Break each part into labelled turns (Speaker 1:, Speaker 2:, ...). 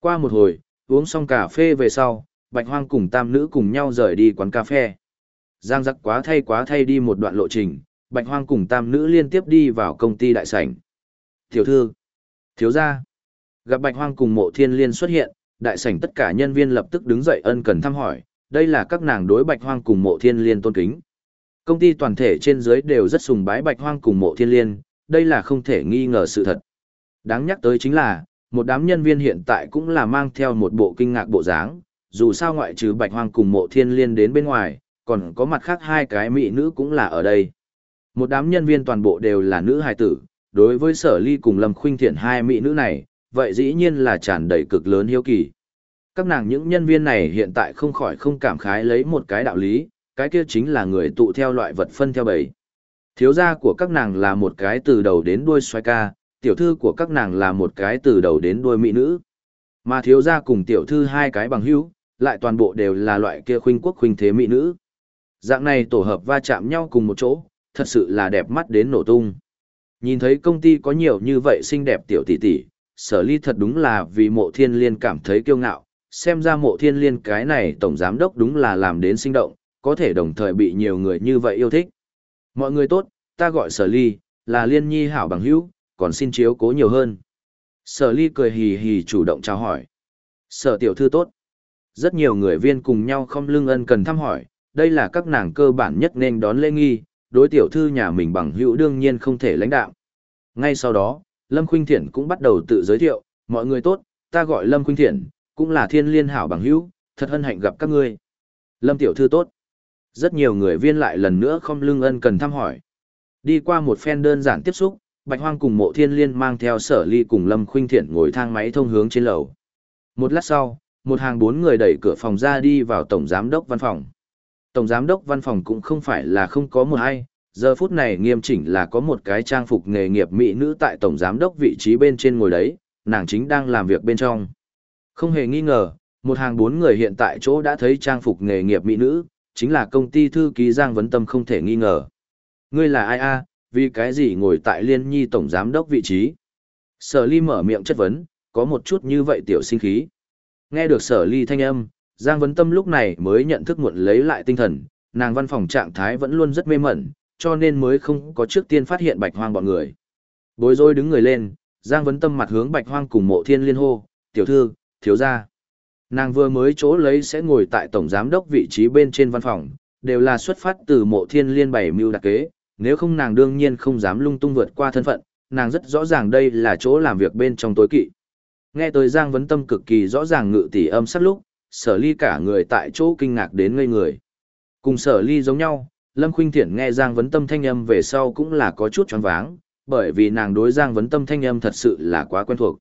Speaker 1: Qua một hồi, uống xong cà phê về sau, Bạch Hoang cùng tam nữ cùng nhau rời đi quán cà phê. Giang giặc quá thay quá thay đi một đoạn lộ trình, Bạch Hoang cùng tam nữ liên tiếp đi vào công ty đại sảnh. Tiểu thư, thiếu gia, gặp Bạch Hoang cùng mộ thiên liên xuất hiện, đại sảnh tất cả nhân viên lập tức đứng dậy ân cần thăm hỏi, đây là các nàng đối Bạch Hoang cùng mộ thiên liên tôn kính. Công ty toàn thể trên dưới đều rất sùng bái Bạch Hoang cùng mộ thiên liên, đây là không thể nghi ngờ sự thật. Đáng nhắc tới chính là, một đám nhân viên hiện tại cũng là mang theo một bộ kinh ngạc bộ dáng, dù sao ngoại trừ Bạch Hoang cùng mộ thiên liên đến bên ngoài, còn có mặt khác hai cái mỹ nữ cũng là ở đây. Một đám nhân viên toàn bộ đều là nữ hài tử, đối với sở ly cùng Lâm Khuynh Thiện hai mỹ nữ này, vậy dĩ nhiên là tràn đầy cực lớn hiếu kỳ. Các nàng những nhân viên này hiện tại không khỏi không cảm khái lấy một cái đạo lý, cái kia chính là người tụ theo loại vật phân theo bầy. Thiếu gia của các nàng là một cái từ đầu đến đuôi xoay ca, tiểu thư của các nàng là một cái từ đầu đến đuôi mỹ nữ. Mà thiếu gia cùng tiểu thư hai cái bằng hữu, lại toàn bộ đều là loại kia khuynh quốc khuynh thế mỹ nữ. Dạng này tổ hợp va chạm nhau cùng một chỗ, thật sự là đẹp mắt đến nổ tung. Nhìn thấy công ty có nhiều như vậy xinh đẹp tiểu tỷ tỷ, sở ly thật đúng là vì mộ thiên liên cảm thấy kiêu ngạo, xem ra mộ thiên liên cái này tổng giám đốc đúng là làm đến sinh động, có thể đồng thời bị nhiều người như vậy yêu thích. Mọi người tốt, ta gọi sở ly, là liên nhi hảo bằng hữu, còn xin chiếu cố nhiều hơn. Sở ly cười hì hì chủ động chào hỏi. Sở tiểu thư tốt. Rất nhiều người viên cùng nhau không lưng ân cần thăm hỏi, đây là các nàng cơ bản nhất nên đón lễ nghi, đối tiểu thư nhà mình bằng hữu đương nhiên không thể lãnh đạo. Ngay sau đó, Lâm Khuynh Thiển cũng bắt đầu tự giới thiệu, mọi người tốt, ta gọi Lâm Khuynh Thiển, cũng là thiên liên hảo bằng hữu, thật hân hạnh gặp các ngươi. Lâm tiểu thư tốt. Rất nhiều người viên lại lần nữa không lưng ân cần thăm hỏi. Đi qua một phen đơn giản tiếp xúc, Bạch Hoang cùng mộ thiên liên mang theo sở ly cùng Lâm Khuynh Thiện ngồi thang máy thông hướng trên lầu. Một lát sau, một hàng bốn người đẩy cửa phòng ra đi vào tổng giám đốc văn phòng. Tổng giám đốc văn phòng cũng không phải là không có một ai, giờ phút này nghiêm chỉnh là có một cái trang phục nghề nghiệp mỹ nữ tại tổng giám đốc vị trí bên trên ngồi đấy, nàng chính đang làm việc bên trong. Không hề nghi ngờ, một hàng bốn người hiện tại chỗ đã thấy trang phục nghề nghiệp mỹ nữ, chính là công ty thư ký Giang Vấn Tâm không thể nghi ngờ. Ngươi là ai a? Vì cái gì ngồi tại Liên Nhi tổng giám đốc vị trí? Sở Ly mở miệng chất vấn, có một chút như vậy tiểu sinh khí. Nghe được Sở Ly thanh âm, Giang Vấn Tâm lúc này mới nhận thức muộn lấy lại tinh thần, nàng văn phòng trạng thái vẫn luôn rất mê mẩn, cho nên mới không có trước tiên phát hiện Bạch Hoang bọn người. Bối rối đứng người lên, Giang Vấn Tâm mặt hướng Bạch Hoang cùng Mộ Thiên Liên hô, "Tiểu thư, thiếu gia." Nàng vừa mới chỗ lấy sẽ ngồi tại tổng giám đốc vị trí bên trên văn phòng, đều là xuất phát từ Mộ Thiên Liên bảy mưu đặc kế, nếu không nàng đương nhiên không dám lung tung vượt qua thân phận, nàng rất rõ ràng đây là chỗ làm việc bên trong tối kỵ. Nghe tới Giang Vấn Tâm cực kỳ rõ ràng ngự tỷ âm sắc lúc, sở ly cả người tại chỗ kinh ngạc đến ngây người. Cùng sở ly giống nhau, Lâm Khuynh Thiển nghe Giang Vấn Tâm thanh âm về sau cũng là có chút choáng váng, bởi vì nàng đối Giang Vấn Tâm thanh âm thật sự là quá quen thuộc.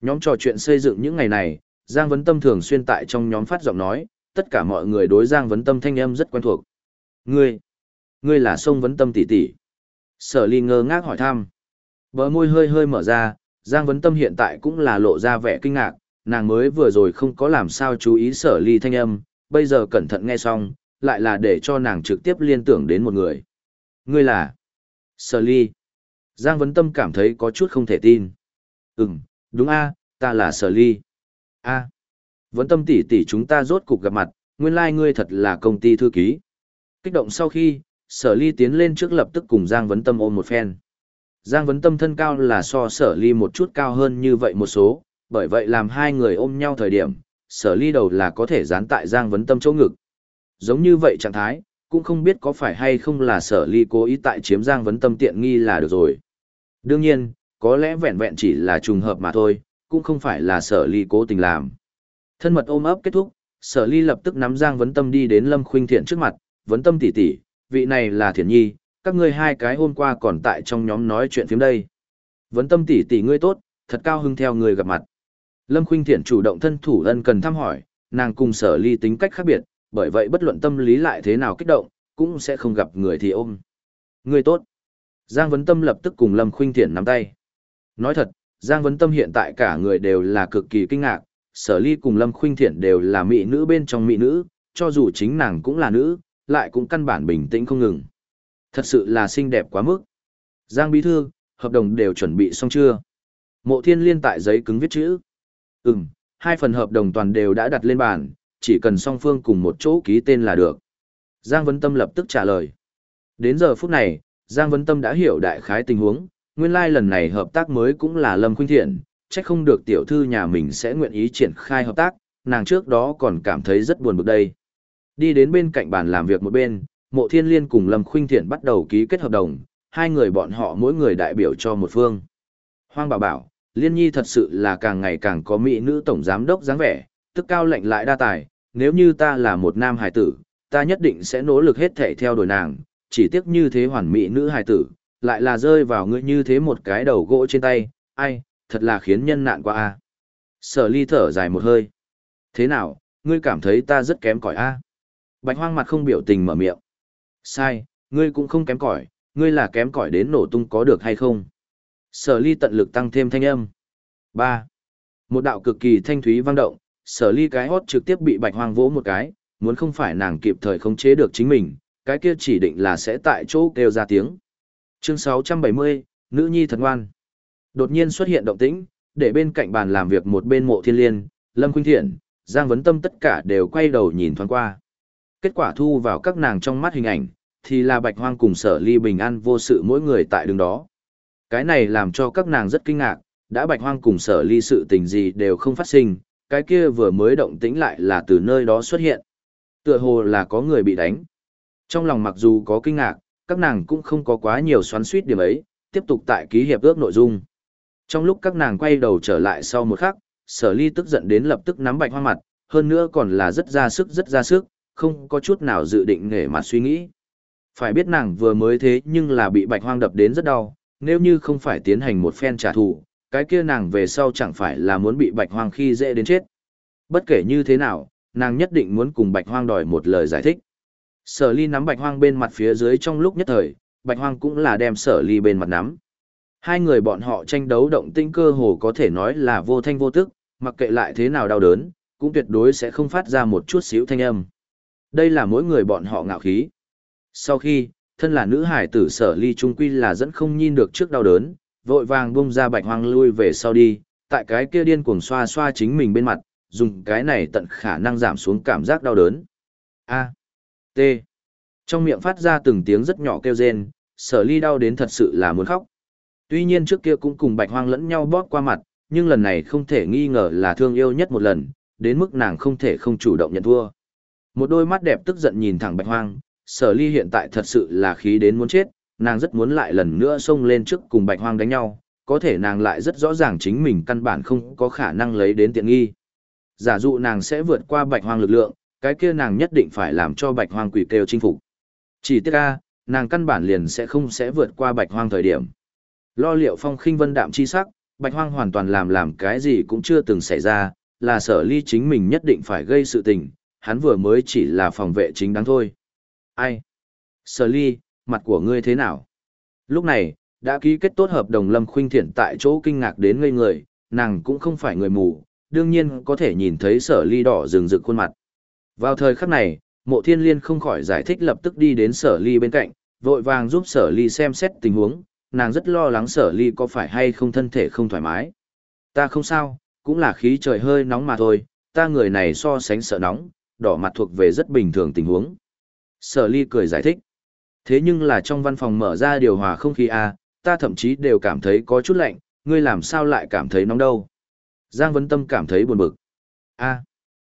Speaker 1: Nhóm trò chuyện xây dựng những ngày này, Giang Vấn Tâm thường xuyên tại trong nhóm phát giọng nói, tất cả mọi người đối Giang Vấn Tâm thanh âm rất quen thuộc. Ngươi, ngươi là sông Vấn Tâm tỷ tỷ. Sở ly ngơ ngác hỏi thăm. Bờ môi hơi hơi mở ra, Giang Vấn Tâm hiện tại cũng là lộ ra vẻ kinh ngạc, nàng mới vừa rồi không có làm sao chú ý sở ly thanh âm, bây giờ cẩn thận nghe xong, lại là để cho nàng trực tiếp liên tưởng đến một người. Ngươi là sở ly. Giang Vấn Tâm cảm thấy có chút không thể tin. Ừm, đúng a, ta là sở ly. a Vấn Tâm tỷ tỷ chúng ta rốt cục gặp mặt, nguyên lai like ngươi thật là công ty thư ký. Kích động sau khi, sở ly tiến lên trước lập tức cùng Giang Vấn Tâm ôm một phen. Giang Vấn Tâm thân cao là so sở ly một chút cao hơn như vậy một số, bởi vậy làm hai người ôm nhau thời điểm, sở ly đầu là có thể dán tại Giang Vấn Tâm chỗ ngực. Giống như vậy trạng thái, cũng không biết có phải hay không là sở ly cố ý tại chiếm Giang Vấn Tâm tiện nghi là được rồi. Đương nhiên, có lẽ vẹn vẹn chỉ là trùng hợp mà thôi, cũng không phải là sở ly cố tình làm. Thân mật ôm ấp kết thúc, sở ly lập tức nắm Giang Vấn Tâm đi đến Lâm Khuynh Thiện trước mặt, Vấn Tâm tỷ tỷ, vị này là Thiển Nhi, các ngươi hai cái hôm qua còn tại trong nhóm nói chuyện phím đây. Vấn Tâm tỷ tỷ ngươi tốt, thật cao hưng theo người gặp mặt. Lâm Khuynh Thiện chủ động thân thủ ân cần thăm hỏi, nàng cùng sở ly tính cách khác biệt, bởi vậy bất luận tâm lý lại thế nào kích động, cũng sẽ không gặp người thì ôm. Người tốt. Giang Vấn Tâm lập tức cùng Lâm Khuynh Thiện nắm tay. Nói thật, Giang Vấn Tâm hiện tại cả người đều là cực kỳ kinh ngạc, sở ly cùng Lâm Khuynh Thiện đều là mỹ nữ bên trong mỹ nữ, cho dù chính nàng cũng là nữ, lại cũng căn bản bình tĩnh không ngừng. Thật sự là xinh đẹp quá mức. Giang Bí Thư, hợp đồng đều chuẩn bị xong chưa? Mộ Thiên Liên tại giấy cứng viết chữ. Ừm, hai phần hợp đồng toàn đều đã đặt lên bàn, chỉ cần song phương cùng một chỗ ký tên là được. Giang Vấn Tâm lập tức trả lời. Đến giờ phút này, Giang Vấn Tâm đã hiểu đại khái tình huống, nguyên lai like lần này hợp tác mới cũng là Lâm Khuynh Thiện, chắc không được tiểu thư nhà mình sẽ nguyện ý triển khai hợp tác, nàng trước đó còn cảm thấy rất buồn bực đây. Đi đến bên cạnh bàn làm việc một bên, Mộ Thiên Liên cùng Lâm Khuynh Thiện bắt đầu ký kết hợp đồng, hai người bọn họ mỗi người đại biểu cho một phương. Hoang bảo bảo, Liên Nhi thật sự là càng ngày càng có mỹ nữ tổng giám đốc dáng vẻ, tức cao lệnh lại đa tài, nếu như ta là một nam hài tử, ta nhất định sẽ nỗ lực hết thể theo đuổi nàng, chỉ tiếc như thế hoàn mỹ nữ hài tử, lại là rơi vào ngươi như thế một cái đầu gỗ trên tay, ai, thật là khiến nhân nạn quá a. Sở ly thở dài một hơi. Thế nào, ngươi cảm thấy ta rất kém cỏi a? Bạch hoang mặt không biểu tình mở miệng. Sai, ngươi cũng không kém cỏi, ngươi là kém cỏi đến nổ tung có được hay không? Sở ly tận lực tăng thêm thanh âm. 3. Một đạo cực kỳ thanh thúy vang động, sở ly cái hót trực tiếp bị bạch hoang vỗ một cái, muốn không phải nàng kịp thời khống chế được chính mình, cái kia chỉ định là sẽ tại chỗ kêu ra tiếng. Chương 670, Nữ Nhi thật ngoan. Đột nhiên xuất hiện động tĩnh, để bên cạnh bàn làm việc một bên mộ thiên liên, Lâm Khuynh Thiện, Giang Vấn Tâm tất cả đều quay đầu nhìn thoáng qua. Kết quả thu vào các nàng trong mắt hình ảnh, thì là bạch hoang cùng sở ly bình an vô sự mỗi người tại đường đó. Cái này làm cho các nàng rất kinh ngạc, đã bạch hoang cùng sở ly sự tình gì đều không phát sinh, cái kia vừa mới động tĩnh lại là từ nơi đó xuất hiện. Tựa hồ là có người bị đánh. Trong lòng mặc dù có kinh ngạc, các nàng cũng không có quá nhiều xoắn suýt điểm ấy, tiếp tục tại ký hiệp ước nội dung. Trong lúc các nàng quay đầu trở lại sau một khắc, sở ly tức giận đến lập tức nắm bạch hoang mặt, hơn nữa còn là rất ra sức rất ra sức, không có chút nào dự định nghề mặt suy nghĩ. Phải biết nàng vừa mới thế nhưng là bị bạch hoang đập đến rất đau, nếu như không phải tiến hành một phen trả thù, cái kia nàng về sau chẳng phải là muốn bị bạch hoang khi dễ đến chết. Bất kể như thế nào, nàng nhất định muốn cùng bạch hoang đòi một lời giải thích. Sở ly nắm bạch hoang bên mặt phía dưới trong lúc nhất thời, bạch hoang cũng là đem sở ly bên mặt nắm. Hai người bọn họ tranh đấu động tinh cơ hồ có thể nói là vô thanh vô tức, mặc kệ lại thế nào đau đớn, cũng tuyệt đối sẽ không phát ra một chút xíu thanh âm. Đây là mỗi người bọn họ ngạo khí. Sau khi, thân là nữ hải tử sở ly trung quy là dẫn không nhìn được trước đau đớn, vội vàng bung ra bạch hoang lui về sau đi, tại cái kia điên cuồng xoa xoa chính mình bên mặt, dùng cái này tận khả năng giảm xuống cảm giác đau đớn. A. T. Trong miệng phát ra từng tiếng rất nhỏ kêu rên, sở ly đau đến thật sự là muốn khóc. Tuy nhiên trước kia cũng cùng bạch hoang lẫn nhau bóp qua mặt, nhưng lần này không thể nghi ngờ là thương yêu nhất một lần, đến mức nàng không thể không chủ động nhận thua. Một đôi mắt đẹp tức giận nhìn thẳng bạch hoang, sở ly hiện tại thật sự là khí đến muốn chết, nàng rất muốn lại lần nữa xông lên trước cùng bạch hoang đánh nhau, có thể nàng lại rất rõ ràng chính mình căn bản không có khả năng lấy đến tiện nghi. Giả dụ nàng sẽ vượt qua bạch hoang lực lượng, cái kia nàng nhất định phải làm cho bạch hoang quỷ kêu chinh phục. Chỉ tiếc a, nàng căn bản liền sẽ không sẽ vượt qua bạch hoang thời điểm. Lo liệu phong khinh vân đạm chi sắc, bạch hoang hoàn toàn làm làm cái gì cũng chưa từng xảy ra, là sở ly chính mình nhất định phải gây sự tình, hắn vừa mới chỉ là phòng vệ chính đáng thôi. Ai? Sở ly, mặt của ngươi thế nào? Lúc này, đã ký kết tốt hợp đồng Lâm Khuynh Thiện tại chỗ kinh ngạc đến ngây người, nàng cũng không phải người mù, đương nhiên có thể nhìn thấy sở ly đỏ rừng rực khuôn mặt. Vào thời khắc này, mộ thiên liên không khỏi giải thích lập tức đi đến sở ly bên cạnh, vội vàng giúp sở ly xem xét tình huống, nàng rất lo lắng sở ly có phải hay không thân thể không thoải mái. Ta không sao, cũng là khí trời hơi nóng mà thôi, ta người này so sánh sợ nóng, đỏ mặt thuộc về rất bình thường tình huống. Sở ly cười giải thích. Thế nhưng là trong văn phòng mở ra điều hòa không khí à, ta thậm chí đều cảm thấy có chút lạnh, ngươi làm sao lại cảm thấy nóng đâu. Giang Vấn Tâm cảm thấy buồn bực. a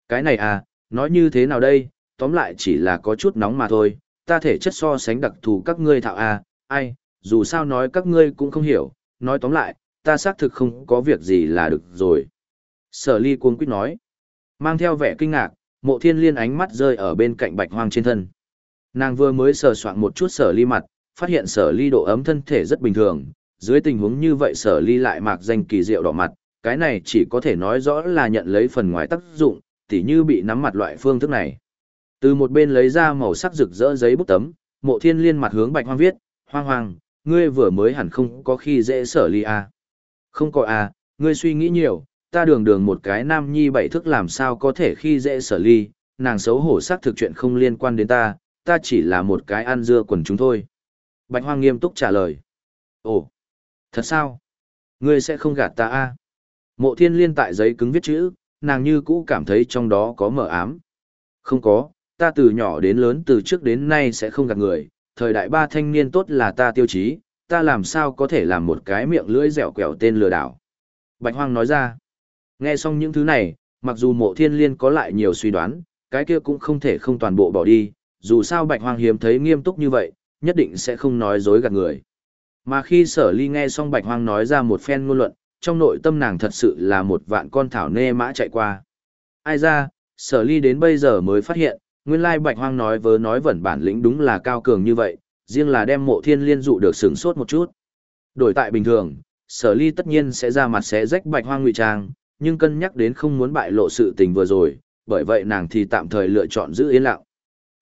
Speaker 1: cái này à, nói như thế nào đây, tóm lại chỉ là có chút nóng mà thôi, ta thể chất so sánh đặc thù các ngươi thạo à, ai, dù sao nói các ngươi cũng không hiểu, nói tóm lại, ta xác thực không có việc gì là được rồi. Sở ly cuống quýt nói, mang theo vẻ kinh ngạc, mộ thiên liên ánh mắt rơi ở bên cạnh bạch hoang trên thân. Nàng vừa mới sờ soạn một chút sở ly mặt, phát hiện sở ly độ ấm thân thể rất bình thường, dưới tình huống như vậy sở ly lại mạc danh kỳ diệu đỏ mặt, cái này chỉ có thể nói rõ là nhận lấy phần ngoài tác dụng, tỉ như bị nắm mặt loại phương thức này. Từ một bên lấy ra màu sắc rực rỡ giấy bút tấm, mộ thiên liên mặt hướng bạch hoang viết, hoang hoang, ngươi vừa mới hẳn không có khi dễ sở ly à. Không có à, ngươi suy nghĩ nhiều, ta đường đường một cái nam nhi bảy thức làm sao có thể khi dễ sở ly, nàng xấu hổ xác thực chuyện không liên quan đến ta, ta chỉ là một cái ăn dưa quần chúng thôi. Bạch hoang nghiêm túc trả lời. Ồ, thật sao? Ngươi sẽ không gạt ta à? Mộ thiên liên tại giấy cứng viết chữ, nàng như cũ cảm thấy trong đó có mờ ám. Không có, ta từ nhỏ đến lớn từ trước đến nay sẽ không gạt người, thời đại ba thanh niên tốt là ta tiêu chí, ta làm sao có thể làm một cái miệng lưỡi dẻo quẹo tên lừa đảo. Bạch Hoang nói ra, nghe xong những thứ này, mặc dù mộ thiên liên có lại nhiều suy đoán, cái kia cũng không thể không toàn bộ bỏ đi, dù sao Bạch Hoang hiếm thấy nghiêm túc như vậy, nhất định sẽ không nói dối gạt người. Mà khi sở ly nghe xong Bạch Hoang nói ra một phen ngôn luận, trong nội tâm nàng thật sự là một vạn con thảo nê mã chạy qua. Ai ra, sở ly đến bây giờ mới phát hiện, nguyên lai Bạch Hoang nói vớ nói vẩn bản lĩnh đúng là cao cường như vậy, riêng là đem mộ thiên liên dụ được sướng sốt một chút. Đổi tại bình thường, sở ly tất nhiên sẽ ra mặt sẽ rách Bạch Hoang ngụy trang, nhưng cân nhắc đến không muốn bại lộ sự tình vừa rồi, bởi vậy nàng thì tạm thời lựa chọn giữ yên lặng.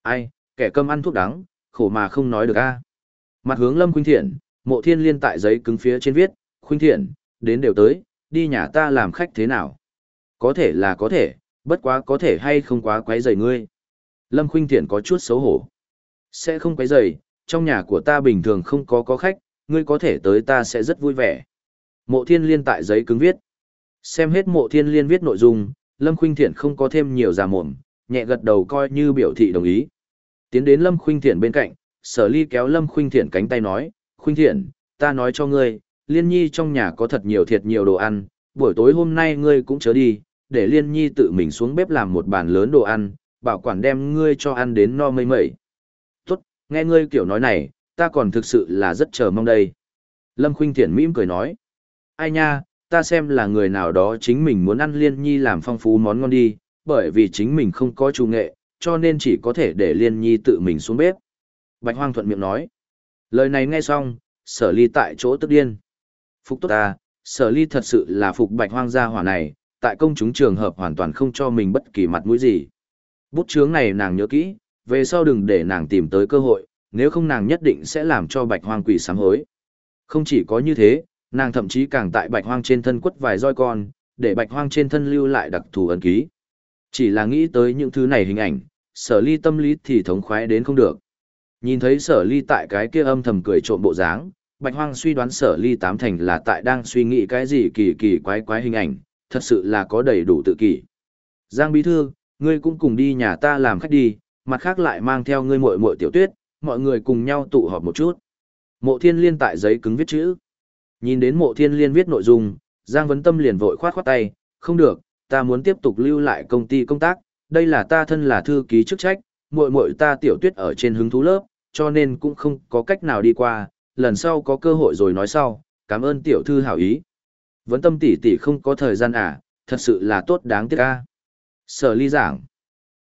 Speaker 1: Ai, kẻ cơm ăn thuốc đắng, khổ mà không nói được a. Mặt hướng Lâm Khuynh Thiện, Mộ Thiên Liên tại giấy cứng phía trên viết, "Khuynh Thiện, đến đều tới, đi nhà ta làm khách thế nào?" Có thể là có thể, bất quá có thể hay không quá quấy rầy ngươi. Lâm Khuynh Thiện có chút xấu hổ. Sẽ không quấy rầy, trong nhà của ta bình thường không có có khách, ngươi có thể tới ta sẽ rất vui vẻ. Mộ Thiên Liên tại giấy cứng viết. Xem hết Mộ Thiên Liên viết nội dung, Lâm Khuynh Thiện không có thêm nhiều giả mồm, nhẹ gật đầu coi như biểu thị đồng ý. Tiến đến Lâm Khuynh Thiện bên cạnh, Sở Ly kéo Lâm Khuynh Thiện cánh tay nói, "Khuynh Thiện, ta nói cho ngươi, Liên Nhi trong nhà có thật nhiều thiệt nhiều đồ ăn, buổi tối hôm nay ngươi cũng chớ đi, để Liên Nhi tự mình xuống bếp làm một bàn lớn đồ ăn, bảo quản đem ngươi cho ăn đến no mây mẩy." "Tốt, nghe ngươi kiểu nói này, ta còn thực sự là rất chờ mong đây." Lâm Khuynh Thiện mỉm cười nói, "Ai nha, ta xem là người nào đó chính mình muốn ăn Liên Nhi làm phong phú món ngon đi, bởi vì chính mình không có chủ nghệ, cho nên chỉ có thể để Liên Nhi tự mình xuống bếp. Bạch Hoang thuận miệng nói. Lời này nghe xong, sở ly tại chỗ tức điên. Phục tốt ta, sở ly thật sự là phục Bạch Hoang gia hỏa này, tại công chúng trường hợp hoàn toàn không cho mình bất kỳ mặt mũi gì. Bút chướng này nàng nhớ kỹ, về sau đừng để nàng tìm tới cơ hội, nếu không nàng nhất định sẽ làm cho Bạch Hoang quỷ sám hối. Không chỉ có như thế, nàng thậm chí càng tại Bạch Hoang trên thân quất vài roi con, để Bạch Hoang trên thân lưu lại đặc thù ấn ký. Chỉ là nghĩ tới những thứ này hình ảnh, sở ly tâm lý thì thống khoái đến không được. Nhìn thấy sở ly tại cái kia âm thầm cười trộm bộ dáng, bạch hoang suy đoán sở ly tám thành là tại đang suy nghĩ cái gì kỳ kỳ quái quái hình ảnh, thật sự là có đầy đủ tự kỷ. Giang bí thư, ngươi cũng cùng đi nhà ta làm khách đi, mặt khác lại mang theo ngươi muội muội tiểu tuyết, mọi người cùng nhau tụ họp một chút. Mộ thiên liên tại giấy cứng viết chữ. Nhìn đến mộ thiên liên viết nội dung, Giang vấn tâm liền vội khoát khoát tay, không được, ta muốn tiếp tục lưu lại công ty công tác, đây là ta thân là thư ký chức trách, muội muội ta tiểu tuyết ở trên hứng thú lớp, cho nên cũng không có cách nào đi qua, lần sau có cơ hội rồi nói sau, cảm ơn tiểu thư hảo ý. Vấn tâm tỷ tỷ không có thời gian à, thật sự là tốt đáng tiếc a Sở ly giảng.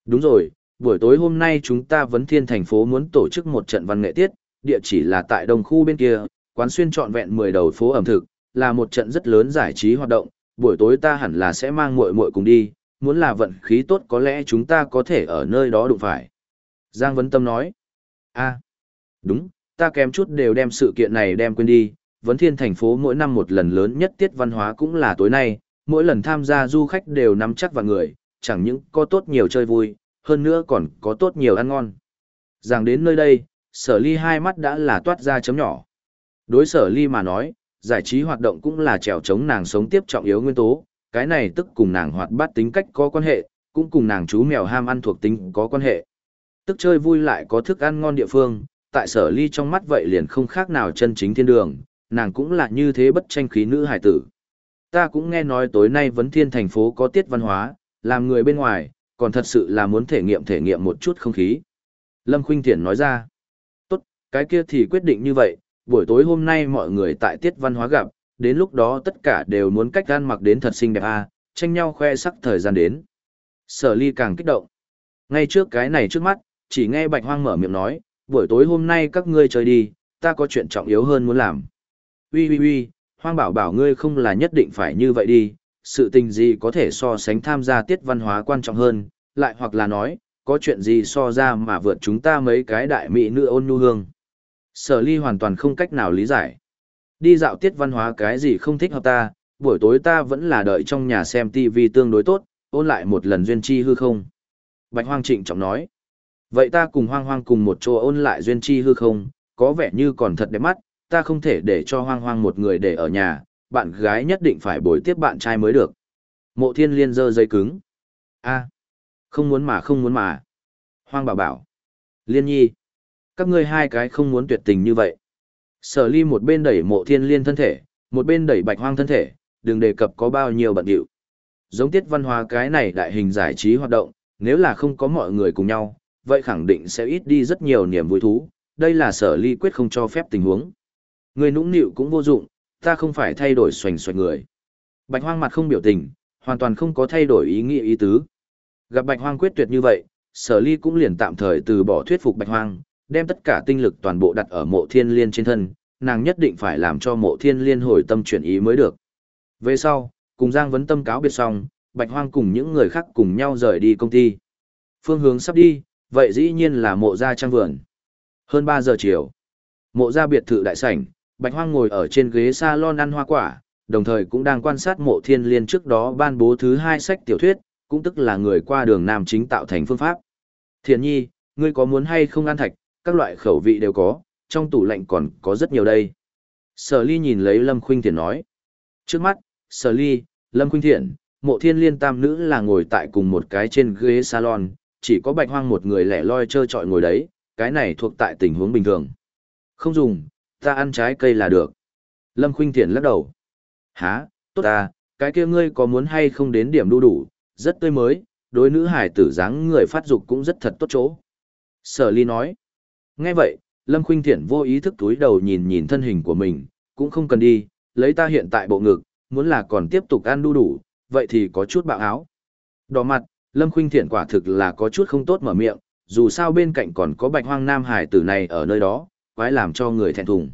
Speaker 1: Đúng rồi, buổi tối hôm nay chúng ta vấn thiên thành phố muốn tổ chức một trận văn nghệ tiết, địa chỉ là tại đồng khu bên kia, quán xuyên trọn vẹn 10 đầu phố ẩm thực, là một trận rất lớn giải trí hoạt động, buổi tối ta hẳn là sẽ mang muội muội cùng đi, muốn là vận khí tốt có lẽ chúng ta có thể ở nơi đó đụng phải. Giang Vấn Tâm nói, a đúng, ta kém chút đều đem sự kiện này đem quên đi, Vấn Thiên thành phố mỗi năm một lần lớn nhất tiết văn hóa cũng là tối nay, mỗi lần tham gia du khách đều nắm chắc vào người, chẳng những có tốt nhiều chơi vui, hơn nữa còn có tốt nhiều ăn ngon. Giang đến nơi đây, sở ly hai mắt đã là toát ra chấm nhỏ. Đối sở ly mà nói, giải trí hoạt động cũng là trèo chống nàng sống tiếp trọng yếu nguyên tố, cái này tức cùng nàng hoạt bát tính cách có quan hệ, cũng cùng nàng chú mèo ham ăn thuộc tính có quan hệ. Tức chơi vui lại có thức ăn ngon địa phương, tại sở ly trong mắt vậy liền không khác nào chân chính thiên đường, nàng cũng là như thế bất tranh khí nữ hải tử. Ta cũng nghe nói tối nay vấn thiên thành phố có tiết văn hóa, làm người bên ngoài, còn thật sự là muốn thể nghiệm thể nghiệm một chút không khí. Lâm Khuynh Thiển nói ra, tốt, cái kia thì quyết định như vậy, buổi tối hôm nay mọi người tại tiết văn hóa gặp, đến lúc đó tất cả đều muốn cách gan mặc đến thật xinh đẹp a, à, tranh nhau khoe sắc thời gian đến. Sở ly càng kích động. Ngay trước cái này trước mắt, chỉ nghe bạch hoang mở miệng nói, buổi tối hôm nay các ngươi chơi đi, ta có chuyện trọng yếu hơn muốn làm. Ui ui ui, hoang bảo bảo ngươi không là nhất định phải như vậy đi, sự tình gì có thể so sánh tham gia tiết văn hóa quan trọng hơn, lại hoặc là nói, có chuyện gì so ra mà vượt chúng ta mấy cái đại mỹ nữ ôn nhu hương. Sở ly hoàn toàn không cách nào lý giải. Đi dạo tiết văn hóa cái gì không thích hợp ta, buổi tối ta vẫn là đợi trong nhà xem TV tương đối tốt, ôn lại một lần duyên chi hư không. Bạch Hoang trịnh trọng nói. Vậy ta cùng Hoang Hoang cùng một chỗ ôn lại duyên chi hư không, có vẻ như còn thật đẹp mắt, ta không thể để cho Hoang Hoang một người để ở nhà, bạn gái nhất định phải bồi tiếp bạn trai mới được. Mộ thiên liên dơ dây cứng. a không muốn mà không muốn mà. Hoang bảo bảo. Liên nhi. Các ngươi hai cái không muốn tuyệt tình như vậy. Sở ly một bên đẩy mộ thiên liên thân thể, một bên đẩy bạch hoang thân thể, đừng đề cập có bao nhiêu bận điệu. Giống tiết văn hóa cái này đại hình giải trí hoạt động, nếu là không có mọi người cùng nhau, vậy khẳng định sẽ ít đi rất nhiều niềm vui thú, đây là sở ly quyết không cho phép tình huống. Người nũng nịu cũng vô dụng, ta không phải thay đổi xoành xoạch người. Bạch hoang mặt không biểu tình, hoàn toàn không có thay đổi ý nghĩa ý tứ. Gặp bạch hoang quyết tuyệt như vậy, sở ly cũng liền tạm thời từ bỏ thuyết phục bạch hoang, đem tất cả tinh lực toàn bộ đặt ở mộ thiên liên trên thân, nàng nhất định phải làm cho mộ thiên liên hồi tâm chuyển ý mới được. Về sau, cùng Giang Vấn Tâm cáo biệt xong, Bạch Hoang cùng những người khác cùng nhau rời đi công ty. Phương hướng sắp đi, vậy dĩ nhiên là mộ gia trang vườn. Hơn 3 giờ chiều, mộ gia biệt thự đại sảnh, Bạch Hoang ngồi ở trên ghế salon ăn hoa quả, đồng thời cũng đang quan sát mộ thiên liên trước đó ban bố thứ hai sách tiểu thuyết, cũng tức là người qua đường nam chính tạo thành phương pháp. Thiện nhi, ngươi có muốn hay không ăn thạch, các loại khẩu vị đều có, trong tủ lạnh còn có rất nhiều đây. Sở ly nhìn lấy Lâm Khuynh Thiện nói. Trước mắt, Sở ly, Lâm Khuynh Thiện, mộ thiên liên tam nữ là ngồi tại cùng một cái trên ghế salon, chỉ có bạch hoang một người lẻ loi chơi trọi ngồi đấy, cái này thuộc tại tình huống bình thường. Không dùng, ta ăn trái cây là được. Lâm Khuynh Thiện lắc đầu. Hả, tốt à, cái kia ngươi có muốn hay không đến điểm đu đủ, rất tươi mới, đối nữ hải tử dáng người phát dục cũng rất thật tốt chỗ. Sở ly nói. Nghe vậy, Lâm Khuynh Thiện vô ý thức túi đầu nhìn nhìn thân hình của mình, cũng không cần đi, lấy ta hiện tại bộ ngực, muốn là còn tiếp tục ăn đu đủ, vậy thì có chút bạo áo. Đỏ mặt, Lâm Khuynh Thiện quả thực là có chút không tốt mở miệng, dù sao bên cạnh còn có bạch hoang nam hải tử này ở nơi đó, quái làm cho người thẹn thùng.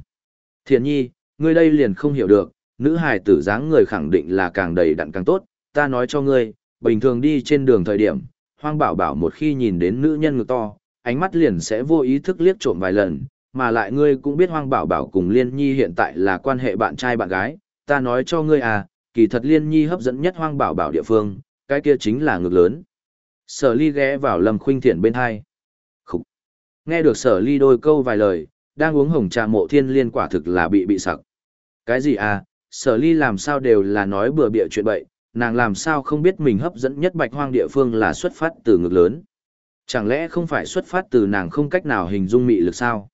Speaker 1: Thiện nhi, ngươi đây liền không hiểu được, nữ hải tử dáng người khẳng định là càng đầy đặn càng tốt, ta nói cho ngươi, bình thường đi trên đường thời điểm, hoang bảo bảo một khi nhìn đến nữ nhân ngực to, ánh mắt liền sẽ vô ý thức liếc trộm vài lần, mà lại ngươi cũng biết hoang bảo bảo cùng liên nhi hiện tại là quan hệ bạn trai bạn gái, ta nói cho ngươi à, kỳ thật liên nhi hấp dẫn nhất hoang bảo bảo địa phương, cái kia chính là ngực lớn. Sở ly ghé vào lâm khuynh thiện bên hai. Khục. Nghe được sở ly đôi câu vài lời, đang uống hồng trà mộ thiên liên quả thực là bị bị sặc. Cái gì à, sở ly làm sao đều là nói bừa bịa chuyện bậy, nàng làm sao không biết mình hấp dẫn nhất bạch hoang địa phương là xuất phát từ ngực lớn. Chẳng lẽ không phải xuất phát từ nàng không cách nào hình dung mị lực sao?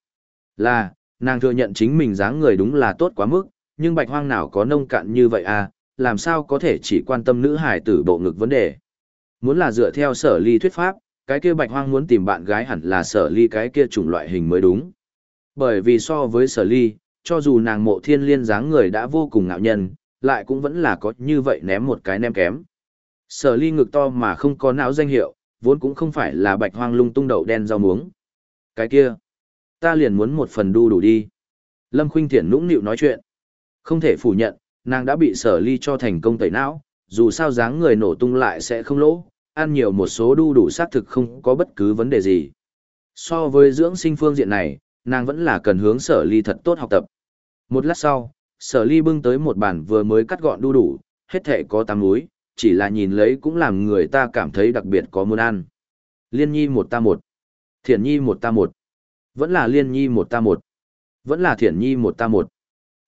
Speaker 1: Là, nàng thừa nhận chính mình dáng người đúng là tốt quá mức, nhưng bạch hoang nào có nông cạn như vậy à, làm sao có thể chỉ quan tâm nữ hải tử bộ ngực vấn đề. Muốn là dựa theo sở ly thuyết pháp, cái kia bạch hoang muốn tìm bạn gái hẳn là sở ly cái kia chủng loại hình mới đúng. Bởi vì so với sở ly, cho dù nàng mộ thiên liên dáng người đã vô cùng ngạo nhân, lại cũng vẫn là có như vậy ném một cái ném kém. Sở ly ngực to mà không có não danh hiệu, vốn cũng không phải là bạch hoang lung tung đậu đen rau muống. Cái kia, ta liền muốn một phần đu đủ đi. Lâm Khuynh Thiển nũng nịu nói chuyện. Không thể phủ nhận, nàng đã bị sở ly cho thành công tẩy não, dù sao dáng người nổ tung lại sẽ không lỗ, ăn nhiều một số đu đủ xác thực không có bất cứ vấn đề gì. So với dưỡng sinh phương diện này, nàng vẫn là cần hướng sở ly thật tốt học tập. Một lát sau, sở ly bưng tới một bản vừa mới cắt gọn đu đủ, hết thể có tám núi, chỉ là nhìn lấy cũng làm người ta cảm thấy đặc biệt có muốn ăn. Liên nhi một ta một, thiển nhi một ta một, vẫn là liên nhi một ta một, vẫn là thiển nhi một ta một.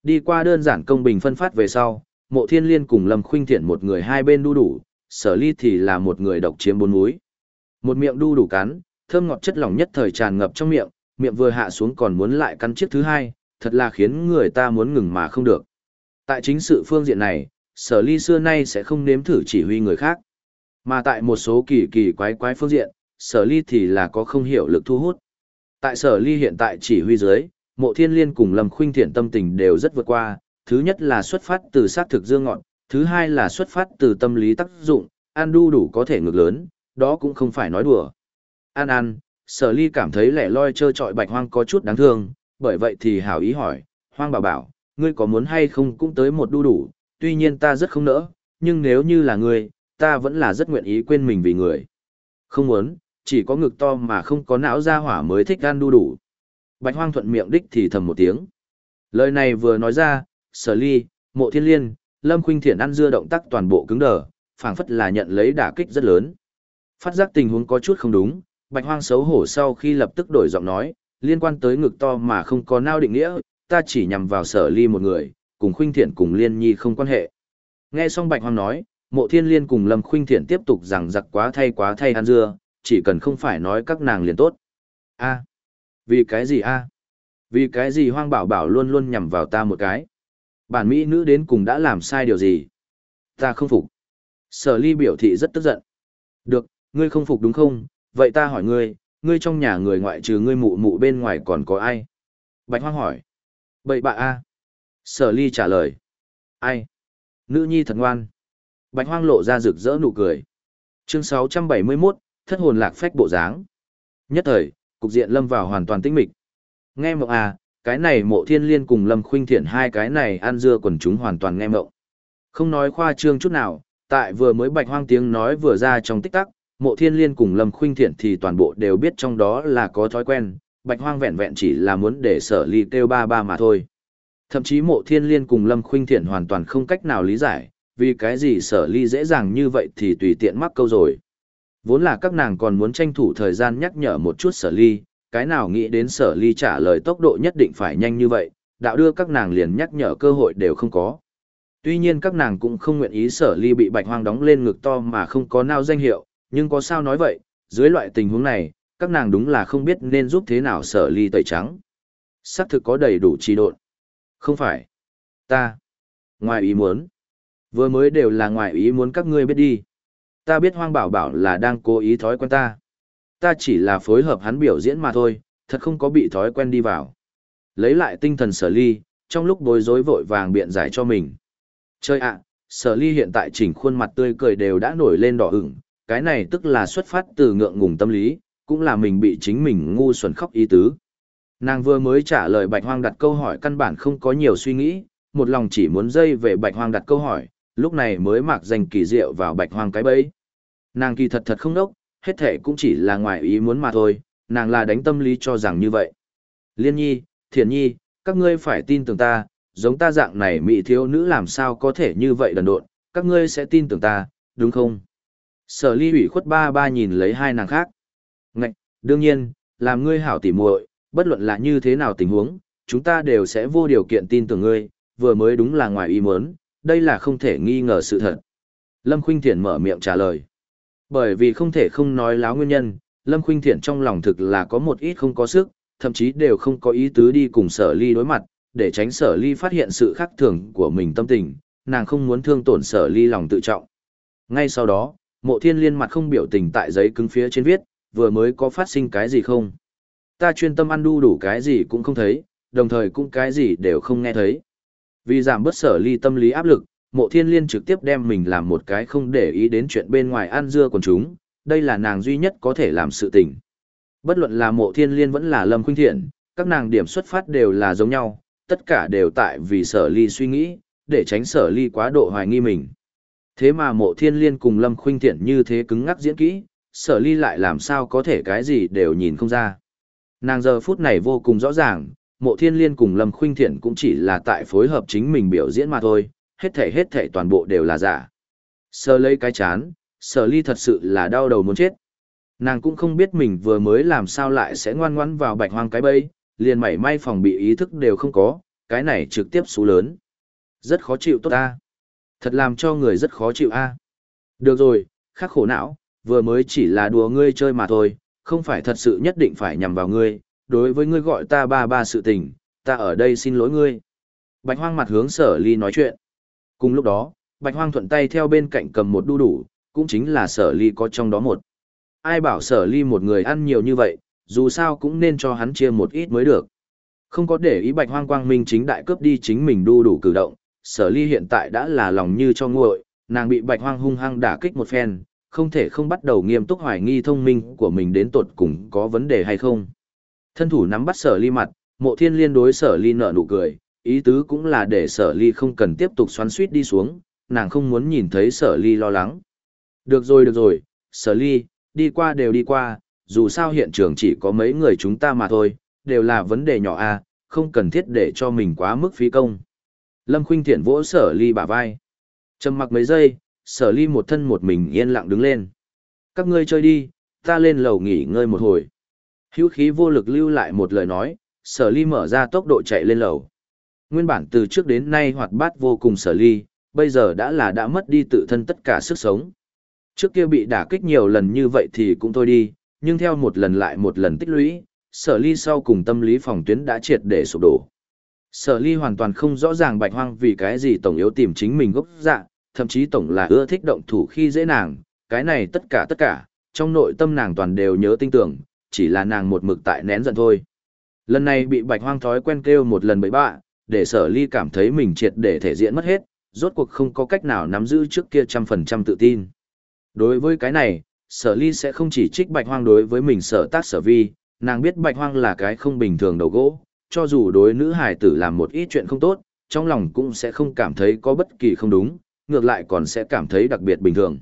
Speaker 1: Đi qua đơn giản công bình phân phát về sau, mộ thiên liên cùng lâm khuynh thiện một người hai bên đu đủ, sở ly thì là một người độc chiếm bốn múi. Một miệng đu đủ cắn, thơm ngọt chất lỏng nhất thời tràn ngập trong miệng, miệng vừa hạ xuống còn muốn lại cắn chiếc thứ hai, thật là khiến người ta muốn ngừng mà không được. Tại chính sự phương diện này, sở ly xưa nay sẽ không nếm thử chỉ huy người khác. Mà tại một số kỳ kỳ quái quái phương diện, sở ly thì là có không hiểu lực thu hút. Tại sở ly hiện tại chỉ huy dưới, mộ thiên liên cùng lâm khuynh thiện tâm tình đều rất vượt qua, thứ nhất là xuất phát từ sát thực dương ngọn, thứ hai là xuất phát từ tâm lý tác dụng, ăn đu đủ có thể ngược lớn, đó cũng không phải nói đùa. An An, sở ly cảm thấy lẻ loi trơ trọi bạch hoang có chút đáng thương, bởi vậy thì hảo ý hỏi, hoang bảo bảo, ngươi có muốn hay không cũng tới một đu đủ, tuy nhiên ta rất không nỡ, nhưng nếu như là ngươi, ta vẫn là rất nguyện ý quên mình vì người. Không muốn, chỉ có ngực to mà không có não ra hỏa mới thích gan đu đủ. Bạch hoang thuận miệng đích thì thầm một tiếng. Lời này vừa nói ra, sở ly, mộ thiên liên, lâm khuynh thiện ăn dưa động tác toàn bộ cứng đờ, phảng phất là nhận lấy đả kích rất lớn. Phát giác tình huống có chút không đúng, bạch hoang xấu hổ sau khi lập tức đổi giọng nói, liên quan tới ngực to mà không có nao định nghĩa, ta chỉ nhằm vào sở ly một người, cùng khuynh thiện cùng liên nhi không quan hệ. Nghe xong bạch hoang nói, mộ thiên liên cùng Lâm Khuynh Thiện tiếp tục rằng giặc quá thay quá thay ăn dưa, chỉ cần không phải nói các nàng liền tốt. a vì cái gì a Vì cái gì hoang bảo bảo luôn luôn nhằm vào ta một cái? Bản Mỹ nữ đến cùng đã làm sai điều gì? Ta không phục. Sở ly biểu thị rất tức giận. Được, ngươi không phục đúng không? Vậy ta hỏi ngươi, ngươi trong nhà người ngoại trừ ngươi mụ mụ bên ngoài còn có ai? Bạch hoang hỏi. Bậy bạ a. Sở ly trả lời. Ai? Nữ nhi thật ngoan. Bạch hoang lộ ra rực rỡ nụ cười. Chương 671, thất hồn lạc phách bộ dáng. Nhất thời, cục diện lâm vào hoàn toàn tĩnh mịch. Nghe mộng à, cái này mộ thiên liên cùng lâm khuynh thiện hai cái này ăn dưa quần chúng hoàn toàn nghe mộng. Không nói khoa trương chút nào, tại vừa mới bạch hoang tiếng nói vừa ra trong tích tắc, mộ thiên liên cùng lâm khuynh thiện thì toàn bộ đều biết trong đó là có thói quen, bạch hoang vẹn vẹn chỉ là muốn để sở ly kêu ba ba mà thôi. Thậm chí mộ thiên liên cùng lâm khuynh thiện hoàn toàn không cách nào lý giải, vì cái gì sở ly dễ dàng như vậy thì tùy tiện mắc câu rồi. Vốn là các nàng còn muốn tranh thủ thời gian nhắc nhở một chút sở ly, cái nào nghĩ đến sở ly trả lời tốc độ nhất định phải nhanh như vậy, đạo đưa các nàng liền nhắc nhở cơ hội đều không có. Tuy nhiên các nàng cũng không nguyện ý sở ly bị bạch hoang đóng lên ngực to mà không có nào danh hiệu, nhưng có sao nói vậy, dưới loại tình huống này, các nàng đúng là không biết nên giúp thế nào sở ly tẩy trắng. Sắc thực có đầy đủ trí độn. Không phải. Ta. Ngoài ý muốn. Vừa mới đều là ngoài ý muốn các ngươi biết đi. Ta biết hoang bảo bảo là đang cố ý thói quen ta. Ta chỉ là phối hợp hắn biểu diễn mà thôi, thật không có bị thói quen đi vào. Lấy lại tinh thần sở ly, trong lúc bối rối vội vàng biện giải cho mình. Chơi ạ, sở ly hiện tại chỉnh khuôn mặt tươi cười đều đã nổi lên đỏ ửng, cái này tức là xuất phát từ ngượng ngùng tâm lý, cũng là mình bị chính mình ngu xuẩn khóc ý tứ. Nàng vừa mới trả lời bạch hoang đặt câu hỏi căn bản không có nhiều suy nghĩ, một lòng chỉ muốn dây về bạch hoang đặt câu hỏi, lúc này mới mặc danh kỳ diệu vào bạch hoang cái bẫy. Nàng kỳ thật thật không đốc, hết thể cũng chỉ là ngoài ý muốn mà thôi, nàng là đánh tâm lý cho rằng như vậy. Liên nhi, thiền nhi, các ngươi phải tin tưởng ta, giống ta dạng này mỹ thiếu nữ làm sao có thể như vậy đần độn, các ngươi sẽ tin tưởng ta, đúng không? Sở ly ủy khuất ba ba nhìn lấy hai nàng khác. Ngạch, đương nhiên, làm ngươi hảo tỉ muội, bất luận là như thế nào tình huống, chúng ta đều sẽ vô điều kiện tin tưởng ngươi, vừa mới đúng là ngoài ý muốn, đây là không thể nghi ngờ sự thật. Lâm Khuynh Thiển mở miệng trả lời. Bởi vì không thể không nói láo nguyên nhân, Lâm Khuynh Thiển trong lòng thực là có một ít không có sức, thậm chí đều không có ý tứ đi cùng sở ly đối mặt, để tránh sở ly phát hiện sự khác thường của mình tâm tình, nàng không muốn thương tổn sở ly lòng tự trọng. Ngay sau đó, mộ thiên liên mặt không biểu tình tại giấy cứng phía trên viết, vừa mới có phát sinh cái gì không? Ta chuyên tâm ăn đu đủ cái gì cũng không thấy, đồng thời cũng cái gì đều không nghe thấy. Vì giảm bớt sở ly tâm lý áp lực, mộ thiên liên trực tiếp đem mình làm một cái không để ý đến chuyện bên ngoài ăn dưa của chúng, đây là nàng duy nhất có thể làm sự tình. Bất luận là mộ thiên liên vẫn là lâm khuynh thiện, các nàng điểm xuất phát đều là giống nhau, tất cả đều tại vì sở ly suy nghĩ, để tránh sở ly quá độ hoài nghi mình. Thế mà mộ thiên liên cùng lâm khuynh thiện như thế cứng ngắc diễn kỹ, sở ly lại làm sao có thể cái gì đều nhìn không ra. Nàng giờ phút này vô cùng rõ ràng, mộ thiên liên cùng lâm khuynh thiện cũng chỉ là tại phối hợp chính mình biểu diễn mà thôi, hết thể hết thể toàn bộ đều là giả. Sơ lấy cái chán, sở ly thật sự là đau đầu muốn chết. Nàng cũng không biết mình vừa mới làm sao lại sẽ ngoan ngoãn vào bạch hoang cái bẫy, liền mảy may phòng bị ý thức đều không có, cái này trực tiếp số lớn. Rất khó chịu tốt ta. Thật làm cho người rất khó chịu a. Được rồi, khắc khổ não, vừa mới chỉ là đùa ngươi chơi mà thôi, không phải thật sự nhất định phải nhằm vào ngươi, đối với ngươi gọi ta ba ba sự tình, ta ở đây xin lỗi ngươi. Bạch hoang mặt hướng sở ly nói chuyện. Cùng lúc đó, bạch hoang thuận tay theo bên cạnh cầm một đu đủ, cũng chính là sở ly có trong đó một. Ai bảo sở ly một người ăn nhiều như vậy, dù sao cũng nên cho hắn chia một ít mới được. Không có để ý bạch hoang quang minh chính đại cướp đi chính mình đu đủ cử động, sở ly hiện tại đã là lòng như cho nguội, nàng bị bạch hoang hung hăng đả kích một phen, không thể không bắt đầu nghiêm túc hoài nghi thông minh của mình đến tột cùng có vấn đề hay không. Thân thủ nắm bắt sở ly mặt, mộ thiên liên đối sở ly nở nụ cười, ý tứ cũng là để sở ly không cần tiếp tục xoắn suýt đi xuống, nàng không muốn nhìn thấy sở ly lo lắng. Được rồi được rồi, sở ly, đi qua đều đi qua, dù sao hiện trường chỉ có mấy người chúng ta mà thôi, đều là vấn đề nhỏ a, à, không cần thiết để cho mình quá mức phí công. Lâm Khuynh Thiện vỗ sở ly bả vai. Trầm mặc mấy giây, sở ly một thân một mình yên lặng đứng lên. Các ngươi chơi đi, ta lên lầu nghỉ ngơi một hồi. Hữu khí vô lực lưu lại một lời nói, sở ly mở ra tốc độ chạy lên lầu. Nguyên bản từ trước đến nay hoạt bát vô cùng sở ly, bây giờ đã là đã mất đi tự thân tất cả sức sống. Trước kia bị đả kích nhiều lần như vậy thì cũng thôi đi, nhưng theo một lần lại một lần tích lũy, sở ly sau cùng tâm lý phòng tuyến đã triệt để sụp đổ. Sở ly hoàn toàn không rõ ràng bạch hoang vì cái gì tổng yếu tìm chính mình gốc dạ, thậm chí tổng là ưa thích động thủ khi dễ nàng, cái này tất cả tất cả, trong nội tâm nàng toàn đều nhớ tinh tưởng, chỉ là nàng một mực tại nén giận thôi. Lần này bị bạch hoang thói quen kêu một lần bậy bạ, để sở ly cảm thấy mình triệt để thể diện mất hết, rốt cuộc không có cách nào nắm giữ trước kia trăm phần trăm tự tin. Đối với cái này, sở ly sẽ không chỉ trích bạch hoang đối với mình sở tác sở vi, nàng biết bạch hoang là cái không bình thường đầu gỗ, cho dù đối nữ hài tử làm một ít chuyện không tốt, trong lòng cũng sẽ không cảm thấy có bất kỳ không đúng, ngược lại còn sẽ cảm thấy đặc biệt bình thường.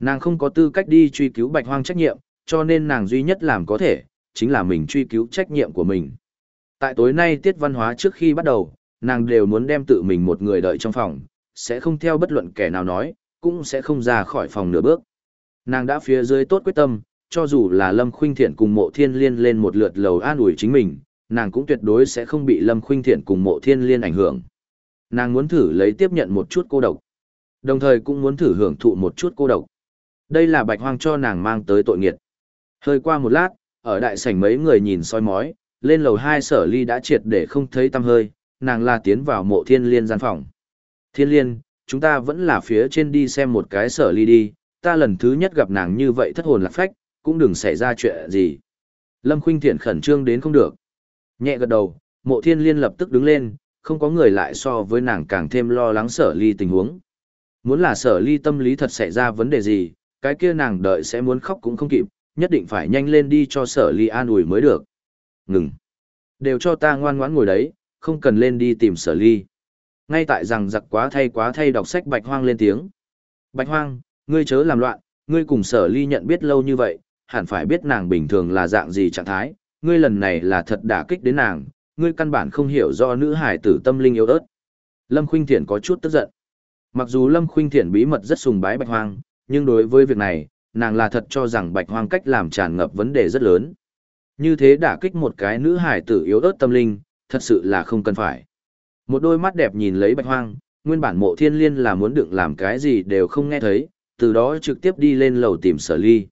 Speaker 1: Nàng không có tư cách đi truy cứu bạch hoang trách nhiệm, cho nên nàng duy nhất làm có thể, chính là mình truy cứu trách nhiệm của mình. Tại tối nay tiết văn hóa trước khi bắt đầu, nàng đều muốn đem tự mình một người đợi trong phòng, sẽ không theo bất luận kẻ nào nói, cũng sẽ không ra khỏi phòng nửa bước. Nàng đã phía dưới tốt quyết tâm, cho dù là Lâm Khuynh Thiện cùng Mộ Thiên Liên lên một lượt lầu an ủi chính mình, nàng cũng tuyệt đối sẽ không bị Lâm Khuynh Thiện cùng Mộ Thiên Liên ảnh hưởng. Nàng muốn thử lấy tiếp nhận một chút cô độc, đồng thời cũng muốn thử hưởng thụ một chút cô độc. Đây là Bạch Hoang cho nàng mang tới tội nghiệt. Hơi qua một lát, ở đại sảnh mấy người nhìn soi mói, lên lầu hai sở ly đã triệt để không thấy tăm hơi, nàng la tiến vào mộ thiên liên gian phòng. Thiên liên, chúng ta vẫn là phía trên đi xem một cái sở ly đi, ta lần thứ nhất gặp nàng như vậy thất hồn lạc phách, cũng đừng xảy ra chuyện gì. Lâm Khuynh Thiện khẩn trương đến không được. Nhẹ gật đầu, mộ thiên liên lập tức đứng lên, không có người lại so với nàng càng thêm lo lắng sở ly tình huống. Muốn là sở ly tâm lý thật xảy ra vấn đề gì, cái kia nàng đợi sẽ muốn khóc cũng không kịp, nhất định phải nhanh lên đi cho sở ly an ủi mới được. Ngừng. Đều cho ta ngoan ngoãn ngồi đấy, không cần lên đi tìm sở ly. Ngay tại rằng giặc quá thay quá thay đọc sách bạch hoang lên tiếng. Bạch hoang, ngươi chớ làm loạn, ngươi cùng sở ly nhận biết lâu như vậy, hẳn phải biết nàng bình thường là dạng gì trạng thái, ngươi lần này là thật đả kích đến nàng, ngươi căn bản không hiểu do nữ hải tử tâm linh yếu ớt. Lâm Khuynh Thiện có chút tức giận. Mặc dù Lâm Khuynh Thiện bí mật rất sùng bái Bạch Hoang, nhưng đối với việc này, nàng là thật cho rằng Bạch Hoang cách làm tràn ngập vấn đề rất lớn. Như thế đả kích một cái nữ hải tử yếu ớt tâm linh, thật sự là không cần phải. Một đôi mắt đẹp nhìn lấy bạch hoang, nguyên bản mộ thiên liên là muốn đựng làm cái gì đều không nghe thấy, từ đó trực tiếp đi lên lầu tìm sở ly.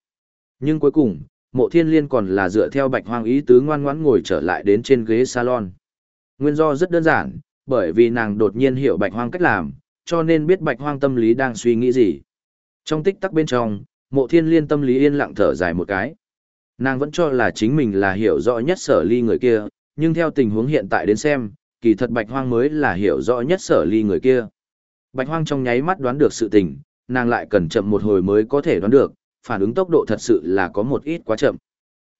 Speaker 1: Nhưng cuối cùng, mộ thiên liên còn là dựa theo bạch hoang ý tứ ngoan ngoãn ngồi trở lại đến trên ghế salon. Nguyên do rất đơn giản, bởi vì nàng đột nhiên hiểu bạch hoang cách làm, cho nên biết bạch hoang tâm lý đang suy nghĩ gì. Trong tích tắc bên trong, mộ thiên liên tâm lý yên lặng thở dài một cái. Nàng vẫn cho là chính mình là hiểu rõ nhất sở ly người kia, nhưng theo tình huống hiện tại đến xem, kỳ thật bạch hoang mới là hiểu rõ nhất sở ly người kia. Bạch hoang trong nháy mắt đoán được sự tình, nàng lại cần chậm một hồi mới có thể đoán được, phản ứng tốc độ thật sự là có một ít quá chậm.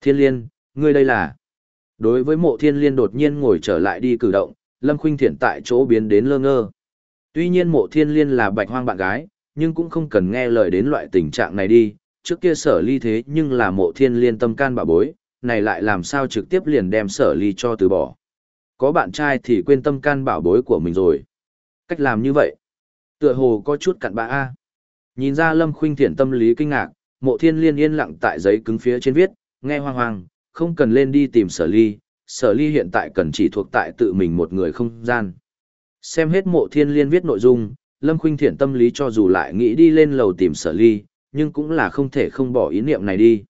Speaker 1: Thiên liên, ngươi đây là... Đối với mộ thiên liên đột nhiên ngồi trở lại đi cử động, Lâm Khuynh Thiện tại chỗ biến đến lơ ngơ. Tuy nhiên mộ thiên liên là bạch hoang bạn gái, nhưng cũng không cần nghe lời đến loại tình trạng này đi, trước kia sở ly thế nhưng là mộ thiên liên tâm can bà bối, này lại làm sao trực tiếp liền đem sở ly cho từ bỏ. Có bạn trai thì quên tâm can bảo bối của mình rồi. Cách làm như vậy, tựa hồ có chút cặn bã a. Nhìn ra Lâm Khuynh Thiện tâm lý kinh ngạc, Mộ Thiên Liên yên lặng tại giấy cứng phía trên viết, nghe hoang hoang, không cần lên đi tìm Sở Ly, Sở Ly hiện tại cần chỉ thuộc tại tự mình một người không gian. Xem hết Mộ Thiên Liên viết nội dung, Lâm Khuynh Thiện tâm lý cho dù lại nghĩ đi lên lầu tìm Sở Ly, nhưng cũng là không thể không bỏ ý niệm này đi.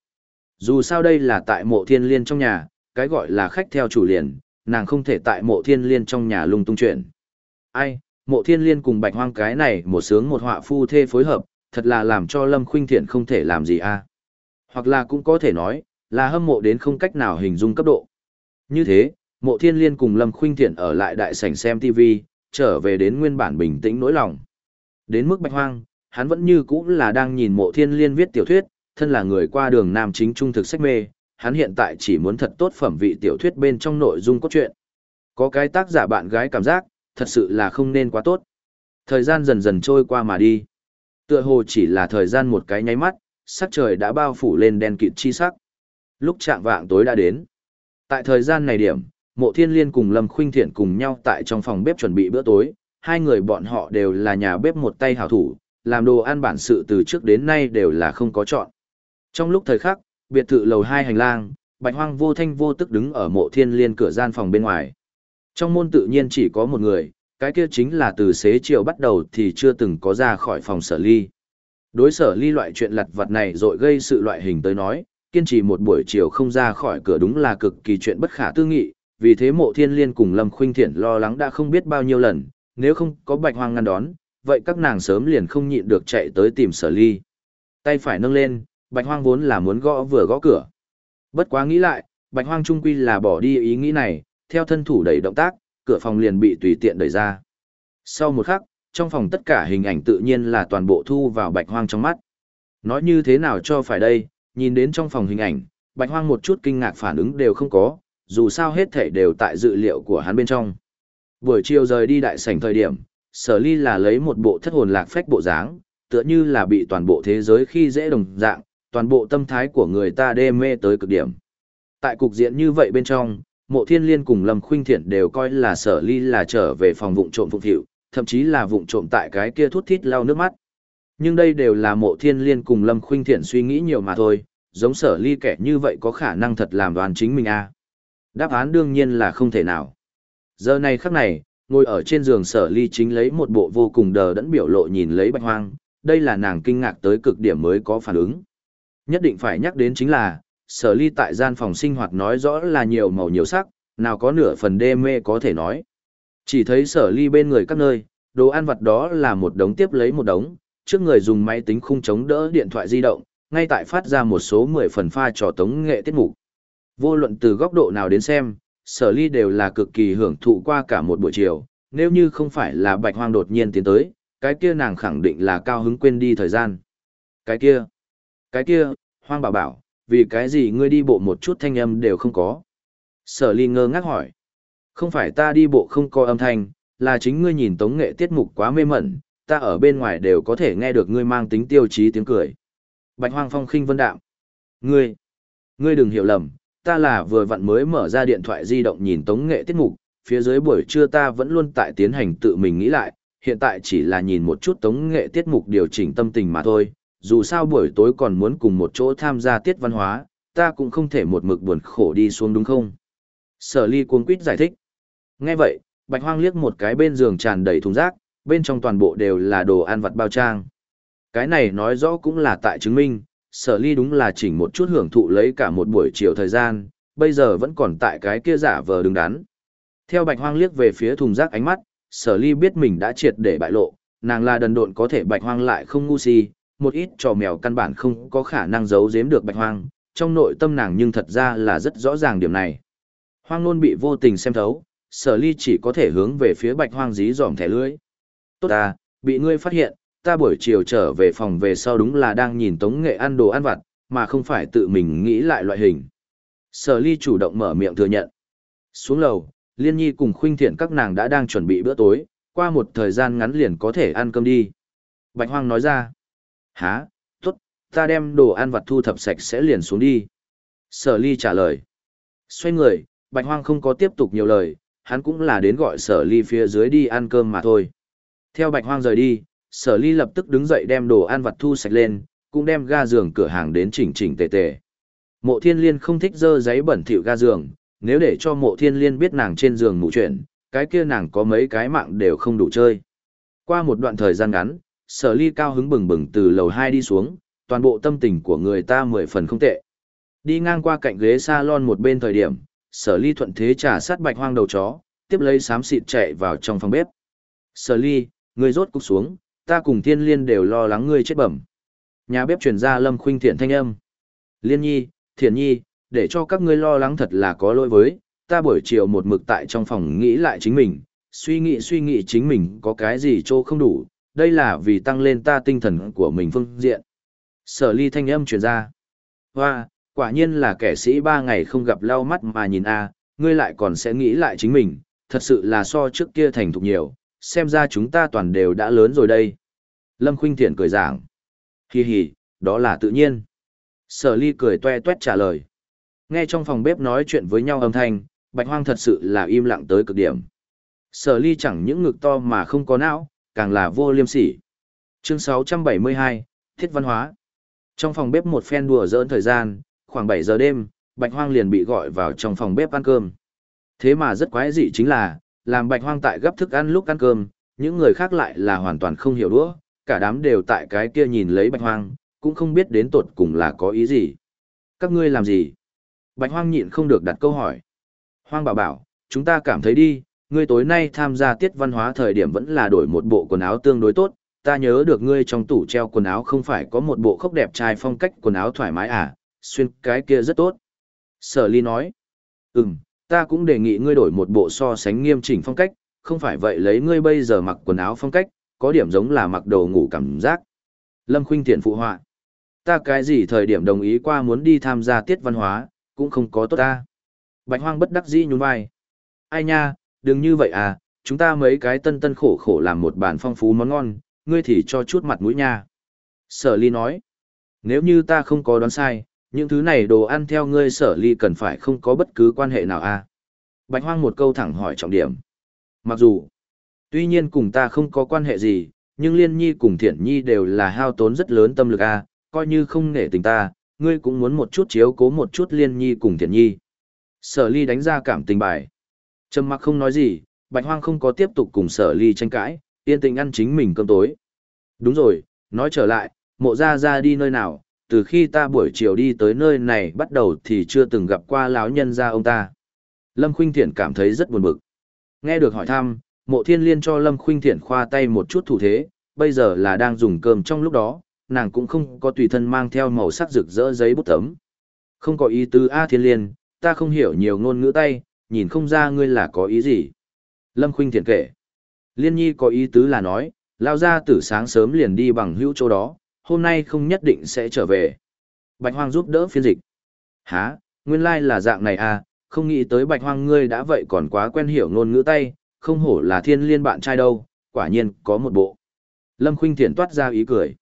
Speaker 1: Dù sao đây là tại Mộ Thiên Liên trong nhà, cái gọi là khách theo chủ liền, nàng không thể tại mộ thiên liên trong nhà lung tung chuyện. Ai, mộ thiên liên cùng bạch hoang cái này một sướng một họa phu thê phối hợp, thật là làm cho lâm khuynh thiện không thể làm gì a. Hoặc là cũng có thể nói, là hâm mộ đến không cách nào hình dung cấp độ. Như thế, mộ thiên liên cùng lâm khuynh thiện ở lại đại sảnh xem TV, trở về đến nguyên bản bình tĩnh nỗi lòng. Đến mức bạch hoang, hắn vẫn như cũ là đang nhìn mộ thiên liên viết tiểu thuyết, thân là người qua đường nam chính trung thực sách mê, hắn hiện tại chỉ muốn thật tốt phẩm vị tiểu thuyết bên trong nội dung cốt truyện. Có cái tác giả bạn gái cảm giác, thật sự là không nên quá tốt. Thời gian dần dần trôi qua mà đi. Tựa hồ chỉ là thời gian một cái nháy mắt, sắc trời đã bao phủ lên đen kịt chi sắc. Lúc trạng vạng tối đã đến. Tại thời gian này điểm, Mộ Thiên Liên cùng Lâm Khuynh Thiện cùng nhau tại trong phòng bếp chuẩn bị bữa tối, hai người bọn họ đều là nhà bếp một tay hảo thủ, làm đồ ăn bản sự từ trước đến nay đều là không có chọn. Trong lúc thời khắc, biệt thự lầu hai hành lang, bạch hoang vô thanh vô tức đứng ở mộ thiên liên cửa gian phòng bên ngoài. Trong môn tự nhiên chỉ có một người, cái kia chính là từ xế chiều bắt đầu thì chưa từng có ra khỏi phòng sở ly. Đối sở ly loại chuyện lặt vặt này rồi gây sự loại hình tới nói, kiên trì một buổi chiều không ra khỏi cửa đúng là cực kỳ chuyện bất khả tư nghị, vì thế mộ thiên liên cùng Lâm Khuynh Thiện lo lắng đã không biết bao nhiêu lần, nếu không có bạch hoang ngăn đón, vậy các nàng sớm liền không nhịn được chạy tới tìm sở ly. Tay phải nâng lên, bạch hoang vốn là muốn gõ vừa gõ cửa. Bất quá nghĩ lại, bạch hoang trung quy là bỏ đi ý nghĩ này, theo thân thủ đẩy động tác, cửa phòng liền bị tùy tiện đẩy ra. Sau một khắc, trong phòng tất cả hình ảnh tự nhiên là toàn bộ thu vào bạch hoang trong mắt. Nói như thế nào cho phải đây, nhìn đến trong phòng hình ảnh, bạch hoang một chút kinh ngạc phản ứng đều không có, dù sao hết thể đều tại dự liệu của hắn bên trong. Buổi chiều rời đi đại sảnh thời điểm, sở ly là lấy một bộ thất hồn lạc phách bộ dáng, tựa như là bị toàn bộ thế giới khi dễ đồng dạng, toàn bộ tâm thái của người ta đê mê tới cực điểm. Tại cục diện như vậy bên trong, mộ thiên liên cùng lâm khuynh thiện đều coi là sở ly là trở về phòng vụng trộm phục hiệu, thậm chí là vụng trộm tại cái kia thút thít lau nước mắt. Nhưng đây đều là mộ thiên liên cùng lâm khuynh thiện suy nghĩ nhiều mà thôi, giống sở ly kẻ như vậy có khả năng thật làm đoàn chính mình à. Đáp án đương nhiên là không thể nào. Giờ này khắc này, ngồi ở trên giường sở ly chính lấy một bộ vô cùng đờ đẫn biểu lộ nhìn lấy bạch hoang, đây là nàng kinh ngạc tới cực điểm mới có phản ứng. Nhất định phải nhắc đến chính là, sở ly tại gian phòng sinh hoạt nói rõ là nhiều màu nhiều sắc, nào có nửa phần đê mê có thể nói. Chỉ thấy sở ly bên người các nơi, đồ ăn vặt đó là một đống tiếp lấy một đống, trước người dùng máy tính khung chống đỡ điện thoại di động, ngay tại phát ra một số 10 phần pha trò tống nghệ tiết mục. Vô luận từ góc độ nào đến xem, sở ly đều là cực kỳ hưởng thụ qua cả một buổi chiều, nếu như không phải là bạch hoang đột nhiên tiến tới, cái kia nàng khẳng định là cao hứng quên đi thời gian. Cái kia, cái kia, hoang bảo bảo, vì cái gì ngươi đi bộ một chút thanh âm đều không có. Sở ly ngơ ngác hỏi. Không phải ta đi bộ không có âm thanh, là chính ngươi nhìn tống nghệ tiết mục quá mê mẩn, ta ở bên ngoài đều có thể nghe được ngươi mang tính tiêu chí tiếng cười. Bạch hoang phong khinh vân đạm. Ngươi, ngươi đừng hiểu lầm, ta là vừa vặn mới mở ra điện thoại di động nhìn tống nghệ tiết mục, phía dưới buổi trưa ta vẫn luôn tại tiến hành tự mình nghĩ lại, hiện tại chỉ là nhìn một chút tống nghệ tiết mục điều chỉnh tâm tình mà thôi, dù sao buổi tối còn muốn cùng một chỗ tham gia tiết văn hóa, ta cũng không thể một mực buồn khổ đi xuống đúng không? Sở ly cuống quýt giải thích. Nghe vậy, bạch hoang liếc một cái bên giường tràn đầy thùng rác, bên trong toàn bộ đều là đồ ăn vặt bao trang. Cái này nói rõ cũng là tại chứng minh, sở ly đúng là chỉnh một chút hưởng thụ lấy cả một buổi chiều thời gian, bây giờ vẫn còn tại cái kia giả vờ đứng đắn. Theo bạch hoang liếc về phía thùng rác ánh mắt, sở ly biết mình đã triệt để bại lộ, nàng là đần độn có thể bạch hoang lại không ngu si, một ít trò mèo căn bản không có khả năng giấu giếm được bạch hoang, trong nội tâm nàng nhưng thật ra là rất rõ ràng điểm này. Hoang luôn bị vô tình xem thấu, sở ly chỉ có thể hướng về phía bạch hoang dí dỏm thẻ lưới. Tốt à, bị ngươi phát hiện, ta buổi chiều trở về phòng về sau đúng là đang nhìn tống nghệ ăn đồ ăn vặt, mà không phải tự mình nghĩ lại loại hình. Sở ly chủ động mở miệng thừa nhận. Xuống lầu, Liên Nhi cùng Khuynh Thiện các nàng đã đang chuẩn bị bữa tối, qua một thời gian ngắn liền có thể ăn cơm đi. Bạch Hoang nói ra. Hả, tốt, ta đem đồ ăn vặt thu thập sạch sẽ liền xuống đi. Sở ly trả lời. Xoay người, Bạch Hoang không có tiếp tục nhiều lời, hắn cũng là đến gọi sở ly phía dưới đi ăn cơm mà thôi. Theo Bạch Hoang rời đi, sở ly lập tức đứng dậy đem đồ ăn vặt thu sạch lên, cũng đem ga giường cửa hàng đến chỉnh chỉnh tề tề. Mộ thiên liên không thích dơ giấy bẩn thỉu ga giường, nếu để cho mộ thiên liên biết nàng trên giường ngủ chuyện, cái kia nàng có mấy cái mạng đều không đủ chơi. Qua một đoạn thời gian ngắn, sở ly cao hứng bừng bừng từ lầu 2 đi xuống, toàn bộ tâm tình của người ta mười phần không tệ. Đi ngang qua cạnh ghế salon một bên thời điểm, sở ly thuận thế trả sát bạch hoang đầu chó, tiếp lấy sám xịt chạy vào trong phòng bếp. Sở ly, người rốt cục xuống, ta cùng thiên liên đều lo lắng ngươi chết bẩm. Nhà bếp truyền ra lâm khuynh thiện thanh âm. Liên nhi, thiện nhi, để cho các ngươi lo lắng thật là có lỗi với, ta buổi chiều một mực tại trong phòng nghĩ lại chính mình, suy nghĩ suy nghĩ chính mình có cái gì chỗ không đủ, đây là vì tăng lên ta tinh thần của mình phương diện. Sở ly thanh âm truyền ra. Hoa, quả nhiên là kẻ sĩ ba ngày không gặp lau mắt mà nhìn a ngươi lại còn sẽ nghĩ lại chính mình, thật sự là so trước kia thành thục nhiều, xem ra chúng ta toàn đều đã lớn rồi đây. Lâm Khuynh Thiện cười giảng. Hi hi, đó là tự nhiên. Sở ly cười toe toét trả lời. Nghe trong phòng bếp nói chuyện với nhau âm thanh, bạch hoang thật sự là im lặng tới cực điểm. Sở ly chẳng những ngực to mà không có não, càng là vô liêm sỉ. Chương 672, Thiết văn hóa. Trong phòng bếp một phen đùa dỡn thời gian, khoảng 7 giờ đêm, bạch hoang liền bị gọi vào trong phòng bếp ăn cơm. Thế mà rất quái dị chính là, làm bạch hoang tại gấp thức ăn lúc ăn cơm, những người khác lại là hoàn toàn không hiểu đũa, cả đám đều tại cái kia nhìn lấy bạch hoang, cũng không biết đến tột cùng là có ý gì. Các ngươi làm gì? Bạch hoang nhịn không được đặt câu hỏi. Hoang bảo bảo, chúng ta cảm thấy đi, ngươi tối nay tham gia tiết văn hóa thời điểm vẫn là đổi một bộ quần áo tương đối tốt, ta nhớ được ngươi trong tủ treo quần áo không phải có một bộ khốc đẹp trai phong cách quần áo thoải mái à, xuyên cái kia rất tốt. Sở ly nói, ừm, ta cũng đề nghị ngươi đổi một bộ so sánh nghiêm chỉnh phong cách, không phải vậy lấy ngươi bây giờ mặc quần áo phong cách, có điểm giống là mặc đồ ngủ cảm giác. Lâm Khuynh Thiện phụ họa, ta cái gì thời điểm đồng ý qua muốn đi tham gia tiết văn hóa, cũng không có tốt ta. Bạch Hoang bất đắc dĩ nhún vai. Ai nha, đừng như vậy à, chúng ta mấy cái tân tân khổ khổ làm một bàn phong phú món ngon, ngươi thì cho chút mặt mũi nha. Sở ly nói, nếu như ta không có đoán sai, những thứ này đồ ăn theo ngươi sở ly cần phải không có bất cứ quan hệ nào à. Bạch hoang một câu thẳng hỏi trọng điểm. Mặc dù, tuy nhiên cùng ta không có quan hệ gì, nhưng liên nhi cùng thiện nhi đều là hao tốn rất lớn tâm lực à, coi như không nể tình ta, ngươi cũng muốn một chút chiếu cố một chút liên nhi cùng thiện nhi. Sở ly đánh ra cảm tình bài. Trầm mặc không nói gì, bạch hoang không có tiếp tục cùng sở ly tranh cãi, yên tình ăn chính mình cơm tối. Đúng rồi, nói trở lại, mộ ra ra đi nơi nào, từ khi ta buổi chiều đi tới nơi này bắt đầu thì chưa từng gặp qua lão nhân gia ông ta. Lâm Khuynh Thiện cảm thấy rất buồn bực. Nghe được hỏi thăm, mộ thiên liên cho Lâm Khuynh Thiện khoa tay một chút thủ thế, bây giờ là đang dùng cơm trong lúc đó, nàng cũng không có tùy thân mang theo màu sắc rực rỡ giấy bút tấm. Không có ý tứ A thiên liên, ta không hiểu nhiều ngôn ngữ tay, nhìn không ra ngươi là có ý gì. Lâm Khuynh Thiện kể. Liên nhi có ý tứ là nói, lao ra từ sáng sớm liền đi bằng hữu chỗ đó, hôm nay không nhất định sẽ trở về. Bạch Hoang giúp đỡ phiên dịch. Hả, nguyên lai là dạng này à, không nghĩ tới Bạch Hoang ngươi đã vậy còn quá quen hiểu ngôn ngữ tay, không hổ là thiên liên bạn trai đâu, quả nhiên có một bộ. Lâm Khuynh Thiển toát ra ý cười.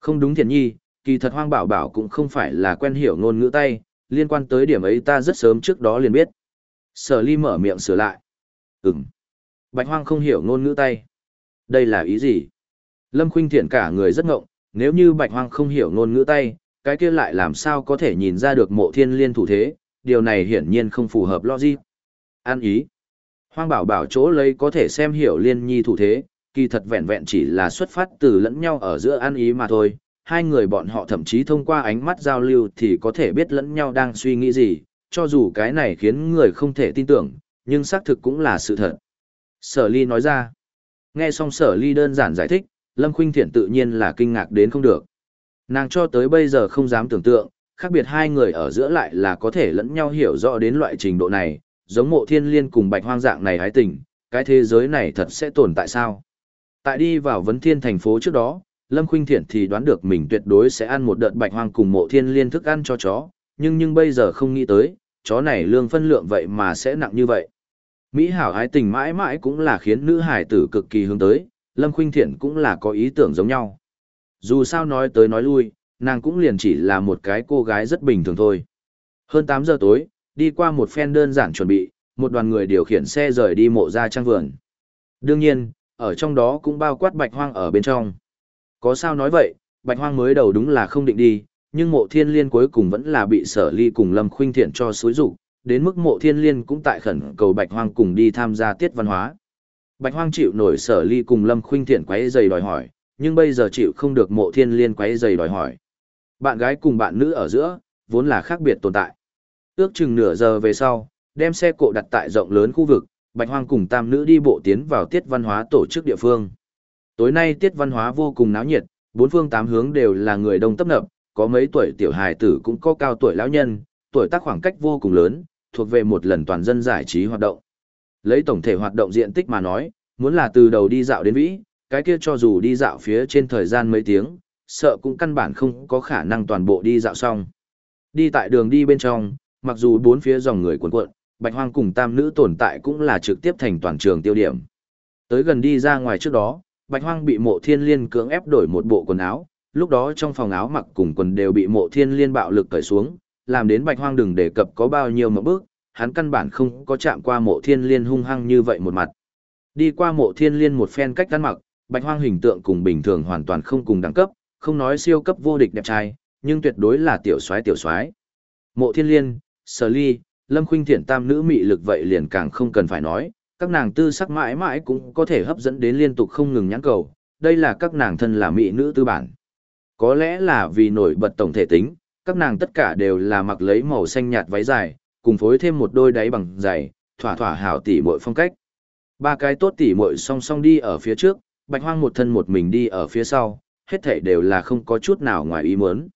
Speaker 1: Không đúng thiện nhi, kỳ thật Hoang bảo bảo cũng không phải là quen hiểu ngôn ngữ tay, liên quan tới điểm ấy ta rất sớm trước đó liền biết. Sở ly mở miệng sửa lại. Ừm. Bạch Hoang không hiểu ngôn ngữ tay. Đây là ý gì? Lâm Khuynh Thiển cả người rất ngộng, nếu như Bạch Hoang không hiểu ngôn ngữ tay, cái kia lại làm sao có thể nhìn ra được mộ thiên liên thủ thế, điều này hiển nhiên không phù hợp logic. An ý. Hoang bảo bảo chỗ lấy có thể xem hiểu liên nhi thủ thế, kỳ thật vẹn vẹn chỉ là xuất phát từ lẫn nhau ở giữa an ý mà thôi. Hai người bọn họ thậm chí thông qua ánh mắt giao lưu thì có thể biết lẫn nhau đang suy nghĩ gì, cho dù cái này khiến người không thể tin tưởng, nhưng xác thực cũng là sự thật. Sở ly nói ra. Nghe xong sở ly đơn giản giải thích, Lâm Khuynh Thiện tự nhiên là kinh ngạc đến không được. Nàng cho tới bây giờ không dám tưởng tượng, khác biệt hai người ở giữa lại là có thể lẫn nhau hiểu rõ đến loại trình độ này, giống mộ thiên liên cùng bạch hoang dạng này hái tình, cái thế giới này thật sẽ tồn tại sao? Tại đi vào vấn thiên thành phố trước đó, Lâm Khuynh Thiện thì đoán được mình tuyệt đối sẽ ăn một đợt bạch hoang cùng mộ thiên liên thức ăn cho chó, nhưng nhưng bây giờ không nghĩ tới, chó này lương phân lượng vậy mà sẽ nặng như vậy. Mỹ hảo hái tình mãi mãi cũng là khiến nữ hải tử cực kỳ hướng tới, Lâm Khuynh Thiện cũng là có ý tưởng giống nhau. Dù sao nói tới nói lui, nàng cũng liền chỉ là một cái cô gái rất bình thường thôi. Hơn 8 giờ tối, đi qua một phen đơn giản chuẩn bị, một đoàn người điều khiển xe rời đi mộ ra trang vườn. Đương nhiên, ở trong đó cũng bao quát bạch hoang ở bên trong. Có sao nói vậy, bạch hoang mới đầu đúng là không định đi, nhưng mộ thiên liên cuối cùng vẫn là bị sở ly cùng Lâm Khuynh Thiện cho suối rủ, đến mức mộ thiên liên cũng tại khẩn cầu bạch hoang cùng đi tham gia tiết văn hóa. Bạch hoang chịu nổi sở ly cùng lâm khuynh thiện quấy giày đòi hỏi, nhưng bây giờ chịu không được mộ thiên liên quấy giày đòi hỏi. Bạn gái cùng bạn nữ ở giữa, vốn là khác biệt tồn tại. Ước chừng nửa giờ về sau, đem xe cộ đặt tại rộng lớn khu vực, Bạch Hoang cùng tam nữ đi bộ tiến vào tiết văn hóa tổ chức địa phương. Tối nay tiết văn hóa vô cùng náo nhiệt, bốn phương tám hướng đều là người đông tấp nập, có mấy tuổi tiểu hài tử cũng có cao tuổi lão nhân, tuổi tác khoảng cách vô cùng lớn, thuộc về một lần toàn dân giải trí hoạt động. Lấy tổng thể hoạt động diện tích mà nói, muốn là từ đầu đi dạo đến vĩ, cái kia cho dù đi dạo phía trên thời gian mấy tiếng, sợ cũng căn bản không có khả năng toàn bộ đi dạo xong. Đi tại đường đi bên trong, mặc dù bốn phía dòng người cuộn cuộn, bạch hoang cùng tam nữ tồn tại cũng là trực tiếp thành toàn trường tiêu điểm. Tới gần đi ra ngoài trước đó, bạch hoang bị mộ thiên liên cưỡng ép đổi một bộ quần áo, lúc đó trong phòng áo mặc cùng quần đều bị mộ thiên liên bạo lực cởi xuống, làm đến bạch hoang đừng đề cập có bao nhiêu mà bước, hắn căn bản không có chạm qua mộ thiên liên hung hăng như vậy một mặt. Đi qua mộ thiên liên một phen cách ăn mặc, bạch hoang hình tượng cùng bình thường hoàn toàn không cùng đẳng cấp, không nói siêu cấp vô địch đẹp trai, nhưng tuyệt đối là tiểu soái tiểu soái. Mộ thiên liên, sở ly, lâm khuynh thiện tam nữ mị lực vậy liền càng không cần phải nói, Các nàng tư sắc mãi mãi cũng có thể hấp dẫn đến liên tục không ngừng nhãn cầu, đây là các nàng thân là mỹ nữ tư bản. Có lẽ là vì nổi bật tổng thể tính, các nàng tất cả đều là mặc lấy màu xanh nhạt váy dài, cùng phối thêm một đôi đáy bằng giày, thỏa thỏa hảo tỉ muội phong cách. Ba cái tốt tỉ muội song song đi ở phía trước, Bạch Hoang một thân một mình đi ở phía sau, hết thảy đều là không có chút nào ngoài ý muốn.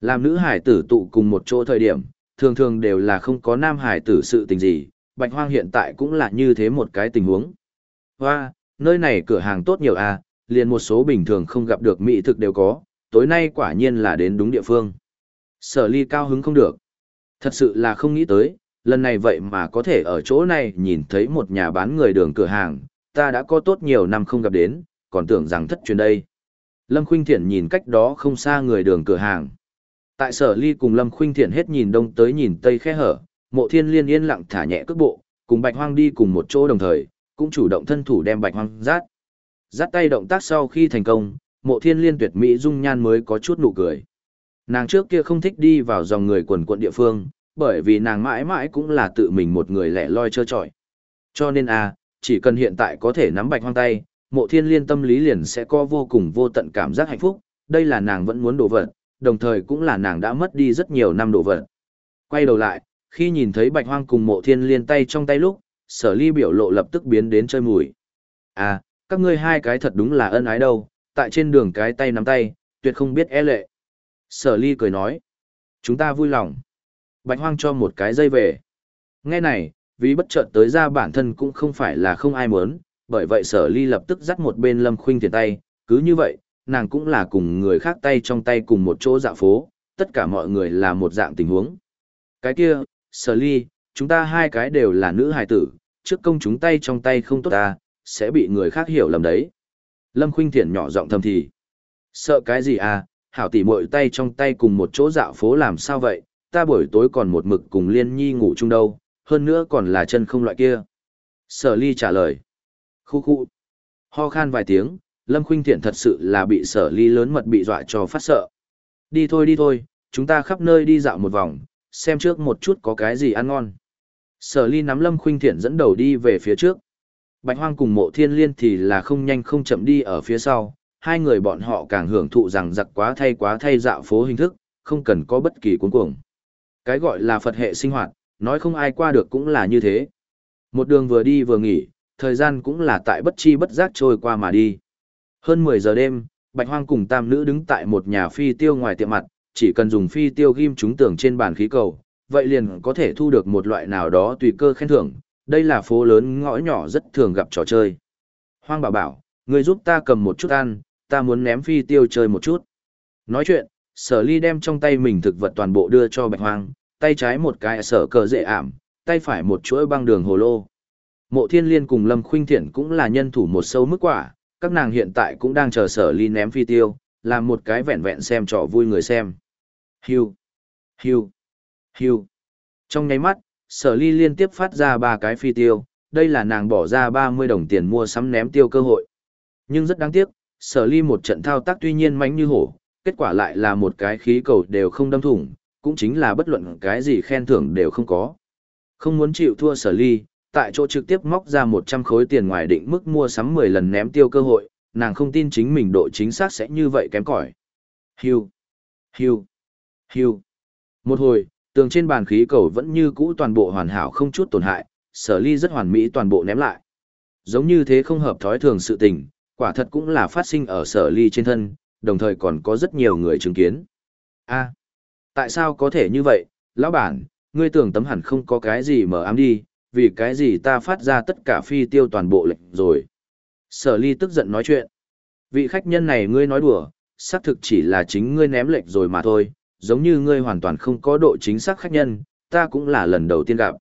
Speaker 1: Làm nữ hải tử tụ cùng một chỗ thời điểm, thường thường đều là không có nam hải tử sự tình gì, Bạch Hoang hiện tại cũng là như thế một cái tình huống. Hoa, nơi này cửa hàng tốt nhiều à, liền một số bình thường không gặp được mỹ thực đều có, tối nay quả nhiên là đến đúng địa phương. Sở ly cao hứng không được. Thật sự là không nghĩ tới, lần này vậy mà có thể ở chỗ này nhìn thấy một nhà bán người đường cửa hàng, ta đã có tốt nhiều năm không gặp đến, còn tưởng rằng thất truyền đây. Lâm Khuynh Thiện nhìn cách đó không xa người đường cửa hàng. Tại sở ly cùng Lâm Khuynh Thiện hết nhìn đông tới nhìn tây khe hở, mộ thiên liên yên lặng thả nhẹ cước bộ, cùng bạch hoang đi cùng một chỗ đồng thời, cũng chủ động thân thủ đem bạch hoang rát. Rát tay động tác sau khi thành công, mộ thiên liên tuyệt mỹ dung nhan mới có chút nụ cười. Nàng trước kia không thích đi vào dòng người quần quận địa phương, bởi vì nàng mãi mãi cũng là tự mình một người lẻ loi trơ trọi. Cho nên a, à, chỉ cần hiện tại có thể nắm bạch hoang tay, mộ thiên liên tâm lý liền sẽ có vô cùng vô tận cảm giác hạnh phúc, đây là nàng vẫn muốn đổ vật, đồng thời cũng là nàng đã mất đi rất nhiều năm đổ vật. Quay đầu lại, khi nhìn thấy bạch hoang cùng mộ thiên liên tay trong tay lúc, sở ly biểu lộ lập tức biến đến chơi mùi. À, các ngươi hai cái thật đúng là ân ái đâu, tại trên đường cái tay nắm tay, tuyệt không biết e lệ. Sở ly cười nói, chúng ta vui lòng. Bạch hoang cho một cái dây về. Nghe này, vì bất chợt tới ra bản thân cũng không phải là không ai muốn, bởi vậy sở ly lập tức dắt một bên lâm khuynh thiền tay, cứ như vậy, nàng cũng là cùng người khác tay trong tay cùng một chỗ dạo phố, tất cả mọi người là một dạng tình huống. Cái kia, sở ly, chúng ta hai cái đều là nữ hài tử, trước công chúng tay trong tay không tốt ta, sẽ bị người khác hiểu lầm đấy. Lâm khuynh thiện nhỏ giọng thầm thì. Sợ cái gì à, hảo tỷ mội tay trong tay cùng một chỗ dạo phố làm sao vậy, ta buổi tối còn một mực cùng liên nhi ngủ chung đâu, hơn nữa còn là chân không loại kia. Sở ly trả lời. Khu khu. Ho khan vài tiếng, Lâm Khuynh Thiện thật sự là bị sở ly lớn mật bị dọa cho phát sợ. Đi thôi đi thôi, chúng ta khắp nơi đi dạo một vòng, xem trước một chút có cái gì ăn ngon. Sở ly nắm Lâm Khuynh Thiện dẫn đầu đi về phía trước. Bạch Hoang cùng mộ thiên liên thì là không nhanh không chậm đi ở phía sau, hai người bọn họ càng hưởng thụ rằng giặc quá thay quá thay dạo phố hình thức, không cần có bất kỳ cuốn cuồng. Cái gọi là Phật hệ sinh hoạt, nói không ai qua được cũng là như thế. Một đường vừa đi vừa nghỉ, thời gian cũng là tại bất chi bất giác trôi qua mà đi. Hơn 10 giờ đêm, Bạch Hoang cùng tam nữ đứng tại một nhà phi tiêu ngoài tiệm mặt, chỉ cần dùng phi tiêu ghim chúng tưởng trên bàn khí cầu, vậy liền có thể thu được một loại nào đó tùy cơ khen thưởng. Đây là phố lớn ngõ nhỏ rất thường gặp trò chơi. Hoang bảo bảo, người giúp ta cầm một chút ăn, ta muốn ném phi tiêu chơi một chút. Nói chuyện, sở ly đem trong tay mình thực vật toàn bộ đưa cho Bạch Hoang, tay trái một cái sở cờ dễ ảm, tay phải một chuỗi băng đường hồ lô. Mộ thiên liên cùng Lâm Khuynh Thiện cũng là nhân thủ một sâu mức quả, các nàng hiện tại cũng đang chờ sở ly ném phi tiêu, làm một cái vẹn vẹn xem trò vui người xem. Hiu, hiu, hiu. Trong nháy mắt, sở ly liên tiếp phát ra ba cái phi tiêu, đây là nàng bỏ ra 30 đồng tiền mua sắm ném tiêu cơ hội. Nhưng rất đáng tiếc, sở ly một trận thao tác tuy nhiên mánh như hổ, kết quả lại là một cái khí cầu đều không đâm thủng, cũng chính là bất luận cái gì khen thưởng đều không có. Không muốn chịu thua sở ly, tại chỗ trực tiếp móc ra 100 khối tiền ngoài định mức mua sắm 10 lần ném tiêu cơ hội, nàng không tin chính mình độ chính xác sẽ như vậy kém cỏi. Hiu, hiu, hiu. Một hồi, tường trên bàn khí cầu vẫn như cũ toàn bộ hoàn hảo không chút tổn hại, sở ly rất hoàn mỹ toàn bộ ném lại. Giống như thế không hợp thói thường sự tình, quả thật cũng là phát sinh ở sở ly trên thân, đồng thời còn có rất nhiều người chứng kiến. a à, tại sao có thể như vậy, lão bản, ngươi tưởng tấm hẳn không có cái gì mở ám đi, vì cái gì ta phát ra tất cả phi tiêu toàn bộ lệnh rồi. Sở ly tức giận nói chuyện. Vị khách nhân này ngươi nói đùa, xác thực chỉ là chính ngươi ném lệnh rồi mà thôi, giống như ngươi hoàn toàn không có độ chính xác khách nhân, ta cũng là lần đầu tiên gặp.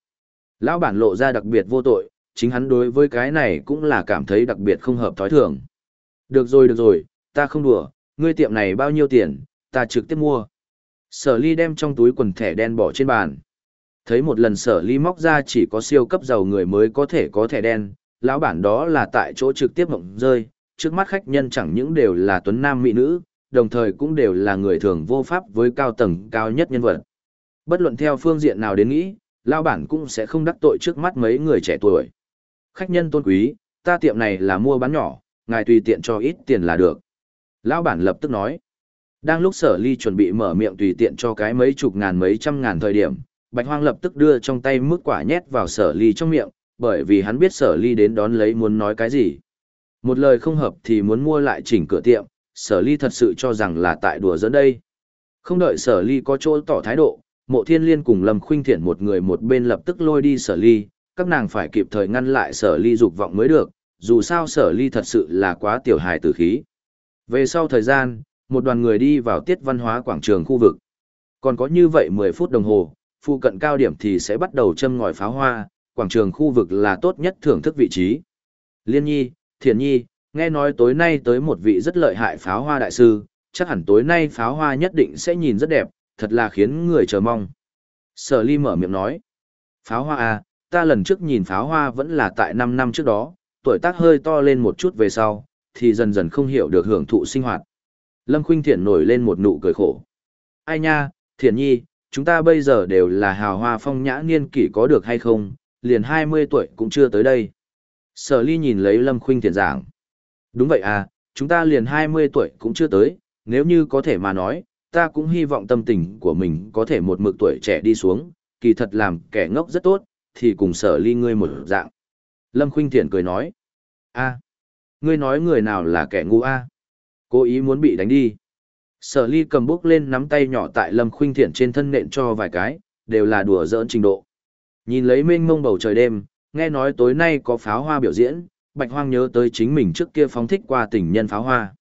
Speaker 1: Lão bản lộ ra đặc biệt vô tội, chính hắn đối với cái này cũng là cảm thấy đặc biệt không hợp thói thường. Được rồi được rồi, ta không đùa, ngươi tiệm này bao nhiêu tiền, ta trực tiếp mua. Sở ly đem trong túi quần thẻ đen bỏ trên bàn. Thấy một lần sở ly móc ra chỉ có siêu cấp giàu người mới có thể có thẻ đen, lão bản đó là tại chỗ trực tiếp mộng rơi, trước mắt khách nhân chẳng những đều là tuấn nam mỹ nữ, đồng thời cũng đều là người thường vô pháp với cao tầng cao nhất nhân vật. Bất luận theo phương diện nào đến nghĩ, lão bản cũng sẽ không đắc tội trước mắt mấy người trẻ tuổi. Khách nhân tôn quý, ta tiệm này là mua bán nhỏ, ngài tùy tiện cho ít tiền là được. Lão bản lập tức nói. Đang lúc sở ly chuẩn bị mở miệng tùy tiện cho cái mấy chục ngàn mấy trăm ngàn thời điểm, bạch hoang lập tức đưa trong tay mức quả nhét vào sở ly trong miệng, bởi vì hắn biết sở ly đến đón lấy muốn nói cái gì. Một lời không hợp thì muốn mua lại chỉnh cửa tiệm, sở ly thật sự cho rằng là tại đùa dẫn đây. Không đợi sở ly có chỗ tỏ thái độ, mộ thiên liên cùng lâm khuynh thiện một người một bên lập tức lôi đi sở ly, các nàng phải kịp thời ngăn lại sở ly dục vọng mới được, dù sao sở ly thật sự là quá tiểu hài tử khí. Về sau thời gian, một đoàn người đi vào tiết văn hóa quảng trường khu vực. Còn có như vậy 10 phút đồng hồ, phụ cận cao điểm thì sẽ bắt đầu châm ngòi pháo hoa, quảng trường khu vực là tốt nhất thưởng thức vị trí. Liên nhi, thiền nhi, nghe nói tối nay tới một vị rất lợi hại pháo hoa đại sư, chắc hẳn tối nay pháo hoa nhất định sẽ nhìn rất đẹp, thật là khiến người chờ mong. Sở ly mở miệng nói, pháo hoa à, ta lần trước nhìn pháo hoa vẫn là tại 5 năm trước đó, tuổi tác hơi to lên một chút về sau, thì dần dần không hiểu được hưởng thụ sinh hoạt. Lâm Khuynh Thiển nổi lên một nụ cười khổ. Ai nha, Thiển Nhi, chúng ta bây giờ đều là hào hoa phong nhã niên kỷ có được hay không, liền 20 tuổi cũng chưa tới đây. Sở ly nhìn lấy Lâm Khuynh Thiển giảng. Đúng vậy à, chúng ta liền 20 tuổi cũng chưa tới, nếu như có thể mà nói, ta cũng hy vọng tâm tình của mình có thể một mực tuổi trẻ đi xuống, kỳ thật làm kẻ ngốc rất tốt, thì cùng sở ly ngươi một dạng. Lâm Khuynh Thiện cười nói. a ngươi nói người nào là kẻ ngu a Cố ý muốn bị đánh đi. Sở ly cầm bước lên nắm tay nhỏ tại Lâm Khuynh Thiện trên thân nện cho vài cái, đều là đùa giỡn trình độ. Nhìn lấy mênh mông bầu trời đêm, nghe nói tối nay có pháo hoa biểu diễn, Bạch Hoang nhớ tới chính mình trước kia phóng thích qua tình nhân pháo hoa.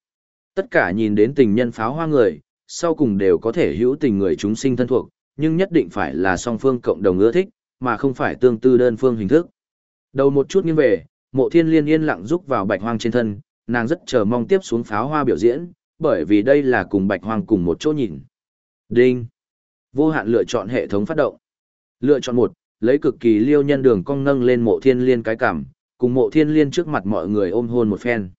Speaker 1: Tất cả nhìn đến tình nhân pháo hoa người, sau cùng đều có thể hữu tình người chúng sinh thân thuộc, nhưng nhất định phải là song phương cộng đồng ưa thích, mà không phải tương tư đơn phương hình thức. Đầu một chút nghiêng về, mộ thiên liên yên lặng rúc vào bạch hoang trên thân, nàng rất chờ mong tiếp xuống pháo hoa biểu diễn, bởi vì đây là cùng bạch hoang cùng một chỗ nhìn. Đinh. Vô hạn lựa chọn hệ thống phát động. Lựa chọn một, lấy cực kỳ liêu nhân đường cong nâng lên mộ thiên liên cái cảm, cùng mộ thiên liên trước mặt mọi người ôm hôn một phen.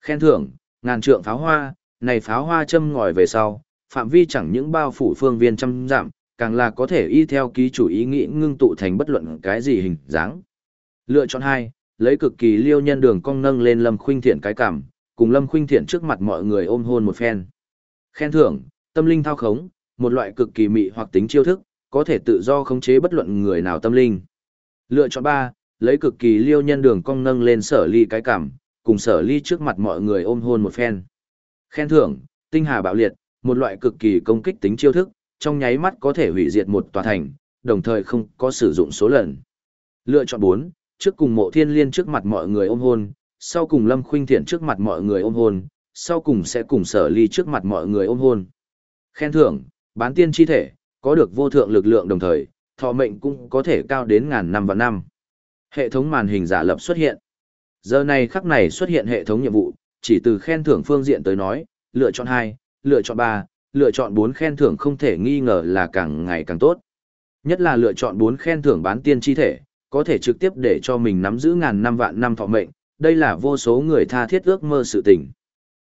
Speaker 1: Khen thưởng, ngàn trượng pháo hoa, này pháo hoa châm ngòi về sau, phạm vi chẳng những bao phủ phương viên trăm giảm, càng là có thể y theo ký chủ ý nghĩ ngưng tụ thành bất luận cái gì hình dáng. Lựa chọn hai, lấy cực kỳ liêu nhân đường cong nâng lên Lâm Khuynh Thiện cái cảm, cùng Lâm Khuynh Thiện trước mặt mọi người ôm hôn một phen. Khen thưởng, tâm linh thao khống, một loại cực kỳ mị hoặc tính chiêu thức, có thể tự do khống chế bất luận người nào tâm linh. Lựa chọn ba, lấy cực kỳ liêu nhân đường cong nâng lên sở ly cái cảm, cùng sở ly trước mặt mọi người ôm hôn một phen. Khen thưởng, tinh hà bạo liệt, một loại cực kỳ công kích tính chiêu thức, trong nháy mắt có thể hủy diệt một tòa thành, đồng thời không có sử dụng số lần. Lựa chọn 4, trước cùng mộ thiên liên trước mặt mọi người ôm hôn, sau cùng lâm khuynh thiện trước mặt mọi người ôm hôn, sau cùng sẽ cùng sở ly trước mặt mọi người ôm hôn. Khen thưởng, bán tiên chi thể, có được vô thượng lực lượng đồng thời, thọ mệnh cũng có thể cao đến ngàn năm và năm. Hệ thống màn hình giả lập xuất hiện. Giờ này khắc này xuất hiện hệ thống nhiệm vụ, chỉ từ khen thưởng phương diện tới nói, lựa chọn 2, lựa chọn 3, lựa chọn 4 khen thưởng không thể nghi ngờ là càng ngày càng tốt. Nhất là lựa chọn 4 khen thưởng bán tiên chi thể, có thể trực tiếp để cho mình nắm giữ ngàn năm vạn năm thọ mệnh, đây là vô số người tha thiết ước mơ sự tình.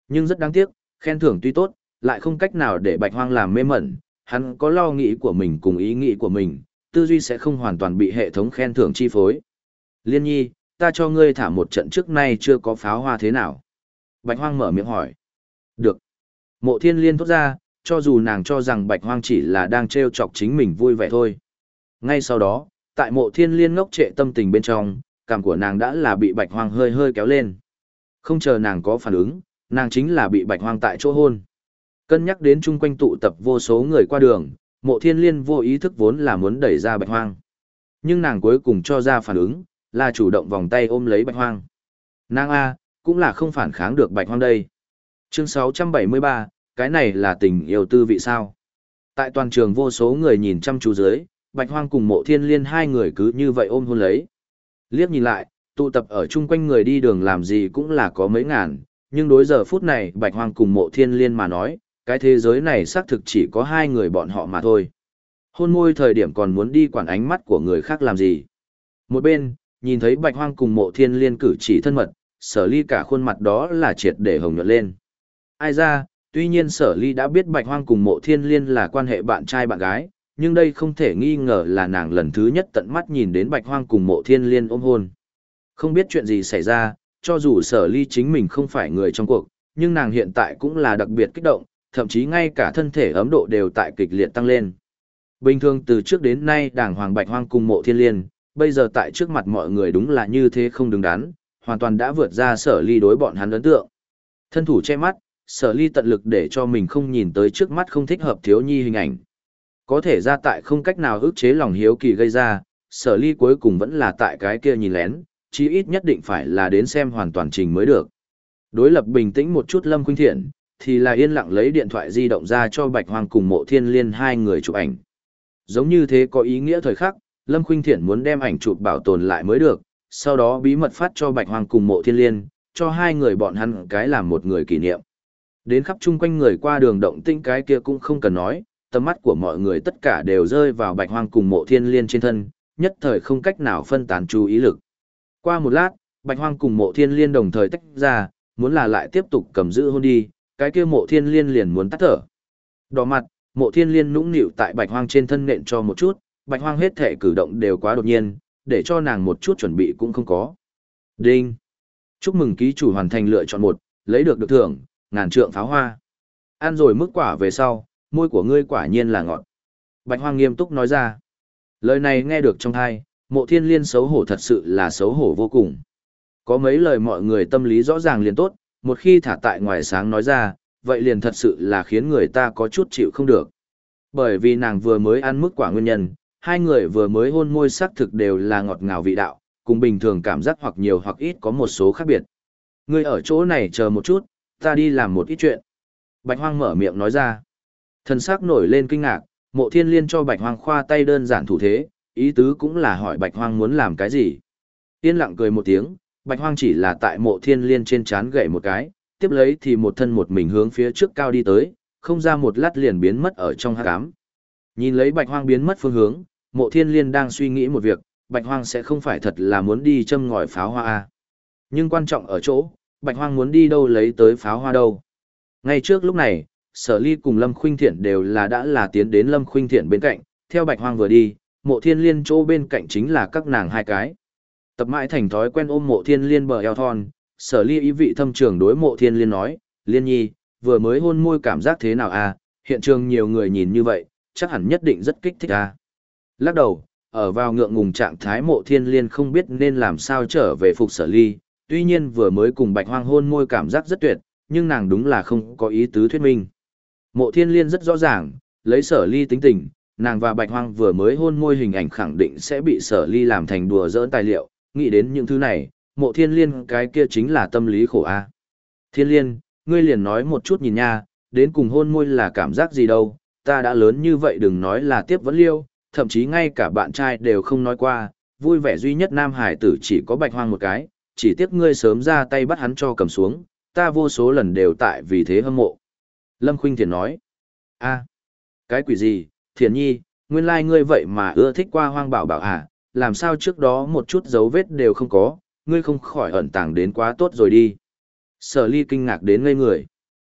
Speaker 1: Nhưng rất đáng tiếc, khen thưởng tuy tốt, lại không cách nào để bạch hoang làm mê mẩn, hắn có lo nghĩ của mình cùng ý nghĩ của mình, tư duy sẽ không hoàn toàn bị hệ thống khen thưởng chi phối. Liên nhi, ta cho ngươi thả một trận trước nay chưa có pháo hoa thế nào? Bạch hoang mở miệng hỏi. Được. Mộ thiên liên thốt ra, cho dù nàng cho rằng bạch hoang chỉ là đang treo chọc chính mình vui vẻ thôi. Ngay sau đó, tại mộ thiên liên ngốc trệ tâm tình bên trong, cảm của nàng đã là bị bạch hoang hơi hơi kéo lên. Không chờ nàng có phản ứng, nàng chính là bị bạch hoang tại chỗ hôn. Cân nhắc đến chung quanh tụ tập vô số người qua đường, mộ thiên liên vô ý thức vốn là muốn đẩy ra bạch hoang. Nhưng nàng cuối cùng cho ra phản ứng, là chủ động vòng tay ôm lấy bạch hoang. Nàng A, cũng là không phản kháng được bạch hoang đây. Chương 673, cái này là tình yêu tư vị sao. Tại toàn trường vô số người nhìn chăm chú dưới, bạch hoang cùng mộ thiên liên hai người cứ như vậy ôm hôn lấy. Liếc nhìn lại, tụ tập ở chung quanh người đi đường làm gì cũng là có mấy ngàn, nhưng đối giờ phút này bạch hoang cùng mộ thiên liên mà nói, cái thế giới này xác thực chỉ có hai người bọn họ mà thôi. Hôn môi thời điểm còn muốn đi quản ánh mắt của người khác làm gì. Một bên, nhìn thấy bạch hoang cùng mộ thiên liên cử chỉ thân mật, sở ly cả khuôn mặt đó là triệt để hồng nhuận lên. Ai ra, tuy nhiên sở ly đã biết bạch hoang cùng mộ thiên liên là quan hệ bạn trai bạn gái, nhưng đây không thể nghi ngờ là nàng lần thứ nhất tận mắt nhìn đến bạch hoang cùng mộ thiên liên ôm hôn. Không biết chuyện gì xảy ra, cho dù sở ly chính mình không phải người trong cuộc, nhưng nàng hiện tại cũng là đặc biệt kích động, thậm chí ngay cả thân thể ấm độ đều tại kịch liệt tăng lên. Bình thường từ trước đến nay đảng Hoàng Bạch Hoang cùng mộ thiên liên, bây giờ tại trước mặt mọi người đúng là như thế không đứng đắn, hoàn toàn đã vượt ra sở ly đối bọn hắn ấn tượng. Thân thủ che mắt, sở ly tận lực để cho mình không nhìn tới trước mắt không thích hợp thiếu nhi hình ảnh. Có thể ra tại không cách nào ức chế lòng hiếu kỳ gây ra, sở ly cuối cùng vẫn là tại cái kia nhìn lén, chí ít nhất định phải là đến xem hoàn toàn trình mới được. Đối lập bình tĩnh một chút Lâm Khuynh Thiện, thì là yên lặng lấy điện thoại di động ra cho Bạch Hoang cùng Mộ Thiên Liên hai người chụp ảnh. Giống như thế có ý nghĩa thời khắc, Lâm Khuynh Thiện muốn đem ảnh chụp bảo tồn lại mới được, sau đó bí mật phát cho Bạch Hoang cùng Mộ Thiên Liên, cho hai người bọn hắn cái làm một người kỷ niệm. Đến khắp chung quanh người qua đường động tĩnh cái kia cũng không cần nói, tầm mắt của mọi người tất cả đều rơi vào Bạch Hoang cùng Mộ Thiên Liên trên thân, nhất thời không cách nào phân tán chú ý lực. Qua một lát, Bạch Hoang cùng Mộ Thiên Liên đồng thời tách ra, muốn là lại tiếp tục cầm giữ hôn đi, cái kia Mộ Thiên Liên liền muốn tắt thở. Đỏ mặt, Mộ Thiên Liên nũng nịu tại Bạch Hoang trên thân nện cho một chút, Bạch Hoang hết thể cử động đều quá đột nhiên, để cho nàng một chút chuẩn bị cũng không có. Đinh. Chúc mừng ký chủ hoàn thành lựa chọn một, lấy được được thưởng, ngàn trượng pháo hoa. Ăn rồi mức quả về sau, môi của ngươi quả nhiên là ngọt. Bạch Hoang nghiêm túc nói ra. Lời này nghe được trong tai, mộ thiên liên xấu hổ thật sự là xấu hổ vô cùng. Có mấy lời mọi người tâm lý rõ ràng liền tốt, một khi thả tại ngoài sáng nói ra, vậy liền thật sự là khiến người ta có chút chịu không được. Bởi vì nàng vừa mới ăn mức quả nguyên nhân, hai người vừa mới hôn môi sắc thực đều là ngọt ngào vị đạo, cùng bình thường cảm giác hoặc nhiều hoặc ít có một số khác biệt. Ngươi ở chỗ này chờ một chút, ta đi làm một ít chuyện. Bạch Hoang mở miệng nói ra. Thần sắc nổi lên kinh ngạc, mộ thiên liên cho Bạch Hoang khoa tay đơn giản thủ thế, ý tứ cũng là hỏi Bạch Hoang muốn làm cái gì. Yên lặng cười một tiếng, Bạch Hoang chỉ là tại mộ thiên liên trên chán gậy một cái, tiếp lấy thì một thân một mình hướng phía trước cao đi tới, không ra một lát liền biến mất ở trong hắc ám. Nhìn lấy Bạch Hoang biến mất phương hướng, mộ thiên liên đang suy nghĩ một việc, Bạch Hoang sẽ không phải thật là muốn đi châm ngòi pháo hoa à. Nhưng quan trọng ở chỗ, Bạch Hoang muốn đi đâu lấy tới pháo hoa đâu. Ngay trước lúc này, Sở Ly cùng Lâm Khuynh Thiện đều là đã là tiến đến Lâm Khuynh Thiện bên cạnh, theo Bạch Hoang vừa đi, mộ thiên liên chỗ bên cạnh chính là các nàng hai cái. Tập mãi thành thói quen ôm mộ thiên liên bờ eo thon, Sở Ly ý vị thâm trường đối mộ thiên liên nói, liên nhi, vừa mới hôn môi cảm giác thế nào à, hiện trường nhiều người nhìn như vậy, chắc hẳn nhất định rất kích thích à. Lắc đầu, ở vào ngượng ngùng trạng thái mộ thiên liên không biết nên làm sao trở về phục sở ly, tuy nhiên vừa mới cùng bạch hoang hôn môi cảm giác rất tuyệt, nhưng nàng đúng là không có ý tứ thuyết minh. Mộ thiên liên rất rõ ràng, lấy sở ly tính tình, nàng và bạch hoang vừa mới hôn môi hình ảnh khẳng định sẽ bị sở ly làm thành đùa giỡn tài liệu, nghĩ đến những thứ này, mộ thiên liên cái kia chính là tâm lý khổ a. Thiên liên, ngươi liền nói một chút nhìn nha, đến cùng hôn môi là cảm giác gì đâu, ta đã lớn như vậy đừng nói là tiếp vẫn liêu, thậm chí ngay cả bạn trai đều không nói qua, vui vẻ duy nhất nam hải tử chỉ có bạch hoang một cái, chỉ tiếc ngươi sớm ra tay bắt hắn cho cầm xuống, ta vô số lần đều tại vì thế hâm mộ. Lâm Khuynh Thiền nói, a, cái quỷ gì, Thiền Nhi, nguyên lai like ngươi vậy mà ưa thích qua hoang bảo bảo à, làm sao trước đó một chút dấu vết đều không có, ngươi không khỏi ẩn tàng đến quá tốt rồi đi. Sở ly kinh ngạc đến ngây người.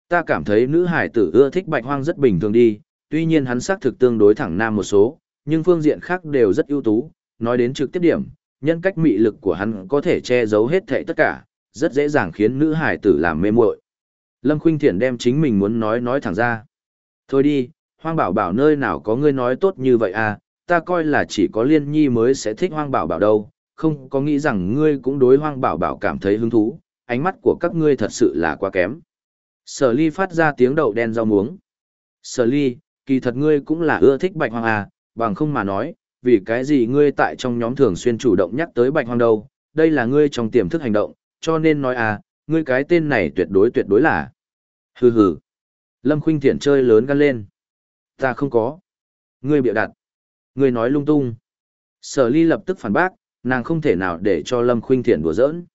Speaker 1: Ta cảm thấy nữ hải tử ưa thích bạch hoang rất bình thường đi, tuy nhiên hắn xác thực tương đối thẳng nam một số, nhưng phương diện khác đều rất ưu tú, nói đến trực tiếp điểm, nhân cách mị lực của hắn có thể che giấu hết thảy tất cả, rất dễ dàng khiến nữ hải tử làm mê muội. Lâm Khuynh Thiển đem chính mình muốn nói nói thẳng ra. Thôi đi, Hoang Bảo Bảo nơi nào có ngươi nói tốt như vậy à, ta coi là chỉ có Liên Nhi mới sẽ thích Hoang Bảo Bảo đâu, không có nghĩ rằng ngươi cũng đối Hoang Bảo Bảo cảm thấy hứng thú, ánh mắt của các ngươi thật sự là quá kém. Sở Ly phát ra tiếng đậu đen rau muống. Sở Ly, kỳ thật ngươi cũng là ưa thích Bạch Hoang à, bằng không mà nói, vì cái gì ngươi tại trong nhóm thường xuyên chủ động nhắc tới bạch hoang đâu, đây là ngươi trong tiềm thức hành động, cho nên nói à, ngươi cái tên này tuyệt đối tuyệt đối là. Hừ hừ. Lâm Khuynh Thiện chơi lớn gan lên. Ta không có. Ngươi bịa đặt. Ngươi nói lung tung. Sở ly lập tức phản bác, nàng không thể nào để cho Lâm Khuynh Thiện đùa giỡn.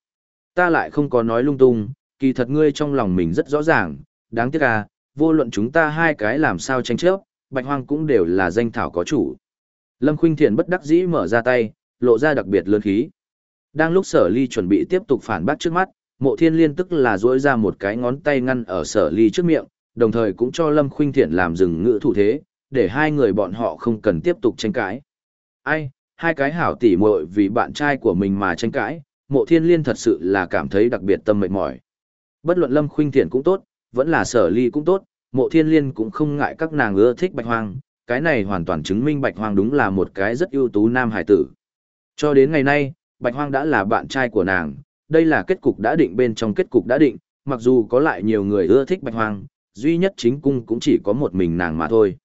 Speaker 1: Ta lại không có nói lung tung, kỳ thật ngươi trong lòng mình rất rõ ràng, đáng tiếc à, vô luận chúng ta hai cái làm sao tranh chấp, bạch hoang cũng đều là danh thảo có chủ. Lâm Khuynh Thiện bất đắc dĩ mở ra tay, lộ ra đặc biệt lớn khí. Đang lúc sở ly chuẩn bị tiếp tục phản bác trước mắt, mộ thiên liên tức là duỗi ra một cái ngón tay ngăn ở sở ly trước miệng, đồng thời cũng cho Lâm Khuynh Thiện làm dừng ngữ thủ thế, để hai người bọn họ không cần tiếp tục tranh cãi. Ai, hai cái hảo tỉ muội vì bạn trai của mình mà tranh cãi, mộ thiên liên thật sự là cảm thấy đặc biệt tâm mệt mỏi. Bất luận Lâm Khuynh Thiện cũng tốt, vẫn là sở ly cũng tốt, mộ thiên liên cũng không ngại các nàng ưa thích bạch hoang, cái này hoàn toàn chứng minh bạch hoang đúng là một cái rất ưu tú nam hải tử. Cho đến ngày nay, bạch hoang đã là bạn trai của nàng, đây là kết cục đã định bên trong kết cục đã định, mặc dù có lại nhiều người ưa thích bạch hoang, duy nhất chính cung cũng chỉ có một mình nàng mà thôi.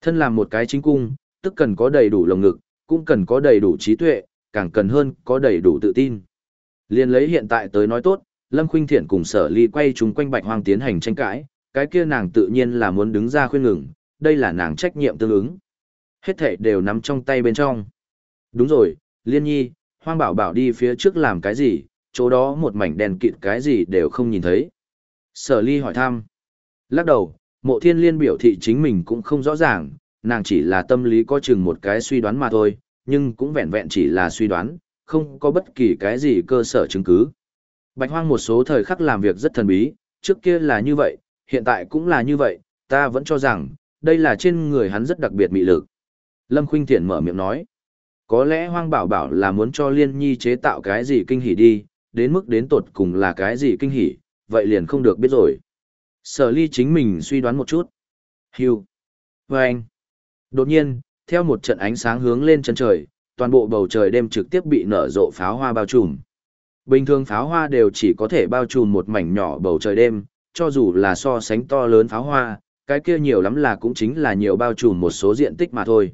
Speaker 1: Thân làm một cái chính cung, tức cần có đầy đủ lồng ngực, cũng cần có đầy đủ trí tuệ, càng cần hơn có đầy đủ tự tin. Liên lấy hiện tại tới nói tốt, Lâm Khuynh Thiện cùng Sở Ly quay chúng quanh Bạch Hoang tiến hành tranh cãi, cái kia nàng tự nhiên là muốn đứng ra khuyên ngừng, đây là nàng trách nhiệm tương ứng. Hết thể đều nắm trong tay bên trong. Đúng rồi, Liên Nhi, Hoang Bảo Bảo đi phía trước làm cái gì, chỗ đó một mảnh đèn kịt cái gì đều không nhìn thấy. Sở Ly hỏi thăm. Lắc đầu, Mộ Thiên Liên biểu thị chính mình cũng không rõ ràng, nàng chỉ là tâm lý có chừng một cái suy đoán mà thôi, nhưng cũng vẹn vẹn chỉ là suy đoán, không có bất kỳ cái gì cơ sở chứng cứ. Bạch Hoang một số thời khắc làm việc rất thần bí, trước kia là như vậy, hiện tại cũng là như vậy, ta vẫn cho rằng, đây là trên người hắn rất đặc biệt mị lực. Lâm Khuynh Thiện mở miệng nói, có lẽ Hoang Bảo Bảo là muốn cho Liên Nhi chế tạo cái gì kinh hỉ đi, đến mức đến tột cùng là cái gì kinh hỉ, vậy liền không được biết rồi. Sở ly chính mình suy đoán một chút. Hưu. Vâng. Đột nhiên, theo một trận ánh sáng hướng lên chân trời, toàn bộ bầu trời đêm trực tiếp bị nở rộ pháo hoa bao trùm. Bình thường pháo hoa đều chỉ có thể bao trùm một mảnh nhỏ bầu trời đêm, cho dù là so sánh to lớn pháo hoa, cái kia nhiều lắm là cũng chính là nhiều bao trùm một số diện tích mà thôi.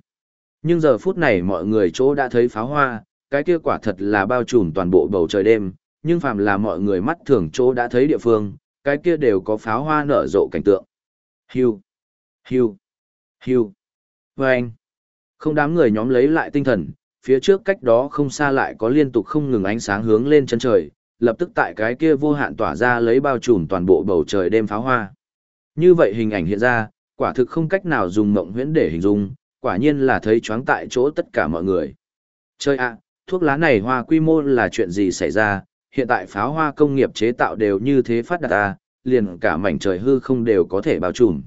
Speaker 1: Nhưng giờ phút này mọi người chỗ đã thấy pháo hoa, cái kia quả thật là bao trùm toàn bộ bầu trời đêm, nhưng phàm là mọi người mắt thường chỗ đã thấy địa phương, cái kia đều có pháo hoa nở rộ cảnh tượng. Hiu, hiu, hiu. Vâng. Không đám người nhóm lấy lại tinh thần, phía trước cách đó không xa lại có liên tục không ngừng ánh sáng hướng lên chân trời, lập tức tại cái kia vô hạn tỏa ra lấy bao trùm toàn bộ bầu trời đêm pháo hoa. Như vậy hình ảnh hiện ra, quả thực không cách nào dùng mộng huyễn để hình dung, quả nhiên là thấy choáng tại chỗ tất cả mọi người. Chơi ạ, thuốc lá này hoa quy mô là chuyện gì xảy ra, hiện tại pháo hoa công nghiệp chế tạo đều như thế phát đạt ta, liền cả mảnh trời hư không đều có thể bao trùm.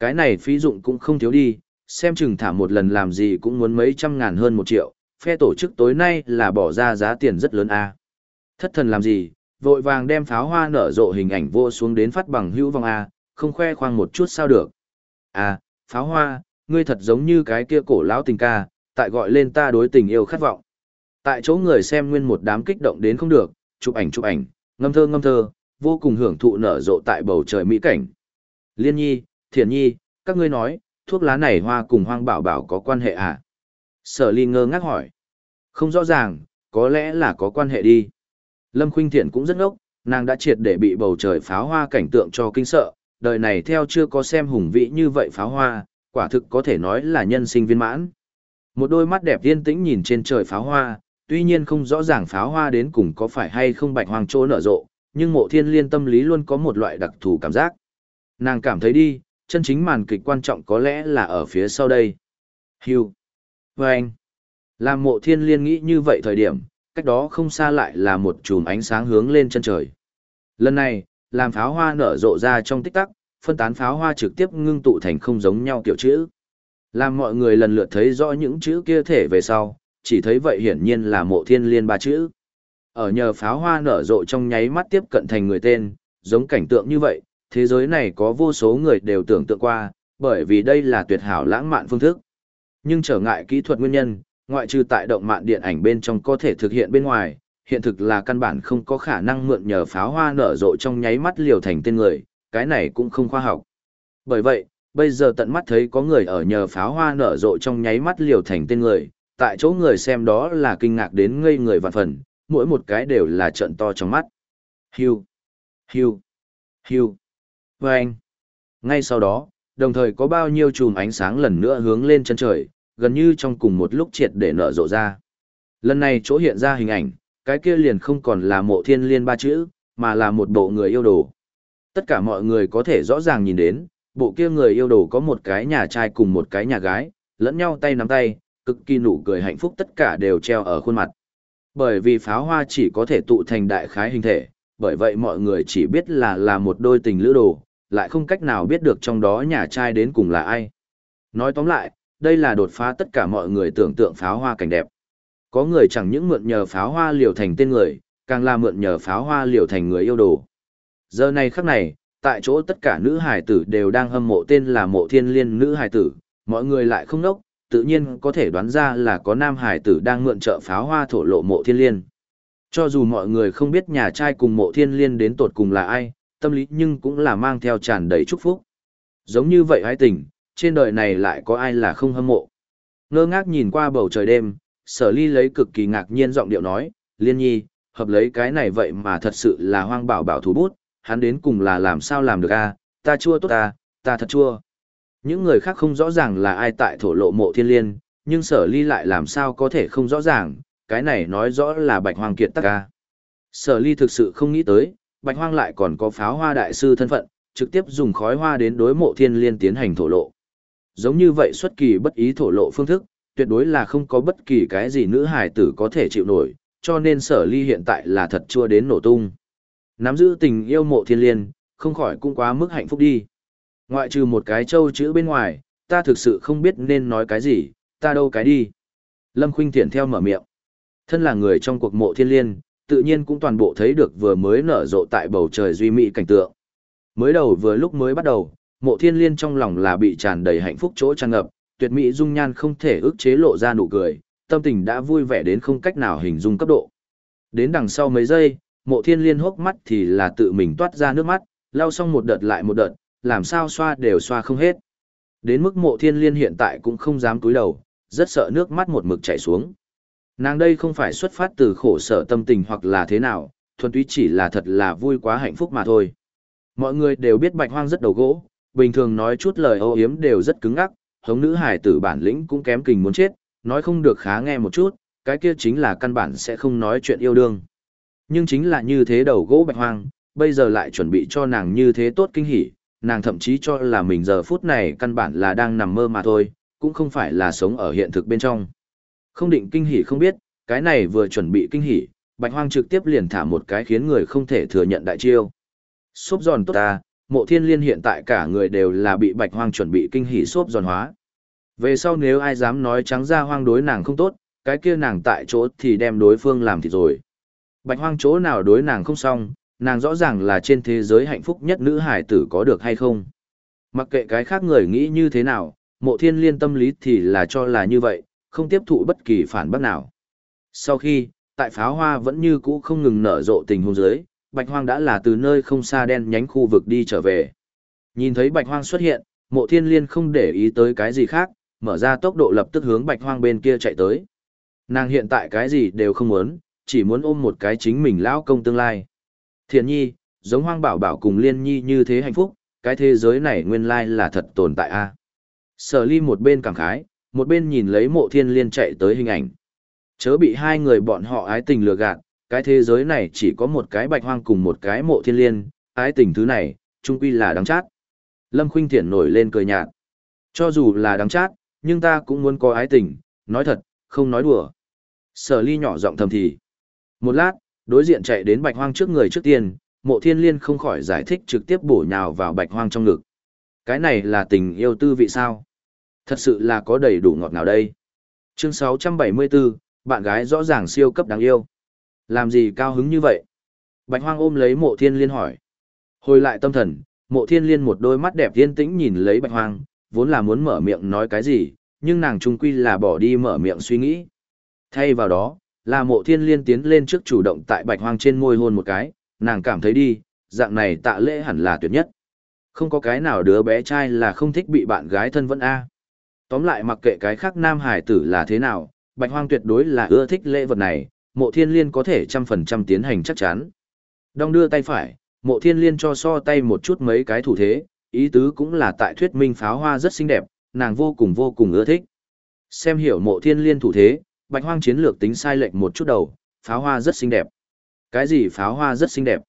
Speaker 1: Cái này phí dụng cũng không thiếu đi, xem chừng thả một lần làm gì cũng muốn mấy trăm ngàn hơn một triệu, phe tổ chức tối nay là bỏ ra giá tiền rất lớn a. Thất thần làm gì, vội vàng đem pháo hoa nở rộ hình ảnh vô xuống đến phát bằng hữu vong a, không khoe khoang một chút sao được. À, pháo hoa, ngươi thật giống như cái kia cổ lão tình ca, tại gọi lên ta đối tình yêu khát vọng. Tại chỗ người xem nguyên một đám kích động đến không được, chụp ảnh chụp ảnh, ngâm thơ ngâm thơ, vô cùng hưởng thụ nở rộ tại bầu trời mỹ cảnh. Liên nhi, thiền nhi, các ngươi nói, thuốc lá này hoa cùng hoang bảo bảo có quan hệ à? Sở ly ngơ ngác hỏi. Không rõ ràng, có lẽ là có quan hệ đi. Lâm Khuynh Thiện cũng rất ngốc, nàng đã triệt để bị bầu trời pháo hoa cảnh tượng cho kinh sợ, đời này theo chưa có xem hùng vĩ như vậy pháo hoa, quả thực có thể nói là nhân sinh viên mãn. Một đôi mắt đẹp yên tĩnh nhìn trên trời pháo hoa, tuy nhiên không rõ ràng pháo hoa đến cùng có phải hay không bạch hoàng chỗ nở rộ, nhưng mộ thiên liên tâm lý luôn có một loại đặc thù cảm giác. Nàng cảm thấy đi, chân chính màn kịch quan trọng có lẽ là ở phía sau đây. Hiu! Vâng! anh. Làm mộ thiên liên nghĩ như vậy thời điểm, cách đó không xa lại là một chùm ánh sáng hướng lên chân trời. Lần này, làm pháo hoa nở rộ ra trong tích tắc, phân tán pháo hoa trực tiếp ngưng tụ thành không giống nhau kiểu chữ. Làm mọi người lần lượt thấy rõ những chữ kia thể về sau, chỉ thấy vậy hiển nhiên là mộ thiên liên ba chữ. Ở nhờ pháo hoa nở rộ trong nháy mắt tiếp cận thành người tên, giống cảnh tượng như vậy, thế giới này có vô số người đều tưởng tượng qua, bởi vì đây là tuyệt hảo lãng mạn phương thức. Nhưng trở ngại kỹ thuật nguyên nhân, ngoại trừ tại động mạn điện ảnh bên trong có thể thực hiện bên ngoài, hiện thực là căn bản không có khả năng mượn nhờ pháo hoa nở rộ trong nháy mắt liều thành tên người, cái này cũng không khoa học. Bởi vậy, bây giờ tận mắt thấy có người ở nhờ pháo hoa nở rộ trong nháy mắt liều thành tên người, tại chỗ người xem đó là kinh ngạc đến ngây người vạn phần, mỗi một cái đều là trận to trong mắt. Hiu, hiu, hiu. Và anh. Ngay sau đó, đồng thời có bao nhiêu chùm ánh sáng lần nữa hướng lên chân trời, gần như trong cùng một lúc triệt để nở rộ ra. Lần này chỗ hiện ra hình ảnh, cái kia liền không còn là mộ thiên liên ba chữ, mà là một bộ người yêu đồ. Tất cả mọi người có thể rõ ràng nhìn đến, bộ kia người yêu đồ có một cái nhà trai cùng một cái nhà gái, lẫn nhau tay nắm tay, cực kỳ nụ cười hạnh phúc tất cả đều treo ở khuôn mặt. Bởi vì pháo hoa chỉ có thể tụ thành đại khái hình thể, bởi vậy mọi người chỉ biết là là một đôi tình lữ đồ, lại không cách nào biết được trong đó nhà trai đến cùng là ai. Nói tóm lại, đây là đột phá tất cả mọi người tưởng tượng pháo hoa cảnh đẹp. Có người chẳng những mượn nhờ pháo hoa liều thành tên người, càng là mượn nhờ pháo hoa liều thành người yêu đồ. Giờ này khắc này, tại chỗ tất cả nữ hải tử đều đang hâm mộ tên là mộ thiên liên nữ hải tử, mọi người lại không nốc, tự nhiên có thể đoán ra là có nam hải tử đang mượn trợ pháo hoa thổ lộ mộ thiên liên. Cho dù mọi người không biết nhà trai cùng mộ thiên liên đến tột cùng là ai, tâm lý nhưng cũng là mang theo tràn đầy chúc phúc. Giống như vậy hái tình, trên đời này lại có ai là không hâm mộ. Ngơ ngác nhìn qua bầu trời đêm, sở ly lấy cực kỳ ngạc nhiên giọng điệu nói, liên nhi, hợp lấy cái này vậy mà thật sự là hoang bảo bảo thủ bút, hắn đến cùng là làm sao làm được a ta chua tốt ta, ta thật chua. Những người khác không rõ ràng là ai tại thổ lộ mộ thiên liên, nhưng sở ly lại làm sao có thể không rõ ràng, cái này nói rõ là bạch hoang kiệt tắc ca. Sở ly thực sự không nghĩ tới, bạch hoang lại còn có pháo hoa đại sư thân phận, trực tiếp dùng khói hoa đến đối mộ thiên liên tiến hành thổ lộ. Giống như vậy xuất kỳ bất ý thổ lộ phương thức, tuyệt đối là không có bất kỳ cái gì nữ hài tử có thể chịu nổi, cho nên sở ly hiện tại là thật chua đến nổ tung. Nắm giữ tình yêu mộ thiên liên, không khỏi cũng quá mức hạnh phúc đi. Ngoại trừ một cái châu chữ bên ngoài, ta thực sự không biết nên nói cái gì, ta đâu cái đi. Lâm Khuynh Thiển theo mở miệng. Thân là người trong cuộc mộ thiên liên, tự nhiên cũng toàn bộ thấy được vừa mới nở rộ tại bầu trời duy mỹ cảnh tượng. Mới đầu vừa lúc mới bắt đầu, mộ thiên liên trong lòng là bị tràn đầy hạnh phúc chỗ tràn ngập, tuyệt mỹ dung nhan không thể ức chế lộ ra nụ cười, tâm tình đã vui vẻ đến không cách nào hình dung cấp độ. Đến đằng sau mấy giây, mộ thiên liên hốc mắt thì là tự mình toát ra nước mắt, lau xong một đợt lại một đợt, làm sao xoa đều xoa không hết. Đến mức mộ thiên liên hiện tại cũng không dám cúi đầu, rất sợ nước mắt một mực chảy xuống. Nàng đây không phải xuất phát từ khổ sở tâm tình hoặc là thế nào, thuần túy chỉ là thật là vui quá hạnh phúc mà thôi. Mọi người đều biết bạch hoang rất đầu gỗ, bình thường nói chút lời ô hiếm đều rất cứng ngắc, hống nữ hải tử bản lĩnh cũng kém kình muốn chết, nói không được khá nghe một chút, cái kia chính là căn bản sẽ không nói chuyện yêu đương. Nhưng chính là như thế đầu gỗ bạch hoang, bây giờ lại chuẩn bị cho nàng như thế tốt kinh hỉ, nàng thậm chí cho là mình giờ phút này căn bản là đang nằm mơ mà thôi, cũng không phải là sống ở hiện thực bên trong. Không định kinh hỉ không biết, cái này vừa chuẩn bị kinh hỉ, bạch hoang trực tiếp liền thả một cái khiến người không thể thừa nhận đại chiêu. Xốp giòn tốt ta, mộ thiên liên hiện tại cả người đều là bị bạch hoang chuẩn bị kinh hỉ xốp giòn hóa. Về sau nếu ai dám nói trắng ra hoang đối nàng không tốt, cái kia nàng tại chỗ thì đem đối phương làm thịt rồi. Bạch hoang chỗ nào đối nàng không xong, nàng rõ ràng là trên thế giới hạnh phúc nhất nữ hải tử có được hay không. Mặc kệ cái khác người nghĩ như thế nào, mộ thiên liên tâm lý thì là cho là như vậy, không tiếp thụ bất kỳ phản bác nào. Sau khi, tại pháo hoa vẫn như cũ không ngừng nở rộ tình hôn giới, bạch hoang đã là từ nơi không xa đen nhánh khu vực đi trở về. Nhìn thấy bạch hoang xuất hiện, mộ thiên liên không để ý tới cái gì khác, mở ra tốc độ lập tức hướng bạch hoang bên kia chạy tới. Nàng hiện tại cái gì đều không muốn, chỉ muốn ôm một cái chính mình lão công tương lai. Thiện nhi, giống hoang bảo bảo cùng liên nhi như thế hạnh phúc, cái thế giới này nguyên lai là thật tồn tại a. Sở ly một bên cảm khái, một bên nhìn lấy mộ thiên liên chạy tới hình ảnh. Chớ bị hai người bọn họ ái tình lừa gạt, cái thế giới này chỉ có một cái bạch hoang cùng một cái mộ thiên liên, ái tình thứ này, chung quy là đáng chát. Lâm Khuynh Thiển nổi lên cười nhạt. Cho dù là đáng chát, nhưng ta cũng muốn có ái tình, nói thật, không nói đùa. Sở ly nhỏ giọng thầm thì. Một lát, đối diện chạy đến bạch hoang trước người trước tiên, mộ thiên liên không khỏi giải thích trực tiếp bổ nhào vào bạch hoang trong ngực. Cái này là tình yêu tư vị sao? Thật sự là có đầy đủ ngọt ngào đây. Chương 674, bạn gái rõ ràng siêu cấp đáng yêu. Làm gì cao hứng như vậy? Bạch hoang ôm lấy mộ thiên liên hỏi. Hồi lại tâm thần, mộ thiên liên một đôi mắt đẹp yên tĩnh nhìn lấy bạch hoang, vốn là muốn mở miệng nói cái gì, nhưng nàng trung quy là bỏ đi mở miệng suy nghĩ. Thay vào đó, là mộ thiên liên tiến lên trước chủ động tại bạch hoang trên môi hôn một cái, nàng cảm thấy đi, dạng này tạ lễ hẳn là tuyệt nhất. Không có cái nào đứa bé trai là không thích bị bạn gái thân vẫn A. Tóm lại mặc kệ cái khác nam hải tử là thế nào, bạch hoang tuyệt đối là ưa thích lễ vật này, mộ thiên liên có thể trăm phần trăm tiến hành chắc chắn. Đong đưa tay phải, mộ thiên liên cho so tay một chút mấy cái thủ thế, ý tứ cũng là tại thuyết minh pháo hoa rất xinh đẹp, nàng vô cùng vô cùng ưa thích. Xem hiểu mộ thiên liên thủ thế, bạch hoang chiến lược tính sai lệch một chút đầu, pháo hoa rất xinh đẹp. Cái gì pháo hoa rất xinh đẹp?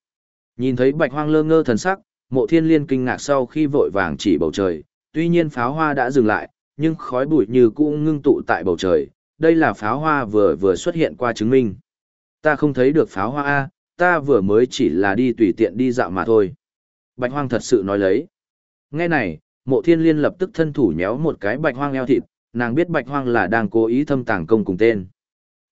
Speaker 1: Nhìn thấy bạch hoang lơ ngơ thần sắc, mộ thiên liên kinh ngạc sau khi vội vàng chỉ bầu trời, tuy nhiên pháo hoa đã dừng lại, nhưng khói bụi như cũ ngưng tụ tại bầu trời, đây là pháo hoa vừa vừa xuất hiện qua chứng minh. Ta không thấy được pháo hoa A, ta vừa mới chỉ là đi tùy tiện đi dạo mà thôi. Bạch hoang thật sự nói lấy. Nghe này, mộ thiên liên lập tức thân thủ nhéo một cái bạch hoang eo thịt, nàng biết bạch hoang là đang cố ý thâm tàng công cùng tên.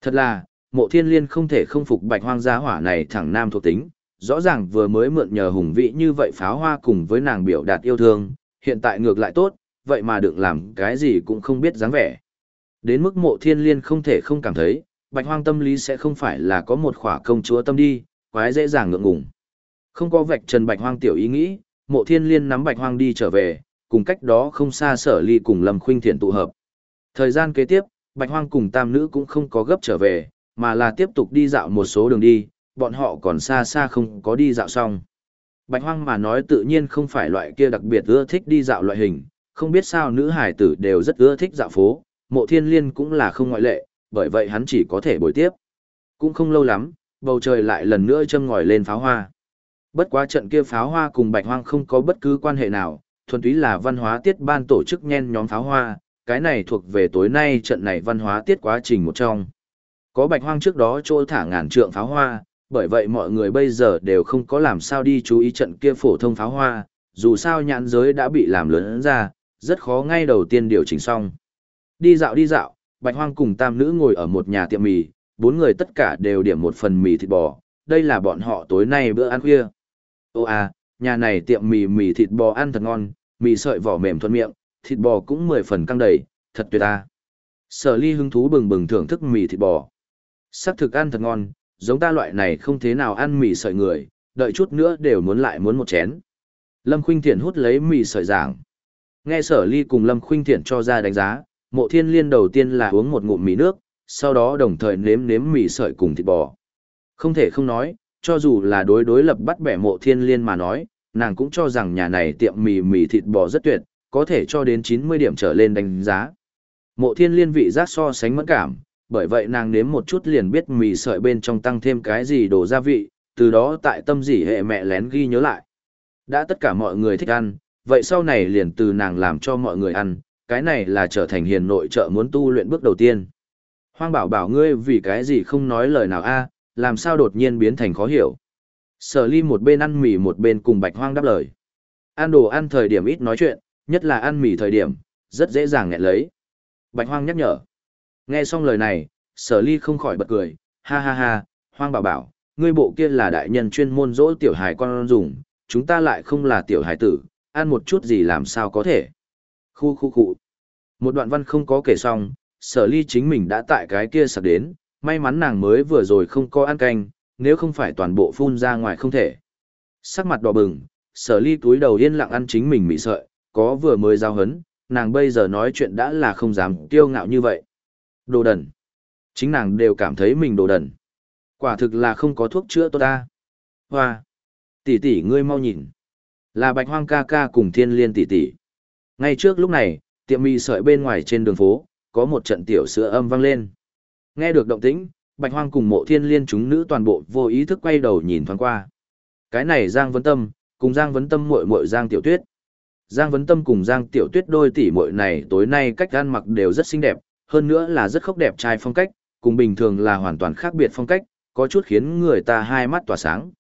Speaker 1: Thật là, mộ thiên liên không thể không phục bạch hoang gia hỏa này thẳng nam thuộc tính, rõ ràng vừa mới mượn nhờ hùng vị như vậy pháo hoa cùng với nàng biểu đạt yêu thương, hiện tại ngược lại tốt, vậy mà đừng làm cái gì cũng không biết dáng vẻ. Đến mức mộ thiên liên không thể không cảm thấy, bạch hoang tâm lý sẽ không phải là có một khỏa công chúa tâm đi, quái dễ dàng ngượng ngùng. Không có vạch trần bạch hoang tiểu ý nghĩ, mộ thiên liên nắm bạch hoang đi trở về, cùng cách đó không xa sở ly cùng lâm khuynh thiện tụ hợp. Thời gian kế tiếp, bạch hoang cùng tam nữ cũng không có gấp trở về, mà là tiếp tục đi dạo một số đường đi, bọn họ còn xa xa không có đi dạo xong. Bạch hoang mà nói tự nhiên không phải loại kia đặc biệt ưa thích đi dạo loại hình, không biết sao nữ hải tử đều rất ưa thích dạo phố, mộ thiên liên cũng là không ngoại lệ, bởi vậy hắn chỉ có thể bồi tiếp. Cũng không lâu lắm, bầu trời lại lần nữa châm ngòi lên pháo hoa. Bất quá trận kia pháo hoa cùng bạch hoang không có bất cứ quan hệ nào, thuần túy là văn hóa tiết ban tổ chức nhen nhóm pháo hoa, cái này thuộc về tối nay trận này văn hóa tiết quá trình một trong. Có bạch hoang trước đó chỗ thả ngàn trượng pháo hoa, bởi vậy mọi người bây giờ đều không có làm sao đi chú ý trận kia phổ thông pháo hoa, dù sao nhãn giới đã bị làm lớn ra, rất khó ngay đầu tiên điều chỉnh xong. Đi dạo đi dạo, bạch hoang cùng tam nữ ngồi ở một nhà tiệm mì, bốn người tất cả đều điểm một phần mì thịt bò, đây là bọn họ tối nay bữa ăn khuya. Ô à, nhà này tiệm mì mì thịt bò ăn thật ngon, mì sợi vỏ mềm thuận miệng, thịt bò cũng mười phần căng đầy, thật tuyệt ta. Sở ly hứng thú bừng bừng thưởng thức mì thịt bò. Sắc thực ăn thật ngon, giống ta loại này không thế nào ăn mì sợi người, đợi chút nữa đều muốn lại muốn một chén. Lâm Khuynh Thiện hút lấy mì sợi giảng. Nghe sở ly cùng Lâm Khuynh Thiện cho ra đánh giá, mộ thiên liên đầu tiên là uống một ngụm mì nước, sau đó đồng thời nếm nếm mì sợi cùng thịt bò. Không thể không nói, cho dù là đối đối lập bắt bẻ mộ thiên liên mà nói, nàng cũng cho rằng nhà này tiệm mì mì thịt bò rất tuyệt, có thể cho đến 90 điểm trở lên đánh giá. Mộ thiên liên vị giác so sánh mẫn cảm, bởi vậy nàng nếm một chút liền biết mì sợi bên trong tăng thêm cái gì đồ gia vị, từ đó tại tâm dỉ hệ mẹ lén ghi nhớ lại. Đã tất cả mọi người thích ăn, vậy sau này liền từ nàng làm cho mọi người ăn, cái này là trở thành hiền nội trợ muốn tu luyện bước đầu tiên. Hoang bảo bảo ngươi vì cái gì không nói lời nào a làm sao đột nhiên biến thành khó hiểu. Sở ly một bên ăn mì một bên cùng bạch hoang đáp lời. Ăn đồ ăn thời điểm ít nói chuyện, nhất là ăn mì thời điểm, rất dễ dàng nghẹn lấy. Bạch hoang nhắc nhở. Nghe xong lời này, sở ly không khỏi bật cười, ha ha ha, hoang bảo bảo, ngươi bộ kia là đại nhân chuyên môn dỗ tiểu hài con dùng, chúng ta lại không là tiểu hài tử, ăn một chút gì làm sao có thể. Khu khu khu. Một đoạn văn không có kể xong, sở ly chính mình đã tại cái kia sạc đến, may mắn nàng mới vừa rồi không có ăn canh, nếu không phải toàn bộ phun ra ngoài không thể. Sắc mặt đỏ bừng, sở ly túi đầu yên lặng ăn chính mình mị sợi, có vừa mới giao hấn, nàng bây giờ nói chuyện đã là không dám kiêu ngạo như vậy. Đồ đần. Chính nàng đều cảm thấy mình đồ đần. Quả thực là không có thuốc chữa tốt ta. Hoa. Tỷ tỷ ngươi mau nhìn. Là bạch hoang ca ca cùng thiên liên tỷ tỷ. Ngay trước lúc này, tiệm mì sợi bên ngoài trên đường phố, có một trận tiểu sữa âm vang lên. Nghe được động tĩnh, bạch hoang cùng mộ thiên liên chúng nữ toàn bộ vô ý thức quay đầu nhìn thoáng qua. Cái này Giang Vấn Tâm, cùng Giang Vấn Tâm muội muội Giang Tiểu Tuyết. Giang Vấn Tâm cùng Giang Tiểu Tuyết đôi tỷ muội này tối nay cách ăn mặc đều rất xinh đẹp, hơn nữa là rất khốc đẹp trai phong cách, cùng bình thường là hoàn toàn khác biệt phong cách, có chút khiến người ta hai mắt tỏa sáng.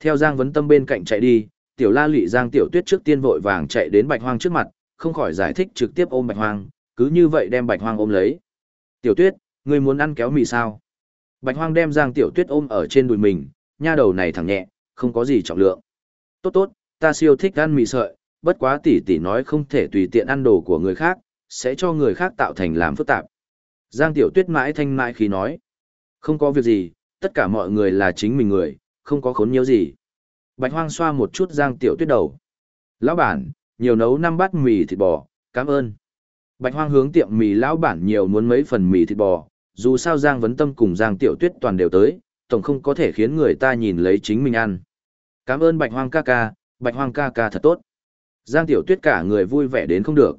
Speaker 1: Theo Giang Vấn Tâm bên cạnh chạy đi, Tiểu La Lệ Giang Tiểu Tuyết trước tiên vội vàng chạy đến Bạch Hoang trước mặt, không khỏi giải thích trực tiếp ôm Bạch Hoang, cứ như vậy đem Bạch Hoang ôm lấy. Tiểu Tuyết, ngươi muốn ăn kéo mì sao? Bạch Hoang đem Giang Tiểu Tuyết ôm ở trên đùi mình, nha đầu này thẳng nhẹ, không có gì trọng lượng. Tốt tốt, ta siêu thích ăn mì sợi, bất quá tỷ tỷ nói không thể tùy tiện ăn đồ của người khác, sẽ cho người khác tạo thành làm phức tạp. Giang Tiểu Tuyết mãi thanh mãi khi nói. Không có việc gì, tất cả mọi người là chính mình người, không có khốn nhiều gì. Bạch Hoang xoa một chút Giang Tiểu Tuyết đầu. Lão bản, nhiều nấu năm bát mì thịt bò, cảm ơn. Bạch Hoang hướng tiệm mì lão bản nhiều muốn mấy phần mì thịt bò, dù sao Giang Vấn Tâm cùng Giang Tiểu Tuyết toàn đều tới, tổng không có thể khiến người ta nhìn lấy chính mình ăn. Cảm ơn Bạch Hoang ca ca, Bạch Hoang ca ca thật tốt. Giang Tiểu Tuyết cả người vui vẻ đến không được.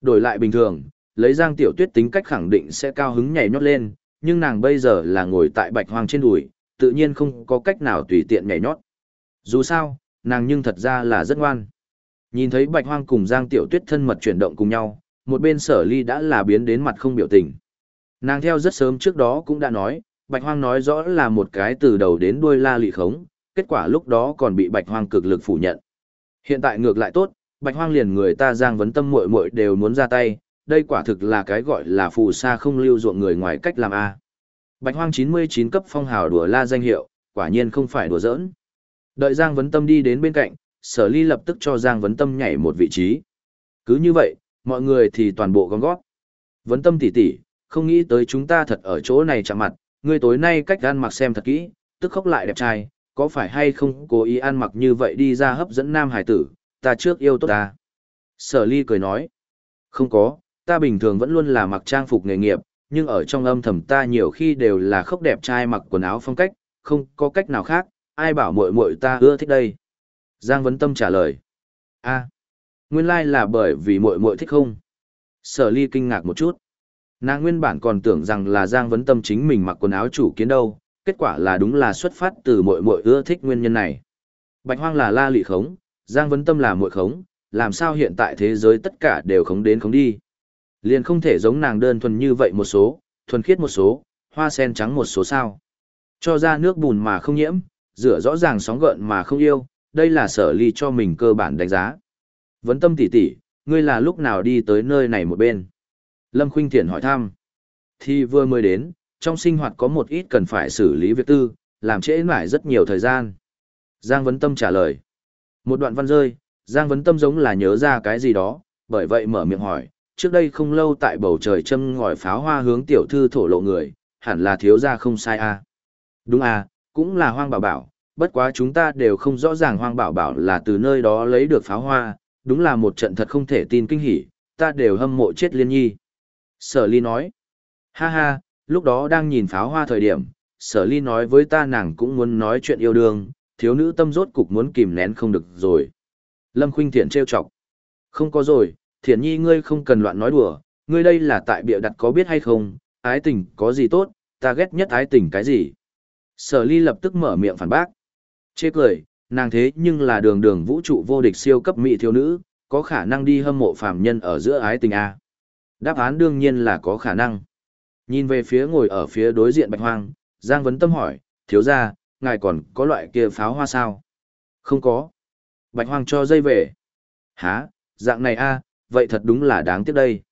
Speaker 1: Đổi lại bình thường, lấy Giang Tiểu Tuyết tính cách khẳng định sẽ cao hứng nhảy nhót lên, nhưng nàng bây giờ là ngồi tại Bạch Hoang trên đùi, tự nhiên không có cách nào tùy tiện nhảy nhót. Dù sao, nàng nhưng thật ra là rất ngoan. Nhìn thấy Bạch Hoang cùng Giang Tiểu Tuyết thân mật chuyển động cùng nhau, một bên sở ly đã là biến đến mặt không biểu tình. Nàng theo rất sớm trước đó cũng đã nói, Bạch Hoang nói rõ là một cái từ đầu đến đuôi la lị khống, kết quả lúc đó còn bị Bạch Hoang cực lực phủ nhận. Hiện tại ngược lại tốt, Bạch Hoang liền người ta giang vấn tâm muội muội đều muốn ra tay, đây quả thực là cái gọi là phù sa không lưu ruộng người ngoài cách làm a. Bạch Hoang 99 cấp phong hào đùa la danh hiệu, quả nhiên không phải đùa giỡn. Đợi Giang Vấn Tâm đi đến bên cạnh, Sở Ly lập tức cho Giang Vấn Tâm nhảy một vị trí. Cứ như vậy, mọi người thì toàn bộ gom gót. Vấn Tâm tỷ tỷ, không nghĩ tới chúng ta thật ở chỗ này chạm mặt, ngươi tối nay cách ăn mặc xem thật kỹ, tức khóc lại đẹp trai, có phải hay không cố ý ăn mặc như vậy đi ra hấp dẫn nam hải tử, ta trước yêu tốt ta. Sở ly cười nói, không có, ta bình thường vẫn luôn là mặc trang phục nghề nghiệp, nhưng ở trong âm thầm ta nhiều khi đều là khóc đẹp trai mặc quần áo phong cách, không có cách nào khác, ai bảo muội muội ta ưa thích đây. Giang Vấn Tâm trả lời, a, nguyên lai like là bởi vì muội muội thích không? Sở ly kinh ngạc một chút. Nàng nguyên bản còn tưởng rằng là Giang Vấn Tâm chính mình mặc quần áo chủ kiến đâu, kết quả là đúng là xuất phát từ muội muội ưa thích nguyên nhân này. Bạch Hoang là la lị khống, Giang Vấn Tâm là muội khống, làm sao hiện tại thế giới tất cả đều khống đến khống đi. Liền không thể giống nàng đơn thuần như vậy một số, thuần khiết một số, hoa sen trắng một số sao. Cho ra nước bùn mà không nhiễm, rửa rõ ràng sóng gợn mà không yêu, đây là sở ly cho mình cơ bản đánh giá. Vấn tâm tỷ tỷ, ngươi là lúc nào đi tới nơi này một bên? Lâm Khuynh Thiển hỏi thăm. Thì vừa mới đến, trong sinh hoạt có một ít cần phải xử lý việc tư, làm trễ mãi rất nhiều thời gian. Giang Vấn Tâm trả lời. Một đoạn văn rơi, Giang Vấn Tâm giống là nhớ ra cái gì đó, bởi vậy mở miệng hỏi, trước đây không lâu tại bầu trời châm ngòi pháo hoa hướng tiểu thư thổ lộ người, hẳn là thiếu gia không sai à. Đúng à, cũng là hoang bảo bảo, bất quá chúng ta đều không rõ ràng hoang bảo bảo là từ nơi đó lấy được pháo hoa, đúng là một trận thật không thể tin kinh hỉ, ta đều hâm mộ chết liên nhi. Sở ly nói, ha ha, lúc đó đang nhìn pháo hoa thời điểm, sở ly nói với ta nàng cũng muốn nói chuyện yêu đương, thiếu nữ tâm rốt cục muốn kìm nén không được rồi. Lâm Khuynh Thiện trêu chọc. Không có rồi, Thiện Nhi ngươi không cần loạn nói đùa, ngươi đây là tại bịa đặt có biết hay không, ái tình có gì tốt, ta ghét nhất ái tình cái gì. Sở ly lập tức mở miệng phản bác. Chê cười, nàng thế nhưng là đường đường vũ trụ vô địch siêu cấp mỹ thiếu nữ, có khả năng đi hâm mộ phàm nhân ở giữa ái tình A. Đáp án đương nhiên là có khả năng. Nhìn về phía ngồi ở phía đối diện bạch hoang, Giang Vấn Tâm hỏi, thiếu gia, ngài còn có loại kia pháo hoa sao? Không có. Bạch hoang cho dây về. Hả, dạng này a, vậy thật đúng là đáng tiếc đây.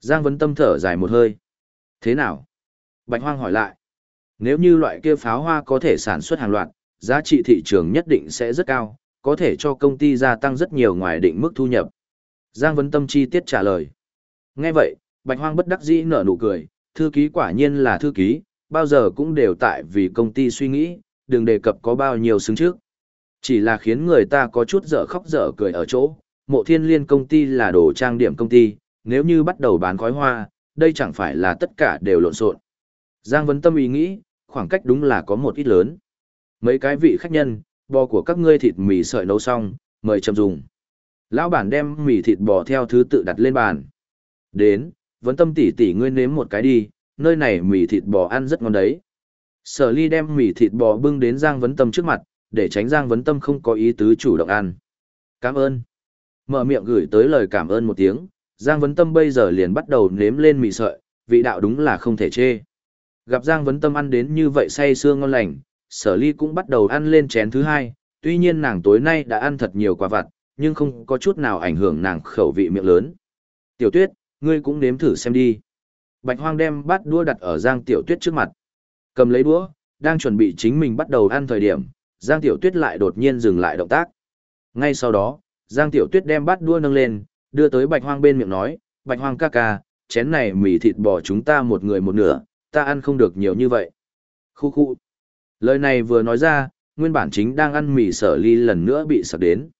Speaker 1: Giang Vấn Tâm thở dài một hơi. Thế nào? Bạch hoang hỏi lại. Nếu như loại kia pháo hoa có thể sản xuất hàng loạt, giá trị thị trường nhất định sẽ rất cao, có thể cho công ty gia tăng rất nhiều ngoài định mức thu nhập. Giang Vấn Tâm chi tiết trả lời. Nghe vậy, Bạch Hoang bất đắc dĩ nở nụ cười, thư ký quả nhiên là thư ký, bao giờ cũng đều tại vì công ty suy nghĩ, đừng đề cập có bao nhiêu xứng trước. Chỉ là khiến người ta có chút dở khóc dở cười ở chỗ, mộ thiên liên công ty là đồ trang điểm công ty, nếu như bắt đầu bán khói hoa, đây chẳng phải là tất cả đều lộn xộn. Giang Vấn Tâm ý nghĩ, khoảng cách đúng là có một ít lớn. Mấy cái vị khách nhân, bò của các ngươi thịt mì sợi nấu xong, mời chậm dùng. Lão bản đem mì thịt bò theo thứ tự đặt lên bàn. Đến, vẫn tâm tỉ tỉ ngươi nếm một cái đi, nơi này mì thịt bò ăn rất ngon đấy. Sở ly đem mì thịt bò bưng đến Giang Vấn Tâm trước mặt, để tránh Giang Vấn Tâm không có ý tứ chủ động ăn. Cảm ơn. Mở miệng gửi tới lời cảm ơn một tiếng, Giang Vấn Tâm bây giờ liền bắt đầu nếm lên mì sợi, vị đạo đúng là không thể chê. Gặp Giang Vấn Tâm ăn đến như vậy say sưa ngon lành, sở ly cũng bắt đầu ăn lên chén thứ hai, tuy nhiên nàng tối nay đã ăn thật nhiều quả vặt, nhưng không có chút nào ảnh hưởng nàng khẩu vị miệng lớn. Tiểu tuyết, ngươi cũng nếm thử xem đi. Bạch hoang đem bát đũa đặt ở Giang Tiểu Tuyết trước mặt. Cầm lấy đũa, đang chuẩn bị chính mình bắt đầu ăn thời điểm, Giang Tiểu Tuyết lại đột nhiên dừng lại động tác. Ngay sau đó, Giang Tiểu Tuyết đem bát đũa nâng lên, đưa tới Bạch hoang bên miệng nói, Bạch hoang ca ca, chén này mì thịt bò chúng ta một người một nửa, ta ăn không được nhiều như vậy. Khu khu. Lời này vừa nói ra, nguyên bản chính đang ăn mì sở ly lần nữa bị sặc đến.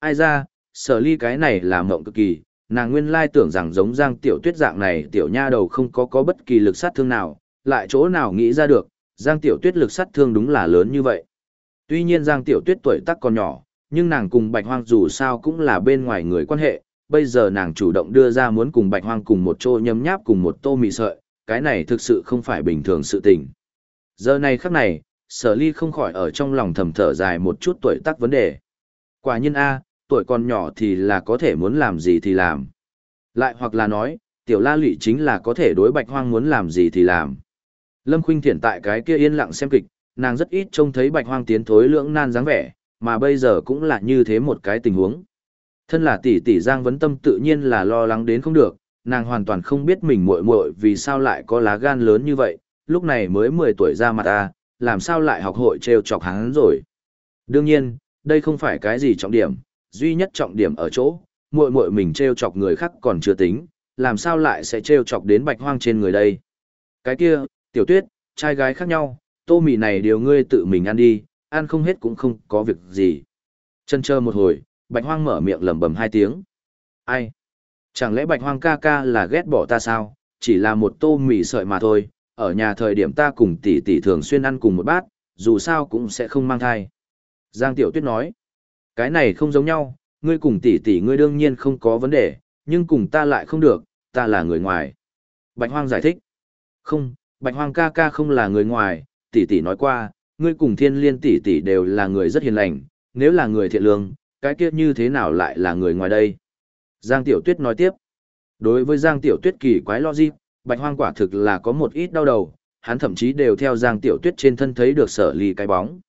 Speaker 1: Ai ra, sở ly cái này là mộng cực kỳ, nàng nguyên lai tưởng rằng giống giang tiểu tuyết dạng này tiểu nha đầu không có có bất kỳ lực sát thương nào, lại chỗ nào nghĩ ra được, giang tiểu tuyết lực sát thương đúng là lớn như vậy. Tuy nhiên giang tiểu tuyết tuổi tác còn nhỏ, nhưng nàng cùng bạch hoang dù sao cũng là bên ngoài người quan hệ, bây giờ nàng chủ động đưa ra muốn cùng bạch hoang cùng một chỗ nhấm nháp cùng một tô mì sợi, cái này thực sự không phải bình thường sự tình. Giờ này khắc này, sở ly không khỏi ở trong lòng thầm thở dài một chút tuổi tác vấn đề. Quả nhiên A, tuổi còn nhỏ thì là có thể muốn làm gì thì làm. Lại hoặc là nói, tiểu la lụy chính là có thể đối bạch hoang muốn làm gì thì làm. Lâm Khuynh Thiển tại cái kia yên lặng xem kịch, nàng rất ít trông thấy bạch hoang tiến thối lưỡng nan dáng vẻ, mà bây giờ cũng là như thế một cái tình huống. Thân là tỷ tỷ Giang Vấn Tâm tự nhiên là lo lắng đến không được, nàng hoàn toàn không biết mình muội muội vì sao lại có lá gan lớn như vậy, lúc này mới 10 tuổi ra mặt à, làm sao lại học hội trêu chọc hắn rồi. Đương nhiên, đây không phải cái gì trọng điểm, duy nhất trọng điểm ở chỗ, muội muội mình trêu chọc người khác còn chưa tính, làm sao lại sẽ trêu chọc đến bạch hoang trên người đây. Cái kia, tiểu tuyết, trai gái khác nhau, tô mì này điều ngươi tự mình ăn đi, ăn không hết cũng không có việc gì. Chân chờ một hồi, bạch hoang mở miệng lẩm bẩm hai tiếng. Ai? Chẳng lẽ bạch hoang ca ca là ghét bỏ ta sao, chỉ là một tô mì sợi mà thôi, ở nhà thời điểm ta cùng tỷ tỷ thường xuyên ăn cùng một bát, dù sao cũng sẽ không mang thai. Giang Tiểu Tuyết nói, cái này không giống nhau, ngươi cùng tỷ tỷ ngươi đương nhiên không có vấn đề, nhưng cùng ta lại không được, ta là người ngoài. Bạch Hoang giải thích, không, Bạch Hoang ca ca không là người ngoài, tỷ tỷ nói qua, ngươi cùng thiên liên tỷ tỷ đều là người rất hiền lành, nếu là người thiện lương, cái kia như thế nào lại là người ngoài đây? Giang Tiểu Tuyết nói tiếp, đối với Giang Tiểu Tuyết kỳ quái logic, Bạch Hoang quả thực là có một ít đau đầu, hắn thậm chí đều theo Giang Tiểu Tuyết trên thân thấy được sở ly cái bóng.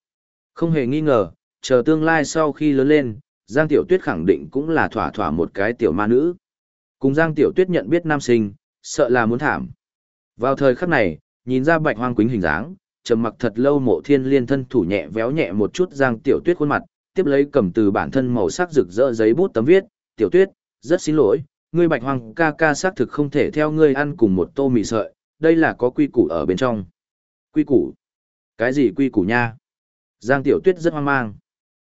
Speaker 1: Không hề nghi ngờ, chờ tương lai sau khi lớn lên, Giang Tiểu Tuyết khẳng định cũng là thỏa thỏa một cái tiểu ma nữ. Cùng Giang Tiểu Tuyết nhận biết nam sinh, sợ là muốn thảm. Vào thời khắc này, nhìn ra Bạch Hoang quýnh hình dáng, trầm mặc thật lâu Mộ Thiên Liên thân thủ nhẹ véo nhẹ một chút Giang Tiểu Tuyết khuôn mặt, tiếp lấy cầm từ bản thân màu sắc rực rỡ giấy bút tấm viết, "Tiểu Tuyết, rất xin lỗi, ngươi bạch hoang ca ca xác thực không thể theo ngươi ăn cùng một tô mì sợi, đây là có quy củ ở bên trong. Quy củ? Cái gì quy củ nha? Giang Tiểu Tuyết rất hoang mang.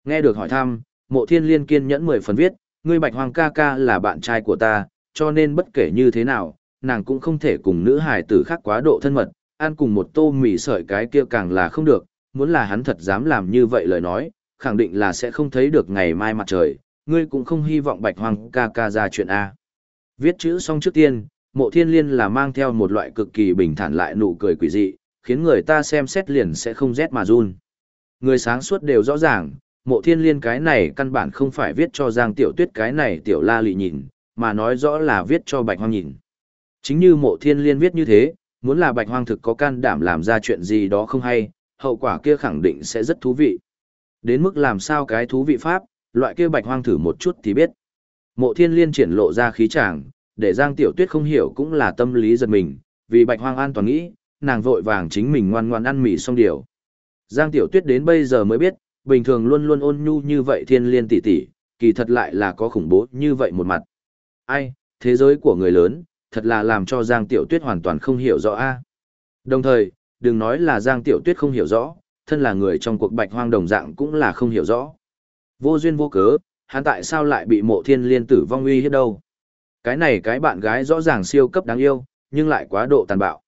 Speaker 1: Nghe được hỏi thăm, mộ thiên liên kiên nhẫn mười phần viết, ngươi bạch hoang ca ca là bạn trai của ta, cho nên bất kể như thế nào, nàng cũng không thể cùng nữ hài tử khác quá độ thân mật, ăn cùng một tô mì sợi cái kia càng là không được, muốn là hắn thật dám làm như vậy lời nói, khẳng định là sẽ không thấy được ngày mai mặt trời, ngươi cũng không hy vọng bạch hoang ca ca ra chuyện A. Viết chữ xong trước tiên, mộ thiên liên là mang theo một loại cực kỳ bình thản lại nụ cười quỷ dị, khiến người ta xem xét liền sẽ không rét mà run. Người sáng suốt đều rõ ràng, mộ thiên liên cái này căn bản không phải viết cho Giang Tiểu Tuyết cái này Tiểu La Lị nhìn, mà nói rõ là viết cho Bạch Hoang nhìn. Chính như mộ thiên liên viết như thế, muốn là Bạch Hoang thực có can đảm làm ra chuyện gì đó không hay, hậu quả kia khẳng định sẽ rất thú vị. Đến mức làm sao cái thú vị pháp, loại kia Bạch Hoang thử một chút thì biết. Mộ thiên liên triển lộ ra khí tràng, để Giang Tiểu Tuyết không hiểu cũng là tâm lý giật mình, vì Bạch Hoang an toàn nghĩ, nàng vội vàng chính mình ngoan ngoan ăn mì xong điều. Giang Tiểu Tuyết đến bây giờ mới biết, bình thường luôn luôn ôn nhu như vậy thiên liên tỷ tỷ, kỳ thật lại là có khủng bố như vậy một mặt. Ai, thế giới của người lớn, thật là làm cho Giang Tiểu Tuyết hoàn toàn không hiểu rõ a. Đồng thời, đừng nói là Giang Tiểu Tuyết không hiểu rõ, thân là người trong cuộc bạch hoang đồng dạng cũng là không hiểu rõ. Vô duyên vô cớ, hắn tại sao lại bị mộ thiên liên tử vong uy hiếp đâu. Cái này cái bạn gái rõ ràng siêu cấp đáng yêu, nhưng lại quá độ tàn bạo.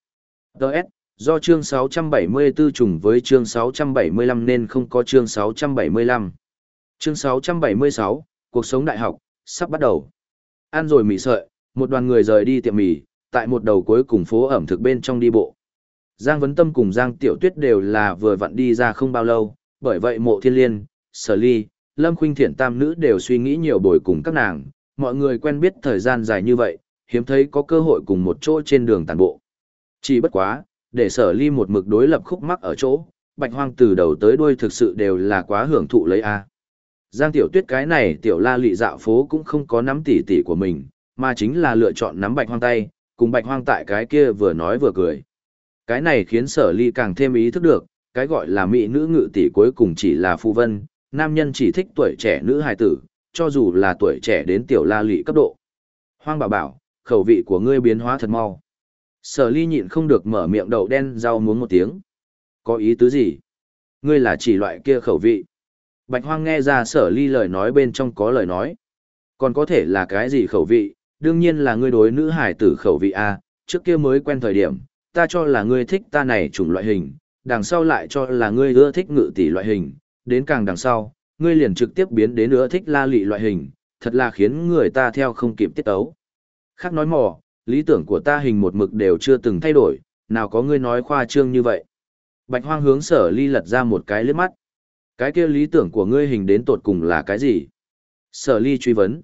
Speaker 1: Đợt, do chương 674 trùng với chương 675 nên không có chương 675. Chương 676, cuộc sống đại học, sắp bắt đầu. Ăn rồi mì sợi, một đoàn người rời đi tiệm mì, tại một đầu cuối cùng phố ẩm thực bên trong đi bộ. Giang Vấn Tâm cùng Giang Tiểu Tuyết đều là vừa vặn đi ra không bao lâu, bởi vậy mộ thiên liên, sở ly, Lâm Khuynh Thiện tam nữ đều suy nghĩ nhiều bồi cùng các nàng, mọi người quen biết thời gian dài như vậy, hiếm thấy có cơ hội cùng một chỗ trên đường tàn bộ. Chỉ bất quá, để sở ly một mực đối lập khúc mắc ở chỗ, bạch hoang từ đầu tới đuôi thực sự đều là quá hưởng thụ lấy a. Giang tiểu tuyết cái này tiểu la lị dạo phố cũng không có nắm tỉ tỉ của mình, mà chính là lựa chọn nắm bạch hoang tay, cùng bạch hoang tại cái kia vừa nói vừa cười. Cái này khiến sở ly càng thêm ý thức được, cái gọi là mỹ nữ ngự tỷ cuối cùng chỉ là phu vân, nam nhân chỉ thích tuổi trẻ nữ hài tử, cho dù là tuổi trẻ đến tiểu la lị cấp độ. Hoang bảo bảo, khẩu vị của ngươi biến hóa thật mau. Sở ly nhịn không được mở miệng đậu đen rau muống một tiếng. Có ý tứ gì? Ngươi là chỉ loại kia khẩu vị. Bạch hoang nghe ra sở ly lời nói bên trong có lời nói. Còn có thể là cái gì khẩu vị? Đương nhiên là ngươi đối nữ hài tử khẩu vị A, trước kia mới quen thời điểm, ta cho là ngươi thích ta này chủng loại hình, đằng sau lại cho là ngươi ưa thích ngự tỷ loại hình, đến càng đằng sau, ngươi liền trực tiếp biến đến nữa thích la lị loại hình, thật là khiến người ta theo không kịp tiết ấu. Khác nói mò, lý tưởng của ta hình một mực đều chưa từng thay đổi, nào có ngươi nói khoa trương như vậy. Bạch hoang hướng sở ly lật ra một cái liếc mắt. Cái kia lý tưởng của ngươi hình đến tột cùng là cái gì? Sở ly truy vấn.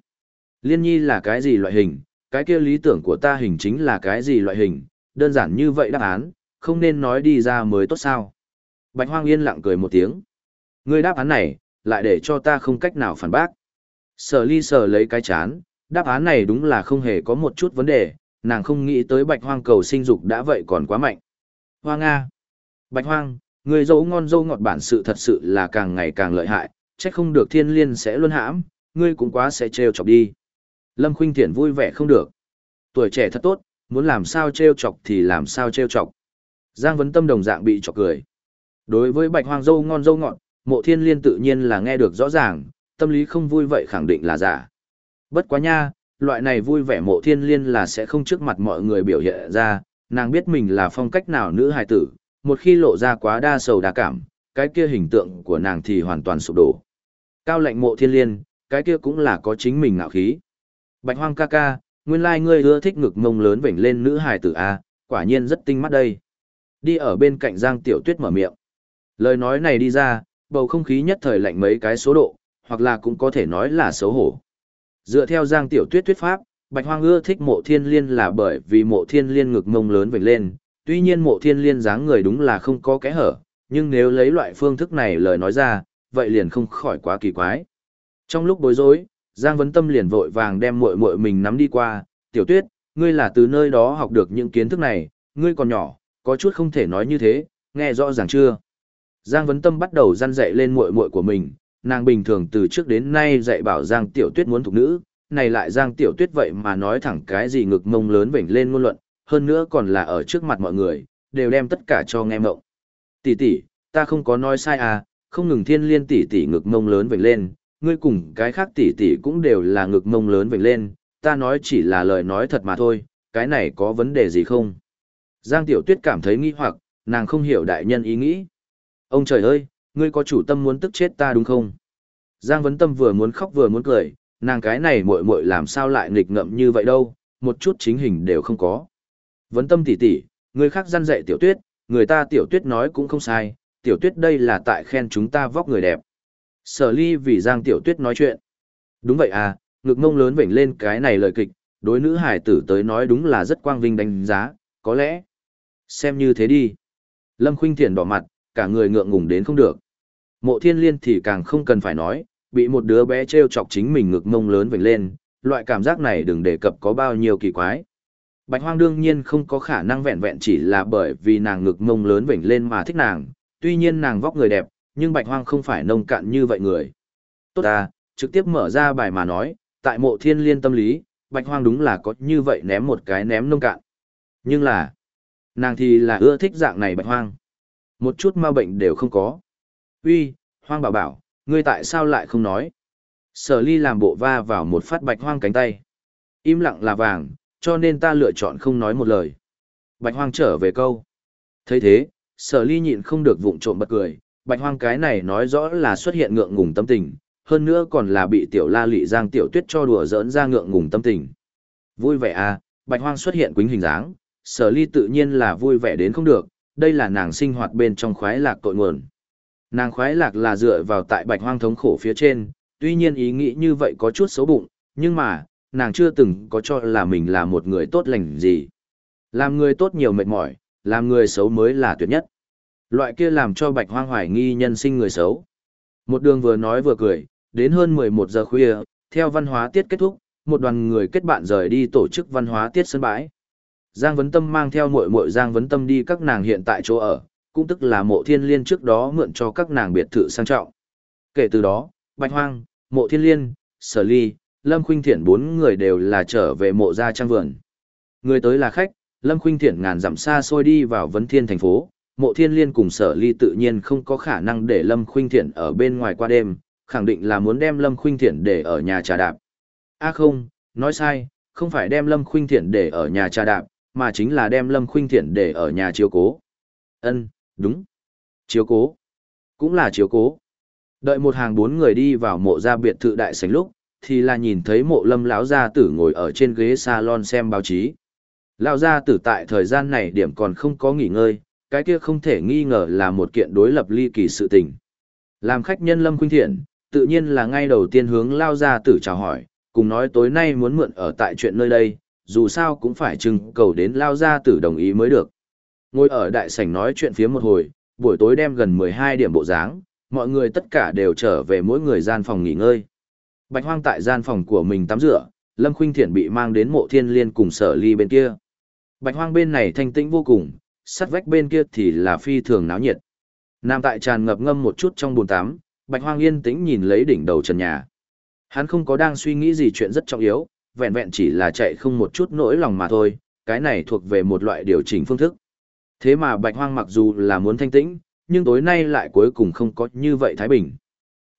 Speaker 1: Liên nhi là cái gì loại hình? Cái kia lý tưởng của ta hình chính là cái gì loại hình? Đơn giản như vậy đáp án, không nên nói đi ra mới tốt sao. Bạch hoang yên lặng cười một tiếng. Người đáp án này, lại để cho ta không cách nào phản bác. Sở ly sở lấy cái chán, đáp án này đúng là không hề có một chút vấn đề, nàng không nghĩ tới bạch hoang cầu sinh dục đã vậy còn quá mạnh. Hoa Nga. Bạch Hoang, người dấu ngon dâu ngọt bản sự thật sự là càng ngày càng lợi hại, chắc không được thiên liên sẽ luôn hãm, ngươi cũng quá sẽ trêu chọc đi. Lâm Khuynh Thiển vui vẻ không được. Tuổi trẻ thật tốt, muốn làm sao trêu chọc thì làm sao trêu chọc. Giang Vấn Tâm đồng dạng bị chọc cười. Đối với Bạch Hoang dâu ngon dâu ngọt, Mộ Thiên Liên tự nhiên là nghe được rõ ràng, tâm lý không vui vậy khẳng định là giả. Bất quá nha, loại này vui vẻ Mộ Thiên Liên là sẽ không trước mặt mọi người biểu hiện ra, nàng biết mình là phong cách nào nữ hài tử, một khi lộ ra quá đa sầu đa cảm, cái kia hình tượng của nàng thì hoàn toàn sụp đổ. Cao lệnh Mộ Thiên Liên, cái kia cũng là có chính mình ngạo khí. Bạch Hoang ca ca, nguyên lai like ngươi ưa thích ngực mông lớn vểnh lên nữ hài tử a, quả nhiên rất tinh mắt đây. Đi ở bên cạnh Giang Tiểu Tuyết mở miệng. Lời nói này đi ra, bầu không khí nhất thời lạnh mấy cái số độ, hoặc là cũng có thể nói là xấu hổ. Dựa theo Giang Tiểu Tuyết thuyết pháp, Bạch Hoang ưa thích mộ thiên liên là bởi vì mộ thiên liên ngực mông lớn vểnh lên, tuy nhiên mộ thiên liên dáng người đúng là không có kẽ hở, nhưng nếu lấy loại phương thức này lời nói ra, vậy liền không khỏi quá kỳ quái. Trong lúc bối rối, Giang Vấn Tâm liền vội vàng đem muội muội mình nắm đi qua, "Tiểu Tuyết, ngươi là từ nơi đó học được những kiến thức này, ngươi còn nhỏ, có chút không thể nói như thế, nghe rõ ràng chưa?" Giang Vấn Tâm bắt đầu răn dạy lên muội muội của mình, nàng bình thường từ trước đến nay dạy bảo Giang Tiểu Tuyết muốn thuộc nữ, này lại Giang Tiểu Tuyết vậy mà nói thẳng cái gì ngực mông lớn vểnh lên ngôn luận, hơn nữa còn là ở trước mặt mọi người, đều đem tất cả cho nghe mộng. Tỷ tỷ, ta không có nói sai à, không ngừng thiên liên tỷ tỷ ngực mông lớn vểnh lên, ngươi cùng cái khác tỷ tỷ cũng đều là ngực mông lớn vểnh lên, ta nói chỉ là lời nói thật mà thôi, cái này có vấn đề gì không? Giang Tiểu Tuyết cảm thấy nghi hoặc, nàng không hiểu đại nhân ý nghĩ. Ông trời ơi, ngươi có chủ tâm muốn tức chết ta đúng không? Giang Vấn Tâm vừa muốn khóc vừa muốn cười, nàng cái này muội muội làm sao lại nghịch ngợm như vậy đâu, một chút chính hình đều không có. Vấn Tâm tỷ tỷ, người khác gian dạy Tiểu Tuyết, người ta Tiểu Tuyết nói cũng không sai, Tiểu Tuyết đây là tại khen chúng ta vóc người đẹp. Sở ly vì Giang Tiểu Tuyết nói chuyện. Đúng vậy à, ngực mông lớn vểnh lên cái này lời kịch, đối nữ hải tử tới nói đúng là rất quang vinh đánh giá, có lẽ. Xem như thế đi. Lâm Khuynh Thiển đỏ mặt, cả người ngượng ngùng đến không được. Mộ thiên liên thì càng không cần phải nói, bị một đứa bé treo chọc chính mình ngực mông lớn vểnh lên, loại cảm giác này đừng đề cập có bao nhiêu kỳ quái. Bạch hoang đương nhiên không có khả năng vẹn vẹn chỉ là bởi vì nàng ngực mông lớn vểnh lên mà thích nàng, tuy nhiên nàng vóc người đẹp, nhưng bạch hoang không phải nông cạn như vậy người. Tốt à, trực tiếp mở ra bài mà nói, tại mộ thiên liên tâm lý, bạch hoang đúng là có như vậy ném một cái ném nông cạn. Nhưng là, nàng thì là ưa thích dạng này bạch hoang. Một chút ma bệnh đều không có. Uy, hoang bảo bảo, ngươi tại sao lại không nói? Sở ly làm bộ va vào một phát bạch hoang cánh tay. Im lặng là vàng, cho nên ta lựa chọn không nói một lời. Bạch hoang trở về câu. thấy thế, sở ly nhịn không được vụng trộm bật cười. Bạch hoang cái này nói rõ là xuất hiện ngượng ngùng tâm tình, hơn nữa còn là bị tiểu la lị giang tiểu tuyết cho đùa giỡn ra ngượng ngùng tâm tình. Vui vẻ à, bạch hoang xuất hiện quính hình dáng, sở ly tự nhiên là vui vẻ đến không được, đây là nàng sinh hoạt bên trong khoái lạc tội nguồn. Nàng khoái lạc là dựa vào tại bạch hoang thống khổ phía trên, tuy nhiên ý nghĩ như vậy có chút xấu bụng, nhưng mà, nàng chưa từng có cho là mình là một người tốt lành gì. Làm người tốt nhiều mệt mỏi, làm người xấu mới là tuyệt nhất. Loại kia làm cho bạch hoang hoài nghi nhân sinh người xấu. Một đường vừa nói vừa cười, đến hơn 11 giờ khuya, theo văn hóa tiết kết thúc, một đoàn người kết bạn rời đi tổ chức văn hóa tiết sân bãi. Giang Vấn Tâm mang theo muội muội Giang Vấn Tâm đi các nàng hiện tại chỗ ở, cũng tức là mộ thiên liên trước đó mượn cho các nàng biệt thự sang trọng. Kể từ đó, Bạch Hoang, mộ thiên liên, sở ly, Lâm Khuynh Thiển bốn người đều là trở về mộ gia trang vườn. Người tới là khách, Lâm Khuynh Thiển ngàn dặm xa xôi đi vào Vấn Thiên thành phố, mộ thiên liên cùng sở ly tự nhiên không có khả năng để Lâm Khuynh Thiển ở bên ngoài qua đêm, khẳng định là muốn đem Lâm Khuynh Thiển để ở nhà trà đạp. A không, nói sai, không phải đem Lâm Khuynh Thiển để ở nhà trà đạp, mà chính là đem Lâm Khuynh Thiện để ở nhà chiếu cố. Ân, đúng. Chiếu cố. Cũng là chiếu cố. Đợi một hàng bốn người đi vào mộ gia biệt thự đại sảnh lúc, thì là nhìn thấy mộ lâm lão gia tử ngồi ở trên ghế salon xem báo chí. Lão gia tử tại thời gian này điểm còn không có nghỉ ngơi, cái kia không thể nghi ngờ là một kiện đối lập ly kỳ sự tình. Làm khách nhân Lâm Khuynh Thiện, tự nhiên là ngay đầu tiên hướng Lão gia tử chào hỏi, cùng nói tối nay muốn mượn ở tại chuyện nơi đây, dù sao cũng phải trưng cầu đến lao gia tử đồng ý mới được. Ngồi ở đại sảnh nói chuyện phía một hồi, buổi tối đem gần 12 điểm bộ dáng, mọi người tất cả đều trở về mỗi người gian phòng nghỉ ngơi. Bạch hoang tại gian phòng của mình tắm rửa, Lâm Khuynh Thiển bị mang đến mộ thiên liên cùng sở ly bên kia. Bạch hoang bên này thanh tĩnh vô cùng, sắt vách bên kia thì là phi thường náo nhiệt. Nam tại tràn ngập ngâm một chút trong bồn tắm, Bạch Hoang yên tĩnh nhìn lấy đỉnh đầu trần nhà. Hắn không có đang suy nghĩ gì chuyện rất trọng yếu, vẹn vẹn chỉ là chạy không một chút nỗi lòng mà thôi, cái này thuộc về một loại điều chỉnh phương thức. Thế mà Bạch Hoang mặc dù là muốn thanh tĩnh, nhưng tối nay lại cuối cùng không có như vậy thái bình.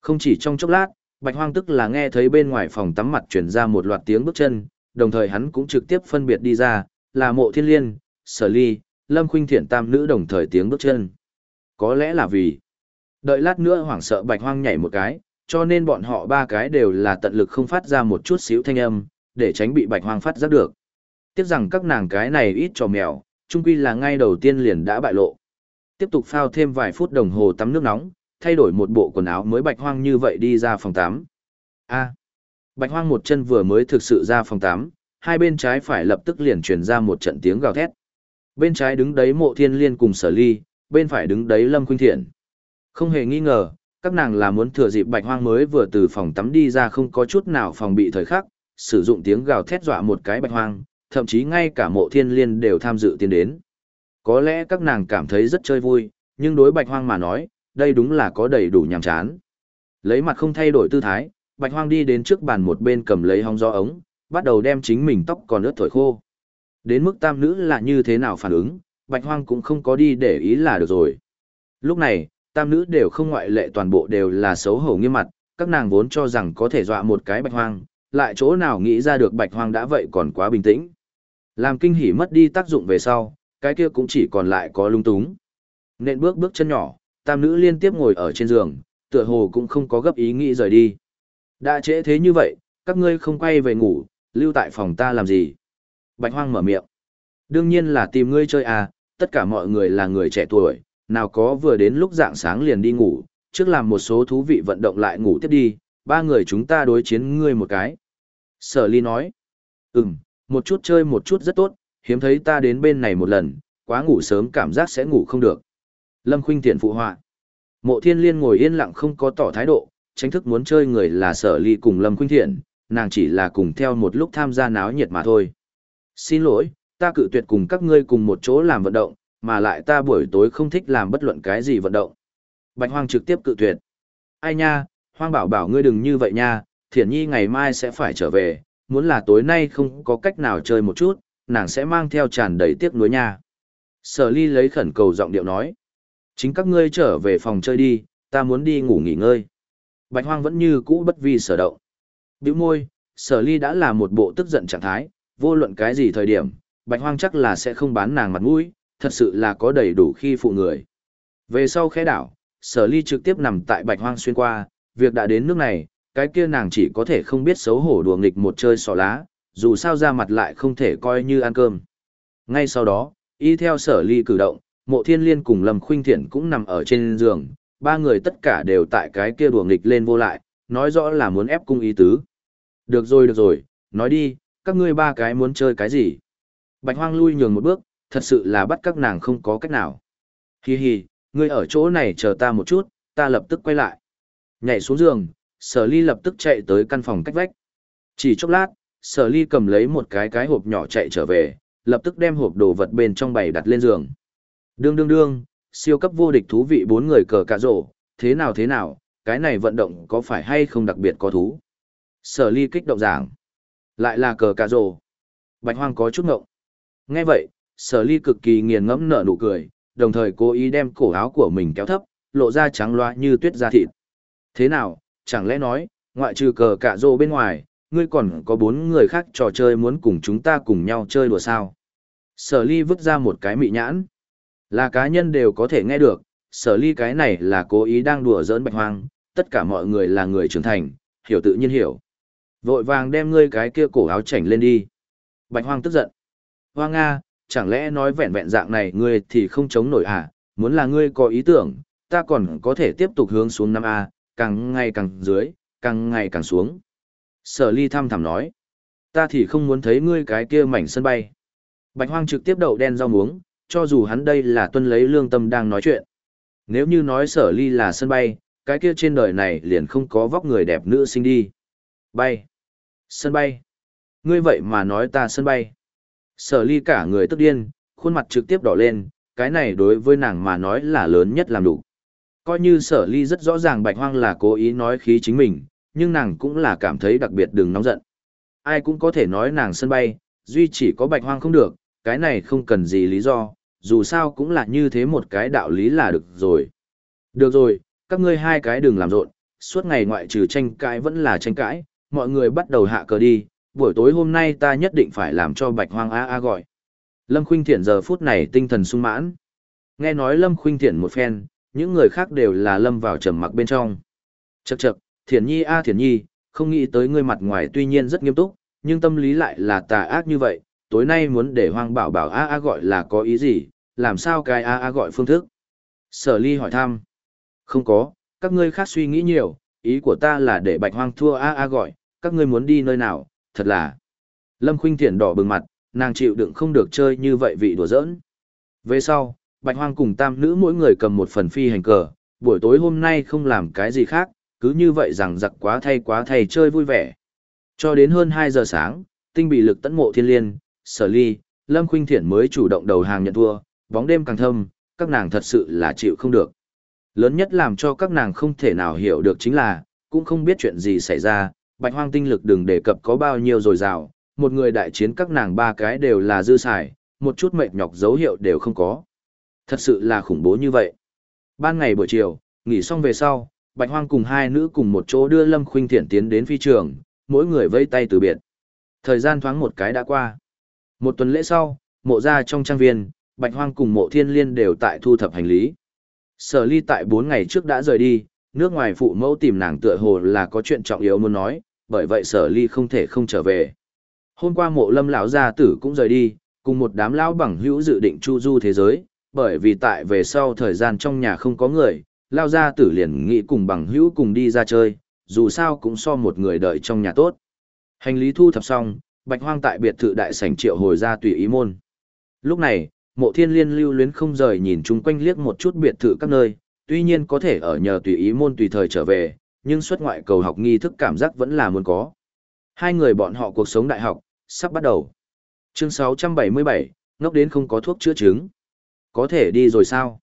Speaker 1: Không chỉ trong chốc lát, Bạch Hoang tức là nghe thấy bên ngoài phòng tắm mặt truyền ra một loạt tiếng bước chân, đồng thời hắn cũng trực tiếp phân biệt đi ra, là Mộ Thiên Liên, Sở Ly, Lâm Khuynh Thiện tam nữ đồng thời tiếng bước chân. Có lẽ là vì đợi lát nữa hoảng sợ Bạch Hoang nhảy một cái, cho nên bọn họ ba cái đều là tận lực không phát ra một chút xíu thanh âm, để tránh bị Bạch Hoang phát giác được. Tiếc rằng các nàng cái này ít trò mèo, chung quy là ngay đầu tiên liền đã bại lộ. Tiếp tục phao thêm vài phút đồng hồ tắm nước nóng, thay đổi một bộ quần áo mới bạch hoang như vậy đi ra phòng tắm. A. bạch hoang một chân vừa mới thực sự ra phòng tắm, hai bên trái phải lập tức liền truyền ra một trận tiếng gào thét. Bên trái đứng đấy mộ thiên liên cùng sở ly, bên phải đứng đấy lâm khuynh thiện. Không hề nghi ngờ, các nàng là muốn thừa dịp bạch hoang mới vừa từ phòng tắm đi ra không có chút nào phòng bị thời khắc, sử dụng tiếng gào thét dọa một cái bạch hoang, thậm chí ngay cả mộ thiên liên đều tham dự tiến đến. Có lẽ các nàng cảm thấy rất chơi vui, nhưng đối bạch hoang mà nói, đây đúng là có đầy đủ nhàm chán. Lấy mặt không thay đổi tư thái, bạch hoang đi đến trước bàn một bên cầm lấy hong do ống, bắt đầu đem chính mình tóc còn ướt thổi khô. Đến mức tam nữ là như thế nào phản ứng, bạch hoang cũng không có đi để ý là được rồi. Lúc này, tam nữ đều không ngoại lệ toàn bộ đều là xấu hổ nghiêm mặt, các nàng vốn cho rằng có thể dọa một cái bạch hoang, lại chỗ nào nghĩ ra được bạch hoang đã vậy còn quá bình tĩnh. Làm kinh hỉ mất đi tác dụng về sau, cái kia cũng chỉ còn lại có lung túng. Nên bước bước chân nhỏ, tam nữ liên tiếp ngồi ở trên giường, tựa hồ cũng không có gấp ý nghĩ rời đi. Đã trễ thế như vậy, các ngươi không quay về ngủ, lưu tại phòng ta làm gì? Bạch hoang mở miệng. Đương nhiên là tìm ngươi chơi à, tất cả mọi người là người trẻ tuổi, nào có vừa đến lúc dạng sáng liền đi ngủ, trước làm một số thú vị vận động lại ngủ tiếp đi, ba người chúng ta đối chiến ngươi một cái. Sở ly nói. Ừm, một chút chơi một chút rất tốt, hiếm thấy ta đến bên này một lần, quá ngủ sớm cảm giác sẽ ngủ không được. Lâm Khuynh Thiện phụ họa. Mộ Thiên Liên ngồi yên lặng không có tỏ thái độ, tránh thức muốn chơi người là Sở Ly cùng Lâm Khuynh Thiện, nàng chỉ là cùng theo một lúc tham gia náo nhiệt mà thôi. Xin lỗi, ta cự tuyệt cùng các ngươi cùng một chỗ làm vận động, mà lại ta buổi tối không thích làm bất luận cái gì vận động. Bạch Hoang trực tiếp cự tuyệt. Ai nha, Hoang bảo bảo ngươi đừng như vậy nha, Thiển Nhi ngày mai sẽ phải trở về, muốn là tối nay không có cách nào chơi một chút, nàng sẽ mang theo tràn đầy tiếc nuối nha. Sở ly lấy khẩn cầu giọng điệu nói. Chính các ngươi trở về phòng chơi đi, ta muốn đi ngủ nghỉ ngơi. Bạch hoang vẫn như cũ bất vi sở động. Biểu môi, sở ly đã là một bộ tức giận trạng thái, vô luận cái gì thời điểm, bạch hoang chắc là sẽ không bán nàng mặt mũi, thật sự là có đầy đủ khi phụ người. Về sau khẽ đảo, sở ly trực tiếp nằm tại bạch hoang xuyên qua, việc đã đến nước này, cái kia nàng chỉ có thể không biết xấu hổ đùa nghịch một chơi sọ lá, dù sao ra mặt lại không thể coi như ăn cơm. Ngay sau đó, y theo sở ly cử động, mộ thiên liên cùng Lâm Khuynh Thiện cũng nằm ở trên giường, ba người tất cả đều tại cái kia đùa nghịch lên vô lại, nói rõ là muốn ép cung ý tứ. Được rồi được rồi, nói đi, các ngươi ba cái muốn chơi cái gì? Bạch hoang lui nhường một bước, thật sự là bắt các nàng không có cách nào. Hi hi, ngươi ở chỗ này chờ ta một chút, ta lập tức quay lại. Nhảy xuống giường, sở ly lập tức chạy tới căn phòng cách vách. Chỉ chốc lát, sở ly cầm lấy một cái cái hộp nhỏ chạy trở về, lập tức đem hộp đồ vật bên trong bày đặt lên giường. Đương đương đương, siêu cấp vô địch thú vị bốn người cờ cạ rổ, thế nào thế nào, cái này vận động có phải hay không đặc biệt có thú? Sở ly kích động giảng. Lại là cờ cạ rổ. Bạch hoang có chút ngộng. Nghe vậy, sở ly cực kỳ nghiền ngẫm nở nụ cười, đồng thời cố ý đem cổ áo của mình kéo thấp, lộ ra trắng loa như tuyết da thịt. Thế nào, chẳng lẽ nói, ngoại trừ cờ cạ rô bên ngoài, ngươi còn có bốn người khác trò chơi muốn cùng chúng ta cùng nhau chơi đùa sao? Sở ly vứt ra một cái mị nhãn. Là cá nhân đều có thể nghe được, sở ly cái này là cố ý đang đùa giỡn bạch hoang, tất cả mọi người là người trưởng thành, hiểu tự nhiên hiểu. Vội vàng đem ngươi cái kia cổ áo chảnh lên đi. Bạch hoang tức giận. Hoang Nga, chẳng lẽ nói vẹn vẹn dạng này ngươi thì không chống nổi à, muốn là ngươi có ý tưởng, ta còn có thể tiếp tục hướng xuống năm a càng ngày càng dưới, càng ngày càng xuống. Sở ly thăm thẳm nói. Ta thì không muốn thấy ngươi cái kia mảnh sân bay. Bạch hoang trực tiếp đậu đen rau muống, cho dù hắn đây là tuân lấy lương tâm đang nói chuyện. Nếu như nói sở ly là sân bay, cái kia trên đời này liền không có vóc người đẹp nữ sinh đi. Bay. Sân bay. Ngươi vậy mà nói ta sân bay. Sở ly cả người tức điên, khuôn mặt trực tiếp đỏ lên, cái này đối với nàng mà nói là lớn nhất làm đủ. Coi như sở ly rất rõ ràng bạch hoang là cố ý nói khí chính mình, nhưng nàng cũng là cảm thấy đặc biệt đừng nóng giận. Ai cũng có thể nói nàng sân bay, duy chỉ có bạch hoang không được, cái này không cần gì lý do, dù sao cũng là như thế một cái đạo lý là được rồi. Được rồi, các ngươi hai cái đừng làm rộn, suốt ngày ngoại trừ tranh cãi vẫn là tranh cãi, mọi người bắt đầu hạ cờ đi, buổi tối hôm nay ta nhất định phải làm cho bạch hoang a a gọi. Lâm Khuynh Thiện giờ phút này tinh thần sung mãn. Nghe nói Lâm Khuynh Thiện một phen, những người khác đều là lâm vào trầm mặc bên trong. Chậc chậc, Thiển Nhi a Thiển Nhi, không nghĩ tới ngươi mặt ngoài tuy nhiên rất nghiêm túc, nhưng tâm lý lại là tà ác như vậy, tối nay muốn để Hoang Bảo Bảo a a gọi là có ý gì, làm sao cái a a gọi phương thức? Sở Ly hỏi thăm. Không có, các ngươi khác suy nghĩ nhiều, ý của ta là để Bạch Hoang thua a a gọi, các ngươi muốn đi nơi nào, thật là. Lâm Khuynh Thiển đỏ bừng mặt, nàng chịu đựng không được chơi như vậy vị đùa giỡn. Về sau, Bạch Hoang cùng tam nữ mỗi người cầm một phần phi hành cờ, buổi tối hôm nay không làm cái gì khác, cứ như vậy rằng giặc quá thay quá thay chơi vui vẻ. Cho đến hơn 2 giờ sáng, tinh bị lực tấn mộ thiên liên, sở ly, Lâm Khuynh Thiển mới chủ động đầu hàng nhận thua, bóng đêm càng thâm, các nàng thật sự là chịu không được. Lớn nhất làm cho các nàng không thể nào hiểu được chính là, cũng không biết chuyện gì xảy ra, bạch hoang tinh lực đừng đề cập có bao nhiêu rồi rào, một người đại chiến các nàng ba cái đều là dư xài, một chút mệt nhọc dấu hiệu đều không có. Thật sự là khủng bố như vậy. Ban ngày buổi chiều, nghỉ xong về sau, Bạch Hoang cùng hai nữ cùng một chỗ đưa Lâm Khuynh Thiện tiến đến phi trường, mỗi người vẫy tay từ biệt. Thời gian thoáng một cái đã qua. Một tuần lễ sau, mộ gia trong trang viên, Bạch Hoang cùng mộ thiên liên đều tại thu thập hành lý. Sở ly tại bốn ngày trước đã rời đi, nước ngoài phụ mẫu tìm nàng tựa hồ là có chuyện trọng yếu muốn nói, bởi vậy sở ly không thể không trở về. Hôm qua mộ lâm lão gia tử cũng rời đi, cùng một đám lão bằng hữu dự định chu du thế giới, bởi vì tại về sau thời gian trong nhà không có người, lao ra tử liền nghĩ cùng bằng hữu cùng đi ra chơi, dù sao cũng so một người đợi trong nhà tốt. Hành lý thu thập xong, bạch hoang tại biệt thự đại sảnh triệu hồi ra tùy ý môn. Lúc này, mộ thiên liên lưu luyến không rời nhìn chung quanh liếc một chút biệt thự các nơi, tuy nhiên có thể ở nhờ tùy ý môn tùy thời trở về, nhưng xuất ngoại cầu học nghi thức cảm giác vẫn là muốn có. Hai người bọn họ cuộc sống đại học, sắp bắt đầu. Chương 677, ngốc đến không có thuốc chữa chứng. Có thể đi rồi sao?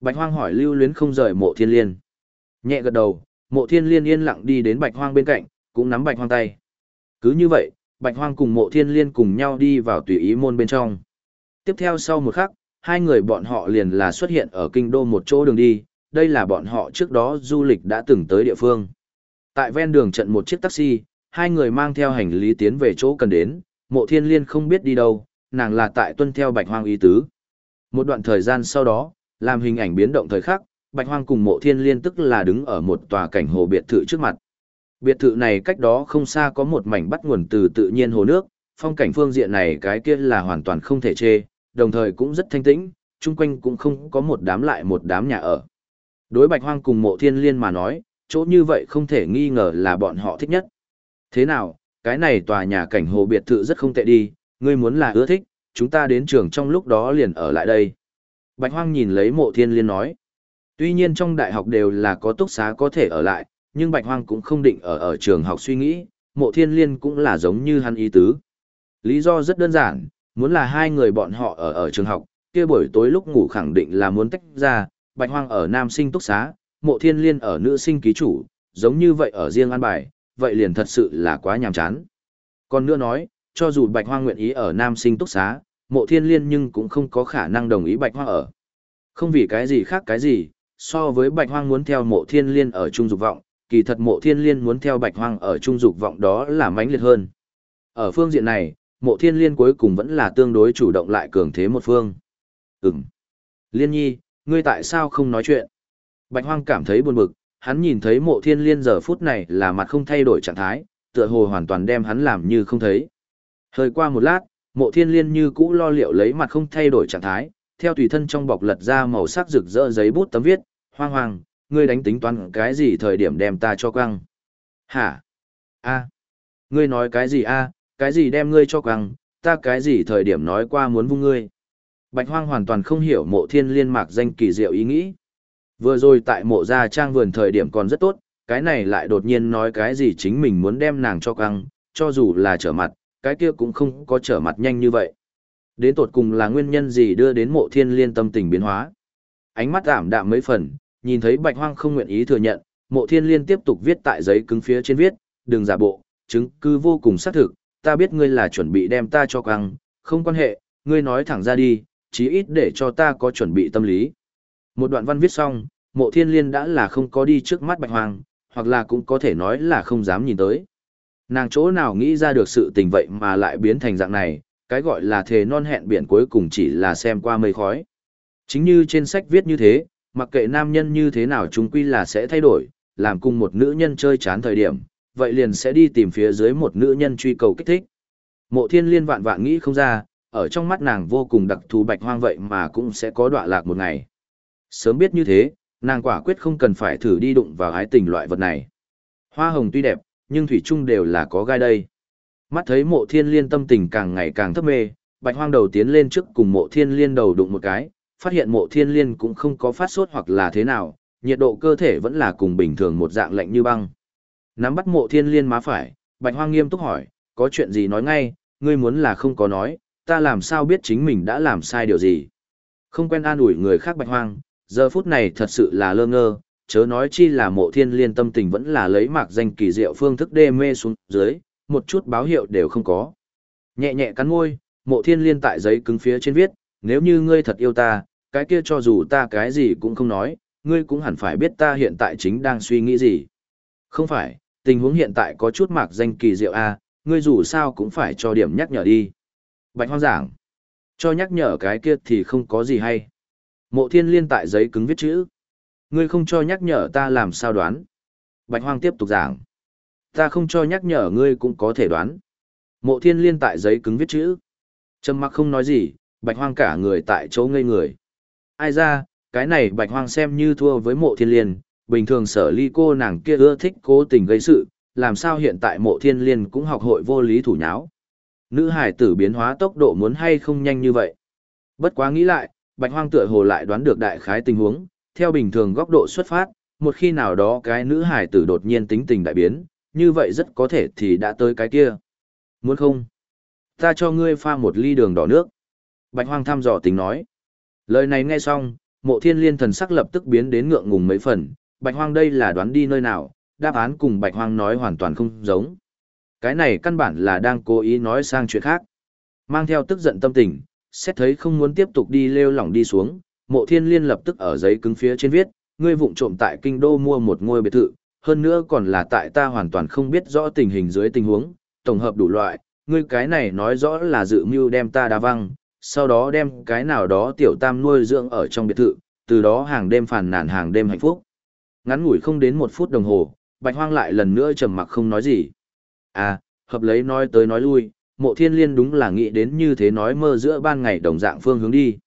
Speaker 1: Bạch Hoang hỏi lưu luyến không rời mộ thiên liên. Nhẹ gật đầu, mộ thiên liên yên lặng đi đến Bạch Hoang bên cạnh, cũng nắm Bạch Hoang tay. Cứ như vậy, Bạch Hoang cùng mộ thiên liên cùng nhau đi vào tùy ý môn bên trong. Tiếp theo sau một khắc, hai người bọn họ liền là xuất hiện ở kinh đô một chỗ đường đi, đây là bọn họ trước đó du lịch đã từng tới địa phương. Tại ven đường trận một chiếc taxi, hai người mang theo hành lý tiến về chỗ cần đến, mộ thiên liên không biết đi đâu, nàng là tại tuân theo bạch hoang ý tứ. Một đoạn thời gian sau đó, làm hình ảnh biến động thời khắc, bạch hoang cùng mộ thiên liên tức là đứng ở một tòa cảnh hồ biệt thự trước mặt. Biệt thự này cách đó không xa có một mảnh bắt nguồn từ tự nhiên hồ nước, phong cảnh phương diện này cái kia là hoàn toàn không thể chê, đồng thời cũng rất thanh tĩnh, chung quanh cũng không có một đám lại một đám nhà ở. Đối bạch hoang cùng mộ thiên liên mà nói, chỗ như vậy không thể nghi ngờ là bọn họ thích nhất. Thế nào, cái này tòa nhà cảnh hồ biệt thự rất không tệ đi, ngươi muốn là ưa thích, chúng ta đến trường trong lúc đó liền ở lại đây. Bạch hoang nhìn lấy mộ thiên liên nói. Tuy nhiên trong đại học đều là có túc xá có thể ở lại, nhưng bạch hoang cũng không định ở ở trường học suy nghĩ, mộ thiên liên cũng là giống như hắn ý tứ. Lý do rất đơn giản, muốn là hai người bọn họ ở ở trường học, kia buổi tối lúc ngủ khẳng định là muốn tách ra, bạch hoang ở nam sinh túc xá, mộ thiên liên ở nữ sinh ký chủ, giống như vậy ở riêng an bài, vậy liền thật sự là quá nhàm chán. Còn nữa nói, cho dù bạch hoang nguyện ý ở nam sinh túc xá, mộ thiên liên nhưng cũng không có khả năng đồng ý bạch hoang ở. Không vì cái gì khác cái gì, so với bạch hoang muốn theo mộ thiên liên ở trung dục vọng, kỳ thật mộ thiên liên muốn theo bạch hoang ở trung dục vọng đó là mãnh liệt hơn. Ở phương diện này, mộ thiên liên cuối cùng vẫn là tương đối chủ động lại cường thế một phương. Ừm. Liên nhi, ngươi tại sao không nói chuyện? Bạch hoang cảm thấy buồn bực, hắn nhìn thấy mộ thiên liên giờ phút này là mặt không thay đổi trạng thái, tựa hồ hoàn toàn đem hắn làm như không thấy. Hơi qua một lát, mộ thiên liên như cũ lo liệu lấy mặt không thay đổi trạng thái, theo tùy thân trong bọc lật ra màu sắc rực rỡ giấy bút tấm viết, hoang hoàng, ngươi đánh tính toán cái gì thời điểm đem ta cho quăng. Hả? a Ngươi nói cái gì a cái gì đem ngươi cho quăng, ta cái gì thời điểm nói qua muốn vung ngươi. Bạch hoang hoàn toàn không hiểu mộ thiên liên mạc danh kỳ diệu ý nghĩ. Vừa rồi tại mộ gia trang vườn thời điểm còn rất tốt, cái này lại đột nhiên nói cái gì chính mình muốn đem nàng cho căng, cho dù là trở mặt, cái kia cũng không có trở mặt nhanh như vậy. Đến tột cùng là nguyên nhân gì đưa đến mộ thiên liên tâm tình biến hóa? Ánh mắt ảm đạm mấy phần, nhìn thấy bạch hoang không nguyện ý thừa nhận, mộ thiên liên tiếp tục viết tại giấy cứng phía trên viết, đừng giả bộ, chứng cứ vô cùng xác thực, ta biết ngươi là chuẩn bị đem ta cho căng, không quan hệ, ngươi nói thẳng ra đi, chí ít để cho ta có chuẩn bị tâm lý. Một đoạn văn viết xong, mộ thiên liên đã là không có đi trước mắt bạch hoang, hoặc là cũng có thể nói là không dám nhìn tới. Nàng chỗ nào nghĩ ra được sự tình vậy mà lại biến thành dạng này, cái gọi là thề non hẹn biển cuối cùng chỉ là xem qua mây khói. Chính như trên sách viết như thế, mặc kệ nam nhân như thế nào chúng quy là sẽ thay đổi, làm cùng một nữ nhân chơi chán thời điểm, vậy liền sẽ đi tìm phía dưới một nữ nhân truy cầu kích thích. Mộ thiên liên vạn vạn nghĩ không ra, ở trong mắt nàng vô cùng đặc thù bạch hoang vậy mà cũng sẽ có đọa lạc một ngày. Sớm biết như thế, nàng quả quyết không cần phải thử đi đụng vào ái tình loại vật này. Hoa hồng tuy đẹp, nhưng thủy chung đều là có gai đây. Mắt thấy mộ thiên liên tâm tình càng ngày càng thấp mê, bạch hoang đầu tiến lên trước cùng mộ thiên liên đầu đụng một cái, phát hiện mộ thiên liên cũng không có phát sốt hoặc là thế nào, nhiệt độ cơ thể vẫn là cùng bình thường một dạng lạnh như băng. Nắm bắt mộ thiên liên má phải, bạch hoang nghiêm túc hỏi, có chuyện gì nói ngay, ngươi muốn là không có nói, ta làm sao biết chính mình đã làm sai điều gì. Không quen an ủi người khác bạch hoang, giờ phút này thật sự là lơ ngơ, chớ nói chi là mộ thiên liên tâm tình vẫn là lấy mạc danh kỳ diệu phương thức đê mê xuống dưới, một chút báo hiệu đều không có. Nhẹ nhẹ cắn môi, mộ thiên liên tại giấy cứng phía trên viết, nếu như ngươi thật yêu ta, cái kia cho dù ta cái gì cũng không nói, ngươi cũng hẳn phải biết ta hiện tại chính đang suy nghĩ gì. Không phải, tình huống hiện tại có chút mạc danh kỳ diệu a, ngươi dù sao cũng phải cho điểm nhắc nhở đi. Bạch hoang giảng, cho nhắc nhở cái kia thì không có gì hay. Mộ thiên liên tại giấy cứng viết chữ. Ngươi không cho nhắc nhở ta làm sao đoán. Bạch hoang tiếp tục giảng. Ta không cho nhắc nhở ngươi cũng có thể đoán. Mộ thiên liên tại giấy cứng viết chữ. Trầm mặc không nói gì, bạch hoang cả người tại chỗ ngây người. Ai ra, cái này bạch hoang xem như thua với mộ thiên liên, bình thường sở ly cô nàng kia ưa thích cố tình gây sự, làm sao hiện tại mộ thiên liên cũng học hội vô lý thủ nháo. Nữ hải tử biến hóa tốc độ muốn hay không nhanh như vậy. Bất quá nghĩ lại, bạch hoang tựa hồ lại đoán được đại khái tình huống, theo bình thường góc độ xuất phát, một khi nào đó cái nữ hải tử đột nhiên tính tình đại biến, như vậy rất có thể thì đã tới cái kia. Muốn không? Ta cho ngươi pha một ly đường đỏ nước. Bạch hoang thăm dò tính nói. Lời này nghe xong, mộ thiên liên thần sắc lập tức biến đến ngượng ngùng mấy phần, bạch hoang đây là đoán đi nơi nào, đáp án cùng bạch hoang nói hoàn toàn không giống. Cái này căn bản là đang cố ý nói sang chuyện khác. Mang theo tức giận tâm tình, xét thấy không muốn tiếp tục đi lêu lỏng đi xuống, mộ thiên liên lập tức ở giấy cứng phía trên viết, ngươi vụng trộm tại kinh đô mua một ngôi biệt thự, hơn nữa còn là tại ta hoàn toàn không biết rõ tình hình dưới tình huống, tổng hợp đủ loại, ngươi cái này nói rõ là dự mưu đem ta đá văng, sau đó đem cái nào đó tiểu tam nuôi dưỡng ở trong biệt thự, từ đó hàng đêm phàn nàn hàng đêm hạnh phúc. Ngắn ngủi không đến một phút đồng hồ, bạch hoang lại lần nữa trầm mặc không nói gì. À, hợp lấy nói tới nói lui, mộ thiên liên đúng là nghĩ đến như thế nói mơ giữa ban ngày đồng dạng phương hướng đi.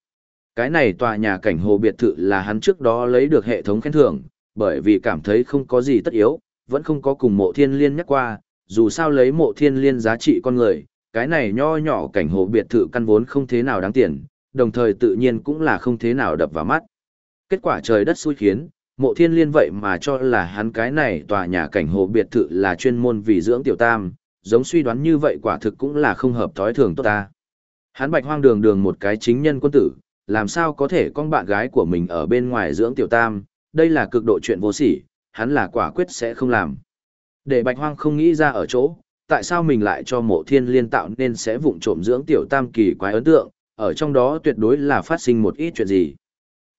Speaker 1: Cái này tòa nhà cảnh hồ biệt thự là hắn trước đó lấy được hệ thống khen thưởng, bởi vì cảm thấy không có gì tất yếu, vẫn không có cùng mộ thiên liên nhắc qua, dù sao lấy mộ thiên liên giá trị con người, cái này nho nhỏ cảnh hồ biệt thự căn vốn không thế nào đáng tiền, đồng thời tự nhiên cũng là không thế nào đập vào mắt. Kết quả trời đất xui khiến, mộ thiên liên vậy mà cho là hắn cái này tòa nhà cảnh hồ biệt thự là chuyên môn vì dưỡng tiểu tam, giống suy đoán như vậy quả thực cũng là không hợp thói thường tốt ta. Hắn bạch hoang đường đường một cái chính nhân quân tử, làm sao có thể con bạn gái của mình ở bên ngoài dưỡng tiểu tam, đây là cực độ chuyện vô sỉ, hắn là quả quyết sẽ không làm. Để bạch hoang không nghĩ ra ở chỗ, tại sao mình lại cho mộ thiên liên tạo nên sẽ vụng trộm dưỡng tiểu tam kỳ quái ấn tượng, ở trong đó tuyệt đối là phát sinh một ít chuyện gì.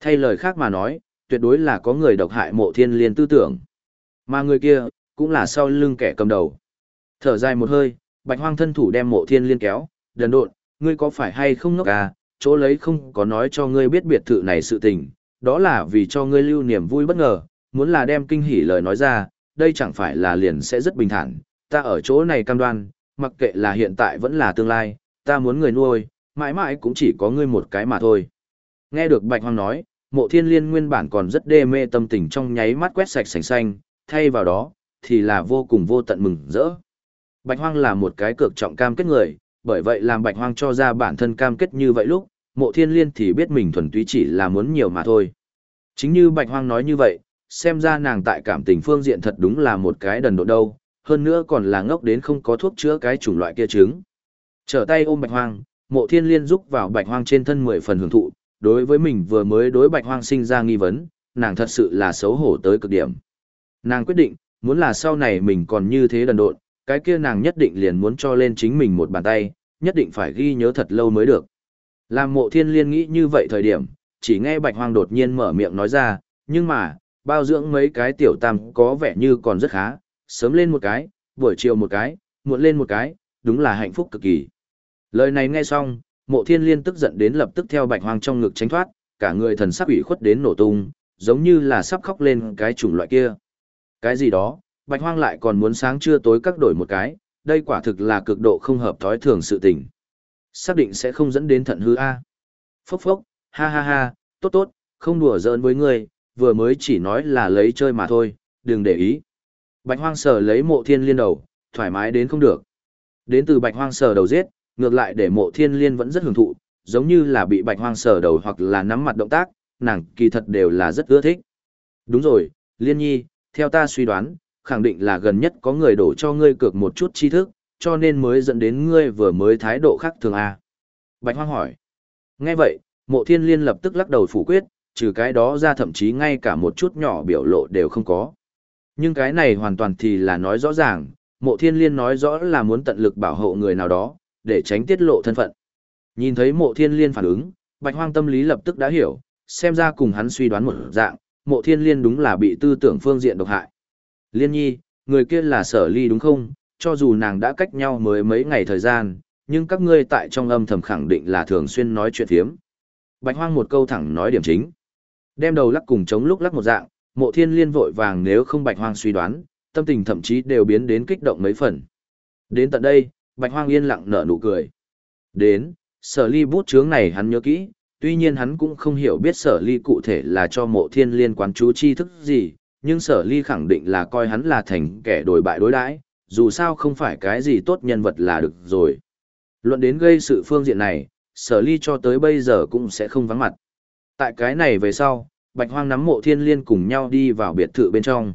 Speaker 1: Thay lời khác mà nói, tuyệt đối là có người độc hại mộ thiên liên tư tưởng. Mà người kia, cũng là sau lưng kẻ cầm đầu. Thở dài một hơi, bạch hoang thân thủ đem mộ thiên liên kéo, đần độn, ngươi có phải hay không ngốc à, chỗ lấy không có nói cho ngươi biết biệt thự này sự tình, đó là vì cho ngươi lưu niềm vui bất ngờ, muốn là đem kinh hỉ lời nói ra, đây chẳng phải là liền sẽ rất bình thản, ta ở chỗ này cam đoan, mặc kệ là hiện tại vẫn là tương lai, ta muốn người nuôi, mãi mãi cũng chỉ có ngươi một cái mà thôi. Nghe được Bạch Hoang nói, mộ thiên liên nguyên bản còn rất đê mê tâm tình trong nháy mắt quét sạch sành xanh, thay vào đó, thì là vô cùng vô tận mừng rỡ. Bạch Hoang là một cái cực trọng cam kết người, bởi vậy làm Bạch Hoang cho ra bản thân cam kết như vậy lúc, mộ thiên liên thì biết mình thuần túy chỉ là muốn nhiều mà thôi. Chính như Bạch Hoang nói như vậy, xem ra nàng tại cảm tình phương diện thật đúng là một cái đần độ đâu, hơn nữa còn là ngốc đến không có thuốc chữa cái chủng loại kia chứng. Trở tay ôm Bạch Hoang, mộ thiên liên rúc vào bạch hoang trên thân mười phần hưởng thụ, đối với mình vừa mới đối bạch hoang sinh ra nghi vấn, nàng thật sự là xấu hổ tới cực điểm. Nàng quyết định, muốn là sau này mình còn như thế đần độn, cái kia nàng nhất định liền muốn cho lên chính mình một bàn tay, nhất định phải ghi nhớ thật lâu mới được. Làm mộ thiên liên nghĩ như vậy thời điểm, chỉ nghe bạch hoang đột nhiên mở miệng nói ra, nhưng mà, bao dưỡng mấy cái tiểu tam có vẻ như còn rất khá, sớm lên một cái, buổi chiều một cái, muộn lên một cái, đúng là hạnh phúc cực kỳ. Lời này nghe xong, mộ thiên liên tức giận đến lập tức theo bạch hoang trong ngực tránh thoát, cả người thần sắc ủy khuất đến nổ tung, giống như là sắp khóc lên cái chủng loại kia. Cái gì đó, bạch hoang lại còn muốn sáng trưa tối các đổi một cái, đây quả thực là cực độ không hợp thói thường sự tình. Xác định sẽ không dẫn đến thận hư A. Phốc phốc, ha ha ha, tốt tốt, không đùa giỡn với ngươi, vừa mới chỉ nói là lấy chơi mà thôi, đừng để ý. Bạch hoang sở lấy mộ thiên liên đầu, thoải mái đến không được. Đến từ bạch hoang sở đầu giết, ngược lại để mộ thiên liên vẫn rất hưởng thụ, giống như là bị bạch hoang sở đầu hoặc là nắm mặt động tác, nàng kỳ thật đều là rất ưa thích. Đúng rồi, liên nhi, theo ta suy đoán, khẳng định là gần nhất có người đổ cho ngươi cược một chút tri thức, cho nên mới dẫn đến ngươi vừa mới thái độ khác thường à. Bạch hoang hỏi. Nghe vậy, mộ thiên liên lập tức lắc đầu phủ quyết, trừ cái đó ra thậm chí ngay cả một chút nhỏ biểu lộ đều không có. Nhưng cái này hoàn toàn thì là nói rõ ràng, mộ thiên liên nói rõ là muốn tận lực bảo hộ người nào đó, để tránh tiết lộ thân phận. Nhìn thấy mộ thiên liên phản ứng, bạch hoang tâm lý lập tức đã hiểu, xem ra cùng hắn suy đoán một dạng, mộ thiên liên đúng là bị tư tưởng phương diện độc hại. Liên nhi, người kia là sở ly đúng không, cho dù nàng đã cách nhau mới mấy ngày thời gian, nhưng các ngươi tại trong âm thầm khẳng định là thường xuyên nói chuyện phiếm. Bạch hoang một câu thẳng nói điểm chính. Đem đầu lắc cùng chống lúc lắc một dạng, mộ thiên liên vội vàng nếu không bạch hoang suy đoán, tâm tình thậm chí đều biến đến kích động mấy phần. Đến tận đây, bạch hoang yên lặng nở nụ cười. Đến, sở ly bút chướng này hắn nhớ kỹ, tuy nhiên hắn cũng không hiểu biết sở ly cụ thể là cho mộ thiên liên quán chú chi thức gì, nhưng sở ly khẳng định là coi hắn là thành kẻ đổi bại đối đãi, dù sao không phải cái gì tốt nhân vật là được rồi. Luận đến gây sự phương diện này, sở ly cho tới bây giờ cũng sẽ không vắng mặt. Tại cái này về sau, Bạch Hoang nắm mộ thiên liên cùng nhau đi vào biệt thự bên trong.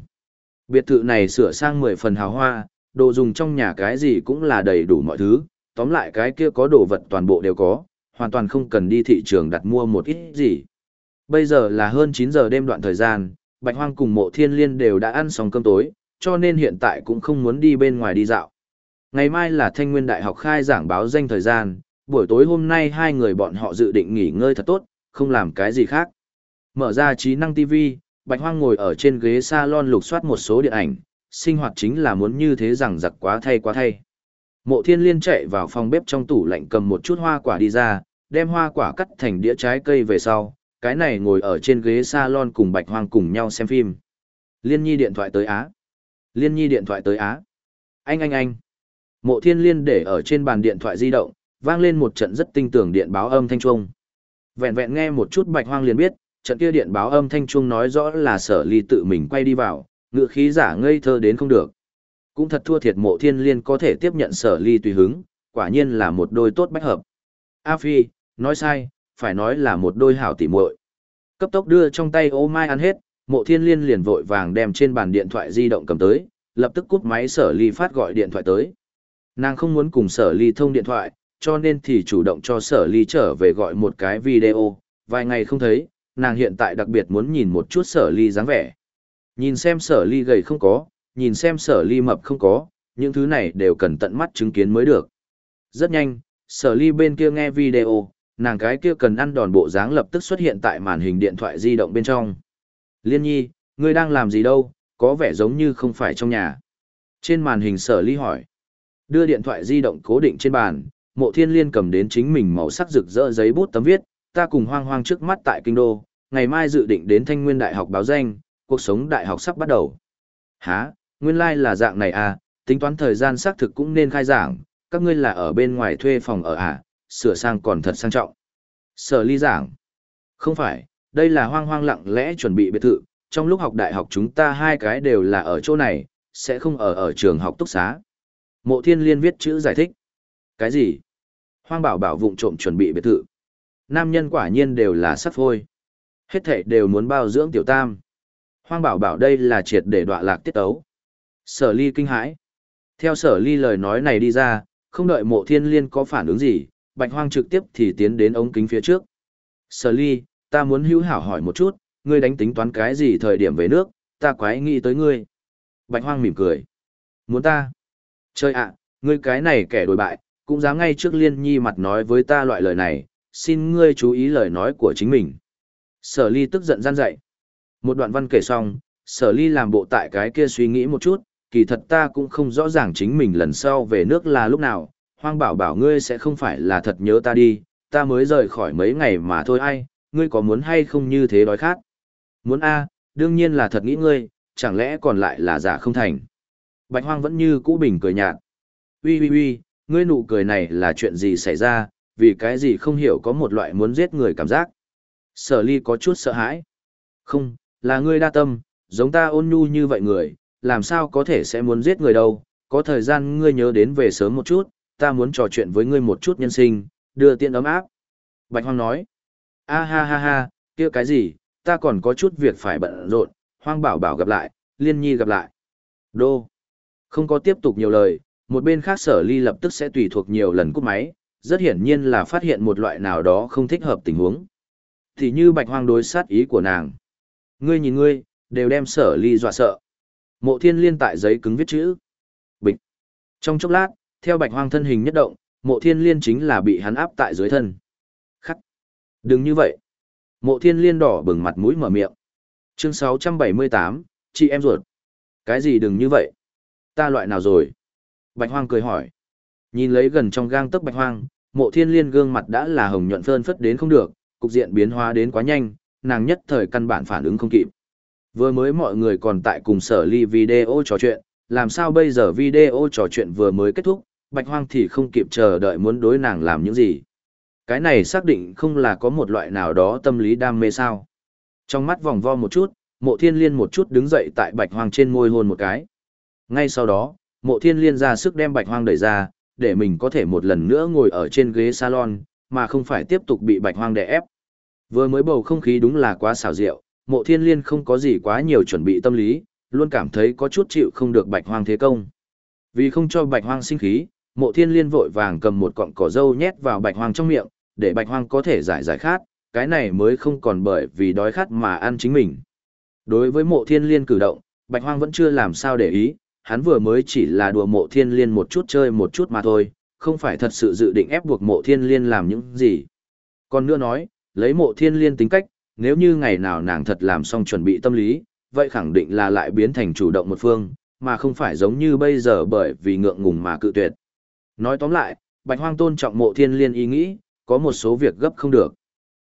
Speaker 1: Biệt thự này sửa sang mười phần hào hoa, đồ dùng trong nhà cái gì cũng là đầy đủ mọi thứ, tóm lại cái kia có đồ vật toàn bộ đều có, hoàn toàn không cần đi thị trường đặt mua một ít gì. Bây giờ là hơn chín giờ đêm đoạn thời gian, Bạch Hoang cùng mộ thiên liên đều đã ăn xong cơm tối, cho nên hiện tại cũng không muốn đi bên ngoài đi dạo. Ngày mai là Thanh Nguyên Đại học khai giảng báo danh thời gian, buổi tối hôm nay hai người bọn họ dự định nghỉ ngơi thật tốt, không làm cái gì khác. Mở ra trí năng TV, Bạch Hoang ngồi ở trên ghế salon lục soát một số điện ảnh, sinh hoạt chính là muốn như thế rằng giặc quá thay quá thay. Mộ thiên liên chạy vào phòng bếp trong tủ lạnh cầm một chút hoa quả đi ra, đem hoa quả cắt thành đĩa trái cây về sau, cái này ngồi ở trên ghế salon cùng Bạch Hoang cùng nhau xem phim. Liên nhi điện thoại tới Á. Liên nhi điện thoại tới Á. Anh anh anh. Mộ thiên liên để ở trên bàn điện thoại di động, vang lên một trận rất tinh tường điện báo âm thanh trung. Vẹn vẹn nghe một chút Bạch Hoang liền biết, trận kia điện báo âm thanh trung nói rõ là sở ly tự mình quay đi vào, ngựa khí giả ngây thơ đến không được. Cũng thật thua thiệt mộ thiên liên có thể tiếp nhận sở ly tùy hứng, quả nhiên là một đôi tốt bách hợp. A Phi, nói sai, phải nói là một đôi hảo tỉ muội. Cấp tốc đưa trong tay ô mai ăn hết, mộ thiên liên liền vội vàng đem trên bàn điện thoại di động cầm tới, lập tức cút máy sở ly phát gọi điện thoại tới. Nàng không muốn cùng sở ly thông điện thoại, cho nên thì chủ động cho sở ly trở về gọi một cái video, vài ngày không thấy, nàng hiện tại đặc biệt muốn nhìn một chút sở ly dáng vẻ. Nhìn xem sở ly gầy không có, nhìn xem sở ly mập không có, những thứ này đều cần tận mắt chứng kiến mới được. Rất nhanh, sở ly bên kia nghe video, nàng cái kia cần ăn đòn bộ dáng lập tức xuất hiện tại màn hình điện thoại di động bên trong. Liên nhi, ngươi đang làm gì đâu, có vẻ giống như không phải trong nhà. Trên màn hình sở ly hỏi. Đưa điện thoại di động cố định trên bàn, mộ thiên liên cầm đến chính mình màu sắc rực rỡ giấy bút tấm viết, ta cùng hoang hoang trước mắt tại kinh đô, ngày mai dự định đến thanh nguyên đại học báo danh, cuộc sống đại học sắp bắt đầu. Hả, nguyên lai like là dạng này à, tính toán thời gian xác thực cũng nên khai giảng, các ngươi là ở bên ngoài thuê phòng ở à, sửa sang còn thật sang trọng. Sở ly giảng. Không phải, đây là hoang hoang lặng lẽ chuẩn bị biệt thự, trong lúc học đại học chúng ta hai cái đều là ở chỗ này, sẽ không ở ở trường học túc xá. Mộ thiên liên viết chữ giải thích. Cái gì? Hoang bảo bảo vụng trộm chuẩn bị biệt thự. Nam nhân quả nhiên đều là sắt phôi. Hết thể đều muốn bao dưỡng tiểu tam. Hoang bảo bảo đây là triệt để đọa lạc tiết ấu. Sở ly kinh hãi. Theo sở ly lời nói này đi ra, không đợi mộ thiên liên có phản ứng gì, Bạch Hoang trực tiếp thì tiến đến ống kính phía trước. Sở ly, ta muốn hữu hảo hỏi một chút, ngươi đánh tính toán cái gì thời điểm về nước, ta quái nghĩ tới ngươi. Bạch Hoang mỉm cười. Muốn ta? Chơi ạ, ngươi cái này kẻ đổi bại, cũng dám ngay trước liên nhi mặt nói với ta loại lời này, xin ngươi chú ý lời nói của chính mình. Sở ly tức giận gian dậy. Một đoạn văn kể xong, sở ly làm bộ tại cái kia suy nghĩ một chút, kỳ thật ta cũng không rõ ràng chính mình lần sau về nước là lúc nào, hoang bảo bảo ngươi sẽ không phải là thật nhớ ta đi, ta mới rời khỏi mấy ngày mà thôi ai, ngươi có muốn hay không như thế đói khát? Muốn a, đương nhiên là thật nghĩ ngươi, chẳng lẽ còn lại là giả không thành. Bạch hoang vẫn như cũ bình cười nhạt. Ui ui ui, ngươi nụ cười này là chuyện gì xảy ra, vì cái gì không hiểu có một loại muốn giết người cảm giác. Sở ly có chút sợ hãi. Không, là ngươi đa tâm, giống ta ôn nhu như vậy người, làm sao có thể sẽ muốn giết người đâu, có thời gian ngươi nhớ đến về sớm một chút, ta muốn trò chuyện với ngươi một chút nhân sinh, đưa tiện ấm áp. Bạch Hoang nói, a ha ha ha, kia cái gì, ta còn có chút việc phải bận rộn, Hoang bảo bảo gặp lại, Liên Nhi gặp lại. Đô. Không có tiếp tục nhiều lời, một bên khác sở ly lập tức sẽ tùy thuộc nhiều lần cúp máy, rất hiển nhiên là phát hiện một loại nào đó không thích hợp tình huống. Thì như Bạch Hoang đối sát ý của nàng. Ngươi nhìn ngươi, đều đem sở ly dọa sợ. Mộ thiên liên tại giấy cứng viết chữ. Bịch. Trong chốc lát, theo bạch hoang thân hình nhất động, mộ thiên liên chính là bị hắn áp tại dưới thân. Khắc. Đừng như vậy. Mộ thiên liên đỏ bừng mặt mũi mở miệng. Chương 678, chị em ruột. Cái gì đừng như vậy? Ta loại nào rồi? Bạch hoang cười hỏi. Nhìn lấy gần trong gang tấc bạch hoang, mộ thiên liên gương mặt đã là hồng nhuận phơn phất đến không được, cục diện biến hóa đến quá nhanh, nàng nhất thời căn bản phản ứng không kịp. Vừa mới mọi người còn tại cùng sở ly video trò chuyện, làm sao bây giờ video trò chuyện vừa mới kết thúc, bạch hoang thì không kịp chờ đợi muốn đối nàng làm những gì. Cái này xác định không là có một loại nào đó tâm lý đam mê sao. Trong mắt vòng vo một chút, mộ thiên liên một chút đứng dậy tại bạch hoang trên môi hôn một cái. Ngay sau đó, mộ thiên liên ra sức đem bạch hoang đẩy ra, để mình có thể một lần nữa ngồi ở trên ghế salon, mà không phải tiếp tục bị bạch hoang đè ép. Vừa mới bầu không khí đúng là quá xảo diệu, mộ thiên liên không có gì quá nhiều chuẩn bị tâm lý, luôn cảm thấy có chút chịu không được bạch hoang thế công. Vì không cho bạch hoang sinh khí, mộ thiên liên vội vàng cầm một cọng cỏ dâu nhét vào bạch hoang trong miệng, để bạch hoang có thể giải giải khát, cái này mới không còn bởi vì đói khát mà ăn chính mình. Đối với mộ thiên liên cử động, bạch hoang vẫn chưa làm sao để ý, hắn vừa mới chỉ là đùa mộ thiên liên một chút chơi một chút mà thôi, không phải thật sự dự định ép buộc mộ thiên liên làm những gì. Còn nữa nói, lấy mộ thiên liên tính cách, nếu như ngày nào nàng thật làm xong chuẩn bị tâm lý, vậy khẳng định là lại biến thành chủ động một phương, mà không phải giống như bây giờ bởi vì ngượng ngùng mà cự tuyệt. Nói tóm lại, Bạch Hoang tôn trọng mộ thiên liên ý nghĩ, có một số việc gấp không được.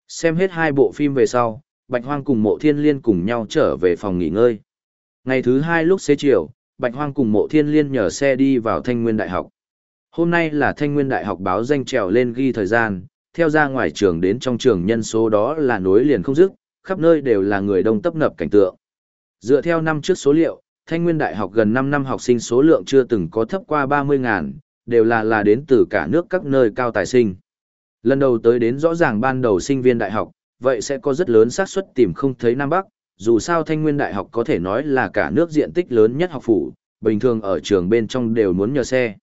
Speaker 1: Xem hết hai bộ phim về sau, Bạch Hoang cùng mộ thiên liên cùng nhau trở về phòng nghỉ ngơi. Ngày thứ hai lúc xế chiều, Bạch Hoang cùng mộ thiên liên nhờ xe đi vào Thanh Nguyên Đại học. Hôm nay là Thanh Nguyên Đại học báo danh trèo lên ghi thời gian, theo ra ngoài trường đến trong trường nhân số đó là nối liền không dứt, khắp nơi đều là người đông tấp nập cảnh tượng. Dựa theo năm trước số liệu, Thanh Nguyên Đại học gần 5 năm học sinh số lượng chưa từng có thấp qua 30.000, đều là là đến từ cả nước các nơi cao tài sinh. Lần đầu tới đến rõ ràng ban đầu sinh viên đại học, vậy sẽ có rất lớn xác suất tìm không thấy Nam Bắc, dù sao Thanh Nguyên Đại học có thể nói là cả nước diện tích lớn nhất học phủ, bình thường ở trường bên trong đều muốn nhờ xe.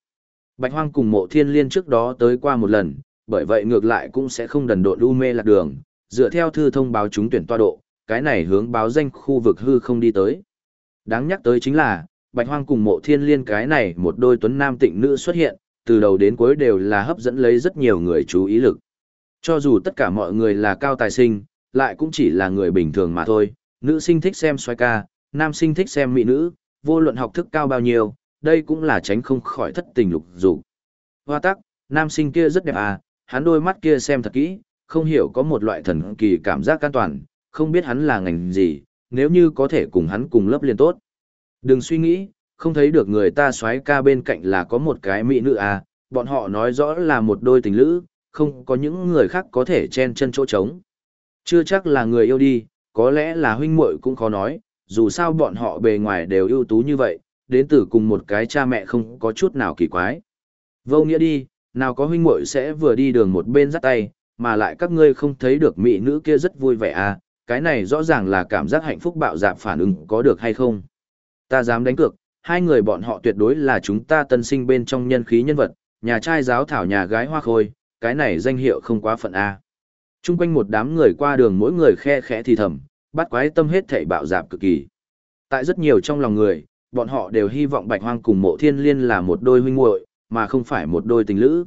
Speaker 1: Bạch Hoang cùng mộ thiên liên trước đó tới qua một lần, bởi vậy ngược lại cũng sẽ không đần độn u mê lạc đường, dựa theo thư thông báo trúng tuyển toa độ, cái này hướng báo danh khu vực hư không đi tới. Đáng nhắc tới chính là, Bạch Hoang cùng mộ thiên liên cái này một đôi tuấn nam tịnh nữ xuất hiện, từ đầu đến cuối đều là hấp dẫn lấy rất nhiều người chú ý lực. Cho dù tất cả mọi người là cao tài sinh, lại cũng chỉ là người bình thường mà thôi, nữ sinh thích xem xoay ca, nam sinh thích xem mỹ nữ, vô luận học thức cao bao nhiêu, đây cũng là tránh không khỏi thất tình lục dục. Hoa tắc, nam sinh kia rất đẹp à, hắn đôi mắt kia xem thật kỹ, không hiểu có một loại thần kỳ cảm giác an toàn, không biết hắn là ngành gì, nếu như có thể cùng hắn cùng lớp liền tốt. Đừng suy nghĩ, không thấy được người ta xoáy ca bên cạnh là có một cái mỹ nữ à, bọn họ nói rõ là một đôi tình lữ, không có những người khác có thể chen chân chỗ trống. Chưa chắc là người yêu đi, có lẽ là huynh muội cũng khó nói, dù sao bọn họ bề ngoài đều ưu tú như vậy, đến từ cùng một cái cha mẹ không có chút nào kỳ quái. Vô nghĩa đi, nào có huynh muội sẽ vừa đi đường một bên dắt tay, mà lại các ngươi không thấy được mỹ nữ kia rất vui vẻ à, cái này rõ ràng là cảm giác hạnh phúc bạo dạp phản ứng có được hay không. Ta dám đánh cược, hai người bọn họ tuyệt đối là chúng ta tân sinh bên trong nhân khí nhân vật, nhà trai giáo thảo nhà gái hoa khôi, cái này danh hiệu không quá phận A. Trung quanh một đám người qua đường mỗi người khe khẽ thì thầm, bắt quái tâm hết thảy bạo dạp cực kỳ. Tại rất nhiều trong lòng người, bọn họ đều hy vọng Bạch Hoang cùng Mộ Thiên Liên là một đôi huynh muội, mà không phải một đôi tình lữ.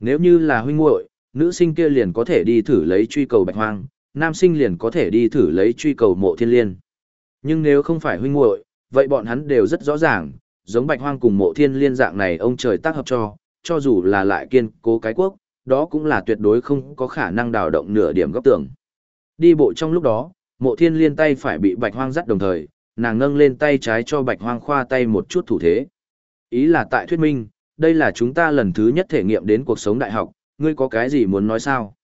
Speaker 1: Nếu như là huynh muội, nữ sinh kia liền có thể đi thử lấy truy cầu Bạch Hoang, nam sinh liền có thể đi thử lấy truy cầu Mộ Thiên Liên. Nhưng nếu không phải huynh muội, vậy bọn hắn đều rất rõ ràng, giống Bạch Hoang cùng Mộ Thiên Liên dạng này ông trời tác hợp cho, cho dù là lại kiên cố cái quốc, đó cũng là tuyệt đối không có khả năng đào động nửa điểm góc tường. Đi bộ trong lúc đó, Mộ Thiên Liên tay phải bị Bạch Hoang dắt đồng thời, nàng ngâng lên tay trái cho Bạch Hoang khoa tay một chút thủ thế. Ý là tại thuyết minh, đây là chúng ta lần thứ nhất thể nghiệm đến cuộc sống đại học, ngươi có cái gì muốn nói sao?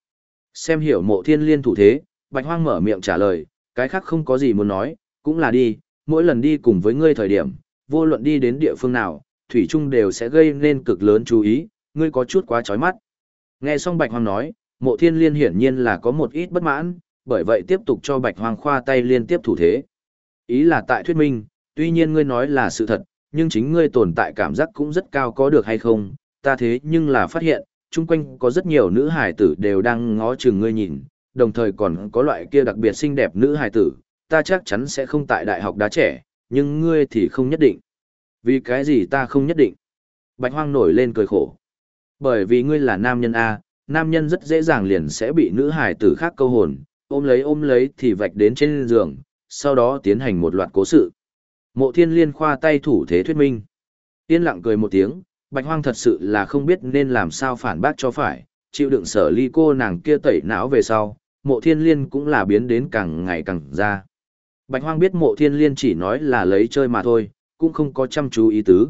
Speaker 1: Xem hiểu Mộ Thiên Liên thủ thế, Bạch Hoang mở miệng trả lời, cái khác không có gì muốn nói, cũng là đi, mỗi lần đi cùng với ngươi thời điểm, vô luận đi đến địa phương nào, Thủy Trung đều sẽ gây nên cực lớn chú ý, ngươi có chút quá chói mắt. Nghe xong Bạch Hoang nói, mộ thiên liên hiển nhiên là có một ít bất mãn, bởi vậy tiếp tục cho Bạch Hoang khoa tay liên tiếp thủ thế. Ý là tại thuyết minh, tuy nhiên ngươi nói là sự thật, nhưng chính ngươi tồn tại cảm giác cũng rất cao có được hay không, ta thế nhưng là phát hiện, chung quanh có rất nhiều nữ hài tử đều đang ngó chừng ngươi nhìn, đồng thời còn có loại kia đặc biệt xinh đẹp nữ hài tử, ta chắc chắn sẽ không tại đại học đá trẻ, nhưng ngươi thì không nhất định. Vì cái gì ta không nhất định? Bạch hoang nổi lên cười khổ. Bởi vì ngươi là nam nhân A, nam nhân rất dễ dàng liền sẽ bị nữ hài tử khác câu hồn, ôm lấy ôm lấy thì vạch đến trên giường, sau đó tiến hành một loạt cố sự. Mộ thiên liên khoa tay thủ thế thuyết minh. Yên lặng cười một tiếng, bạch hoang thật sự là không biết nên làm sao phản bác cho phải, chịu đựng sở ly cô nàng kia tẩy não về sau, mộ thiên liên cũng là biến đến càng ngày càng ra. Bạch hoang biết mộ thiên liên chỉ nói là lấy chơi mà thôi, cũng không có chăm chú ý tứ.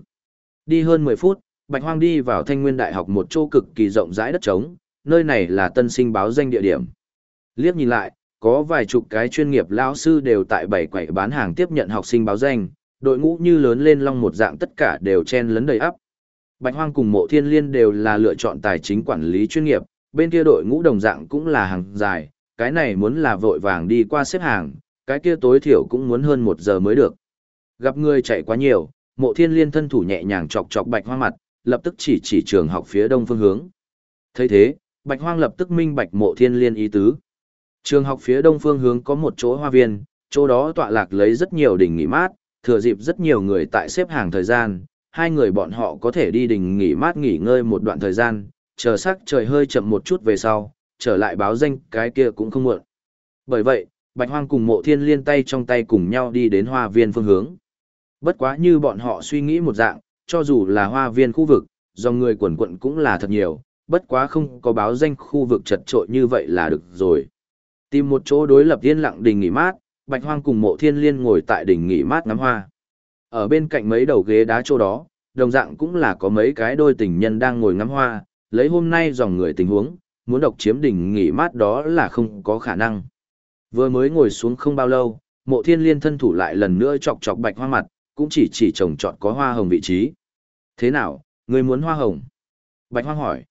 Speaker 1: Đi hơn 10 phút, Bạch Hoang đi vào Thanh Nguyên Đại học một chỗ cực kỳ rộng rãi đất trống, nơi này là tân sinh báo danh địa điểm. Liếc nhìn lại, có vài chục cái chuyên nghiệp lão sư đều tại bảy quầy bán hàng tiếp nhận học sinh báo danh, đội ngũ như lớn lên long một dạng tất cả đều chen lấn đầy ắp. Bạch Hoang cùng Mộ Thiên Liên đều là lựa chọn tài chính quản lý chuyên nghiệp, bên kia đội ngũ đồng dạng cũng là hàng dài, cái này muốn là vội vàng đi qua xếp hàng, cái kia tối thiểu cũng muốn hơn một giờ mới được. Gặp người chạy quá nhiều, Mộ Thiên Liên thân thủ nhẹ nhàng chọc chọc Bạch Hoang mặt, lập tức chỉ chỉ trường học phía đông phương hướng. thấy thế, Bạch Hoang lập tức minh bạch mộ thiên liên ý tứ. Trường học phía đông phương hướng có một chỗ hoa viên, chỗ đó tọa lạc lấy rất nhiều đỉnh nghỉ mát, thừa dịp rất nhiều người tại xếp hàng thời gian, hai người bọn họ có thể đi đỉnh nghỉ mát nghỉ ngơi một đoạn thời gian, chờ sắc trời hơi chậm một chút về sau, trở lại báo danh cái kia cũng không muộn. Bởi vậy, Bạch Hoang cùng mộ thiên liên tay trong tay cùng nhau đi đến hoa viên phương hướng. Bất quá như bọn họ suy nghĩ một dạng, cho dù là hoa viên khu vực, dòng người quần quận cũng là thật nhiều, bất quá không có báo danh khu vực chật trội như vậy là được rồi. Tìm một chỗ đối lập yên lặng đình nghỉ mát, Bạch Hoang cùng Mộ Thiên Liên ngồi tại đỉnh nghỉ mát ngắm hoa. Ở bên cạnh mấy đầu ghế đá chỗ đó, đồng dạng cũng là có mấy cái đôi tình nhân đang ngồi ngắm hoa, lấy hôm nay dòng người tình huống, muốn độc chiếm đỉnh nghỉ mát đó là không có khả năng. Vừa mới ngồi xuống không bao lâu, Mộ Thiên Liên thân thủ lại lần nữa chọc chọc Bạch hoa mặt, cũng chỉ chỉ trồng trọt có hoa hồng vị trí. Thế nào, người muốn hoa hồng? Bạch hoang hỏi.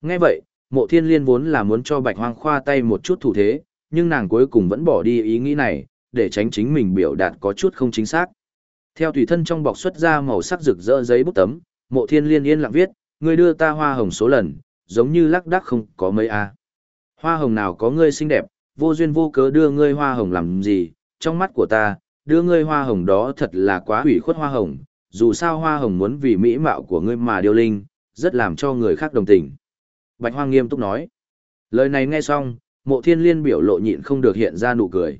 Speaker 1: Nghe vậy, mộ thiên liên vốn là muốn cho bạch hoang khoa tay một chút thủ thế, nhưng nàng cuối cùng vẫn bỏ đi ý nghĩ này, để tránh chính mình biểu đạt có chút không chính xác. Theo tùy thân trong bọc xuất ra màu sắc rực rỡ giấy bút tấm, mộ thiên liên yên lặng viết, người đưa ta hoa hồng số lần, giống như lắc đắc không có mấy a. Hoa hồng nào có ngươi xinh đẹp, vô duyên vô cớ đưa ngươi hoa hồng làm gì, trong mắt của ta, đưa ngươi hoa hồng đó thật là quá hủy khuất hoa hồng, dù sao hoa hồng muốn vì mỹ mạo của ngươi mà điêu linh, rất làm cho người khác đồng tình. Bạch Hoang nghiêm túc nói. Lời này nghe xong, mộ thiên liên biểu lộ nhịn không được hiện ra nụ cười.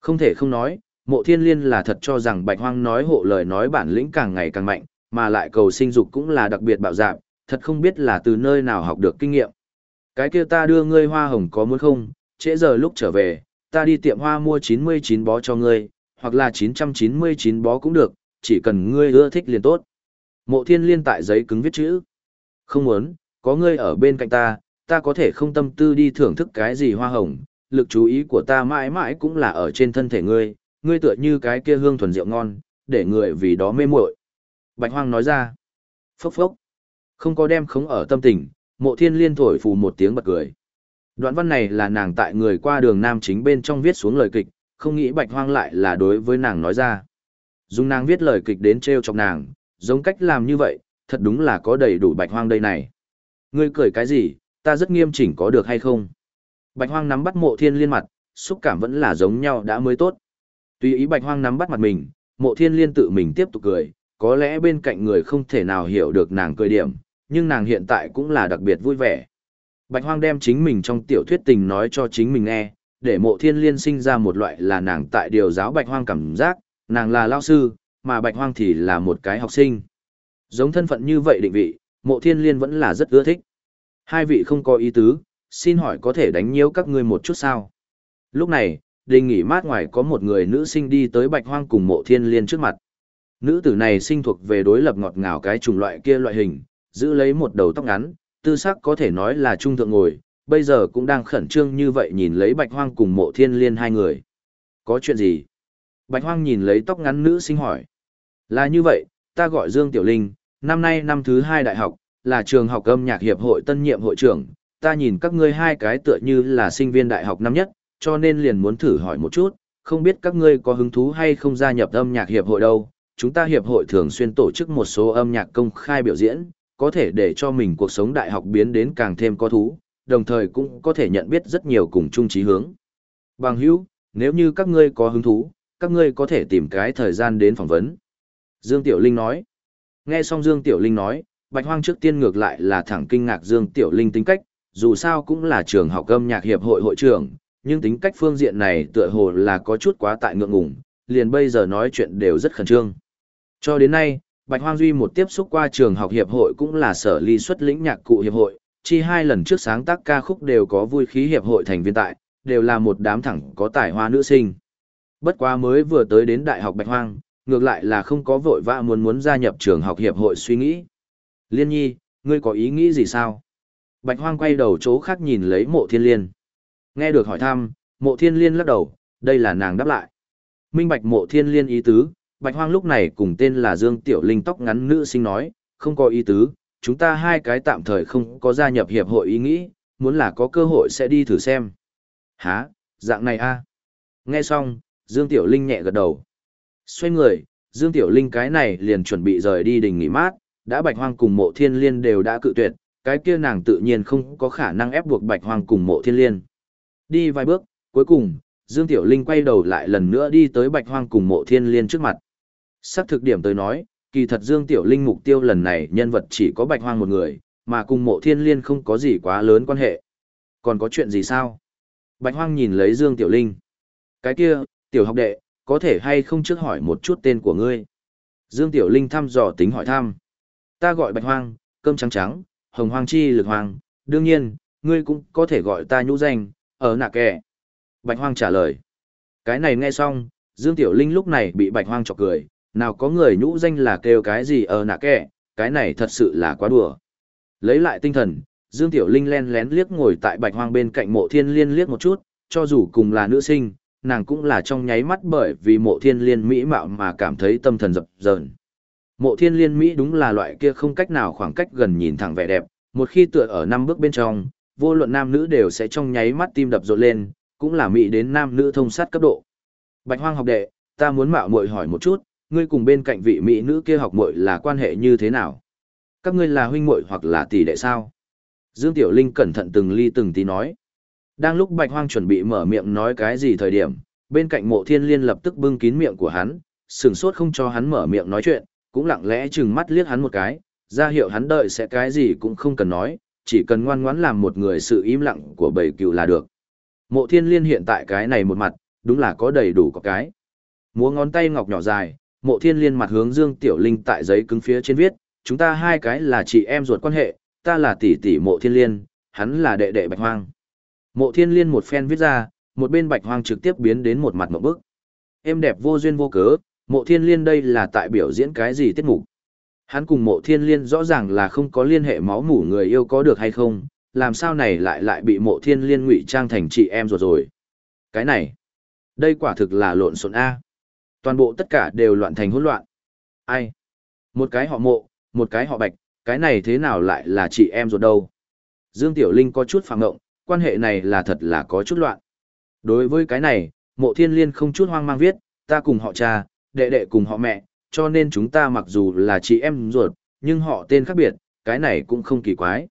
Speaker 1: Không thể không nói, mộ thiên liên là thật cho rằng Bạch Hoang nói hộ lời nói bản lĩnh càng ngày càng mạnh, mà lại cầu sinh dục cũng là đặc biệt bạo dạn, thật không biết là từ nơi nào học được kinh nghiệm. Cái kia ta đưa ngươi hoa hồng có muốn không, trễ giờ lúc trở về, ta đi tiệm hoa mua 99 bó cho ngươi, hoặc là 999 bó cũng được, chỉ cần ngươi ưa thích liền tốt. Mộ thiên liên tại giấy cứng viết chữ. Không muốn, có ngươi ở bên cạnh ta, ta có thể không tâm tư đi thưởng thức cái gì hoa hồng, lực chú ý của ta mãi mãi cũng là ở trên thân thể ngươi, ngươi tựa như cái kia hương thuần rượu ngon, để người vì đó mê muội. Bạch Hoang nói ra. Phốc phốc. Không có đem khống ở tâm tình, mộ thiên liên thổi phù một tiếng bật cười. Đoạn văn này là nàng tại người qua đường nam chính bên trong viết xuống lời kịch, không nghĩ bạch hoang lại là đối với nàng nói ra. Dùng nàng viết lời kịch đến treo chọc nàng, giống cách làm như vậy, thật đúng là có đầy đủ bạch hoang đây này. Ngươi cười cái gì, ta rất nghiêm chỉnh có được hay không? Bạch hoang nắm bắt mộ thiên liên mặt, xúc cảm vẫn là giống nhau đã mới tốt. Tùy ý bạch hoang nắm bắt mặt mình, mộ thiên liên tự mình tiếp tục cười, có lẽ bên cạnh người không thể nào hiểu được nàng cười điểm, nhưng nàng hiện tại cũng là đặc biệt vui vẻ. Bạch hoang đem chính mình trong tiểu thuyết tình nói cho chính mình nghe, để mộ thiên liên sinh ra một loại là nàng tại điều giáo bạch hoang cảm giác, nàng là lao sư, mà bạch hoang thì là một cái học sinh. Giống thân phận như vậy định vị, mộ thiên liên vẫn là rất ưa thích. Hai vị không có ý tứ, xin hỏi có thể đánh nhiễu các ngươi một chút sao? Lúc này, đình nghỉ mát ngoài có một người nữ sinh đi tới bạch hoang cùng mộ thiên liên trước mặt. Nữ tử này sinh thuộc về đối lập ngọt ngào cái chủng loại kia loại hình, giữ lấy một đầu tóc ngắn, tư sắc có thể nói là trung thượng ngồi, bây giờ cũng đang khẩn trương như vậy nhìn lấy bạch hoang cùng mộ thiên liên hai người. Có chuyện gì? Bạch hoang nhìn lấy tóc ngắn nữ sinh hỏi. Là như vậy, ta gọi Dương Tiểu Linh, năm nay năm thứ hai đại học, là trường học âm nhạc hiệp hội tân nhiệm hội trưởng, ta nhìn các ngươi hai cái tựa như là sinh viên đại học năm nhất, cho nên liền muốn thử hỏi một chút, không biết các ngươi có hứng thú hay không gia nhập âm nhạc hiệp hội đâu. Chúng ta hiệp hội thường xuyên tổ chức một số âm nhạc công khai biểu diễn, có thể để cho mình cuộc sống đại học biến đến càng thêm có thú, đồng thời cũng có thể nhận biết rất nhiều cùng chung chí hướng. Bằng hữu, nếu như các ngươi có hứng thú, các ngươi có thể tìm cái thời gian đến phỏng vấn. Dương Tiểu Linh nói. Nghe xong Dương Tiểu Linh nói, Bạch Hoang trước tiên ngược lại là thẳng kinh ngạc Dương Tiểu Linh tính cách, dù sao cũng là trường học âm nhạc hiệp hội hội trưởng, nhưng tính cách phương diện này tựa hồ là có chút quá tại ngượng ngùng, liền bây giờ nói chuyện đều rất khẩn trương. Cho đến nay, Bạch Hoang Duy một tiếp xúc qua trường học hiệp hội cũng là sở ly xuất lĩnh nhạc cụ hiệp hội, chi hai lần trước sáng tác ca khúc đều có vui khí hiệp hội thành viên tại, đều là một đám thẳng có tài hoa nữ sinh. Bất quá mới vừa tới đến Đại học Bạch Hoang, ngược lại là không có vội vã muốn muốn gia nhập trường học hiệp hội suy nghĩ. Liên nhi, ngươi có ý nghĩ gì sao? Bạch Hoang quay đầu chỗ khác nhìn lấy mộ thiên liên. Nghe được hỏi thăm, mộ thiên liên lắc đầu, đây là nàng đáp lại. Minh bạch mộ thiên liên ý tứ, Bạch Hoang lúc này cùng tên là Dương Tiểu Linh tóc ngắn nữ sinh nói, không có ý tứ, chúng ta hai cái tạm thời không có gia nhập hiệp hội ý nghĩ, muốn là có cơ hội sẽ đi thử xem. Hả, dạng này a? Nghe xong, Dương Tiểu Linh nhẹ gật đầu. Xoay người, Dương Tiểu Linh cái này liền chuẩn bị rời đi đình nghỉ mát, đã Bạch Hoang cùng Mộ Thiên Liên đều đã cự tuyệt, cái kia nàng tự nhiên không có khả năng ép buộc Bạch Hoang cùng Mộ Thiên Liên. Đi vài bước, cuối cùng, Dương Tiểu Linh quay đầu lại lần nữa đi tới Bạch Hoang cùng Mộ Thiên Liên trước mặt. Sắc thực điểm tới nói, kỳ thật Dương Tiểu Linh mục tiêu lần này nhân vật chỉ có Bạch Hoang một người, mà cùng Mộ Thiên Liên không có gì quá lớn quan hệ. Còn có chuyện gì sao? Bạch Hoang nhìn lấy Dương Tiểu Linh. Cái kia, Tiểu học đệ, có thể hay không trước hỏi một chút tên của ngươi? Dương Tiểu Linh thăm dò tính hỏi thăm. Ta gọi Bạch Hoang, cơm trắng trắng, hồng hoang chi lực hoang, đương nhiên, ngươi cũng có thể gọi ta nhũ danh, ở nạ kẻ. Bạch Hoang trả lời. Cái này nghe xong, Dương Tiểu Linh lúc này bị Bạch Hoang chọc cười, nào có người nhũ danh là kêu cái gì ở nạ kẻ, cái này thật sự là quá đùa. Lấy lại tinh thần, Dương Tiểu Linh len lén liếc ngồi tại Bạch Hoang bên cạnh mộ thiên liên liếc một chút, cho dù cùng là nữ sinh, nàng cũng là trong nháy mắt bởi vì mộ thiên liên mỹ mạo mà cảm thấy tâm thần dập dờn. Mộ thiên liên Mỹ đúng là loại kia không cách nào khoảng cách gần nhìn thẳng vẻ đẹp, một khi tựa ở năm bước bên trong, vô luận nam nữ đều sẽ trong nháy mắt tim đập rộn lên, cũng là Mỹ đến nam nữ thông sát cấp độ. Bạch hoang học đệ, ta muốn mạo muội hỏi một chút, ngươi cùng bên cạnh vị Mỹ nữ kia học muội là quan hệ như thế nào? Các ngươi là huynh muội hoặc là tỷ đệ sao? Dương Tiểu Linh cẩn thận từng ly từng tí nói. Đang lúc Bạch Hoang chuẩn bị mở miệng nói cái gì thời điểm, bên cạnh mộ thiên liên lập tức bưng kín miệng của hắn, sừng sốt không cho hắn mở miệng nói chuyện, cũng lặng lẽ chừng mắt liếc hắn một cái, ra hiệu hắn đợi sẽ cái gì cũng không cần nói, chỉ cần ngoan ngoãn làm một người sự im lặng của bầy cừu là được. Mộ thiên liên hiện tại cái này một mặt, đúng là có đầy đủ có cái. Múa ngón tay ngọc nhỏ dài, mộ thiên liên mặt hướng Dương Tiểu Linh tại giấy cứng phía trên viết, chúng ta hai cái là chị em ruột quan hệ, ta là tỷ tỷ mộ thiên liên, hắn là đệ đệ bạch hoang. Mộ thiên liên một phen viết ra, một bên bạch hoang trực tiếp biến đến một mặt một bức. Em đẹp vô duyên vô cớ, Mộ thiên liên đây là tại biểu diễn cái gì tiết mục? Hắn cùng mộ thiên liên rõ ràng là không có liên hệ máu mủ người yêu có được hay không, làm sao này lại lại bị mộ thiên liên ngụy trang thành chị em ruột rồi. Cái này, đây quả thực là lộn xộn A. Toàn bộ tất cả đều loạn thành hỗn loạn. Ai? Một cái họ mộ, một cái họ bạch, cái này thế nào lại là chị em ruột đâu? Dương Tiểu Linh có chút phạm ngộng, quan hệ này là thật là có chút loạn. Đối với cái này, mộ thiên liên không chút hoang mang viết, ta cùng họ cha, đệ đệ cùng họ mẹ, cho nên chúng ta mặc dù là chị em ruột, nhưng họ tên khác biệt, cái này cũng không kỳ quái.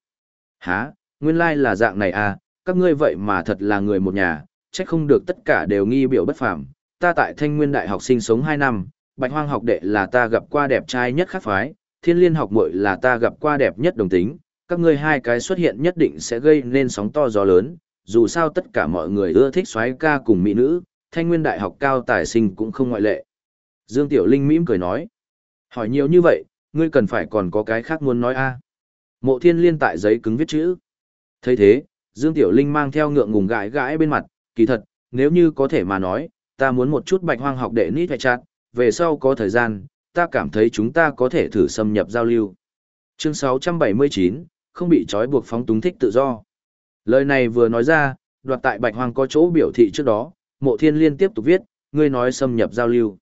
Speaker 1: Hả, nguyên lai là dạng này à, các ngươi vậy mà thật là người một nhà, trách không được tất cả đều nghi biểu bất phàm. Ta tại Thanh Nguyên Đại học sinh sống 2 năm, Bạch Hoang học đệ là ta gặp qua đẹp trai nhất khác phái, Thiên Liên học muội là ta gặp qua đẹp nhất đồng tính, các ngươi hai cái xuất hiện nhất định sẽ gây nên sóng to gió lớn, dù sao tất cả mọi người ưa thích xoáy ca cùng mỹ nữ, Thanh Nguyên Đại học cao tài sinh cũng không ngoại lệ. Dương Tiểu Linh mỉm cười nói, hỏi nhiều như vậy, ngươi cần phải còn có cái khác muốn nói a à? Mộ Thiên Liên tại giấy cứng viết chữ. thấy thế, Dương Tiểu Linh mang theo ngượng ngùng gãi gãi bên mặt, kỳ thật, nếu như có thể mà nói, ta muốn một chút bạch hoang học đệ nít hay chặt, về sau có thời gian, ta cảm thấy chúng ta có thể thử xâm nhập giao lưu. Chương 679, không bị trói buộc phóng túng thích tự do. Lời này vừa nói ra, đoạt tại bạch hoang có chỗ biểu thị trước đó, mộ thiên liên tiếp tục viết, ngươi nói xâm nhập giao lưu.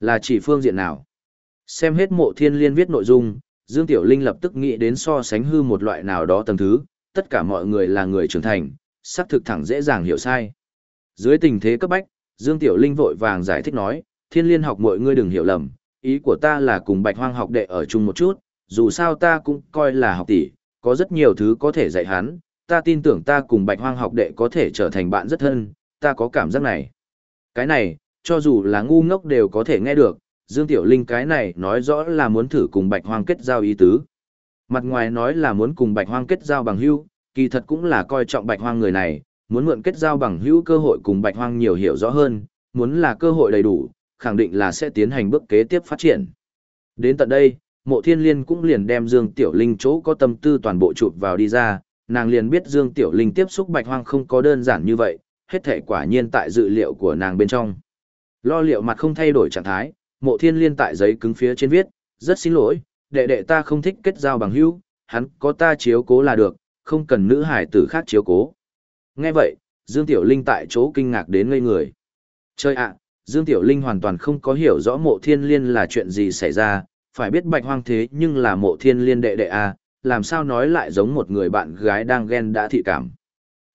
Speaker 1: Là chỉ phương diện nào? Xem hết mộ thiên liên viết nội dung, Dương Tiểu Linh lập tức nghĩ đến so sánh hư một loại nào đó tầng thứ, tất cả mọi người là người trưởng thành, xác thực thẳng dễ dàng hiểu sai. Dưới tình thế cấp bách, Dương Tiểu Linh vội vàng giải thích nói, thiên liên học mọi ngươi đừng hiểu lầm, ý của ta là cùng bạch hoang học đệ ở chung một chút, dù sao ta cũng coi là học tỷ, có rất nhiều thứ có thể dạy hắn, ta tin tưởng ta cùng bạch hoang học đệ có thể trở thành bạn rất thân, ta có cảm giác này. Cái này, cho dù là ngu ngốc đều có thể nghe được, Dương Tiểu Linh cái này nói rõ là muốn thử cùng bạch hoang kết giao ý tứ. Mặt ngoài nói là muốn cùng bạch hoang kết giao bằng hữu, kỳ thật cũng là coi trọng bạch hoang người này, muốn mượn kết giao bằng hữu cơ hội cùng bạch hoang nhiều hiểu rõ hơn, muốn là cơ hội đầy đủ, khẳng định là sẽ tiến hành bước kế tiếp phát triển. Đến tận đây, mộ thiên liên cũng liền đem Dương Tiểu Linh chỗ có tâm tư toàn bộ chụp vào đi ra, nàng liền biết Dương Tiểu Linh tiếp xúc bạch hoang không có đơn giản như vậy, hết thể quả nhiên tại dự liệu của nàng bên trong. Lo liệu mặt không thay đổi trạng thái, mộ thiên liên tại giấy cứng phía trên viết, rất xin lỗi, đệ đệ ta không thích kết giao bằng hữu, hắn có ta chiếu cố là được, không cần nữ hải tử khác chiếu cố. Nghe vậy, Dương Tiểu Linh tại chỗ kinh ngạc đến ngây người. Chơi ạ, Dương Tiểu Linh hoàn toàn không có hiểu rõ mộ thiên liên là chuyện gì xảy ra, phải biết bạch hoang thế nhưng là mộ thiên liên đệ đệ a, làm sao nói lại giống một người bạn gái đang ghen đã thị cảm.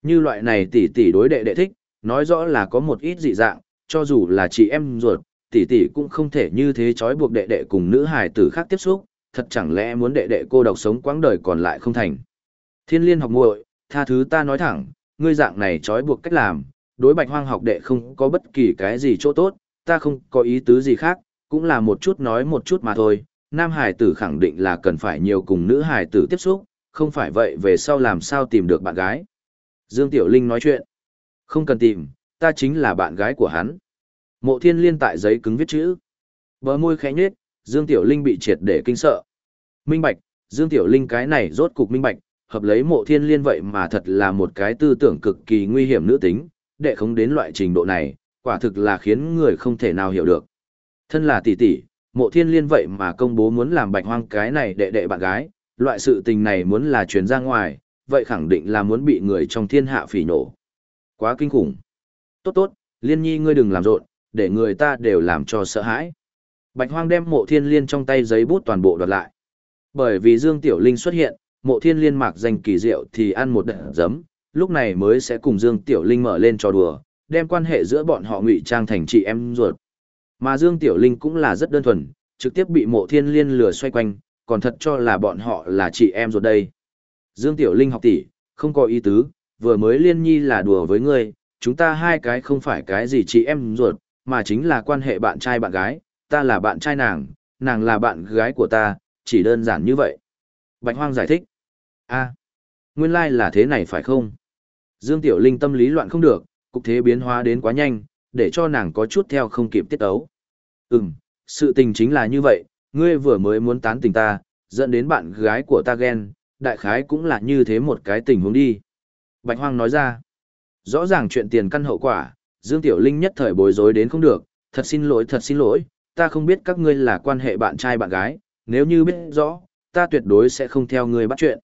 Speaker 1: Như loại này tỷ tỷ đối đệ đệ thích, nói rõ là có một ít dị dạng, cho dù là chị em ruột, tỷ tỷ cũng không thể như thế trói buộc đệ đệ cùng nữ hài tử khác tiếp xúc, thật chẳng lẽ muốn đệ đệ cô độc sống quãng đời còn lại không thành. Thiên liên học muội, tha thứ ta nói thẳng, ngươi dạng này trói buộc cách làm, đối bạch hoang học đệ không có bất kỳ cái gì chỗ tốt, ta không có ý tứ gì khác, cũng là một chút nói một chút mà thôi. Nam hải tử khẳng định là cần phải nhiều cùng nữ hải tử tiếp xúc, không phải vậy về sau làm sao tìm được bạn gái. Dương Tiểu Linh nói chuyện. Không cần tìm, ta chính là bạn gái của hắn. Mộ thiên liên tại giấy cứng viết chữ. Bờ môi khẽ nhếch, Dương Tiểu Linh bị triệt để kinh sợ. Minh bạch, Dương Tiểu Linh cái này rốt cục minh bạch, hợp lấy mộ thiên liên vậy mà thật là một cái tư tưởng cực kỳ nguy hiểm nữ tính, đệ không đến loại trình độ này, quả thực là khiến người không thể nào hiểu được. Thân là tỷ tỷ, mộ thiên liên vậy mà công bố muốn làm bạch hoang cái này đệ đệ bạn gái, loại sự tình này muốn là truyền ra ngoài, vậy khẳng định là muốn bị người trong thiên hạ phỉ nổ. Quá kinh khủng. Tốt tốt, liên nhi ngươi đừng làm rộn, để người ta đều làm cho sợ hãi. Bạch hoang đem mộ thiên liên trong tay giấy bút toàn bộ đoạt lại. Bởi vì Dương Tiểu Linh xuất hiện, mộ thiên liên mạc danh kỳ diệu thì ăn một đợt giấm, lúc này mới sẽ cùng Dương Tiểu Linh mở lên trò đùa, đem quan hệ giữa bọn họ ngụy trang thành chị em ruột. Mà Dương Tiểu Linh cũng là rất đơn thuần, trực tiếp bị mộ thiên liên lừa xoay quanh, còn thật cho là bọn họ là chị em ruột đây. Dương Tiểu Linh học tỷ, không có ý tứ, vừa mới liên nhi là đùa với ngươi, chúng ta hai cái không phải cái gì chị em ruột, mà chính là quan hệ bạn trai bạn gái, ta là bạn trai nàng, nàng là bạn gái của ta, chỉ đơn giản như vậy. Bạch Hoang giải thích. a nguyên lai like là thế này phải không? Dương Tiểu Linh tâm lý loạn không được, cục thế biến hóa đến quá nhanh, để cho nàng có chút theo không kịp tiết ấu. Ừm, sự tình chính là như vậy, ngươi vừa mới muốn tán tình ta, dẫn đến bạn gái của ta ghen, đại khái cũng là như thế một cái tình huống đi. Bạch Hoang nói ra, rõ ràng chuyện tiền căn hậu quả, Dương Tiểu Linh nhất thời bối rối đến không được, thật xin lỗi thật xin lỗi, ta không biết các ngươi là quan hệ bạn trai bạn gái, nếu như biết rõ, ta tuyệt đối sẽ không theo ngươi bắt chuyện.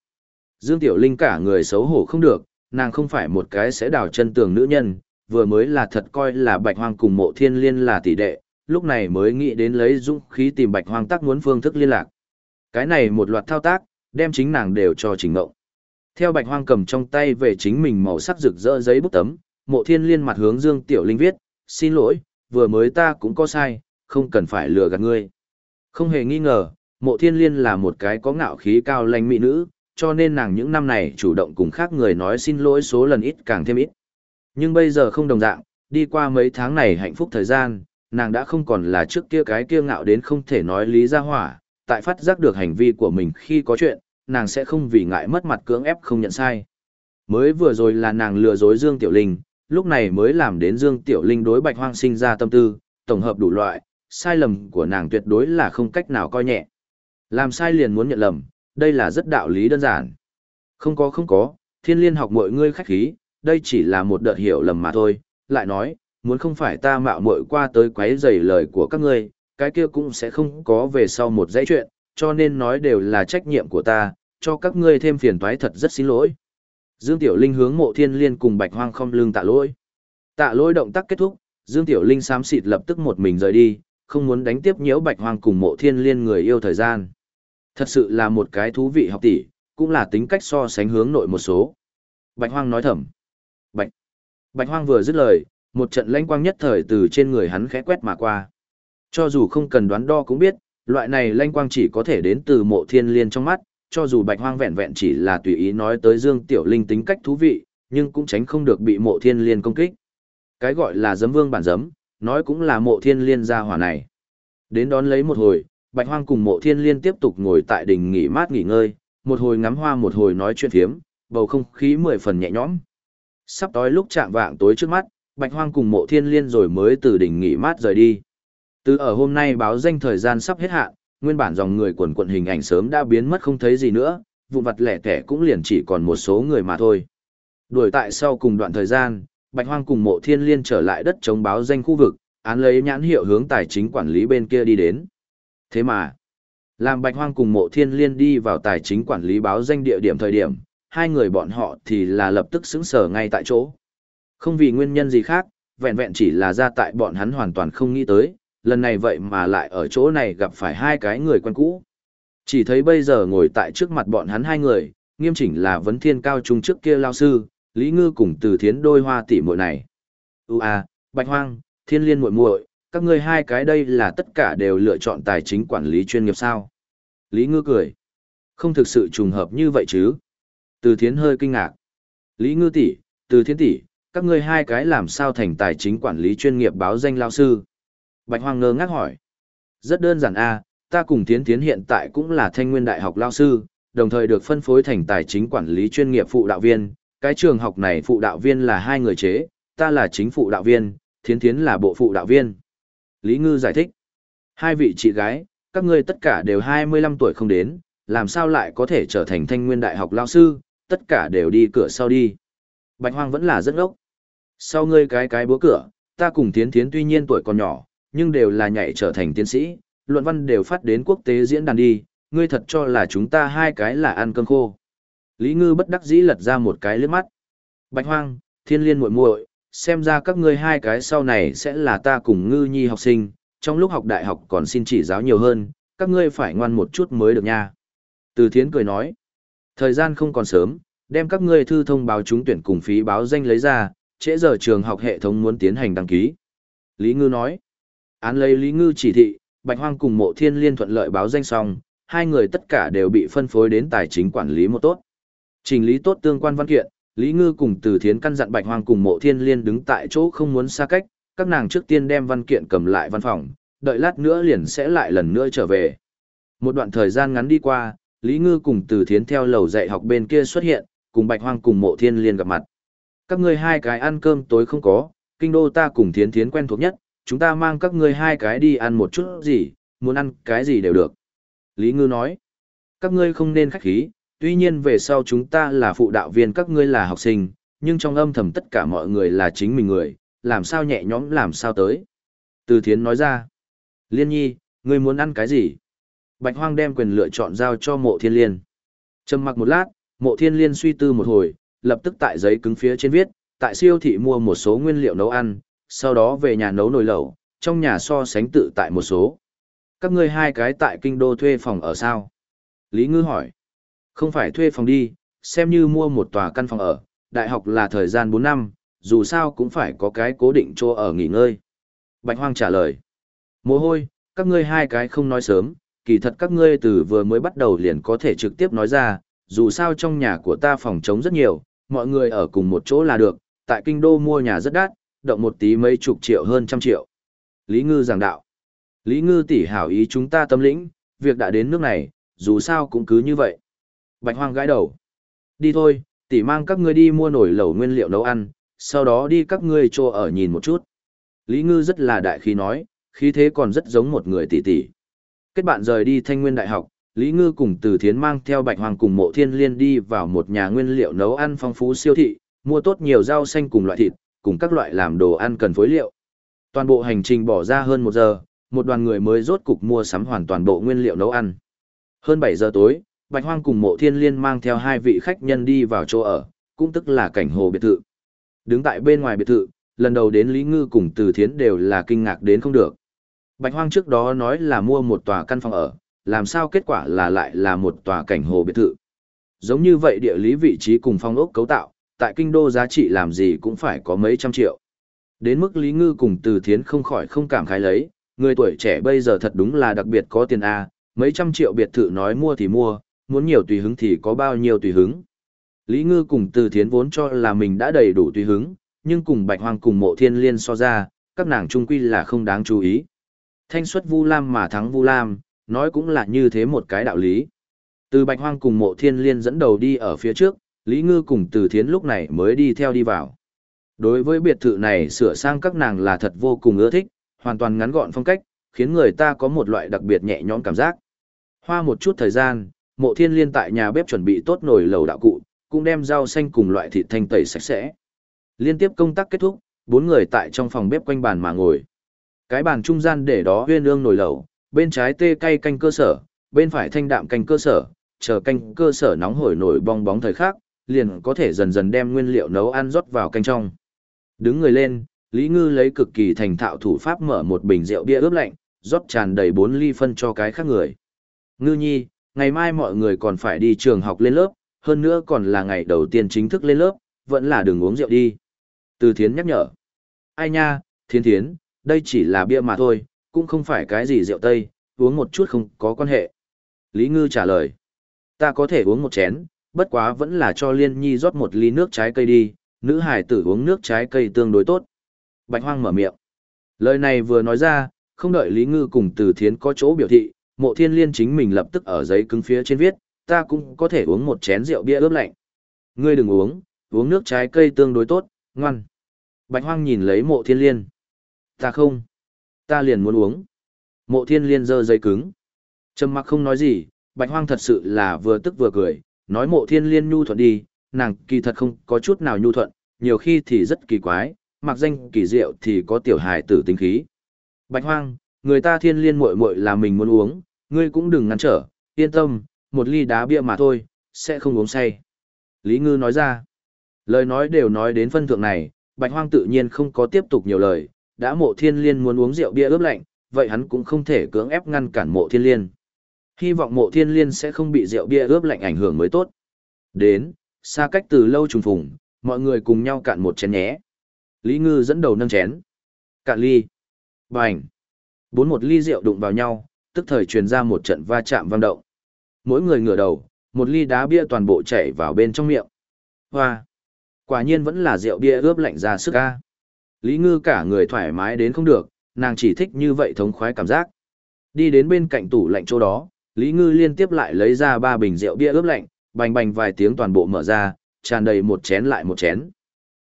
Speaker 1: Dương Tiểu Linh cả người xấu hổ không được, nàng không phải một cái sẽ đào chân tường nữ nhân, vừa mới là thật coi là bạch hoang cùng mộ thiên liên là tỷ đệ, lúc này mới nghĩ đến lấy dũng khí tìm bạch hoang tác muốn phương thức liên lạc. Cái này một loạt thao tác, đem chính nàng đều cho trình ngộng. Theo bạch hoang cầm trong tay về chính mình màu sắc rực rỡ giấy bút tấm, mộ thiên liên mặt hướng Dương Tiểu Linh viết, xin lỗi, vừa mới ta cũng có sai, không cần phải lừa gạt ngươi. Không hề nghi ngờ, mộ thiên liên là một cái có ngạo khí cao lãnh mỹ nữ, cho nên nàng những năm này chủ động cùng khác người nói xin lỗi số lần ít càng thêm ít. Nhưng bây giờ không đồng dạng, đi qua mấy tháng này hạnh phúc thời gian, nàng đã không còn là trước kia cái kia ngạo đến không thể nói lý ra hỏa, tại phát giác được hành vi của mình khi có chuyện, nàng sẽ không vì ngại mất mặt cưỡng ép không nhận sai. Mới vừa rồi là nàng lừa dối Dương Tiểu Linh, lúc này mới làm đến Dương Tiểu Linh đối bạch hoang sinh ra tâm tư, tổng hợp đủ loại, sai lầm của nàng tuyệt đối là không cách nào coi nhẹ. Làm sai liền muốn nhận lầm, đây là rất đạo lý đơn giản. Không có không có, thiên liên học mọi ngươi khách khí, đây chỉ là một đợt hiểu lầm mà thôi, lại nói, muốn không phải ta mạo muội qua tới quấy rầy lời của các ngươi, cái kia cũng sẽ không có về sau một dãy chuyện, cho nên nói đều là trách nhiệm của ta, cho các ngươi thêm phiền toái thật rất xin lỗi. Dương Tiểu Linh hướng mộ thiên liên cùng bạch hoang không lưng tạ lỗi. Tạ lỗi động tác kết thúc, Dương Tiểu Linh xám xịt lập tức một mình rời đi, không muốn đánh tiếp nhiễu bạch hoang cùng mộ thiên liên người yêu thời gian. Thật sự là một cái thú vị học tỷ, cũng là tính cách so sánh hướng nội một số. Bạch hoang nói thầm. Bạch. Bạch hoang vừa dứt lời, một trận lãnh quang nhất thời từ trên người hắn khẽ quét mà qua. Cho dù không cần đoán đo cũng biết, loại này lãnh quang chỉ có thể đến từ mộ thiên liên trong mắt, cho dù bạch hoang vẹn vẹn chỉ là tùy ý nói tới Dương Tiểu Linh tính cách thú vị, nhưng cũng tránh không được bị mộ thiên liên công kích. Cái gọi là giấm vương bản giấm, nói cũng là mộ thiên liên gia hỏa này. Đến đón lấy một hồi, bạch hoang cùng mộ thiên liên tiếp tục ngồi tại đỉnh nghỉ mát nghỉ ngơi, một hồi ngắm hoa một hồi nói chuyện phiếm, bầu không khí mười phần nhẹ nhõm. Sắp tối lúc chạm vạng tối trước mắt, bạch hoang cùng mộ thiên liên rồi mới từ đỉnh nghỉ mát rời đi. Từ ở hôm nay báo danh thời gian sắp hết hạn, nguyên bản dòng người quần quận hình ảnh sớm đã biến mất không thấy gì nữa, vụn vặt lẻ tẻ cũng liền chỉ còn một số người mà thôi. Đuổi tại sau cùng đoạn thời gian, Bạch Hoang cùng Mộ Thiên Liên trở lại đất chống báo danh khu vực, án lấy nhãn hiệu hướng tài chính quản lý bên kia đi đến. Thế mà, làm Bạch Hoang cùng Mộ Thiên Liên đi vào tài chính quản lý báo danh địa điểm thời điểm, hai người bọn họ thì là lập tức xứng sở ngay tại chỗ. Không vì nguyên nhân gì khác, vẹn vẹn chỉ là ra tại bọn hắn hoàn toàn không nghĩ tới, lần này vậy mà lại ở chỗ này gặp phải hai cái người quen cũ. Chỉ thấy bây giờ ngồi tại trước mặt bọn hắn hai người, nghiêm chỉnh là vấn thiên cao trung trước kia lao sư, Lý Ngư cùng từ thiến đôi hoa tỷ muội này. Ú à, Bạch Hoang, Thiên Liên muội muội, các ngươi hai cái đây là tất cả đều lựa chọn tài chính quản lý chuyên nghiệp sao? Lý Ngư cười. Không thực sự trùng hợp như vậy chứ? Từ thiến hơi kinh ngạc. Lý Ngư tỷ, từ thiến tỷ, các ngươi hai cái làm sao thành tài chính quản lý chuyên nghiệp báo danh lao sư? Bạch Hoàng ngơ ngác hỏi. Rất đơn giản a, ta cùng Thiến Thiến hiện tại cũng là Thanh Nguyên Đại học lao sư, đồng thời được phân phối thành tài chính quản lý chuyên nghiệp phụ đạo viên. Cái trường học này phụ đạo viên là hai người chế, ta là chính phụ đạo viên, Thiến Thiến là bộ phụ đạo viên. Lý Ngư giải thích. Hai vị chị gái, các ngươi tất cả đều 25 tuổi không đến, làm sao lại có thể trở thành Thanh Nguyên Đại học lao sư, tất cả đều đi cửa sau đi. Bạch Hoang vẫn là rất ngốc. Sau ngươi cái cái búa cửa, ta cùng Thiến Thiến tuy nhiên tuổi còn nhỏ, nhưng đều là nhảy trở thành tiến sĩ, luận văn đều phát đến quốc tế diễn đàn đi, ngươi thật cho là chúng ta hai cái là ăn cơm khô. Lý Ngư bất đắc dĩ lật ra một cái liếc mắt. Bạch Hoang, Thiên Liên muội muội, xem ra các ngươi hai cái sau này sẽ là ta cùng Ngư Nhi học sinh, trong lúc học đại học còn xin chỉ giáo nhiều hơn, các ngươi phải ngoan một chút mới được nha. Từ Thiến cười nói, thời gian không còn sớm, đem các ngươi thư thông báo trúng tuyển cùng phí báo danh lấy ra, trễ giờ trường học hệ thống muốn tiến hành đăng ký. Lý Ngư nói, Án lấy Lý Ngư chỉ thị, Bạch Hoang cùng Mộ Thiên Liên thuận lợi báo danh xong, hai người tất cả đều bị phân phối đến tài chính quản lý một tốt. Trình lý tốt tương quan văn kiện, Lý Ngư cùng Từ Thiến căn dặn Bạch Hoang cùng Mộ Thiên Liên đứng tại chỗ không muốn xa cách, các nàng trước tiên đem văn kiện cầm lại văn phòng, đợi lát nữa liền sẽ lại lần nữa trở về. Một đoạn thời gian ngắn đi qua, Lý Ngư cùng Từ Thiến theo lầu dạy học bên kia xuất hiện, cùng Bạch Hoang cùng Mộ Thiên Liên gặp mặt. Các ngươi hai cái ăn cơm tối không có, kinh đô ta cùng Thiến Thiến quen thuộc nhất, chúng ta mang các ngươi hai cái đi ăn một chút gì, muốn ăn cái gì đều được. Lý Ngư nói, các ngươi không nên khách khí, tuy nhiên về sau chúng ta là phụ đạo viên các ngươi là học sinh, nhưng trong âm thầm tất cả mọi người là chính mình người, làm sao nhẹ nhõm làm sao tới. Từ Thiến nói ra, Liên nhi, ngươi muốn ăn cái gì? Bạch Hoang đem quyền lựa chọn giao cho mộ thiên liên. Trầm mặc một lát, mộ thiên liên suy tư một hồi, lập tức tại giấy cứng phía trên viết, tại siêu thị mua một số nguyên liệu nấu ăn, sau đó về nhà nấu nồi lẩu, trong nhà so sánh tự tại một số. Các ngươi hai cái tại kinh đô thuê phòng ở sao? Lý Ngư hỏi. Không phải thuê phòng đi, xem như mua một tòa căn phòng ở, đại học là thời gian 4 năm, dù sao cũng phải có cái cố định chỗ ở nghỉ ngơi. Bạch Hoang trả lời. Mồ hôi, các ngươi hai cái không nói sớm, kỳ thật các ngươi từ vừa mới bắt đầu liền có thể trực tiếp nói ra, dù sao trong nhà của ta phòng trống rất nhiều, mọi người ở cùng một chỗ là được, tại kinh đô mua nhà rất đắt, động một tí mấy chục triệu hơn trăm triệu. Lý Ngư giảng đạo. Lý Ngư tỷ hảo ý chúng ta tâm lĩnh, việc đã đến nước này, dù sao cũng cứ như vậy. Bạch Hoang gãi đầu. Đi thôi, tỷ mang các ngươi đi mua nổi lẩu nguyên liệu nấu ăn, sau đó đi các ngươi cho ở nhìn một chút. Lý Ngư rất là đại khí nói, khí thế còn rất giống một người tỷ tỷ. Kết bạn rời đi Thanh Nguyên Đại học, Lý Ngư cùng Từ Thiến mang theo Bạch Hoàng cùng Mộ Thiên Liên đi vào một nhà nguyên liệu nấu ăn phong phú siêu thị, mua tốt nhiều rau xanh cùng loại thịt, cùng các loại làm đồ ăn cần phối liệu. Toàn bộ hành trình bỏ ra hơn một giờ, một đoàn người mới rốt cục mua sắm hoàn toàn bộ nguyên liệu nấu ăn. Hơn 7 giờ tối, Bạch Hoang cùng Mộ Thiên Liên mang theo hai vị khách nhân đi vào chỗ ở, cũng tức là cảnh hồ biệt thự. Đứng tại bên ngoài biệt thự, lần đầu đến Lý Ngư cùng Từ Thiến đều là kinh ngạc đến không được. Bạch Hoang trước đó nói là mua một tòa căn phòng ở, làm sao kết quả là lại là một tòa cảnh hồ biệt thự. Giống như vậy địa lý vị trí cùng phong ốc cấu tạo, tại kinh đô giá trị làm gì cũng phải có mấy trăm triệu. Đến mức Lý Ngư cùng Từ Thiến không khỏi không cảm khái lấy, người tuổi trẻ bây giờ thật đúng là đặc biệt có tiền A, mấy trăm triệu biệt thự nói mua thì mua, muốn nhiều tùy hứng thì có bao nhiêu tùy hứng. Lý Ngư cùng Từ Thiến vốn cho là mình đã đầy đủ tùy hứng, nhưng cùng Bạch Hoang cùng Mộ Thiên Liên so ra, các nàng trung quy là không đáng chú ý. Thanh xuất Vu Lam mà thắng Vu Lam, nói cũng là như thế một cái đạo lý. Từ Bạch Hoang cùng Mộ Thiên Liên dẫn đầu đi ở phía trước, Lý Ngư cùng Từ Thiến lúc này mới đi theo đi vào. Đối với biệt thự này sửa sang các nàng là thật vô cùng ưa thích, hoàn toàn ngắn gọn phong cách, khiến người ta có một loại đặc biệt nhẹ nhõm cảm giác. Hoa một chút thời gian, Mộ Thiên Liên tại nhà bếp chuẩn bị tốt nồi lẩu đạo cụ, cũng đem rau xanh cùng loại thịt thanh tẩy sạch sẽ. Liên tiếp công tác kết thúc, bốn người tại trong phòng bếp quanh bàn mà ngồi. Cái bàn trung gian để đó huyên ương nồi lẩu, bên trái tê cay canh cơ sở, bên phải thanh đạm canh cơ sở, chờ canh cơ sở nóng hổi nổi bong bóng thời khắc, liền có thể dần dần đem nguyên liệu nấu ăn rót vào canh trong. Đứng người lên, Lý Ngư lấy cực kỳ thành thạo thủ pháp mở một bình rượu bia ướp lạnh, rót tràn đầy bốn ly phân cho cái khác người. Ngư nhi, ngày mai mọi người còn phải đi trường học lên lớp, hơn nữa còn là ngày đầu tiên chính thức lên lớp, vẫn là đừng uống rượu đi. Từ thiến nhắc nhở. Ai nha, thiến thiến, đây chỉ là bia mà thôi, cũng không phải cái gì rượu tây, uống một chút không có quan hệ. Lý Ngư trả lời. Ta có thể uống một chén, bất quá vẫn là cho Liên Nhi rót một ly nước trái cây đi, nữ hải tử uống nước trái cây tương đối tốt. Bạch Hoang mở miệng. Lời này vừa nói ra, không đợi Lý Ngư cùng Từ Thiến có chỗ biểu thị, mộ thiên liên chính mình lập tức ở giấy cứng phía trên viết, ta cũng có thể uống một chén rượu bia ướp lạnh. Ngươi đừng uống, uống nước trái cây tương đối tốt, ngoan. Bạch Hoang nhìn lấy mộ thiên liên. Ta không. Ta liền muốn uống. Mộ thiên liên giơ giấy cứng. Trầm mặc không nói gì, Bạch Hoang thật sự là vừa tức vừa cười, nói mộ thiên liên nhu thuận đi, nàng kỳ thật không có chút nào nhu thuận, nhiều khi thì rất kỳ quái, mặc danh kỳ diệu thì có tiểu hài tử tính khí. Bạch Hoang, người ta thiên liên muội muội là mình muốn uống, ngươi cũng đừng ngăn trở, yên tâm, một ly đá bia mà thôi, sẽ không uống say. Lý Ngư nói ra, lời nói đều nói đến phân thượng này, Bạch Hoang tự nhiên không có tiếp tục nhiều lời, đã mộ thiên liên muốn uống rượu bia ướp lạnh, vậy hắn cũng không thể cưỡng ép ngăn cản mộ thiên liên. Hy vọng mộ thiên liên sẽ không bị rượu bia ướp lạnh ảnh hưởng mới tốt. Đến, xa cách từ lâu trùng phùng, mọi người cùng nhau cạn một chén nhé. Lý Ngư dẫn đầu nâng chén. Cạn ly. Bành. Bốn một ly rượu đụng vào nhau, tức thời truyền ra một trận va chạm vang động. Mỗi người ngửa đầu, một ly đá bia toàn bộ chảy vào bên trong miệng. Hoa. Quả nhiên vẫn là rượu bia ướp lạnh ra sức ca. Lý Ngư cả người thoải mái đến không được, nàng chỉ thích như vậy thống khoái cảm giác. Đi đến bên cạnh tủ lạnh chỗ đó, Lý Ngư liên tiếp lại lấy ra ba bình rượu bia ướp lạnh, bành bành vài tiếng toàn bộ mở ra, tràn đầy một chén lại một chén.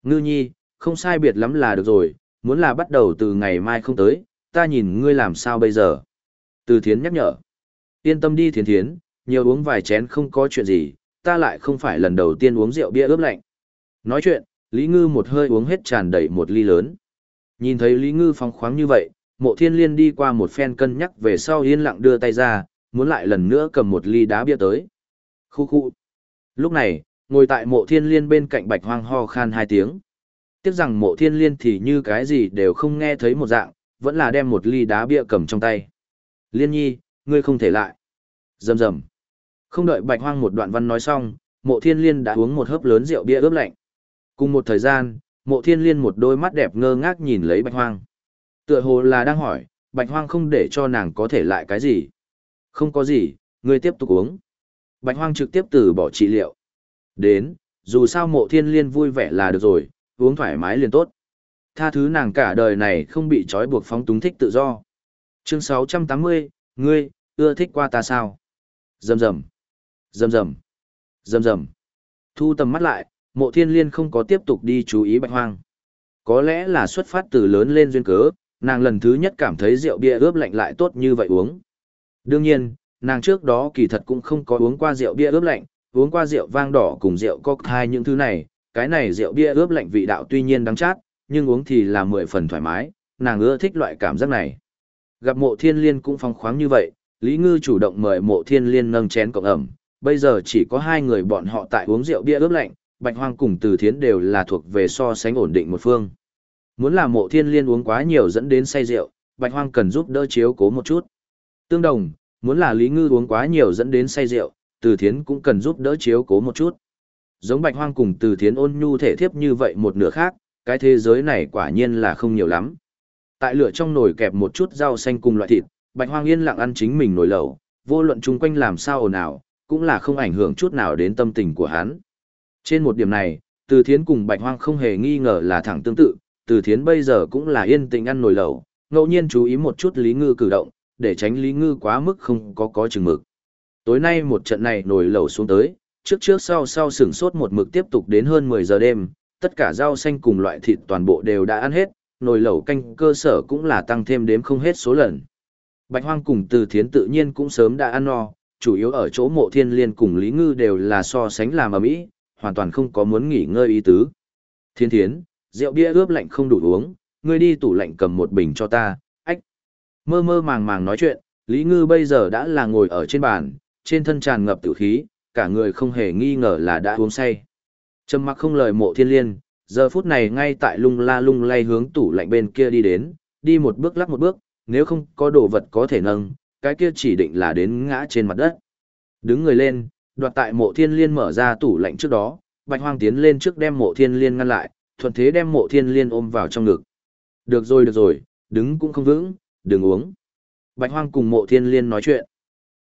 Speaker 1: Ngư nhi, không sai biệt lắm là được rồi, muốn là bắt đầu từ ngày mai không tới, ta nhìn ngươi làm sao bây giờ. Từ thiến nhắc nhở. Yên tâm đi thiến thiến, nhiều uống vài chén không có chuyện gì, ta lại không phải lần đầu tiên uống rượu bia ướp lạnh. Nói chuyện, Lý Ngư một hơi uống hết tràn đầy một ly lớn. Nhìn thấy Lý Ngư phong khoáng như vậy, mộ thiên liên đi qua một phen cân nhắc về sau yên lặng đưa tay ra, muốn lại lần nữa cầm một ly đá bia tới. Khu khu. Lúc này, ngồi tại mộ thiên liên bên cạnh bạch hoang ho khan hai tiếng. Tiếc rằng mộ thiên liên thì như cái gì đều không nghe thấy một dạng, vẫn là đem một ly đá bia cầm trong tay. Liên nhi, ngươi không thể lại. dầm dầm Không đợi bạch hoang một đoạn văn nói xong, mộ thiên liên đã uống một hớp lớn rượu bia ướp lạnh. Cùng một thời gian, mộ thiên liên một đôi mắt đẹp ngơ ngác nhìn lấy bạch hoang. Tựa hồ là đang hỏi, bạch hoang không để cho nàng có thể lại cái gì. Không có gì, ngươi tiếp tục uống. Bạch Hoang trực tiếp từ bỏ trị liệu. Đến, dù sao mộ thiên liên vui vẻ là được rồi, uống thoải mái liền tốt. Tha thứ nàng cả đời này không bị trói buộc phóng túng thích tự do. Chương 680, ngươi, ưa thích qua ta sao? Dầm dầm, dầm dầm, dầm dầm. Thu tầm mắt lại, mộ thiên liên không có tiếp tục đi chú ý bạch hoang. Có lẽ là xuất phát từ lớn lên duyên cớ, nàng lần thứ nhất cảm thấy rượu bia ướp lạnh lại tốt như vậy uống. Đương nhiên, nàng trước đó kỳ thật cũng không có uống qua rượu bia ướp lạnh, uống qua rượu vang đỏ cùng rượu cocktail những thứ này, cái này rượu bia ướp lạnh vị đạo tuy nhiên đắng chát, nhưng uống thì là mười phần thoải mái, nàng ưa thích loại cảm giác này. Gặp mộ thiên liên cũng phong khoáng như vậy, Lý Ngư chủ động mời mộ thiên liên nâng chén cộng ẩm, bây giờ chỉ có hai người bọn họ tại uống rượu bia ướp lạnh, Bạch Hoang cùng Từ Thiến đều là thuộc về so sánh ổn định một phương. Muốn làm mộ thiên liên uống quá nhiều dẫn đến say rượu, Bạch Hoang cần giúp đỡ chiếu cố một chút. Tương đồng, muốn là Lý Ngư uống quá nhiều dẫn đến say rượu, Từ Thiến cũng cần giúp đỡ chiếu cố một chút. Giống Bạch Hoang cùng Từ Thiến ôn nhu thể thiếp như vậy một nửa khác, cái thế giới này quả nhiên là không nhiều lắm. Tại lửa trong nồi kẹp một chút rau xanh cùng loại thịt, Bạch Hoang yên lặng ăn chính mình nồi lẩu, vô luận chung quanh làm sao ồn ào, cũng là không ảnh hưởng chút nào đến tâm tình của hắn. Trên một điểm này, Từ Thiến cùng Bạch Hoang không hề nghi ngờ là thẳng tương tự, Từ Thiến bây giờ cũng là yên tĩnh ăn nồi lẩu, ngẫu nhiên chú ý một chút Lý Ngư cử động, để tránh Lý Ngư quá mức không có có chừng mực. Tối nay một trận này nồi lẩu xuống tới, trước trước sau sau sừng sốt một mực tiếp tục đến hơn 10 giờ đêm, tất cả rau xanh cùng loại thịt toàn bộ đều đã ăn hết, nồi lẩu canh cơ sở cũng là tăng thêm đếm không hết số lần. Bạch Hoang cùng Từ Thiến tự nhiên cũng sớm đã ăn no, chủ yếu ở chỗ mộ thiên liên cùng Lý Ngư đều là so sánh làm ở mỹ, hoàn toàn không có muốn nghỉ ngơi ý tứ. Thiên Thiến, rượu bia ướp lạnh không đủ uống, ngươi đi tủ lạnh cầm một bình cho ta, ách. Mơ mơ màng màng nói chuyện, Lý Ngư bây giờ đã là ngồi ở trên bàn, trên thân tràn ngập tử khí, cả người không hề nghi ngờ là đã uống say. Trầm mặc không lời mộ thiên liên, giờ phút này ngay tại lung la lung lay hướng tủ lạnh bên kia đi đến, đi một bước lắc một bước, nếu không có đồ vật có thể nâng, cái kia chỉ định là đến ngã trên mặt đất. Đứng người lên, đoạt tại mộ thiên liên mở ra tủ lạnh trước đó, bạch hoang tiến lên trước đem mộ thiên liên ngăn lại, thuận thế đem mộ thiên liên ôm vào trong ngực. Được rồi được rồi, đứng cũng không vững, đừng uống. Bạch hoang cùng mộ thiên liên nói chuyện.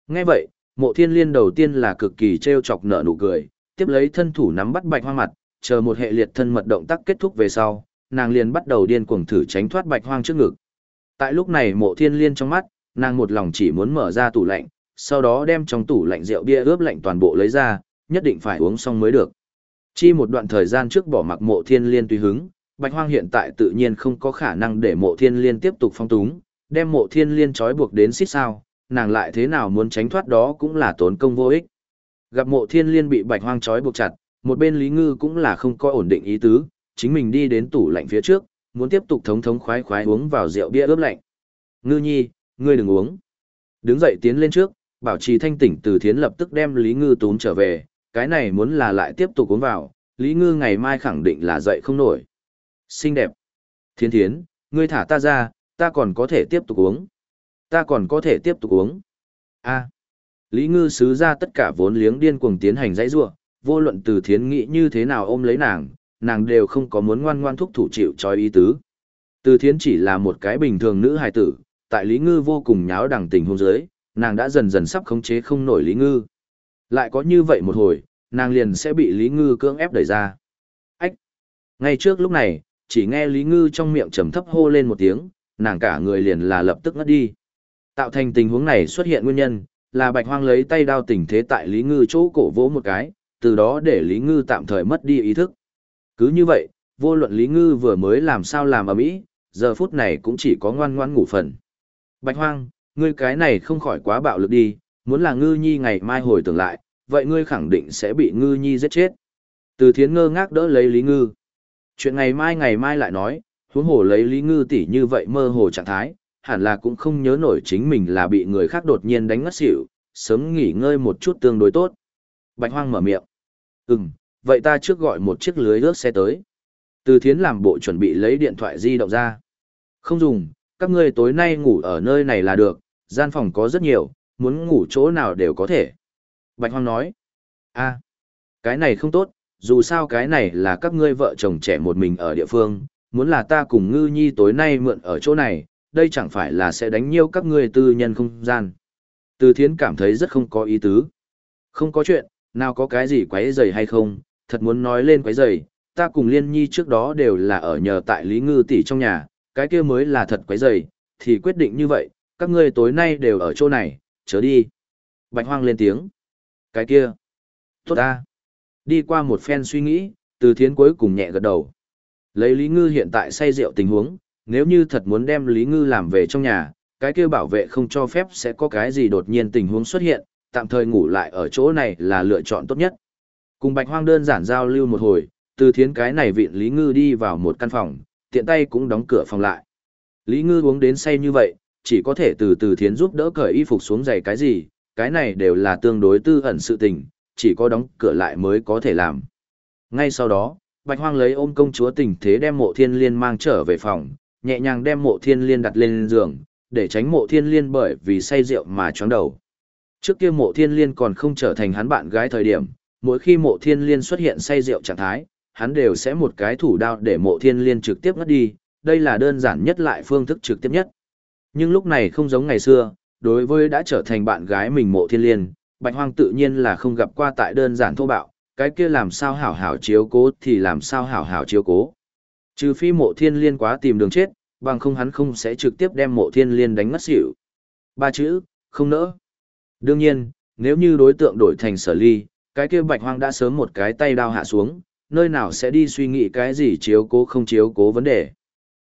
Speaker 1: Nghe vậy, mộ thiên liên đầu tiên là cực kỳ treo chọc nở nụ cười, tiếp lấy thân thủ nắm bắt bạch hoang mặt, chờ một hệ liệt thân mật động tác kết thúc về sau, nàng liền bắt đầu điên cuồng thử tránh thoát bạch hoang trước ngực. Tại lúc này mộ thiên liên trong mắt, nàng một lòng chỉ muốn mở ra tủ lạnh, sau đó đem trong tủ lạnh rượu bia ướp lạnh toàn bộ lấy ra, nhất định phải uống xong mới được. Chi một đoạn thời gian trước bỏ mặc mộ thiên liên tùy hứng, bạch hoang hiện tại tự nhiên không có khả năng để mộ thiên liên tiếp tục phong túng, đem mộ thiên liên trói buộc đến xích sao, nàng lại thế nào muốn tránh thoát đó cũng là tốn công vô ích. Gặp mộ thiên liên bị bạch hoang trói buộc chặt, một bên Lý Ngư cũng là không có ổn định ý tứ, chính mình đi đến tủ lạnh phía trước, muốn tiếp tục thống thống khoái khoái uống vào rượu bia ướp lạnh. Ngư nhi, ngươi đừng uống. Đứng dậy tiến lên trước, bảo trì thanh tỉnh từ thiến lập tức đem Lý Ngư tốn trở về, cái này muốn là lại tiếp tục uống vào, Lý Ngư ngày mai khẳng định là dậy không nổi. Xinh đẹp. Thiên thiến, ngươi thả ta ra, ta còn có thể tiếp tục uống. Ta còn có thể tiếp tục uống. a Lý Ngư sứ ra tất cả vốn liếng điên cuồng tiến hành dãy rủa, vô luận từ thiến nghĩ như thế nào ôm lấy nàng, nàng đều không có muốn ngoan ngoan thúc thủ chịu cho ý tứ. Từ thiến chỉ là một cái bình thường nữ hài tử, tại Lý Ngư vô cùng nháo đằng tình hôn giới, nàng đã dần dần sắp khống chế không nổi Lý Ngư. Lại có như vậy một hồi, nàng liền sẽ bị Lý Ngư cưỡng ép đẩy ra. Ách! Ngay trước lúc này, chỉ nghe Lý Ngư trong miệng trầm thấp hô lên một tiếng, nàng cả người liền là lập tức ngất đi. Tạo thành tình huống này xuất hiện nguyên nhân, là bạch hoang lấy tay đao tình thế tại Lý Ngư chỗ cổ vỗ một cái, từ đó để Lý Ngư tạm thời mất đi ý thức. Cứ như vậy, vô luận Lý Ngư vừa mới làm sao làm ở mỹ, giờ phút này cũng chỉ có ngoan ngoan ngủ phần. Bạch hoang, ngươi cái này không khỏi quá bạo lực đi, muốn là ngư nhi ngày mai hồi tưởng lại, vậy ngươi khẳng định sẽ bị ngư nhi giết chết. Từ thiến ngơ ngác đỡ lấy Lý Ngư. Chuyện ngày mai ngày mai lại nói, huống hồ lấy Lý Ngư tỷ như vậy mơ hồ trạng thái, hẳn là cũng không nhớ nổi chính mình là bị người khác đột nhiên đánh ngất xỉu, sớm nghỉ ngơi một chút tương đối tốt. Bạch hoang mở miệng. Ừm, vậy ta trước gọi một chiếc lưới ước xe tới. Từ thiến làm bộ chuẩn bị lấy điện thoại di động ra. Không dùng, các ngươi tối nay ngủ ở nơi này là được, gian phòng có rất nhiều, muốn ngủ chỗ nào đều có thể. Bạch Hoang nói, a, cái này không tốt, dù sao cái này là các ngươi vợ chồng trẻ một mình ở địa phương, muốn là ta cùng ngư nhi tối nay mượn ở chỗ này, đây chẳng phải là sẽ đánh nhiêu các ngươi tư nhân không gian. Từ thiến cảm thấy rất không có ý tứ. Không có chuyện, nào có cái gì quấy rầy hay không, thật muốn nói lên quấy rầy, ta cùng Liên Nhi trước đó đều là ở nhờ tại Lý Ngư tỷ trong nhà, cái kia mới là thật quấy rầy, thì quyết định như vậy, các ngươi tối nay đều ở chỗ này, chớ đi. Bạch Hoang lên tiếng. Cái kia. Tốt ta. Đi qua một phen suy nghĩ, từ thiến cuối cùng nhẹ gật đầu. Lấy Lý Ngư hiện tại say rượu tình huống, nếu như thật muốn đem Lý Ngư làm về trong nhà, cái kia bảo vệ không cho phép sẽ có cái gì đột nhiên tình huống xuất hiện, tạm thời ngủ lại ở chỗ này là lựa chọn tốt nhất. Cùng Bạch Hoang đơn giản giao lưu một hồi, từ thiến cái này vịn Lý Ngư đi vào một căn phòng, tiện tay cũng đóng cửa phòng lại. Lý Ngư uống đến say như vậy, chỉ có thể từ từ thiến giúp đỡ cởi y phục xuống giày cái gì, cái này đều là tương đối tư ẩn sự tình, chỉ có đóng cửa lại mới có thể làm. Ngay sau đó, Bạch Hoang lấy ôm công chúa tình thế đem mộ thiên liên mang trở về phòng, nhẹ nhàng đem mộ thiên liên đặt lên giường, để tránh mộ thiên liên bởi vì say rượu mà chóng đầu. Trước kia mộ thiên liên còn không trở thành hắn bạn gái thời điểm, mỗi khi mộ thiên liên xuất hiện say rượu trạng thái, hắn đều sẽ một cái thủ đao để mộ thiên liên trực tiếp ngất đi, đây là đơn giản nhất lại phương thức trực tiếp nhất. Nhưng lúc này không giống ngày xưa, đối với đã trở thành bạn gái mình mộ thiên liên, bạch hoang tự nhiên là không gặp qua tại đơn giản thô bạo, cái kia làm sao hảo hảo chiếu cố thì làm sao hảo hảo chiếu cố. Trừ phi mộ thiên liên quá tìm đường chết, bằng không hắn không sẽ trực tiếp đem mộ thiên liên đánh ngất xỉu. Ba chữ, không nỡ. Đương nhiên, nếu như đối tượng đổi thành sở ly, cái kia bạch hoang đã sớm một cái tay đao hạ xuống, nơi nào sẽ đi suy nghĩ cái gì chiếu cố không chiếu cố vấn đề.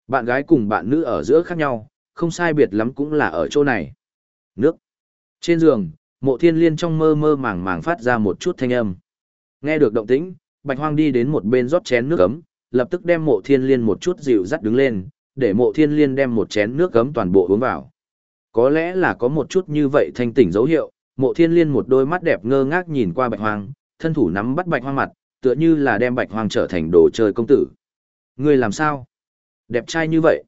Speaker 1: Bạn gái cùng bạn nữ ở giữa khác nhau, không sai biệt lắm cũng là ở chỗ này. Nước. Trên giường, mộ thiên liên trong mơ mơ màng màng phát ra một chút thanh âm. Nghe được động tĩnh, bạch hoang đi đến một bên rót chén nước ấm, lập tức đem mộ thiên liên một chút dịu dắt đứng lên, để mộ thiên liên đem một chén nước gấm toàn bộ uống vào. Có lẽ là có một chút như vậy thanh tỉnh dấu hiệu, mộ thiên liên một đôi mắt đẹp ngơ ngác nhìn qua bạch hoang, thân thủ nắm bắt bạch hoang mặt, tựa như là đem bạch hoang trở thành đồ chơi công tử. Ngươi làm sao? Đẹp trai như vậy.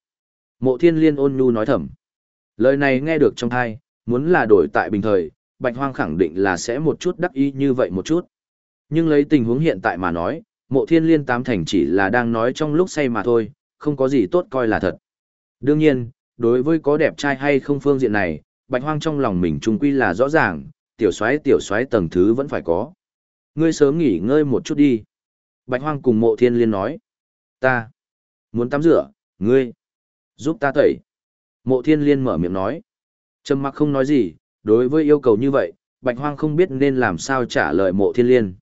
Speaker 1: Mộ thiên liên ôn nhu nói thầm. Lời này nghe được trong thai, muốn là đổi tại bình thời, bạch hoang khẳng định là sẽ một chút đắc ý như vậy một chút. Nhưng lấy tình huống hiện tại mà nói, mộ thiên liên tám thành chỉ là đang nói trong lúc say mà thôi, không có gì tốt coi là thật. Đương nhiên, đối với có đẹp trai hay không phương diện này, bạch hoang trong lòng mình trung quy là rõ ràng, tiểu soái tiểu soái tầng thứ vẫn phải có. Ngươi sớm nghỉ ngơi một chút đi. Bạch hoang cùng mộ thiên liên nói. Ta, muốn tắm rửa, ngươi, giúp ta tẩy. Mộ thiên liên mở miệng nói. Trầm mặc không nói gì, đối với yêu cầu như vậy, bạch hoang không biết nên làm sao trả lời mộ thiên liên.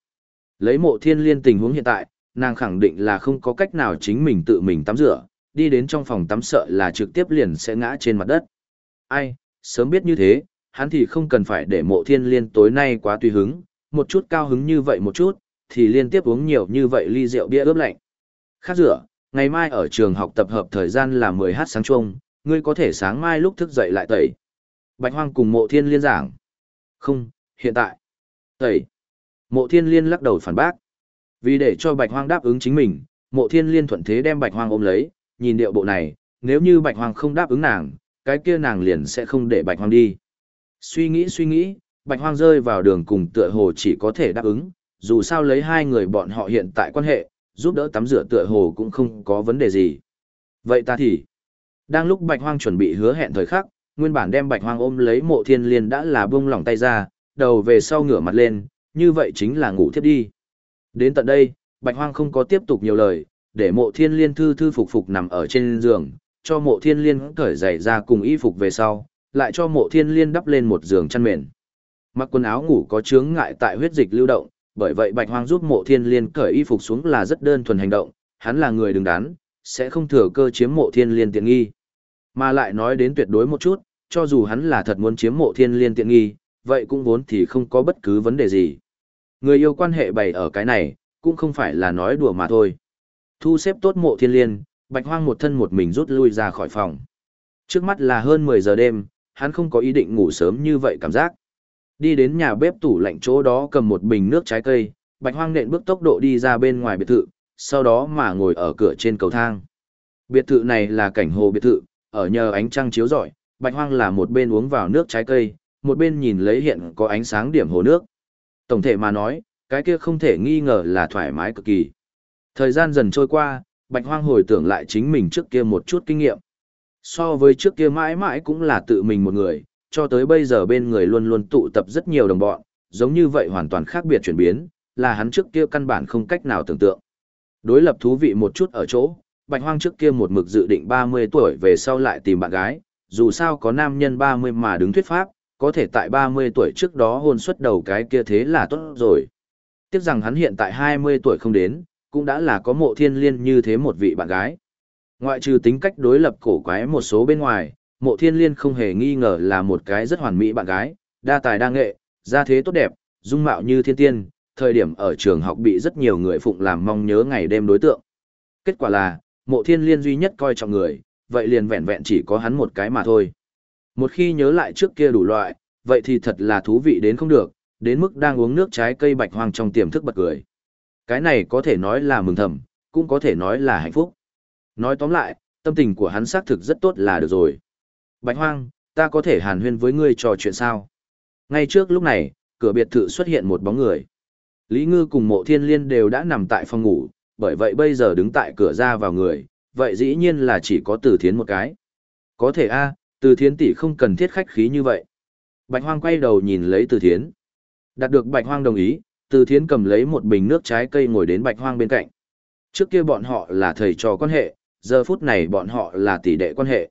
Speaker 1: Lấy mộ thiên liên tình huống hiện tại, nàng khẳng định là không có cách nào chính mình tự mình tắm rửa, đi đến trong phòng tắm sợ là trực tiếp liền sẽ ngã trên mặt đất. Ai, sớm biết như thế, hắn thì không cần phải để mộ thiên liên tối nay quá tùy hứng, một chút cao hứng như vậy một chút, thì liên tiếp uống nhiều như vậy ly rượu bia ướp lạnh. Khác rửa, ngày mai ở trường học tập hợp thời gian là 10h sáng chung, ngươi có thể sáng mai lúc thức dậy lại tẩy. Bạch Hoang cùng mộ thiên liên giảng. Không, hiện tại. Tẩy. Mộ thiên liên lắc đầu phản bác. Vì để cho Bạch Hoang đáp ứng chính mình, mộ thiên liên thuận thế đem Bạch Hoang ôm lấy, nhìn điệu bộ này, nếu như Bạch Hoang không đáp ứng nàng, cái kia nàng liền sẽ không để Bạch Hoang đi. Suy nghĩ suy nghĩ, Bạch Hoang rơi vào đường cùng tựa hồ chỉ có thể đáp ứng, dù sao lấy hai người bọn họ hiện tại quan hệ, giúp đỡ tắm rửa tựa hồ cũng không có vấn đề gì. Vậy ta thì, đang lúc Bạch Hoang chuẩn bị hứa hẹn thời khắc, nguyên bản đem Bạch Hoang ôm lấy mộ thiên liên đã là buông lỏng tay ra, đầu về sau ngửa mặt lên, như vậy chính là ngủ thiếp đi. Đến tận đây, Bạch Hoang không có tiếp tục nhiều lời, để mộ thiên liên thư thư phục phục nằm ở trên giường, cho mộ thiên liên cởi giày ra cùng y phục về sau, lại cho mộ thiên liên đắp lên một giường chăn mền. Mặc quần áo ngủ có chướng ngại tại huyết dịch lưu động, bởi vậy Bạch Hoang giúp mộ thiên liên cởi y phục xuống là rất đơn thuần hành động, hắn là người đứng đắn, sẽ không thừa cơ chiếm mộ thiên liên tiện nghi. Mà lại nói đến tuyệt đối một chút, cho dù hắn là thật muốn chiếm mộ thiên liên tiện nghi, vậy cũng vốn thì không có bất cứ vấn đề gì. Người yêu quan hệ bày ở cái này, cũng không phải là nói đùa mà thôi. Thu xếp tốt mộ thiên liên, bạch hoang một thân một mình rút lui ra khỏi phòng. Trước mắt là hơn 10 giờ đêm, hắn không có ý định ngủ sớm như vậy cảm giác. Đi đến nhà bếp tủ lạnh chỗ đó cầm một bình nước trái cây, bạch hoang nện bước tốc độ đi ra bên ngoài biệt thự, sau đó mà ngồi ở cửa trên cầu thang. Biệt thự này là cảnh hồ biệt thự, ở nhờ ánh trăng chiếu rọi, bạch hoang là một bên uống vào nước trái cây, một bên nhìn lấy hiện có ánh sáng điểm hồ nước. Tổng thể mà nói, cái kia không thể nghi ngờ là thoải mái cực kỳ. Thời gian dần trôi qua, Bạch Hoang hồi tưởng lại chính mình trước kia một chút kinh nghiệm. So với trước kia mãi mãi cũng là tự mình một người, cho tới bây giờ bên người luôn luôn tụ tập rất nhiều đồng bọn, giống như vậy hoàn toàn khác biệt chuyển biến, là hắn trước kia căn bản không cách nào tưởng tượng. Đối lập thú vị một chút ở chỗ, Bạch Hoang trước kia một mực dự định 30 tuổi về sau lại tìm bạn gái, dù sao có nam nhân 30 mà đứng thuyết pháp, có thể tại 30 tuổi trước đó hôn xuất đầu cái kia thế là tốt rồi. Tiếc rằng hắn hiện tại 20 tuổi không đến, cũng đã là có mộ thiên liên như thế một vị bạn gái. Ngoại trừ tính cách đối lập cổ quái một số bên ngoài, mộ thiên liên không hề nghi ngờ là một cái rất hoàn mỹ bạn gái, đa tài đa nghệ, gia thế tốt đẹp, dung mạo như thiên tiên, thời điểm ở trường học bị rất nhiều người phụng làm mong nhớ ngày đêm đối tượng. Kết quả là, mộ thiên liên duy nhất coi trọng người, vậy liền vẹn vẹn chỉ có hắn một cái mà thôi. Một khi nhớ lại trước kia đủ loại, vậy thì thật là thú vị đến không được, đến mức đang uống nước trái cây bạch hoang trong tiềm thức bật cười. Cái này có thể nói là mừng thầm, cũng có thể nói là hạnh phúc. Nói tóm lại, tâm tình của hắn xác thực rất tốt là được rồi. Bạch hoang, ta có thể hàn huyên với ngươi trò chuyện sao? Ngay trước lúc này, cửa biệt thự xuất hiện một bóng người. Lý Ngư cùng mộ thiên liên đều đã nằm tại phòng ngủ, bởi vậy bây giờ đứng tại cửa ra vào người, vậy dĩ nhiên là chỉ có tử thiến một cái. Có thể a từ thiến tỷ không cần thiết khách khí như vậy. Bạch hoang quay đầu nhìn lấy từ thiến. Đạt được bạch hoang đồng ý, từ thiến cầm lấy một bình nước trái cây ngồi đến bạch hoang bên cạnh. Trước kia bọn họ là thầy trò quan hệ, giờ phút này bọn họ là tỷ đệ quan hệ.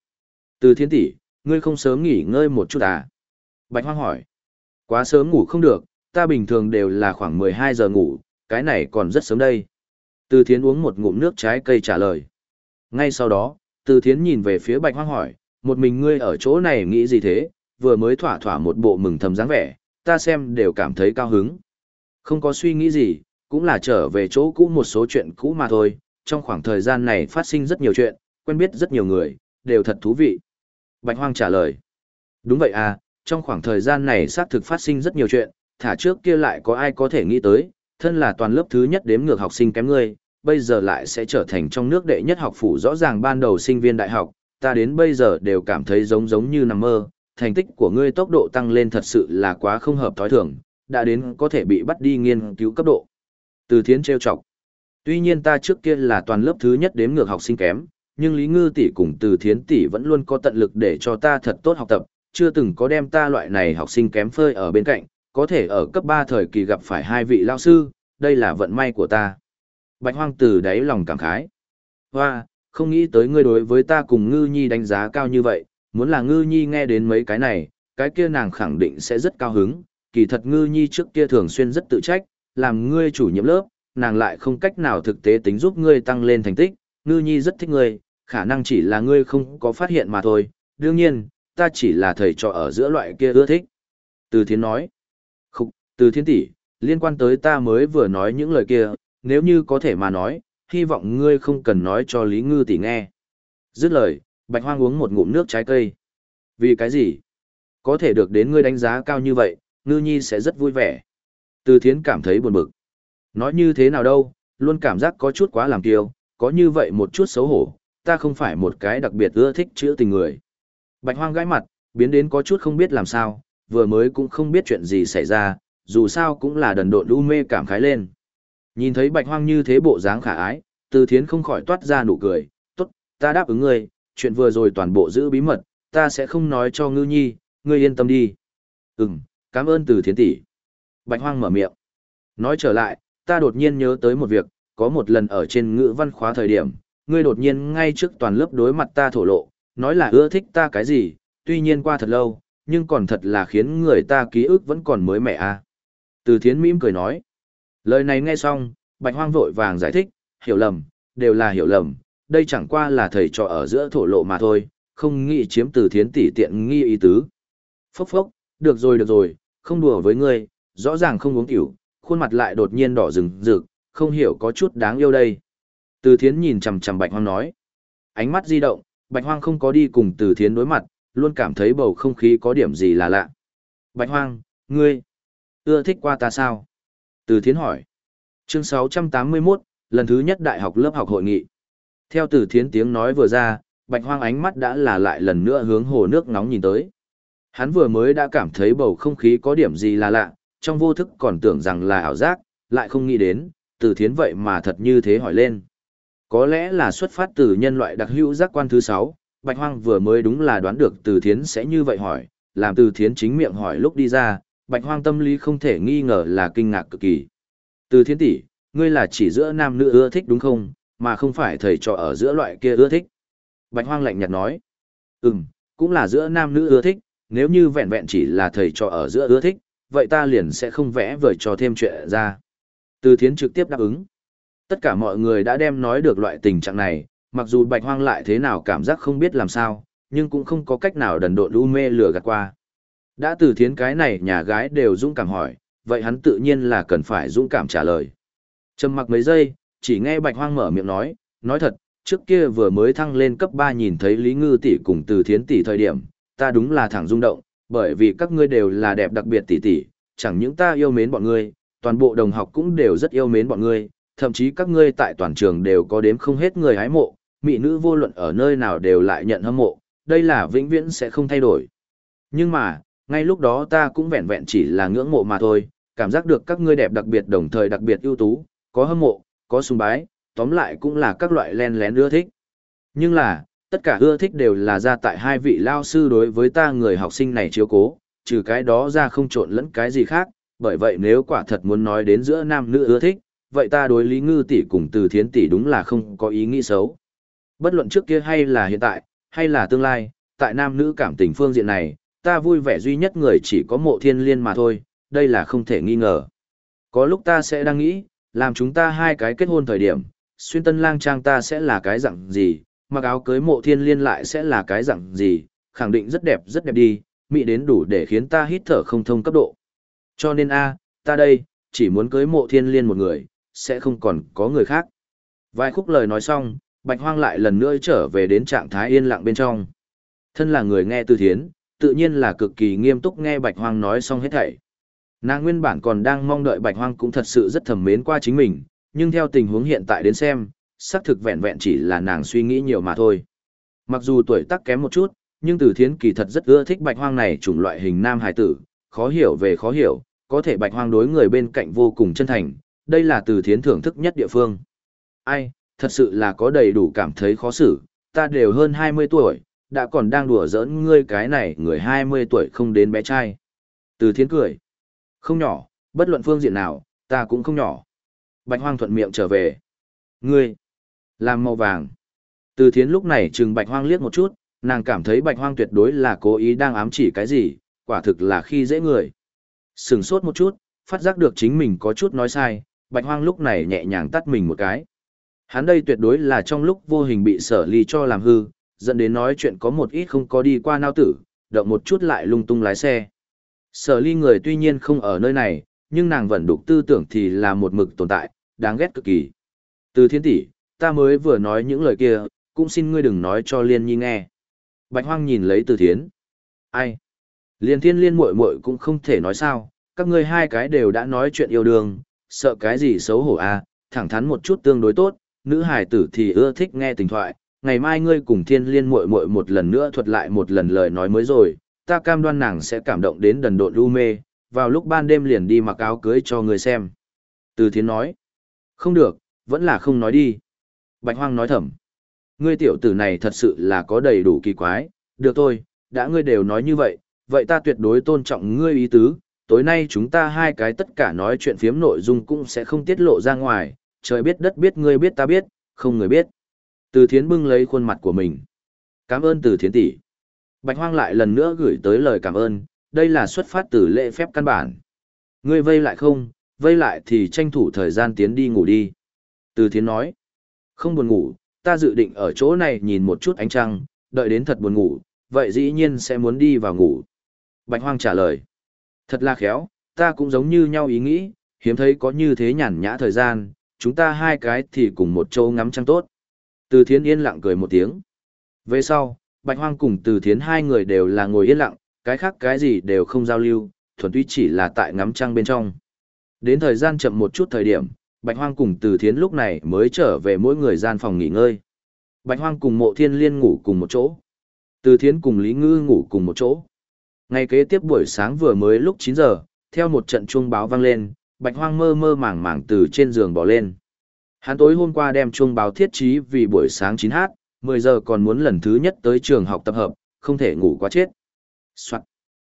Speaker 1: Từ thiến tỷ, ngươi không sớm nghỉ ngơi một chút à? Bạch hoang hỏi. Quá sớm ngủ không được, ta bình thường đều là khoảng 12 giờ ngủ, cái này còn rất sớm đây. Từ thiến uống một ngụm nước trái cây trả lời. Ngay sau đó, từ thiến nhìn về phía bạch hoang hỏi, một mình ngươi ở chỗ này nghĩ gì thế, vừa mới thỏa thỏa một bộ mừng thầm dáng vẻ, ta xem đều cảm thấy cao hứng. Không có suy nghĩ gì, cũng là trở về chỗ cũ một số chuyện cũ mà thôi, trong khoảng thời gian này phát sinh rất nhiều chuyện, quen biết rất nhiều người, đều thật thú vị. Bạch Hoang trả lời. Đúng vậy à, trong khoảng thời gian này xác thực phát sinh rất nhiều chuyện, thả trước kia lại có ai có thể nghĩ tới, thân là toàn lớp thứ nhất đếm ngược học sinh kém ngươi, bây giờ lại sẽ trở thành trong nước đệ nhất học phủ rõ ràng ban đầu sinh viên đại học, ta đến bây giờ đều cảm thấy giống giống như nằm mơ, thành tích của ngươi tốc độ tăng lên thật sự là quá không hợp thói thường, đã đến có thể bị bắt đi nghiên cứu cấp độ. Từ thiến trêu chọc. Tuy nhiên ta trước kia là toàn lớp thứ nhất đếm ngược học sinh kém, nhưng Lý Ngư tỷ cùng Từ Thiến tỷ vẫn luôn có tận lực để cho ta thật tốt học tập, chưa từng có đem ta loại này học sinh kém phơi ở bên cạnh, có thể ở cấp 3 thời kỳ gặp phải hai vị lao sư, đây là vận may của ta. Bạch Hoang từ đáy lòng cảm khái. Hoa, không nghĩ tới ngươi đối với ta cùng Ngư Nhi đánh giá cao như vậy, muốn là Ngư Nhi nghe đến mấy cái này, cái kia nàng khẳng định sẽ rất cao hứng, kỳ thật Ngư Nhi trước kia thường xuyên rất tự trách, làm ngươi chủ nhiệm lớp, nàng lại không cách nào thực tế tính giúp ngươi tăng lên thành tích, Ngư Nhi rất thích ngươi, khả năng chỉ là ngươi không có phát hiện mà thôi, đương nhiên, ta chỉ là thầy trò ở giữa loại kia ưa thích. Từ Thiến nói, không, Từ Thiến tỷ, liên quan tới ta mới vừa nói những lời kia, nếu như có thể mà nói, hy vọng ngươi không cần nói cho Lý Ngư tỷ nghe. Dứt lời, Bạch Hoang uống một ngụm nước trái cây. Vì cái gì? Có thể được đến ngươi đánh giá cao như vậy, Ngư Nhi sẽ rất vui vẻ. Từ Thiến cảm thấy buồn bực. Nói như thế nào đâu, luôn cảm giác có chút quá làm kiêu, có như vậy một chút xấu hổ, ta không phải một cái đặc biệt ưa thích chữa tình người. Bạch Hoang gãi mặt, biến đến có chút không biết làm sao, vừa mới cũng không biết chuyện gì xảy ra, dù sao cũng là đần độn u mê cảm khái lên. Nhìn thấy Bạch Hoang như thế bộ dáng khả ái, Từ Thiến không khỏi toát ra nụ cười, tốt, ta đáp ứng ngươi, chuyện vừa rồi toàn bộ giữ bí mật, ta sẽ không nói cho ngư nhi, ngươi yên tâm đi. Ừm, cảm ơn Từ Thiến tỷ. Bạch Hoang mở miệng. Nói trở lại, ta đột nhiên nhớ tới một việc, có một lần ở trên ngữ văn khóa thời điểm, ngươi đột nhiên ngay trước toàn lớp đối mặt ta thổ lộ, nói là ưa thích ta cái gì, tuy nhiên qua thật lâu, nhưng còn thật là khiến người ta ký ức vẫn còn mới mẻ à. Từ thiến mỉm cười nói. Lời này nghe xong, bạch hoang vội vàng giải thích, hiểu lầm, đều là hiểu lầm, đây chẳng qua là thầy trò ở giữa thổ lộ mà thôi, không nghĩ chiếm từ thiến tỷ tiện nghi ý tứ. Phốc phốc, được rồi được rồi, không đùa với ngươi, rõ ràng không uống tiểu, khuôn mặt lại đột nhiên đỏ rừng rực, không hiểu có chút đáng yêu đây. Từ thiến nhìn chằm chằm bạch hoang nói. Ánh mắt di động, bạch hoang không có đi cùng từ thiến đối mặt, luôn cảm thấy bầu không khí có điểm gì là lạ. Bạch hoang, ngươi, ưa thích qua ta sao? Từ thiến hỏi. Chương 681, lần thứ nhất đại học lớp học hội nghị. Theo từ thiến tiếng nói vừa ra, bạch hoang ánh mắt đã là lại lần nữa hướng hồ nước nóng nhìn tới. Hắn vừa mới đã cảm thấy bầu không khí có điểm gì là lạ, trong vô thức còn tưởng rằng là ảo giác, lại không nghĩ đến, từ thiến vậy mà thật như thế hỏi lên. Có lẽ là xuất phát từ nhân loại đặc hữu giác quan thứ sáu, Bạch Hoang vừa mới đúng là đoán được từ thiến sẽ như vậy hỏi, làm từ thiến chính miệng hỏi lúc đi ra, bạch hoang tâm lý không thể nghi ngờ là kinh ngạc cực kỳ. Từ thiên tỷ, ngươi là chỉ giữa nam nữ ưa thích đúng không, mà không phải thầy trò ở giữa loại kia ưa thích. Bạch hoang lạnh nhạt nói. Ừm, cũng là giữa nam nữ ưa thích, nếu như vẹn vẹn chỉ là thầy trò ở giữa ưa thích, vậy ta liền sẽ không vẽ vời cho thêm chuyện ra. Từ thiến trực tiếp đáp ứng. Tất cả mọi người đã đem nói được loại tình trạng này, mặc dù bạch hoang lại thế nào cảm giác không biết làm sao, nhưng cũng không có cách nào đần độn u mê lừa gạt qua. Đã từ thiến cái này nhà gái đều dũng cảm hỏi, vậy hắn tự nhiên là cần phải dũng cảm trả lời. Trầm mặc mấy giây, chỉ nghe bạch hoang mở miệng nói, nói thật, trước kia vừa mới thăng lên cấp 3 nhìn thấy Lý Ngư tỷ cùng từ thiến tỷ thời điểm, ta đúng là thẳng rung động, bởi vì các ngươi đều là đẹp đặc biệt tỷ tỷ, chẳng những ta yêu mến bọn ngươi, toàn bộ đồng học cũng đều rất yêu mến bọn ngươi, thậm chí các ngươi tại toàn trường đều có đếm không hết người hái mộ, mỹ nữ vô luận ở nơi nào đều lại nhận hâm mộ, đây là vĩnh viễn sẽ không thay đổi. Nhưng mà, ngay lúc đó ta cũng vẹn vẹn chỉ là ngưỡng mộ mà thôi, cảm giác được các ngươi đẹp đặc biệt đồng thời đặc biệt ưu tú, có hâm mộ, có sùng bái, tóm lại cũng là các loại len lén ưa thích. Nhưng là, tất cả ưa thích đều là ra tại hai vị lao sư đối với ta người học sinh này chiếu cố, trừ cái đó ra không trộn lẫn cái gì khác, bởi vậy nếu quả thật muốn nói đến giữa nam nữ ưa thích, vậy ta đối Lý Ngư tỷ cùng Từ Thiến tỷ đúng là không có ý nghĩ xấu. Bất luận trước kia hay là hiện tại, hay là tương lai, tại nam nữ cảm tình phương diện này, ta vui vẻ duy nhất người chỉ có mộ thiên liên mà thôi, đây là không thể nghi ngờ. Có lúc ta sẽ đang nghĩ, làm chúng ta hai cái kết hôn thời điểm, xuyên tân lang trang ta sẽ là cái dạng gì, mặc áo cưới mộ thiên liên lại sẽ là cái dạng gì, khẳng định rất đẹp rất đẹp đi, mỹ đến đủ để khiến ta hít thở không thông cấp độ. Cho nên a, ta đây, chỉ muốn cưới mộ thiên liên một người, sẽ không còn có người khác. Vài khúc lời nói xong, Bạch Hoang lại lần nữa trở về đến trạng thái yên lặng bên trong. Thân là người nghe tư thiến, tự nhiên là cực kỳ nghiêm túc nghe Bạch Hoang nói xong hết thảy. Nàng nguyên bản còn đang mong đợi Bạch Hoang cũng thật sự rất thầm mến qua chính mình, nhưng theo tình huống hiện tại đến xem, xác thực vẹn vẹn chỉ là nàng suy nghĩ nhiều mà thôi. Mặc dù tuổi tác kém một chút, nhưng Từ Thiến kỳ thật rất ưa thích Bạch Hoang này chủng loại hình nam hài tử, khó hiểu về khó hiểu, có thể Bạch Hoang đối người bên cạnh vô cùng chân thành, đây là Từ Thiến thưởng thức nhất địa phương. Ai, thật sự là có đầy đủ cảm thấy khó xử, ta đều hơn 20 tuổi, đã còn đang đùa giỡn ngươi cái này người 20 tuổi không đến bé trai. Từ Thiến cười. Không nhỏ, bất luận phương diện nào, ta cũng không nhỏ. Bạch Hoang thuận miệng trở về. Ngươi, làm màu vàng. Từ thiến lúc này trừng Bạch Hoang liếc một chút, nàng cảm thấy Bạch Hoang tuyệt đối là cố ý đang ám chỉ cái gì, quả thực là khi dễ người. Sừng sốt một chút, phát giác được chính mình có chút nói sai, Bạch Hoang lúc này nhẹ nhàng tắt mình một cái. Hắn đây tuyệt đối là trong lúc vô hình bị sở ly cho làm hư, dẫn đến nói chuyện có một ít không có đi qua nao tử, động một chút lại lung tung lái xe. Sở ly người tuy nhiên không ở nơi này, nhưng nàng vẫn đục tư tưởng thì là một mực tồn tại, đáng ghét cực kỳ. Từ thiên tỷ, ta mới vừa nói những lời kia, cũng xin ngươi đừng nói cho liên nhi nghe. Bạch hoang nhìn lấy từ thiến. Ai? Liên thiên liên muội muội cũng không thể nói sao, các ngươi hai cái đều đã nói chuyện yêu đương, sợ cái gì xấu hổ à, thẳng thắn một chút tương đối tốt, nữ hài tử thì ưa thích nghe tình thoại, ngày mai ngươi cùng thiên liên muội muội một lần nữa thuật lại một lần lời nói mới rồi, ta cam đoan nàng sẽ cảm động đến đần độn lưu mê, vào lúc ban đêm liền đi mặc áo cưới cho người xem. Từ thiến nói, không được, vẫn là không nói đi. Bạch hoang nói thầm, ngươi tiểu tử này thật sự là có đầy đủ kỳ quái, được thôi, đã ngươi đều nói như vậy, vậy ta tuyệt đối tôn trọng ngươi ý tứ, tối nay chúng ta hai cái tất cả nói chuyện phiếm nội dung cũng sẽ không tiết lộ ra ngoài, trời biết đất biết ngươi biết ta biết, không người biết. Từ thiến bưng lấy khuôn mặt của mình. Cảm ơn từ thiến tỷ. Bạch hoang lại lần nữa gửi tới lời cảm ơn, đây là xuất phát từ lễ phép căn bản. Ngươi vây lại không, vây lại thì tranh thủ thời gian tiến đi ngủ đi. Từ thiến nói, không buồn ngủ, ta dự định ở chỗ này nhìn một chút ánh trăng, đợi đến thật buồn ngủ, vậy dĩ nhiên sẽ muốn đi vào ngủ. Bạch hoang trả lời, thật là khéo, ta cũng giống như nhau ý nghĩ, hiếm thấy có như thế nhàn nhã thời gian, chúng ta hai cái thì cùng một chỗ ngắm trăng tốt. Từ thiến yên lặng cười một tiếng. Về sau, Bạch Hoang cùng Từ Thiến hai người đều là ngồi yên lặng, cái khác cái gì đều không giao lưu, thuần túy chỉ là tại ngắm trăng bên trong. Đến thời gian chậm một chút thời điểm, Bạch Hoang cùng Từ Thiến lúc này mới trở về mỗi người gian phòng nghỉ ngơi. Bạch Hoang cùng Mộ Thiên Liên ngủ cùng một chỗ. Từ Thiến cùng Lý Ngư ngủ cùng một chỗ. Ngày kế tiếp buổi sáng vừa mới lúc 9 giờ, theo một trận chuông báo vang lên, Bạch Hoang mơ mơ màng màng từ trên giường bỏ lên. Hắn tối hôm qua đem chuông báo thiết trí vì buổi sáng 9h, 10 giờ còn muốn lần thứ nhất tới trường học tập hợp, không thể ngủ quá chết. Soạt,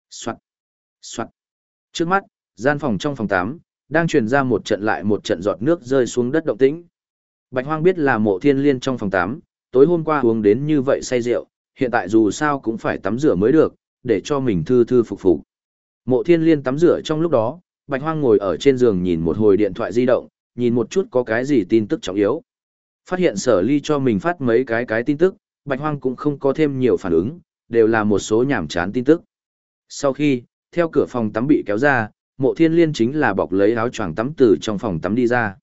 Speaker 1: soạt, soạt. Trước mắt, gian phòng trong phòng 8, đang truyền ra một trận lại một trận giọt nước rơi xuống đất động tĩnh. Bạch Hoang biết là mộ thiên liên trong phòng 8, tối hôm qua uống đến như vậy say rượu, hiện tại dù sao cũng phải tắm rửa mới được, để cho mình thư thư phục phục. Mộ thiên liên tắm rửa trong lúc đó, Bạch Hoang ngồi ở trên giường nhìn một hồi điện thoại di động, nhìn một chút có cái gì tin tức trọng yếu. Phát hiện sở ly cho mình phát mấy cái cái tin tức, Bạch Hoang cũng không có thêm nhiều phản ứng, đều là một số nhảm chán tin tức. Sau khi, theo cửa phòng tắm bị kéo ra, mộ thiên liên chính là bọc lấy áo choàng tắm từ trong phòng tắm đi ra.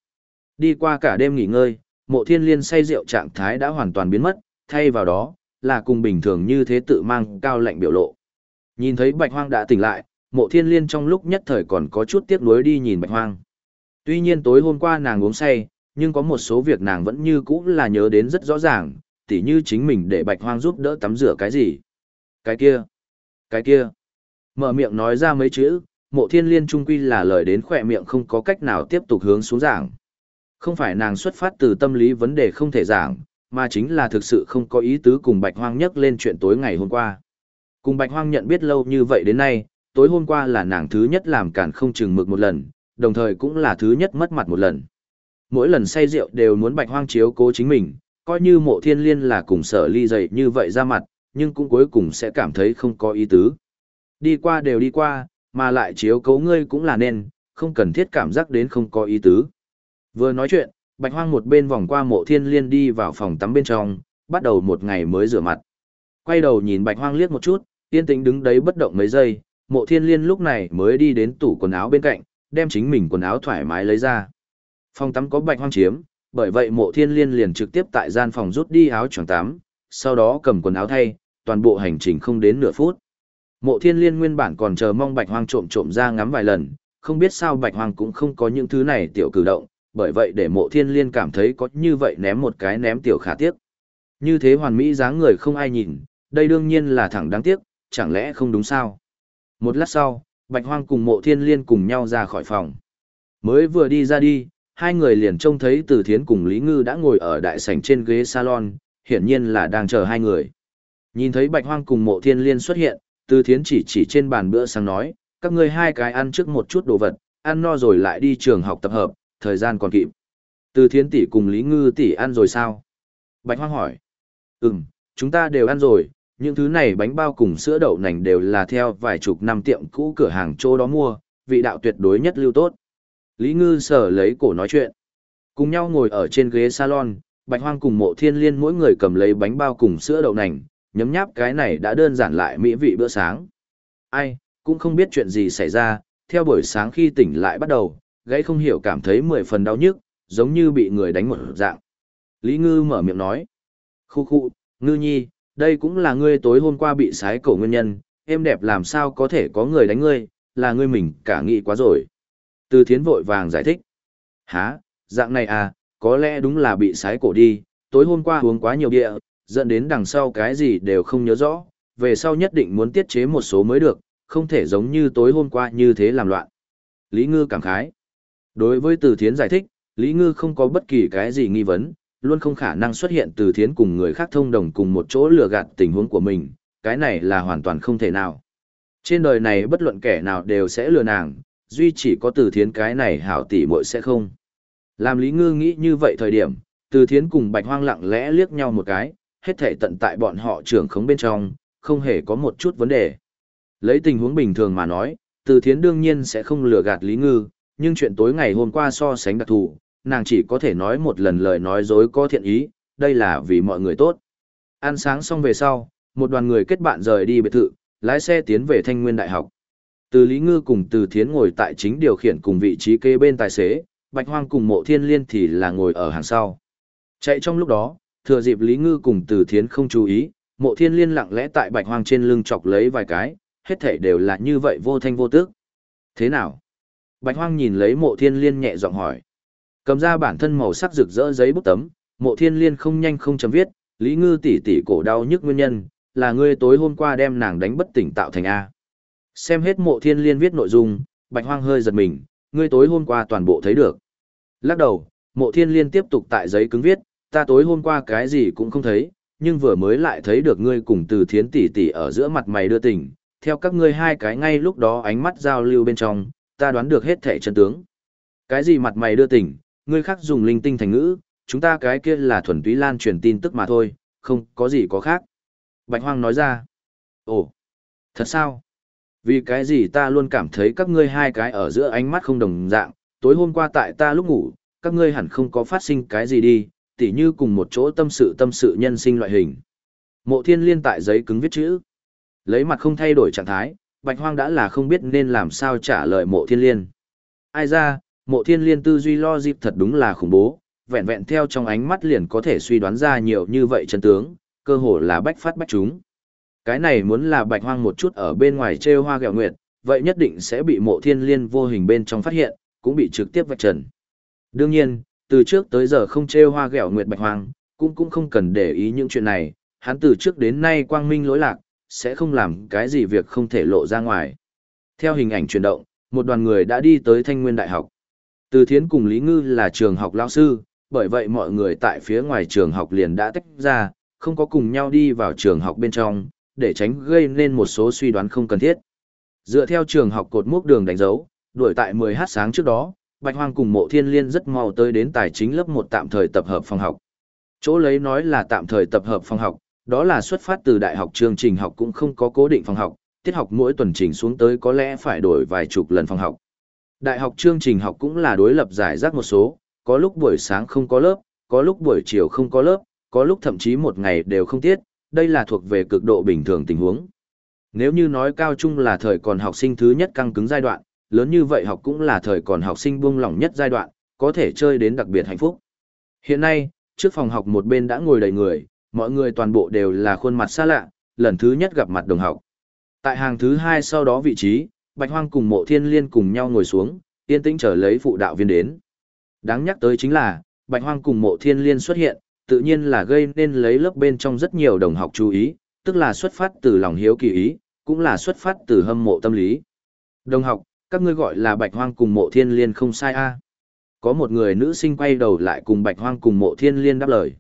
Speaker 1: Đi qua cả đêm nghỉ ngơi, mộ thiên liên say rượu trạng thái đã hoàn toàn biến mất, thay vào đó, là cùng bình thường như thế tự mang cao lạnh biểu lộ. Nhìn thấy bạch hoang đã tỉnh lại, mộ thiên liên trong lúc nhất thời còn có chút tiếc nuối đi nhìn bạch hoang. Tuy nhiên tối hôm qua nàng uống say, nhưng có một số việc nàng vẫn như cũ là nhớ đến rất rõ ràng, tỉ như chính mình để bạch hoang giúp đỡ tắm rửa cái gì. Cái kia, cái kia. Mở miệng nói ra mấy chữ, mộ thiên liên trung quy là lời đến khỏe miệng không có cách nào tiếp tục hướng xuống giảng. Không phải nàng xuất phát từ tâm lý vấn đề không thể giảng, mà chính là thực sự không có ý tứ cùng bạch hoang nhắc lên chuyện tối ngày hôm qua. Cùng bạch hoang nhận biết lâu như vậy đến nay, tối hôm qua là nàng thứ nhất làm cản không chừng mực một lần, đồng thời cũng là thứ nhất mất mặt một lần. Mỗi lần say rượu đều muốn bạch hoang chiếu cố chính mình, coi như mộ thiên liên là cùng sở ly dậy như vậy ra mặt, nhưng cũng cuối cùng sẽ cảm thấy không có ý tứ. Đi qua đều đi qua, mà lại chiếu cố ngươi cũng là nên, không cần thiết cảm giác đến không có ý tứ. Vừa nói chuyện, bạch hoang một bên vòng qua mộ thiên liên đi vào phòng tắm bên trong, bắt đầu một ngày mới rửa mặt. Quay đầu nhìn bạch hoang liếc một chút, yên tĩnh đứng đấy bất động mấy giây, mộ thiên liên lúc này mới đi đến tủ quần áo bên cạnh, đem chính mình quần áo thoải mái lấy ra. Phòng tắm có bạch hoang chiếm, bởi vậy mộ thiên liên liền trực tiếp tại gian phòng rút đi áo choàng tắm, sau đó cầm quần áo thay, toàn bộ hành trình không đến nửa phút. Mộ thiên liên nguyên bản còn chờ mong bạch hoang trộm trộm ra ngắm vài lần, không biết sao bạch hoang cũng không có những thứ này tiểu cử động, bởi vậy để mộ thiên liên cảm thấy có như vậy ném một cái ném tiểu khả tiếc. Như thế hoàn mỹ dáng người không ai nhìn, đây đương nhiên là thẳng đáng tiếc, chẳng lẽ không đúng sao? Một lát sau, bạch hoang cùng mộ thiên liên cùng nhau ra khỏi phòng. Mới vừa đi ra đi, hai người liền trông thấy từ thiến cùng Lý Ngư đã ngồi ở đại sảnh trên ghế salon, hiển nhiên là đang chờ hai người. Nhìn thấy bạch hoang cùng mộ thiên liên xuất hiện, từ thiến chỉ chỉ trên bàn bữa sáng nói, các ngươi hai cái ăn trước một chút đồ vật, ăn no rồi lại đi trường học tập hợp, thời gian còn kịp. Từ thiến tỷ cùng Lý Ngư tỷ ăn rồi sao? Bạch Hoang hỏi. Ừm, chúng ta đều ăn rồi, những thứ này bánh bao cùng sữa đậu nành đều là theo vài chục năm tiệm cũ cửa hàng chỗ đó mua, vị đạo tuyệt đối nhất lưu tốt. Lý Ngư sở lấy cổ nói chuyện. Cùng nhau ngồi ở trên ghế salon, Bạch Hoang cùng mộ thiên liên mỗi người cầm lấy bánh bao cùng sữa đậu nành, nhấm nháp cái này đã đơn giản lại mỹ vị bữa sáng. Ai, cũng không biết chuyện gì xảy ra, theo buổi sáng khi tỉnh lại bắt đầu, gãy không hiểu cảm thấy mười phần đau nhức, giống như bị người đánh một dạng. Lý Ngư mở miệng nói. Khu khu, Ngư Nhi, đây cũng là ngươi tối hôm qua bị sái cổ nguyên nhân, em đẹp làm sao có thể có người đánh ngươi, là ngươi mình cả nghĩ quá rồi. Từ thiến vội vàng giải thích. Hả, dạng này à, có lẽ đúng là bị sái cổ đi, tối hôm qua uống quá nhiều địa, dẫn đến đằng sau cái gì đều không nhớ rõ, về sau nhất định muốn tiết chế một số mới được, không thể giống như tối hôm qua như thế làm loạn. Lý Ngư cảm khái. Đối với Từ Thiến giải thích, Lý Ngư không có bất kỳ cái gì nghi vấn, luôn không khả năng xuất hiện Từ Thiến cùng người khác thông đồng cùng một chỗ lừa gạt tình huống của mình, cái này là hoàn toàn không thể nào. Trên đời này bất luận kẻ nào đều sẽ lừa nàng, duy chỉ có Từ Thiến cái này hảo tỷ muội sẽ không. Làm Lý Ngư nghĩ như vậy thời điểm, Từ Thiến cùng Bạch Hoang lặng lẽ liếc nhau một cái, hết thảy tận tại bọn họ trưởng khống bên trong, không hề có một chút vấn đề. Lấy tình huống bình thường mà nói, Từ Thiến đương nhiên sẽ không lừa gạt Lý Ngư, nhưng chuyện tối ngày hôm qua so sánh đặc thù, nàng chỉ có thể nói một lần lời nói dối có thiện ý, đây là vì mọi người tốt. Ăn sáng xong về sau, một đoàn người kết bạn rời đi biệt thự, lái xe tiến về Thanh Nguyên Đại học. Từ Lý Ngư cùng Từ Thiến ngồi tại chính điều khiển cùng vị trí kế bên tài xế, Bạch Hoang cùng Mộ Thiên Liên thì là ngồi ở hàng sau. Chạy trong lúc đó, thừa dịp Lý Ngư cùng Từ Thiến không chú ý, Mộ Thiên Liên lặng lẽ tại Bạch Hoang trên lưng chọc lấy vài cái, hết thảy đều là như vậy vô thanh vô tức. Thế nào? Bạch Hoang nhìn lấy mộ thiên liên nhẹ giọng hỏi. Cầm ra bản thân màu sắc rực rỡ giấy bút tấm, mộ thiên liên không nhanh không chấm viết, Lý Ngư tỷ tỷ cổ đau nhức nguyên nhân, là ngươi tối hôm qua đem nàng đánh bất tỉnh tạo thành A. Xem hết mộ thiên liên viết nội dung, Bạch Hoang hơi giật mình, ngươi tối hôm qua toàn bộ thấy được. Lắc đầu, mộ thiên liên tiếp tục tại giấy cứng viết, ta tối hôm qua cái gì cũng không thấy, nhưng vừa mới lại thấy được ngươi cùng từ thiến tỷ tỷ ở giữa mặt mày đưa tình, theo các ngươi hai cái ngay lúc đó ánh mắt giao lưu bên trong, ta đoán được hết thể chân tướng. Cái gì mặt mày đưa tỉnh, ngươi khác dùng linh tinh thành ngữ, chúng ta cái kia là thuần túy lan truyền tin tức mà thôi, không có gì có khác. Bạch Hoang nói ra. Ồ, thật sao? Vì cái gì ta luôn cảm thấy các ngươi hai cái ở giữa ánh mắt không đồng dạng, tối hôm qua tại ta lúc ngủ, các ngươi hẳn không có phát sinh cái gì đi, tỉ như cùng một chỗ tâm sự tâm sự nhân sinh loại hình. Mộ thiên liên tại giấy cứng viết chữ. Lấy mặt không thay đổi trạng thái, bạch hoang đã là không biết nên làm sao trả lời mộ thiên liên. Ai ra, mộ thiên liên tư duy lo dịp thật đúng là khủng bố, vẹn vẹn theo trong ánh mắt liền có thể suy đoán ra nhiều như vậy chân tướng, cơ hồ là bách phát bách chúng. Cái này muốn là bạch hoang một chút ở bên ngoài treo hoa gẹo nguyệt, vậy nhất định sẽ bị mộ thiên liên vô hình bên trong phát hiện, cũng bị trực tiếp vạch trần. Đương nhiên, từ trước tới giờ không treo hoa gẹo nguyệt bạch hoang, cũng cũng không cần để ý những chuyện này, hắn từ trước đến nay quang minh lỗi lạc, sẽ không làm cái gì việc không thể lộ ra ngoài. Theo hình ảnh chuyển động, một đoàn người đã đi tới Thanh Nguyên Đại học. Từ Thiến cùng Lý Ngư là trường học lao sư, bởi vậy mọi người tại phía ngoài trường học liền đã tách ra, không có cùng nhau đi vào trường học bên trong, để tránh gây nên một số suy đoán không cần thiết. Dựa theo trường học cột mốc đường đánh dấu, đuổi tại 10h sáng trước đó, Bạch Hoang cùng Mộ Thiên Liên rất mau tới đến tài chính lớp 1 tạm thời tập hợp phòng học. Chỗ lấy nói là tạm thời tập hợp phòng học, đó là xuất phát từ đại học chương trình học cũng không có cố định phòng học, tiết học mỗi tuần trình xuống tới có lẽ phải đổi vài chục lần phòng học. Đại học chương trình học cũng là đối lập giải rác một số, có lúc buổi sáng không có lớp, có lúc buổi chiều không có lớp, có lúc thậm chí một ngày đều không tiết, đây là thuộc về cực độ bình thường tình huống. Nếu như nói cao trung là thời còn học sinh thứ nhất căng cứng giai đoạn, lớn như vậy học cũng là thời còn học sinh buông lỏng nhất giai đoạn, có thể chơi đến đặc biệt hạnh phúc. Hiện nay, trước phòng học một bên đã ngồi đầy người, mọi người toàn bộ đều là khuôn mặt xa lạ, lần thứ nhất gặp mặt đồng học. Tại hàng thứ hai sau đó vị trí, Bạch Hoang cùng Mộ Thiên Liên cùng nhau ngồi xuống, yên tĩnh chờ lấy phụ đạo viên đến. Đáng nhắc tới chính là, Bạch Hoang cùng Mộ Thiên Liên xuất hiện, tự nhiên là gây nên lấy lớp bên trong rất nhiều đồng học chú ý, tức là xuất phát từ lòng hiếu kỳ ý, cũng là xuất phát từ hâm mộ tâm lý. Đồng học, các ngươi gọi là Bạch Hoang cùng Mộ Thiên Liên không sai a? Có một người nữ sinh quay đầu lại cùng Bạch Hoang cùng Mộ Thiên Liên đáp lời.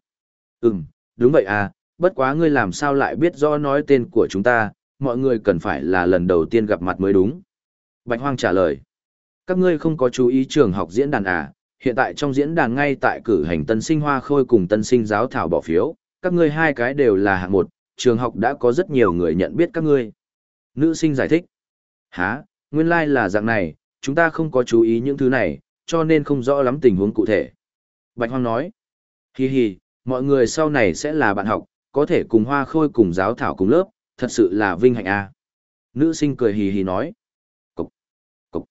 Speaker 1: Ừm, đúng vậy à, bất quá ngươi làm sao lại biết rõ nói tên của chúng ta, mọi người cần phải là lần đầu tiên gặp mặt mới đúng. Bạch Hoang trả lời. Các ngươi không có chú ý trường học diễn đàn à, hiện tại trong diễn đàn ngay tại cử hành tân sinh hoa khôi cùng tân sinh giáo thảo bỏ phiếu, các ngươi hai cái đều là hạng một, trường học đã có rất nhiều người nhận biết các ngươi. Nữ sinh giải thích. Hả, nguyên lai like là dạng này, chúng ta không có chú ý những thứ này, cho nên không rõ lắm tình huống cụ thể. Bạch Hoang nói. Hi hi, mọi người sau này sẽ là bạn học, có thể cùng hoa khôi cùng giáo thảo cùng lớp, thật sự là vinh hạnh a. À. Nữ sinh cười hì hì nói. Cục, cục,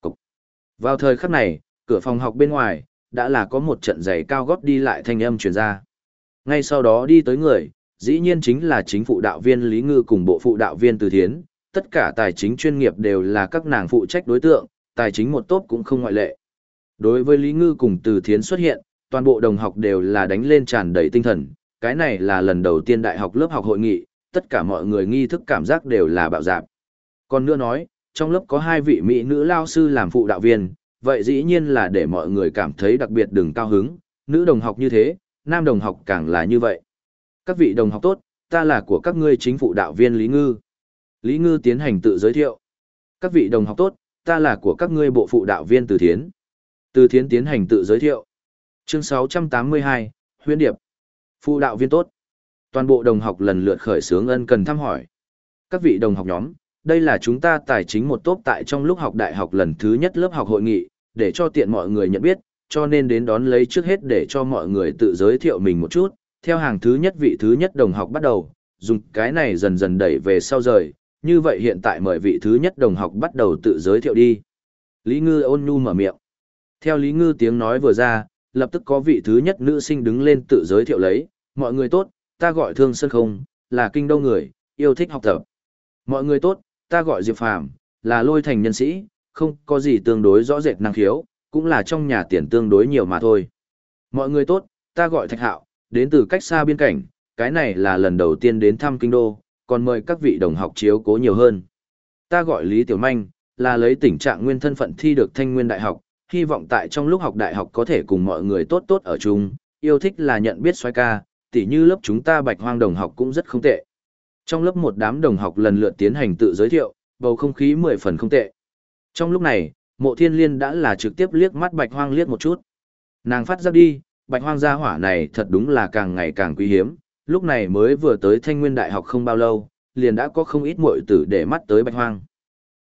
Speaker 1: cục. Vào thời khắc này, cửa phòng học bên ngoài, đã là có một trận giày cao gót đi lại thanh âm truyền ra. Ngay sau đó đi tới người, dĩ nhiên chính là chính phụ đạo viên Lý Ngư cùng bộ phụ đạo viên Từ Thiến, tất cả tài chính chuyên nghiệp đều là các nàng phụ trách đối tượng, tài chính một tốt cũng không ngoại lệ. Đối với Lý Ngư cùng Từ Thiến xuất hiện, toàn bộ đồng học đều là đánh lên tràn đầy tinh thần, cái này là lần đầu tiên đại học lớp học hội nghị, tất cả mọi người nghi thức cảm giác đều là bạo dạp. Còn nữa nói, trong lớp có hai vị mỹ nữ lao sư làm phụ đạo viên, vậy dĩ nhiên là để mọi người cảm thấy đặc biệt đừng cao hứng, nữ đồng học như thế, nam đồng học càng là như vậy. Các vị đồng học tốt, ta là của các ngươi chính phụ đạo viên Lý Ngư. Lý Ngư tiến hành tự giới thiệu. Các vị đồng học tốt, ta là của các ngươi bộ phụ đạo viên Từ Thiến. Từ Thiến tiến hành tự giới thiệu. Chương 682, Huyễn Điệp. Phụ đạo viên tốt. Toàn bộ đồng học lần lượt khởi xướng ân cần thăm hỏi. Các vị đồng học nhóm, đây là chúng ta tài chính một tốt tại trong lúc học đại học lần thứ nhất lớp học hội nghị, để cho tiện mọi người nhận biết, cho nên đến đón lấy trước hết để cho mọi người tự giới thiệu mình một chút. Theo hàng thứ nhất vị thứ nhất đồng học bắt đầu, dùng cái này dần dần đẩy về sau rời, như vậy hiện tại mời vị thứ nhất đồng học bắt đầu tự giới thiệu đi. Lý Ngư ôn nhu mở miệng. Theo Lý Ngư tiếng nói vừa ra, lập tức có vị thứ nhất nữ sinh đứng lên tự giới thiệu lấy, mọi người tốt, ta gọi Thương Sơn Không, là kinh đô người, yêu thích học tập. Mọi người tốt, ta gọi Diệp Phàm, là lôi thành nhân sĩ, không có gì tương đối rõ rệt năng khiếu, cũng là trong nhà tiền tương đối nhiều mà thôi. Mọi người tốt, ta gọi Thạch Hạo, đến từ cách xa biên cảnh, cái này là lần đầu tiên đến thăm kinh đô, còn mời các vị đồng học chiếu cố nhiều hơn. Ta gọi Lý Tiểu Manh, là lấy tình trạng nguyên thân phận thi được thanh nguyên đại học, hy vọng tại trong lúc học đại học có thể cùng mọi người tốt tốt ở chung, yêu thích là nhận biết xoay ca, tỉ như lớp chúng ta bạch hoang đồng học cũng rất không tệ. Trong lớp một đám đồng học lần lượt tiến hành tự giới thiệu, bầu không khí mười phần không tệ. Trong lúc này, mộ thiên liên đã là trực tiếp liếc mắt bạch hoang liếc một chút. Nàng phát ra đi, bạch hoang gia hỏa này thật đúng là càng ngày càng quý hiếm, lúc này mới vừa tới thanh nguyên đại học không bao lâu, liền đã có không ít muội tử để mắt tới bạch hoang.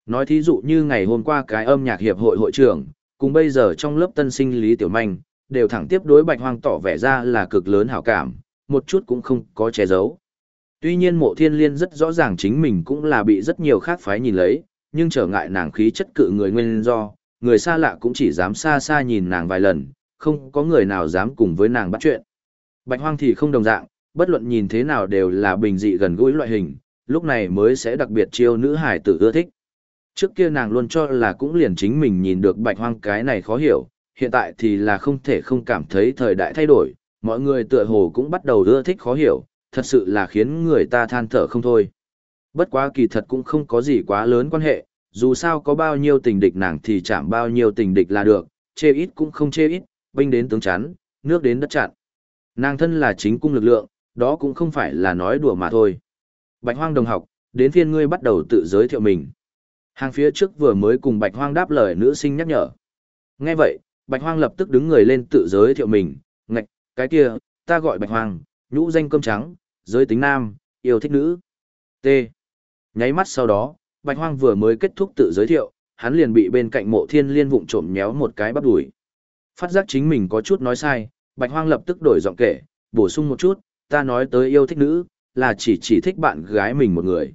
Speaker 1: Nói thí dụ như ngày hôm qua cái âm nhạc hiệp hội hội trưởng, cùng bây giờ trong lớp tân sinh Lý Tiểu Manh, đều thẳng tiếp đối bạch hoang tỏ vẻ ra là cực lớn hảo cảm, một chút cũng không có che giấu. Tuy nhiên mộ thiên liên rất rõ ràng chính mình cũng là bị rất nhiều khác phái nhìn lấy, nhưng trở ngại nàng khí chất cự người nguyên do, người xa lạ cũng chỉ dám xa xa nhìn nàng vài lần, không có người nào dám cùng với nàng bắt chuyện. Bạch hoang thì không đồng dạng, bất luận nhìn thế nào đều là bình dị gần gũi loại hình, lúc này mới sẽ đặc biệt chiêu nữ hải tử ưa thích. Trước kia nàng luôn cho là cũng liền chính mình nhìn được bạch hoang cái này khó hiểu, hiện tại thì là không thể không cảm thấy thời đại thay đổi, mọi người tựa hồ cũng bắt đầu ưa thích khó hiểu, thật sự là khiến người ta than thở không thôi. Bất quá kỳ thật cũng không có gì quá lớn quan hệ, dù sao có bao nhiêu tình địch nàng thì chạm bao nhiêu tình địch là được, chê ít cũng không chê ít, binh đến tướng chắn, nước đến đất chặn. Nàng thân là chính cung lực lượng, đó cũng không phải là nói đùa mà thôi. Bạch hoang đồng học, đến phiên ngươi bắt đầu tự giới thiệu mình. Hàng phía trước vừa mới cùng bạch hoang đáp lời nữ sinh nhắc nhở. Nghe vậy, bạch hoang lập tức đứng người lên tự giới thiệu mình, ngạch, cái kia, ta gọi bạch hoàng, nhũ danh cơm trắng, giới tính nam, yêu thích nữ. T. Nháy mắt sau đó, Bạch Hoang vừa mới kết thúc tự giới thiệu, hắn liền bị bên cạnh mộ thiên liên vụng trộm nhéo một cái bắp đuổi. Phát giác chính mình có chút nói sai, Bạch Hoang lập tức đổi giọng kể, bổ sung một chút, ta nói tới yêu thích nữ, là chỉ chỉ thích bạn gái mình một người.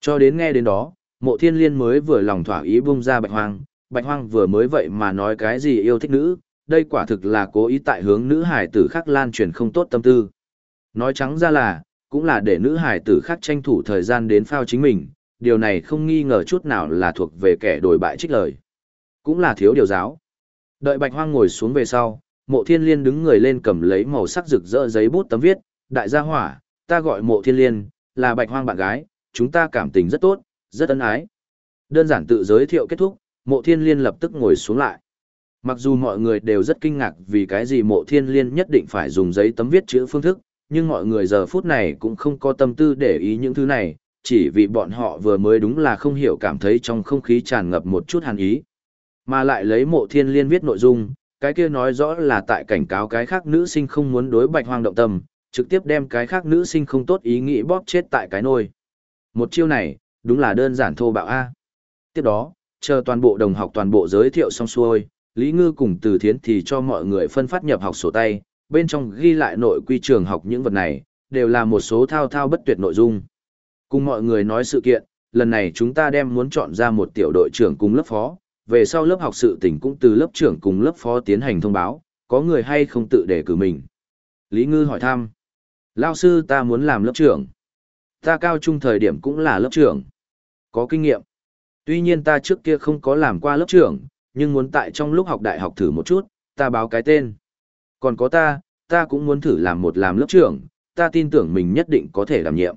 Speaker 1: Cho đến nghe đến đó, mộ thiên liên mới vừa lòng thỏa ý buông ra Bạch Hoang, Bạch Hoang vừa mới vậy mà nói cái gì yêu thích nữ, đây quả thực là cố ý tại hướng nữ hải tử khác lan truyền không tốt tâm tư. Nói trắng ra là, cũng là để nữ hải tử khác tranh thủ thời gian đến phao chính mình, điều này không nghi ngờ chút nào là thuộc về kẻ đổi bại trích lời. Cũng là thiếu điều giáo. Đợi bạch hoang ngồi xuống về sau, mộ thiên liên đứng người lên cầm lấy màu sắc rực rỡ giấy bút tấm viết, đại gia hỏa, ta gọi mộ thiên liên, là bạch hoang bạn gái, chúng ta cảm tình rất tốt, rất ân ái. Đơn giản tự giới thiệu kết thúc, mộ thiên liên lập tức ngồi xuống lại. Mặc dù mọi người đều rất kinh ngạc vì cái gì mộ thiên liên nhất định phải dùng giấy tấm viết chữ phương thức, nhưng mọi người giờ phút này cũng không có tâm tư để ý những thứ này, chỉ vì bọn họ vừa mới đúng là không hiểu cảm thấy trong không khí tràn ngập một chút hàn ý. Mà lại lấy mộ thiên liên viết nội dung, cái kia nói rõ là tại cảnh cáo cái khác nữ sinh không muốn đối bạch hoang động tâm, trực tiếp đem cái khác nữ sinh không tốt ý nghĩ bóp chết tại cái nôi. Một chiêu này, đúng là đơn giản thô bạo A. Tiếp đó, chờ toàn bộ đồng học toàn bộ giới thiệu xong xuôi, Lý Ngư cùng Từ Thiến thì cho mọi người phân phát nhập học sổ tay, bên trong ghi lại nội quy trường học những vật này, đều là một số thao thao bất tuyệt nội dung. Cùng mọi người nói sự kiện, lần này chúng ta đem muốn chọn ra một tiểu đội trưởng cùng lớp phó, về sau lớp học sự tình cũng từ lớp trưởng cùng lớp phó tiến hành thông báo, có người hay không tự đề cử mình. Lý Ngư hỏi thăm. Lao sư ta muốn làm lớp trưởng. Ta cao trung thời điểm cũng là lớp trưởng. Có kinh nghiệm. Tuy nhiên ta trước kia không có làm qua lớp trưởng, nhưng muốn tại trong lúc học đại học thử một chút, ta báo cái tên. Còn có ta, ta cũng muốn thử làm một làm lớp trưởng, ta tin tưởng mình nhất định có thể đảm nhiệm.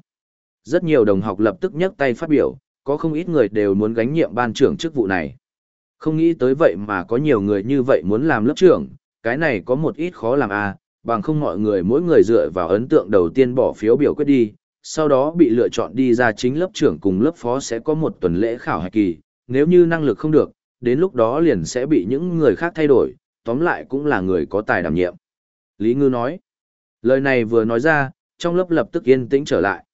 Speaker 1: Rất nhiều đồng học lập tức nhấc tay phát biểu, có không ít người đều muốn gánh nhiệm ban trưởng chức vụ này. Không nghĩ tới vậy mà có nhiều người như vậy muốn làm lớp trưởng, cái này có một ít khó làm à, bằng không mọi người mỗi người dựa vào ấn tượng đầu tiên bỏ phiếu biểu quyết đi, sau đó bị lựa chọn đi ra chính lớp trưởng cùng lớp phó sẽ có một tuần lễ khảo hạch kỳ, nếu như năng lực không được, đến lúc đó liền sẽ bị những người khác thay đổi, tóm lại cũng là người có tài đảm nhiệm. Lý Ngư nói, lời này vừa nói ra, trong lớp lập tức yên tĩnh trở lại.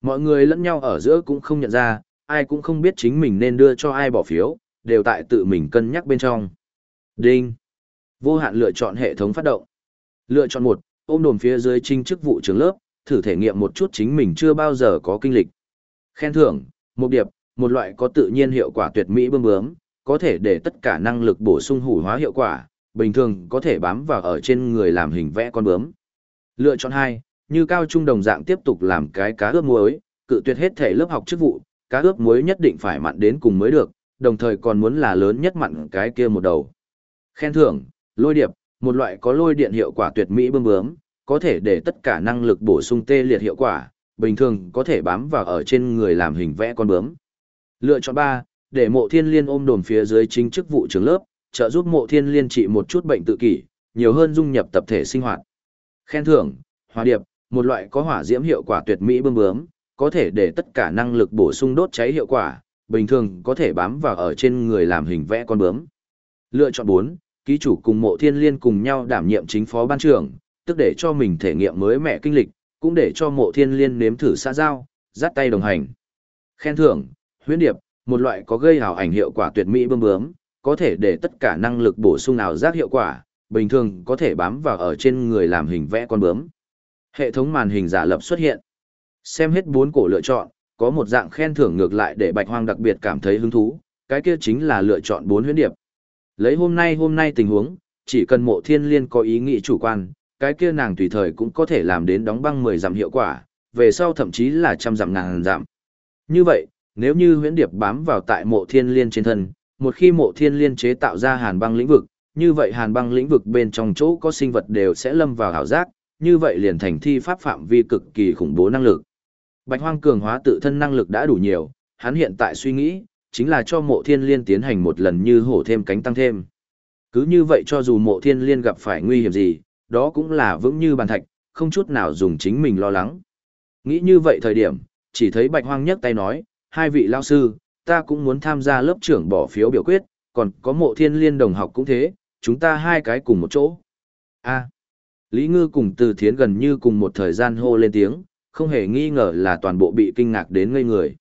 Speaker 1: Mọi người lẫn nhau ở giữa cũng không nhận ra, ai cũng không biết chính mình nên đưa cho ai bỏ phiếu, đều tại tự mình cân nhắc bên trong. Đinh. Vô hạn lựa chọn hệ thống phát động. Lựa chọn một, ôm đồn phía dưới trinh chức vụ trường lớp, thử thể nghiệm một chút chính mình chưa bao giờ có kinh lịch. Khen thưởng, một điệp, một loại có tự nhiên hiệu quả tuyệt mỹ bơm bướm, có thể để tất cả năng lực bổ sung hủ hóa hiệu quả, bình thường có thể bám vào ở trên người làm hình vẽ con bướm. Lựa chọn 2, như cao trung đồng dạng tiếp tục làm cái cá ướp muối, cự tuyệt hết thể lớp học chức vụ, cá ướp muối nhất định phải mặn đến cùng mới được, đồng thời còn muốn là lớn nhất mặn cái kia một đầu. Khen thưởng, lôi điệp, một loại có lôi điện hiệu quả tuyệt mỹ bơm bướm, có thể để tất cả năng lực bổ sung tê liệt hiệu quả, bình thường có thể bám vào ở trên người làm hình vẽ con bướm. Lựa chọn 3, để mộ thiên liên ôm đồn phía dưới chính chức vụ trường lớp, trợ giúp mộ thiên liên trị một chút bệnh tự kỷ, nhiều hơn dung nhập tập thể sinh hoạt. Khen thưởng, hòa điệp, một loại có hỏa diễm hiệu quả tuyệt mỹ bơm bướm, có thể để tất cả năng lực bổ sung đốt cháy hiệu quả, bình thường có thể bám vào ở trên người làm hình vẽ con bướm. Lựa chọn 4, ký chủ cùng mộ thiên liên cùng nhau đảm nhiệm chính phó ban trưởng, tức để cho mình thể nghiệm mới mẹ kinh lịch, cũng để cho mộ thiên liên nếm thử xã giao, dắt tay đồng hành. Khen thưởng, huyễn điệp, một loại có gây hào ảnh hiệu quả tuyệt mỹ bơm bướm, có thể để tất cả năng lực bổ sung nào giác hiệu quả, bình thường có thể bám vào ở trên người làm hình vẽ con bướm. Hệ thống màn hình giả lập xuất hiện. Xem hết bốn cổ lựa chọn, có một dạng khen thưởng ngược lại để Bạch Hoang đặc biệt cảm thấy hứng thú, cái kia chính là lựa chọn bốn huyễn điệp. Lấy hôm nay hôm nay tình huống, chỉ cần mộ thiên liên có ý nghĩ chủ quan, cái kia nàng tùy thời cũng có thể làm đến đóng băng 10 giảm hiệu quả, về sau thậm chí là trăm giảm ngàn giảm. Như vậy, nếu như huyễn điệp bám vào tại mộ thiên liên trên thân, một khi mộ thiên liên chế tạo ra hàn băng lĩnh vực, như vậy hàn băng lĩnh vực bên trong chỗ có sinh vật đều sẽ lâm vào hảo giác, như vậy liền thành thi pháp phạm vi cực kỳ khủng bố năng lực. Bạch hoang cường hóa tự thân năng lực đã đủ nhiều, hắn hiện tại suy nghĩ, chính là cho mộ thiên liên tiến hành một lần như hổ thêm cánh tăng thêm. Cứ như vậy cho dù mộ thiên liên gặp phải nguy hiểm gì, đó cũng là vững như bàn thạch, không chút nào dùng chính mình lo lắng. Nghĩ như vậy thời điểm, chỉ thấy bạch hoang nhấc tay nói, hai vị lao sư, ta cũng muốn tham gia lớp trưởng bỏ phiếu biểu quyết, còn có mộ thiên liên đồng học cũng thế, chúng ta hai cái cùng một chỗ. A. Lý Ngư cùng Từ Thiến gần như cùng một thời gian hô lên tiếng, không hề nghi ngờ là toàn bộ bị kinh ngạc đến ngây người.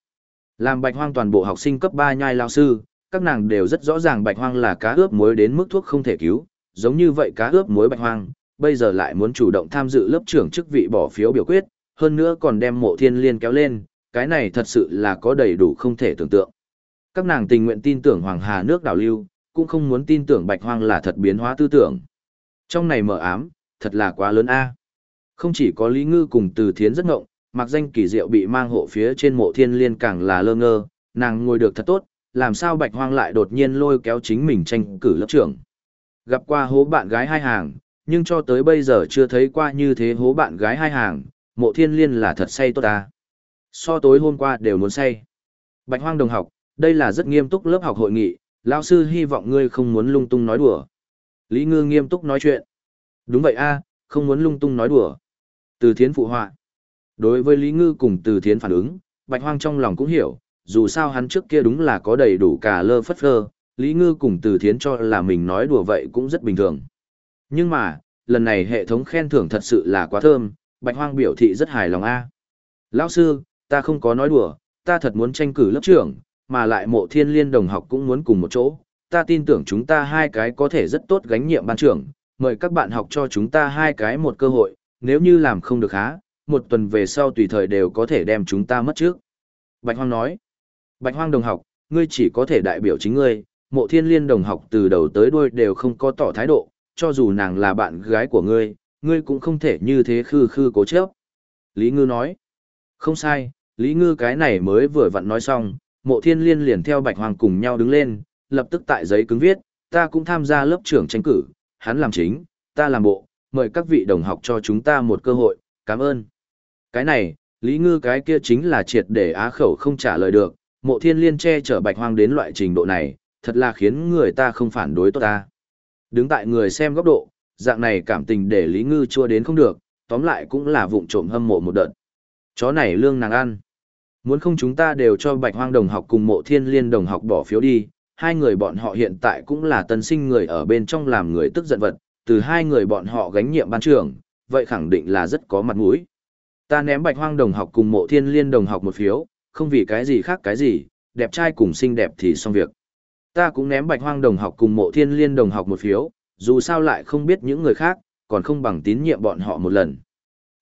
Speaker 1: Làm bạch hoang toàn bộ học sinh cấp 3 nhai lao sư, các nàng đều rất rõ ràng bạch hoang là cá ướp muối đến mức thuốc không thể cứu, giống như vậy cá ướp muối bạch hoang, bây giờ lại muốn chủ động tham dự lớp trưởng chức vị bỏ phiếu biểu quyết, hơn nữa còn đem mộ thiên liên kéo lên, cái này thật sự là có đầy đủ không thể tưởng tượng. Các nàng tình nguyện tin tưởng Hoàng Hà nước đảo lưu, cũng không muốn tin tưởng bạch hoang là thật biến hóa tư tưởng. Trong này mở ám, thật là quá lớn a. Không chỉ có Lý Ngư cùng Từ Thiến rất ngộng, mặc danh kỳ diệu bị mang hộ phía trên mộ thiên liên càng là lơ ngơ, nàng ngồi được thật tốt, làm sao bạch hoang lại đột nhiên lôi kéo chính mình tranh cử lớp trưởng. Gặp qua hố bạn gái hai hàng, nhưng cho tới bây giờ chưa thấy qua như thế hố bạn gái hai hàng, mộ thiên liên là thật say tốt ta. So tối hôm qua đều muốn say. Bạch hoang đồng học, đây là rất nghiêm túc lớp học hội nghị, lão sư hy vọng ngươi không muốn lung tung nói đùa. Lý Ngư nghiêm túc nói chuyện. Đúng vậy a, không muốn lung tung nói đùa. Từ thiến phụ họa. Đối với Lý Ngư cùng từ thiến phản ứng, Bạch Hoang trong lòng cũng hiểu, dù sao hắn trước kia đúng là có đầy đủ cả lơ phất phơ, Lý Ngư cùng từ thiến cho là mình nói đùa vậy cũng rất bình thường. Nhưng mà, lần này hệ thống khen thưởng thật sự là quá thơm, Bạch Hoang biểu thị rất hài lòng a. Lão sư, ta không có nói đùa, ta thật muốn tranh cử lớp trưởng, mà lại mộ thiên liên đồng học cũng muốn cùng một chỗ. Ta tin tưởng chúng ta hai cái có thể rất tốt gánh nhiệm ban trưởng, mời các bạn học cho chúng ta hai cái một cơ hội, nếu như làm không được há, một tuần về sau tùy thời đều có thể đem chúng ta mất trước. Bạch Hoang nói, Bạch Hoang đồng học, ngươi chỉ có thể đại biểu chính ngươi, mộ thiên liên đồng học từ đầu tới đuôi đều không có tỏ thái độ, cho dù nàng là bạn gái của ngươi, ngươi cũng không thể như thế khư khư cố chấp. Lý Ngư nói, không sai, Lý Ngư cái này mới vừa vặn nói xong, mộ thiên liên liền theo Bạch Hoàng cùng nhau đứng lên, lập tức tại giấy cứng viết, ta cũng tham gia lớp trưởng tranh cử, hắn làm chính, ta làm bộ, mời các vị đồng học cho chúng ta một cơ hội, cảm ơn. Cái này, Lý Ngư cái kia chính là triệt để á khẩu không trả lời được, mộ thiên liên che chở bạch hoang đến loại trình độ này, thật là khiến người ta không phản đối tốt ta. Đứng tại người xem góc độ, dạng này cảm tình để Lý Ngư chua đến không được, tóm lại cũng là vụng trộm hâm mộ một đợt. Chó này lương nàng ăn. Muốn không chúng ta đều cho bạch hoang đồng học cùng mộ thiên liên đồng học bỏ phiếu đi, hai người bọn họ hiện tại cũng là tân sinh người ở bên trong làm người tức giận vật, từ hai người bọn họ gánh nhiệm ban trưởng, vậy khẳng định là rất có mặt mũi. Ta ném bạch hoang đồng học cùng mộ thiên liên đồng học một phiếu, không vì cái gì khác cái gì, đẹp trai cùng xinh đẹp thì xong việc. Ta cũng ném bạch hoang đồng học cùng mộ thiên liên đồng học một phiếu, dù sao lại không biết những người khác, còn không bằng tín nhiệm bọn họ một lần.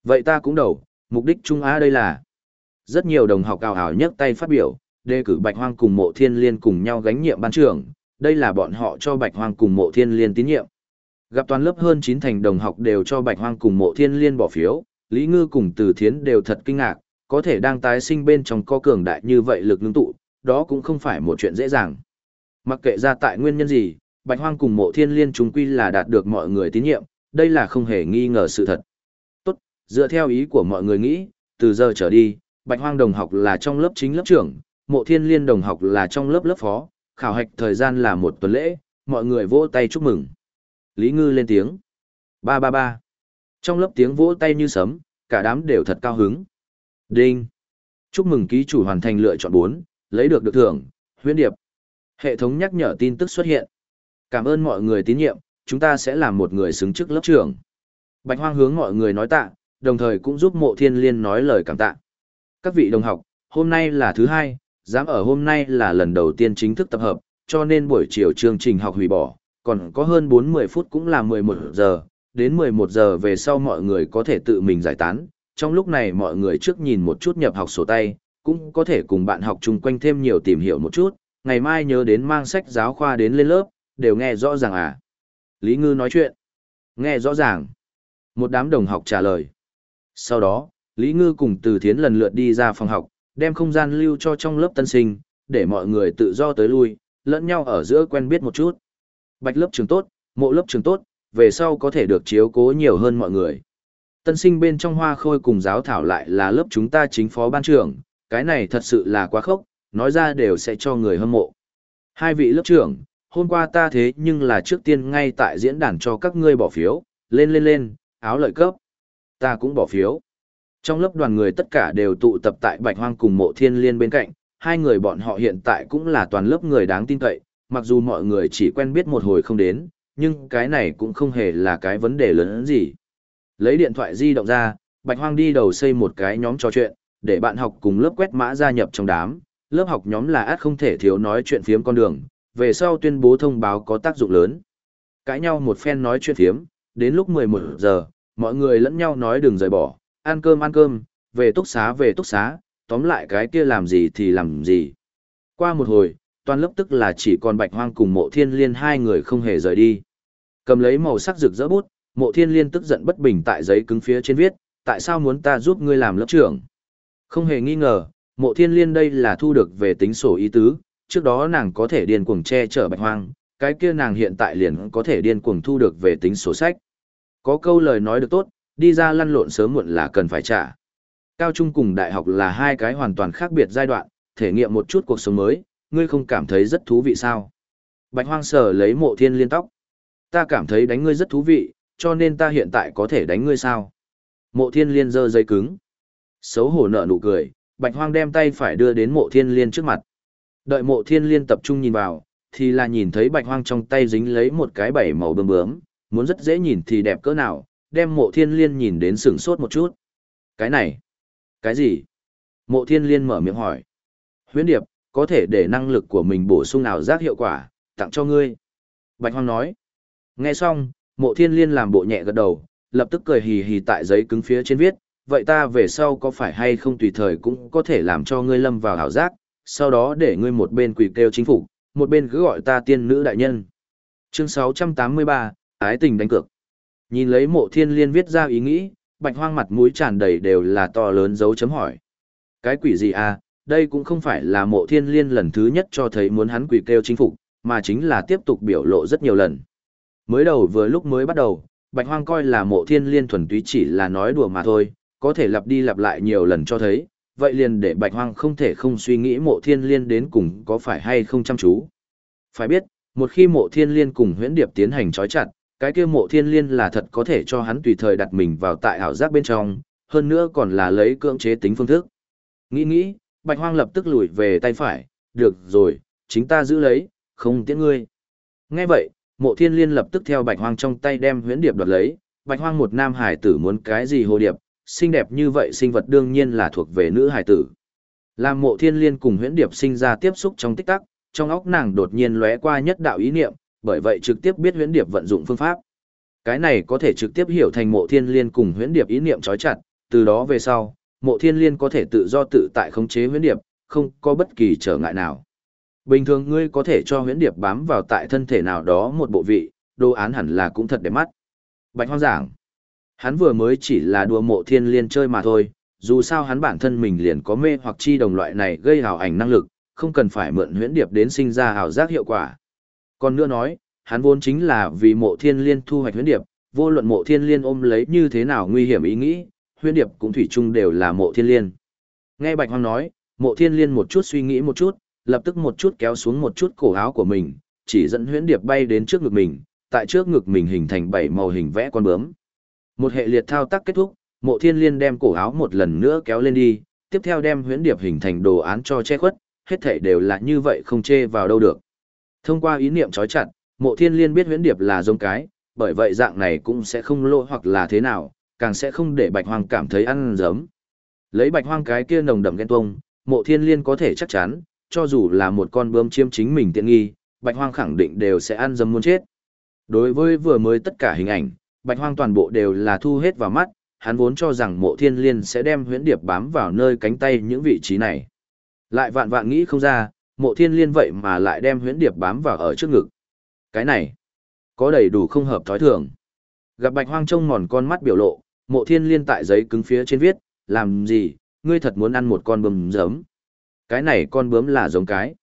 Speaker 1: Vậy ta cũng đầu, mục đích chung á đây là. Rất nhiều đồng học ảo ảo nhấc tay phát biểu, đề cử bạch hoang cùng mộ thiên liên cùng nhau gánh nhiệm ban trưởng, đây là bọn họ cho bạch hoang cùng mộ thiên liên tín nhiệm. Gặp toàn lớp hơn 9 thành đồng học đều cho bạch hoang cùng mộ thiên liên bỏ phiếu, Lý Ngư cùng Từ Thiến đều thật kinh ngạc, có thể đang tái sinh bên trong có cường đại như vậy lực ngưng tụ, đó cũng không phải một chuyện dễ dàng. Mặc kệ ra tại nguyên nhân gì, Bạch Hoang cùng Mộ Thiên Liên chúng quy là đạt được mọi người tín nhiệm, đây là không hề nghi ngờ sự thật. Tốt, dựa theo ý của mọi người nghĩ, từ giờ trở đi, Bạch Hoang đồng học là trong lớp chính lớp trưởng, Mộ Thiên Liên đồng học là trong lớp lớp phó, khảo hạch thời gian là một tuần lễ, mọi người vỗ tay chúc mừng. Lý Ngư lên tiếng. Ba ba ba. Trong lớp tiếng vỗ tay như sấm, cả đám đều thật cao hứng. Đinh. Chúc mừng ký chủ hoàn thành lựa chọn 4, lấy được được thưởng, huyễn điệp. Hệ thống nhắc nhở tin tức xuất hiện. Cảm ơn mọi người tín nhiệm, chúng ta sẽ làm một người xứng chức lớp trưởng. Bạch Hoang hướng mọi người nói tạ, đồng thời cũng giúp mộ thiên liên nói lời cảm tạ. Các vị đồng học, hôm nay là thứ hai, dám ở hôm nay là lần đầu tiên chính thức tập hợp, cho nên buổi chiều chương trình học hủy bỏ, còn có hơn 40 phút cũng là 11 giờ, đến 11 giờ về sau mọi người có thể tự mình giải tán, trong lúc này mọi người trước nhìn một chút nhập học sổ tay, cũng có thể cùng bạn học chung quanh thêm nhiều tìm hiểu một chút, ngày mai nhớ đến mang sách giáo khoa đến lên lớp, đều nghe rõ ràng à. Lý Ngư nói chuyện. Nghe rõ ràng. Một đám đồng học trả lời. Sau đó, Lý Ngư cùng Từ Thiến lần lượt đi ra phòng học, đem không gian lưu cho trong lớp tân sinh, để mọi người tự do tới lui, lẫn nhau ở giữa quen biết một chút. Bạch lớp trường tốt, mộ lớp trường tốt, về sau có thể được chiếu cố nhiều hơn mọi người. Tân sinh bên trong hoa khôi cùng giáo thảo lại là lớp chúng ta chính phó ban trưởng, cái này thật sự là quá khốc, nói ra đều sẽ cho người hâm mộ. Hai vị lớp trưởng, hôm qua ta thế nhưng là trước tiên ngay tại diễn đàn cho các ngươi bỏ phiếu, lên lên lên, áo lợi cấp. Ta cũng bỏ phiếu. Trong lớp đoàn người tất cả đều tụ tập tại Bạch Hoang cùng Mộ Thiên Liên bên cạnh, hai người bọn họ hiện tại cũng là toàn lớp người đáng tin cậy, mặc dù mọi người chỉ quen biết một hồi không đến, nhưng cái này cũng không hề là cái vấn đề lớn gì. Lấy điện thoại di động ra, Bạch Hoang đi đầu xây một cái nhóm trò chuyện, để bạn học cùng lớp quét mã gia nhập trong đám, lớp học nhóm là át không thể thiếu nói chuyện phiếm con đường, về sau tuyên bố thông báo có tác dụng lớn. Cãi nhau một phen nói chuyện phiếm, đến lúc 11 giờ, mọi người lẫn nhau nói đừng rời bỏ, ăn cơm ăn cơm, về túc xá về túc xá, tóm lại cái kia làm gì thì làm gì. Qua một hồi, toàn lớp tức là chỉ còn bạch hoang cùng mộ thiên liên hai người không hề rời đi. Cầm lấy màu sắc rực rỡ bút, mộ thiên liên tức giận bất bình tại giấy cứng phía trên viết, tại sao muốn ta giúp ngươi làm lớp trưởng? Không hề nghi ngờ, mộ thiên liên đây là thu được về tính sổ ý tứ, trước đó nàng có thể điên cuồng che chở bạch hoang, cái kia nàng hiện tại liền có thể điên cuồng thu được về tính sổ sách. Có câu lời nói được tốt, đi ra lăn lộn sớm muộn là cần phải trả. Cao trung cùng đại học là hai cái hoàn toàn khác biệt giai đoạn, thể nghiệm một chút cuộc sống mới, ngươi không cảm thấy rất thú vị sao? Bạch hoang sở lấy mộ thiên liên tóc. Ta cảm thấy đánh ngươi rất thú vị, cho nên ta hiện tại có thể đánh ngươi sao? Mộ thiên liên giơ dây cứng. Xấu hổ nở nụ cười, bạch hoang đem tay phải đưa đến mộ thiên liên trước mặt. Đợi mộ thiên liên tập trung nhìn vào, thì là nhìn thấy bạch hoang trong tay dính lấy một cái bảy màu bướm bướm, muốn rất dễ nhìn thì đẹp cỡ nào, đem mộ thiên liên nhìn đến sửng sốt một chút. Cái này, cái gì? Mộ thiên liên mở miệng hỏi. Huyễn điệp, có thể để năng lực của mình bổ sung nào giác hiệu quả, tặng cho ngươi. Bạch hoang nói. Nghe xong, mộ thiên liên làm bộ nhẹ gật đầu, lập tức cười hì hì tại giấy cứng phía trên viết, vậy ta về sau có phải hay không tùy thời cũng có thể làm cho ngươi lâm vào hảo giác, sau đó để ngươi một bên quỳ kêu chính phủ, một bên cứ gọi ta tiên nữ đại nhân. Chương 683, Ái tình đánh cược. Nhìn lấy mộ thiên liên viết ra ý nghĩ, bạch hoang mặt mũi tràn đầy đều là to lớn dấu chấm hỏi. Cái quỷ gì à, đây cũng không phải là mộ thiên liên lần thứ nhất cho thấy muốn hắn quỳ kêu chính phục, mà chính là tiếp tục biểu lộ rất nhiều lần. Mới đầu vừa lúc mới bắt đầu, bạch hoang coi là mộ thiên liên thuần túy chỉ là nói đùa mà thôi, có thể lặp đi lặp lại nhiều lần cho thấy, vậy liền để bạch hoang không thể không suy nghĩ mộ thiên liên đến cùng có phải hay không chăm chú. Phải biết, một khi mộ thiên liên cùng huyễn điệp tiến hành trói chặt, cái kia mộ thiên liên là thật có thể cho hắn tùy thời đặt mình vào tại ảo giác bên trong, hơn nữa còn là lấy cưỡng chế tính phương thức. Nghĩ nghĩ, bạch hoang lập tức lùi về tay phải, được rồi, chính ta giữ lấy, không tiễn ngươi. Nghe vậy, mộ thiên liên lập tức theo bạch hoang trong tay đem huyễn điệp đoạt lấy, bạch hoang một nam hải tử muốn cái gì hồ điệp, xinh đẹp như vậy sinh vật đương nhiên là thuộc về nữ hải tử. Làm mộ thiên liên cùng huyễn điệp sinh ra tiếp xúc trong tích tắc, trong óc nàng đột nhiên lóe qua nhất đạo ý niệm, bởi vậy trực tiếp biết huyễn điệp vận dụng phương pháp. Cái này có thể trực tiếp hiểu thành mộ thiên liên cùng huyễn điệp ý niệm trói chặt, từ đó về sau, mộ thiên liên có thể tự do tự tại khống chế huyễn điệp, không có bất kỳ trở ngại nào. Bình thường ngươi có thể cho huyễn điệp bám vào tại thân thể nào đó một bộ vị, đồ án hẳn là cũng thật đẹp mắt. Bạch hoang giảng. Hắn vừa mới chỉ là đùa mộ thiên liên chơi mà thôi, dù sao hắn bản thân mình liền có mê hoặc chi đồng loại này gây hào ảnh năng lực, không cần phải mượn huyễn điệp đến sinh ra hào giác hiệu quả. Còn nữa nói, hắn vốn chính là vì mộ thiên liên thu hoạch huyễn điệp, vô luận mộ thiên liên ôm lấy như thế nào nguy hiểm ý nghĩ, huyễn điệp cũng thủy chung đều là mộ thiên liên. Nghe Bạch Hoang nói, mộ thiên liên một chút suy nghĩ một chút, lập tức một chút kéo xuống một chút cổ áo của mình, chỉ dẫn huyễn điệp bay đến trước ngực mình, tại trước ngực mình hình thành bảy màu hình vẽ con bướm. Một hệ liệt thao tác kết thúc, mộ thiên liên đem cổ áo một lần nữa kéo lên đi, tiếp theo đem huyễn điệp hình thành đồ án cho che khuất, hết thảy đều là như vậy không chê vào đâu được. Thông qua ý niệm trói chặt, mộ thiên liên biết huyễn điệp là giống cái, bởi vậy dạng này cũng sẽ không lộ hoặc là thế nào, càng sẽ không để bạch hoang cảm thấy ăn giấm. Lấy bạch hoang cái kia nồng đậm ghen tuông, mộ thiên liên có thể chắc chắn, cho dù là một con bươm chiêm chính mình tiện nghi, bạch hoang khẳng định đều sẽ ăn dấm muốn chết. Đối với vừa mới tất cả hình ảnh, bạch hoang toàn bộ đều là thu hết vào mắt, hắn vốn cho rằng mộ thiên liên sẽ đem huyễn điệp bám vào nơi cánh tay những vị trí này. Lại vạn vạn nghĩ không ra, mộ thiên liên vậy mà lại đem huyễn điệp bám vào ở trước ngực. Cái này, có đầy đủ không hợp thói thường. Gặp bạch hoang trông mòn con mắt biểu lộ, mộ thiên liên tại giấy cứng phía trên viết, làm gì, ngươi thật muốn ăn một con bướm giấm. Cái này con bướm là giống cái.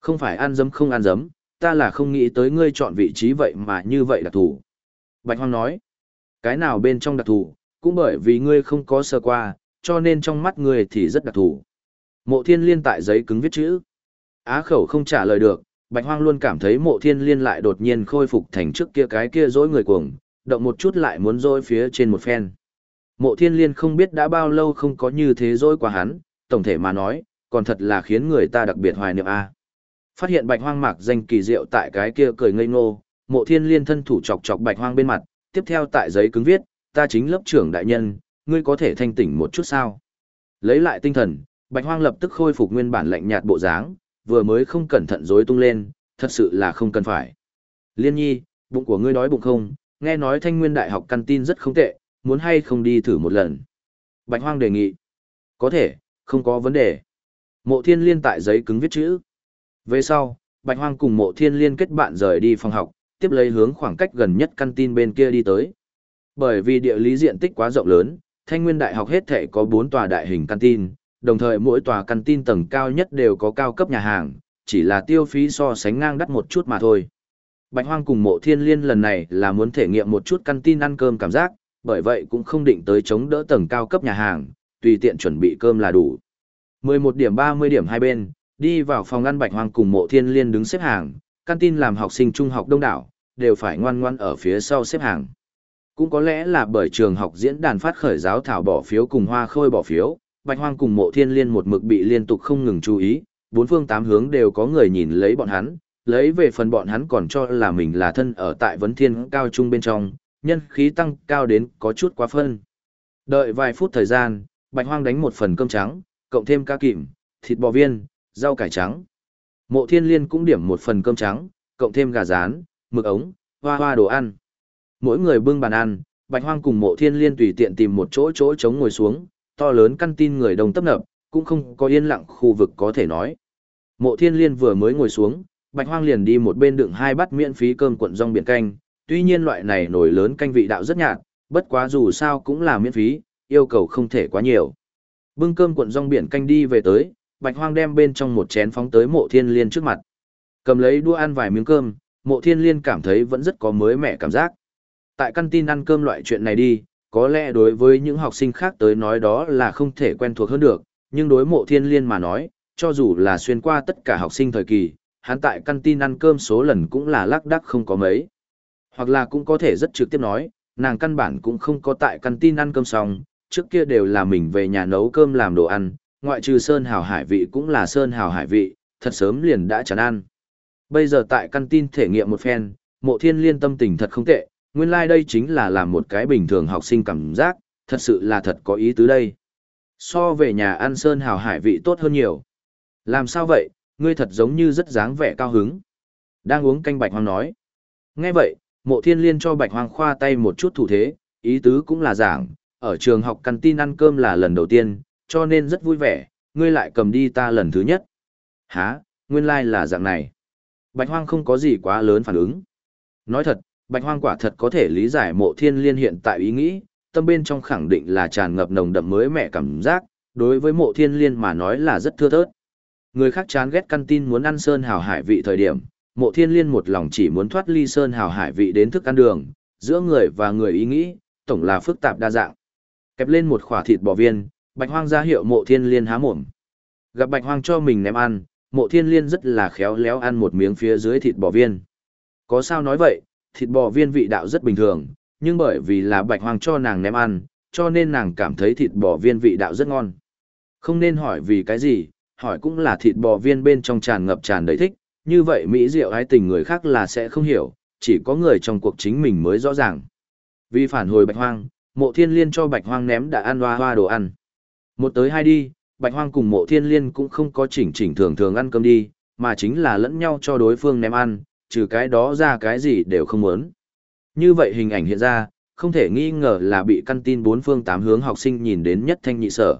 Speaker 1: Không phải ăn giấm không ăn giấm, ta là không nghĩ tới ngươi chọn vị trí vậy mà như vậy đặc thù. Bạch hoang nói, cái nào bên trong đặc thù, cũng bởi vì ngươi không có sơ qua, cho nên trong mắt ngươi thì rất đặc thù. Mộ thiên liên tại giấy cứng viết chữ. Á khẩu không trả lời được, bạch hoang luôn cảm thấy mộ thiên liên lại đột nhiên khôi phục thành trước kia cái kia dối người cuồng, động một chút lại muốn dối phía trên một phen. Mộ thiên liên không biết đã bao lâu không có như thế dối qua hắn, tổng thể mà nói, còn thật là khiến người ta đặc biệt hoài niệm a. Phát hiện bạch hoang mạc danh kỳ diệu tại cái kia cười ngây ngô, mộ thiên liên thân thủ chọc chọc bạch hoang bên mặt, tiếp theo tại giấy cứng viết, ta chính lớp trưởng đại nhân, ngươi có thể thanh tỉnh một chút sao. Lấy lại tinh thần, bạch hoang lập tức khôi phục nguyên bản lạnh nhạt bộ dáng, vừa mới không cẩn thận rối tung lên, thật sự là không cần phải. Liên nhi, bụng của ngươi đói bụng không, nghe nói thanh nguyên đại học căn tin rất không tệ, muốn hay không đi thử một lần. Bạch hoang đề nghị. Có thể, không có vấn đề. Mộ thiên liên tại giấy cứng viết chữ. Về sau, Bạch hoang cùng mộ thiên liên kết bạn rời đi phòng học, tiếp lấy hướng khoảng cách gần nhất căn tin bên kia đi tới. Bởi vì địa lý diện tích quá rộng lớn, Thanh Nguyên Đại học hết thể có 4 tòa đại hình căn tin, đồng thời mỗi tòa căn tin tầng cao nhất đều có cao cấp nhà hàng, chỉ là tiêu phí so sánh ngang đắt một chút mà thôi. Bạch Hoang cùng Mộ Thiên Liên lần này là muốn thể nghiệm một chút căn tin ăn cơm cảm giác, bởi vậy cũng không định tới chống đỡ tầng cao cấp nhà hàng, tùy tiện chuẩn bị cơm là đủ. 11 điểm 30 điểm hai bên, đi vào phòng ăn Bạch Hoang cùng Mộ Thiên Liên đứng xếp hàng, căn tin làm học sinh trung học đông đảo, đều phải ngoan ngoan ở phía sau xếp hàng. Cũng có lẽ là bởi trường học diễn đàn phát khởi giáo thảo bỏ phiếu cùng hoa khôi bỏ phiếu, Bạch Hoang cùng Mộ Thiên Liên một mực bị liên tục không ngừng chú ý, bốn phương tám hướng đều có người nhìn lấy bọn hắn, lấy về phần bọn hắn còn cho là mình là thân ở tại vấn thiên cao trung bên trong, nhân khí tăng cao đến có chút quá phân. Đợi vài phút thời gian, Bạch Hoang đánh một phần cơm trắng, cộng thêm cá kìm, thịt bò viên, rau cải trắng. Mộ Thiên Liên cũng điểm một phần cơm trắng, cộng thêm gà rán, mực ống, hoa hoa đồ ăn. Mỗi người bưng bàn ăn, Bạch Hoang cùng Mộ Thiên Liên tùy tiện tìm một chỗ chỗ trống ngồi xuống, to lớn căn tin người đông tấp nập, cũng không có yên lặng khu vực có thể nói. Mộ Thiên Liên vừa mới ngồi xuống, Bạch Hoang liền đi một bên đựng hai bát miễn phí cơm cuộn rong biển canh, tuy nhiên loại này nổi lớn canh vị đạo rất nhạt, bất quá dù sao cũng là miễn phí, yêu cầu không thể quá nhiều. Bưng cơm cuộn rong biển canh đi về tới, Bạch Hoang đem bên trong một chén phóng tới Mộ Thiên Liên trước mặt. Cầm lấy đũa ăn vài miếng cơm, Mộ Thiên Liên cảm thấy vẫn rất có mới mẻ cảm giác tại căn tin ăn cơm loại chuyện này đi, có lẽ đối với những học sinh khác tới nói đó là không thể quen thuộc hơn được, nhưng đối mộ thiên liên mà nói, cho dù là xuyên qua tất cả học sinh thời kỳ, hắn tại căn tin ăn cơm số lần cũng là lác đắc không có mấy. Hoặc là cũng có thể rất trực tiếp nói, nàng căn bản cũng không có tại căn tin ăn cơm xong, trước kia đều là mình về nhà nấu cơm làm đồ ăn, ngoại trừ sơn hào hải vị cũng là sơn hào hải vị, thật sớm liền đã chán ăn. Bây giờ tại căn tin thể nghiệm một phen, mộ thiên liên tâm tình thật không tệ, nguyên lai like đây chính là làm một cái bình thường học sinh cảm giác, thật sự là thật có ý tứ đây. So về nhà ăn sơn hào hải vị tốt hơn nhiều. Làm sao vậy, ngươi thật giống như rất dáng vẻ cao hứng. Đang uống canh bạch hoang nói. Nghe vậy, mộ thiên liên cho bạch hoang khoa tay một chút thủ thế, ý tứ cũng là giảng, ở trường học căn tin ăn cơm là lần đầu tiên, cho nên rất vui vẻ, ngươi lại cầm đi ta lần thứ nhất. Hả, nguyên lai like là dạng này. Bạch hoang không có gì quá lớn phản ứng. Nói thật, Bạch Hoang quả thật có thể lý giải mộ thiên liên hiện tại ý nghĩ, tâm bên trong khẳng định là tràn ngập nồng đậm mới mẹ cảm giác, đối với mộ thiên liên mà nói là rất thưa thớt. Người khác chán ghét căn tin muốn ăn sơn hào hải vị thời điểm, mộ thiên liên một lòng chỉ muốn thoát ly sơn hào hải vị đến thức ăn đường, giữa người và người ý nghĩ, tổng là phức tạp đa dạng. Kẹp lên một khỏa thịt bò viên, bạch hoang ra hiệu mộ thiên liên há mồm. Gặp bạch hoang cho mình ném ăn, mộ thiên liên rất là khéo léo ăn một miếng phía dưới thịt bò viên. Có sao nói vậy, thịt bò viên vị đạo rất bình thường, nhưng bởi vì là bạch hoang cho nàng ném ăn, cho nên nàng cảm thấy thịt bò viên vị đạo rất ngon. Không nên hỏi vì cái gì, hỏi cũng là thịt bò viên bên trong tràn ngập tràn đầy thích, như vậy Mỹ Diệu ái tình người khác là sẽ không hiểu, chỉ có người trong cuộc chính mình mới rõ ràng. Vì phản hồi bạch hoang, mộ thiên liên cho bạch hoang ném đã ăn hoa hoa đồ ăn. Một tới hai đi, bạch hoang cùng mộ thiên liên cũng không có chỉnh chỉnh thường thường ăn cơm đi, mà chính là lẫn nhau cho đối phương ném ăn, trừ cái đó ra cái gì đều không muốn. Như vậy hình ảnh hiện ra, không thể nghi ngờ là bị căn tin bốn phương tám hướng học sinh nhìn đến nhất thanh nhị sở.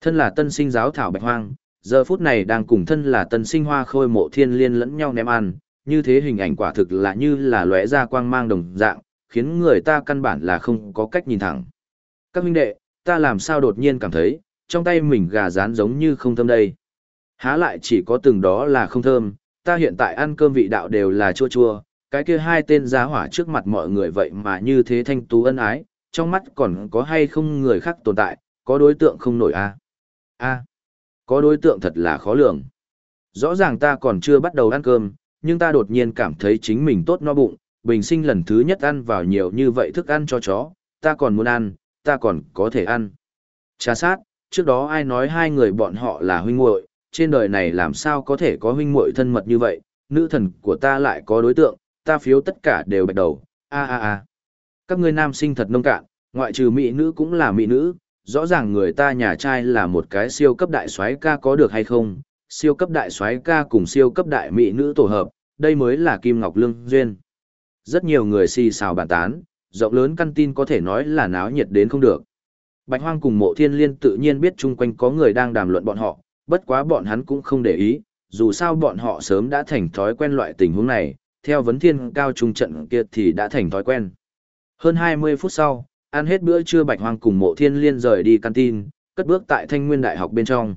Speaker 1: Thân là tân sinh giáo thảo bạch hoang, giờ phút này đang cùng thân là tân sinh hoa khôi mộ thiên liên lẫn nhau ném ăn, như thế hình ảnh quả thực là như là lóe ra quang mang đồng dạng, khiến người ta căn bản là không có cách nhìn thẳng. Các huynh đệ, ta làm sao đột nhiên cảm thấy, trong tay mình gà rán giống như không thơm đây. Há lại chỉ có từng đó là không thơm, ta hiện tại ăn cơm vị đạo đều là chua chua, cái kia hai tên giá hỏa trước mặt mọi người vậy mà như thế thanh tú ân ái, trong mắt còn có hay không người khác tồn tại, có đối tượng không nổi a a có đối tượng thật là khó lường. Rõ ràng ta còn chưa bắt đầu ăn cơm, nhưng ta đột nhiên cảm thấy chính mình tốt no bụng, bình sinh lần thứ nhất ăn vào nhiều như vậy thức ăn cho chó, ta còn muốn ăn, ta còn có thể ăn. Trà sát, trước đó ai nói hai người bọn họ là huynh muội, trên đời này làm sao có thể có huynh muội thân mật như vậy, nữ thần của ta lại có đối tượng, ta phiếu tất cả đều bạch đầu, a a a. Các ngươi nam sinh thật nông cạn, ngoại trừ mỹ nữ cũng là mỹ nữ, rõ ràng người ta nhà trai là một cái siêu cấp đại soái ca có được hay không, siêu cấp đại soái ca cùng siêu cấp đại mỹ nữ tổ hợp, đây mới là Kim Ngọc Lương duyên. Rất nhiều người xì xào bàn tán, rộng lớn căn tin có thể nói là náo nhiệt đến không được. Bạch Hoang cùng Mộ Thiên Liên tự nhiên biết chung quanh có người đang đàm luận bọn họ, bất quá bọn hắn cũng không để ý, dù sao bọn họ sớm đã thành thói quen loại tình huống này, theo vấn thiên cao trung trận kia thì đã thành thói quen. Hơn 20 phút sau, ăn hết bữa trưa Bạch Hoang cùng Mộ Thiên Liên rời đi canteen, cất bước tại Thanh Nguyên Đại học bên trong.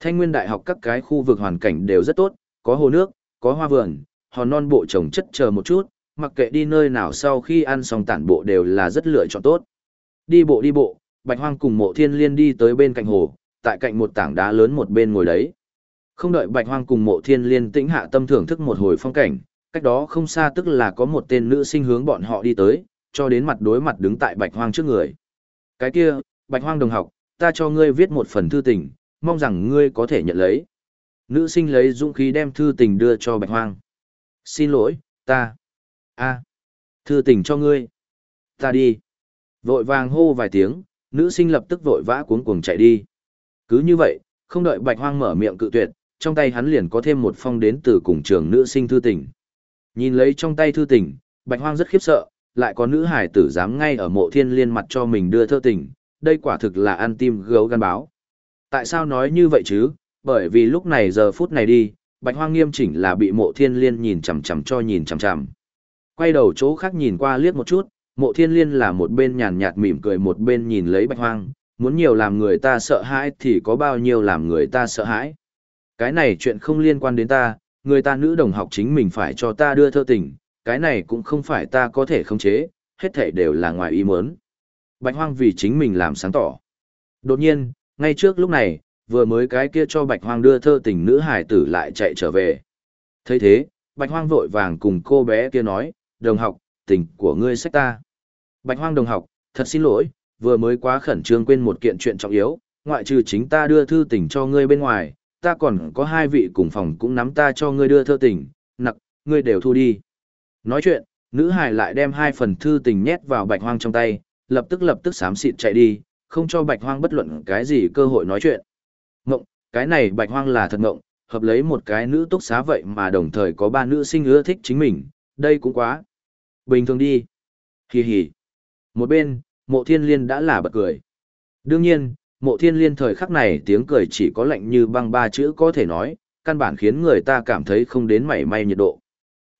Speaker 1: Thanh Nguyên Đại học các cái khu vực hoàn cảnh đều rất tốt, có hồ nước, có hoa vườn, hòn non bộ trồng chất chờ một chút, mặc kệ đi nơi nào sau khi ăn xong tản bộ đều là rất lựa chọn tốt. Đi bộ đi bộ, Bạch Hoang cùng Mộ Thiên Liên đi tới bên cạnh hồ, tại cạnh một tảng đá lớn một bên ngồi đấy. Không đợi Bạch Hoang cùng Mộ Thiên Liên tĩnh hạ tâm thưởng thức một hồi phong cảnh, cách đó không xa tức là có một tên nữ sinh hướng bọn họ đi tới, cho đến mặt đối mặt đứng tại Bạch Hoang trước người. Cái kia, Bạch Hoang đồng học, ta cho ngươi viết một phần thư tình, mong rằng ngươi có thể nhận lấy. Nữ sinh lấy dũng khí đem thư tình đưa cho Bạch Hoang. Xin lỗi, ta. a, thư tình cho ngươi. Ta đi. Vội vàng hô vài tiếng, nữ sinh lập tức vội vã cuống cuồng chạy đi. Cứ như vậy, không đợi Bạch Hoang mở miệng cự tuyệt, trong tay hắn liền có thêm một phong đến từ cùng trường nữ sinh thư tình. Nhìn lấy trong tay thư tình, Bạch Hoang rất khiếp sợ, lại có nữ hải tử dám ngay ở mộ thiên liên mặt cho mình đưa thơ tình, đây quả thực là ăn tim gấu gan báo. Tại sao nói như vậy chứ? Bởi vì lúc này giờ phút này đi, Bạch Hoang nghiêm chỉnh là bị mộ thiên liên nhìn chằm chằm cho nhìn chằm chằm. Quay đầu chỗ khác nhìn qua liếc một chút, mộ thiên liên là một bên nhàn nhạt mỉm cười một bên nhìn lấy Bạch Hoang, muốn nhiều làm người ta sợ hãi thì có bao nhiêu làm người ta sợ hãi. Cái này chuyện không liên quan đến ta, người ta nữ đồng học chính mình phải cho ta đưa thơ tình, cái này cũng không phải ta có thể khống chế, hết thảy đều là ngoài ý muốn. Bạch Hoang vì chính mình làm sáng tỏ. Đột nhiên, ngay trước lúc này, vừa mới cái kia cho Bạch Hoang đưa thơ tình nữ hải tử lại chạy trở về. thấy thế, Bạch Hoang vội vàng cùng cô bé kia nói, đồng học, tình của ngươi sách ta. Bạch Hoang đồng học, thật xin lỗi, vừa mới quá khẩn trương quên một kiện chuyện trọng yếu, ngoại trừ chính ta đưa thư tình cho ngươi bên ngoài, ta còn có hai vị cùng phòng cũng nắm ta cho ngươi đưa thư tình, nặc, ngươi đều thu đi. Nói chuyện, nữ hải lại đem hai phần thư tình nhét vào bạch hoang trong tay, lập tức lập tức sám xịt chạy đi, không cho bạch hoang bất luận cái gì cơ hội nói chuyện. Ngộng, cái này bạch hoang là thật ngộng, hợp lấy một cái nữ túc xá vậy mà đồng thời có ba nữ sinh ưa thích chính mình, đây cũng quá. Bình thường đi. Hì hì. Một bên, mộ thiên liên đã là bật cười. Đương nhiên, mộ thiên liên thời khắc này tiếng cười chỉ có lạnh như băng ba chữ có thể nói, căn bản khiến người ta cảm thấy không đến mảy may nhiệt độ.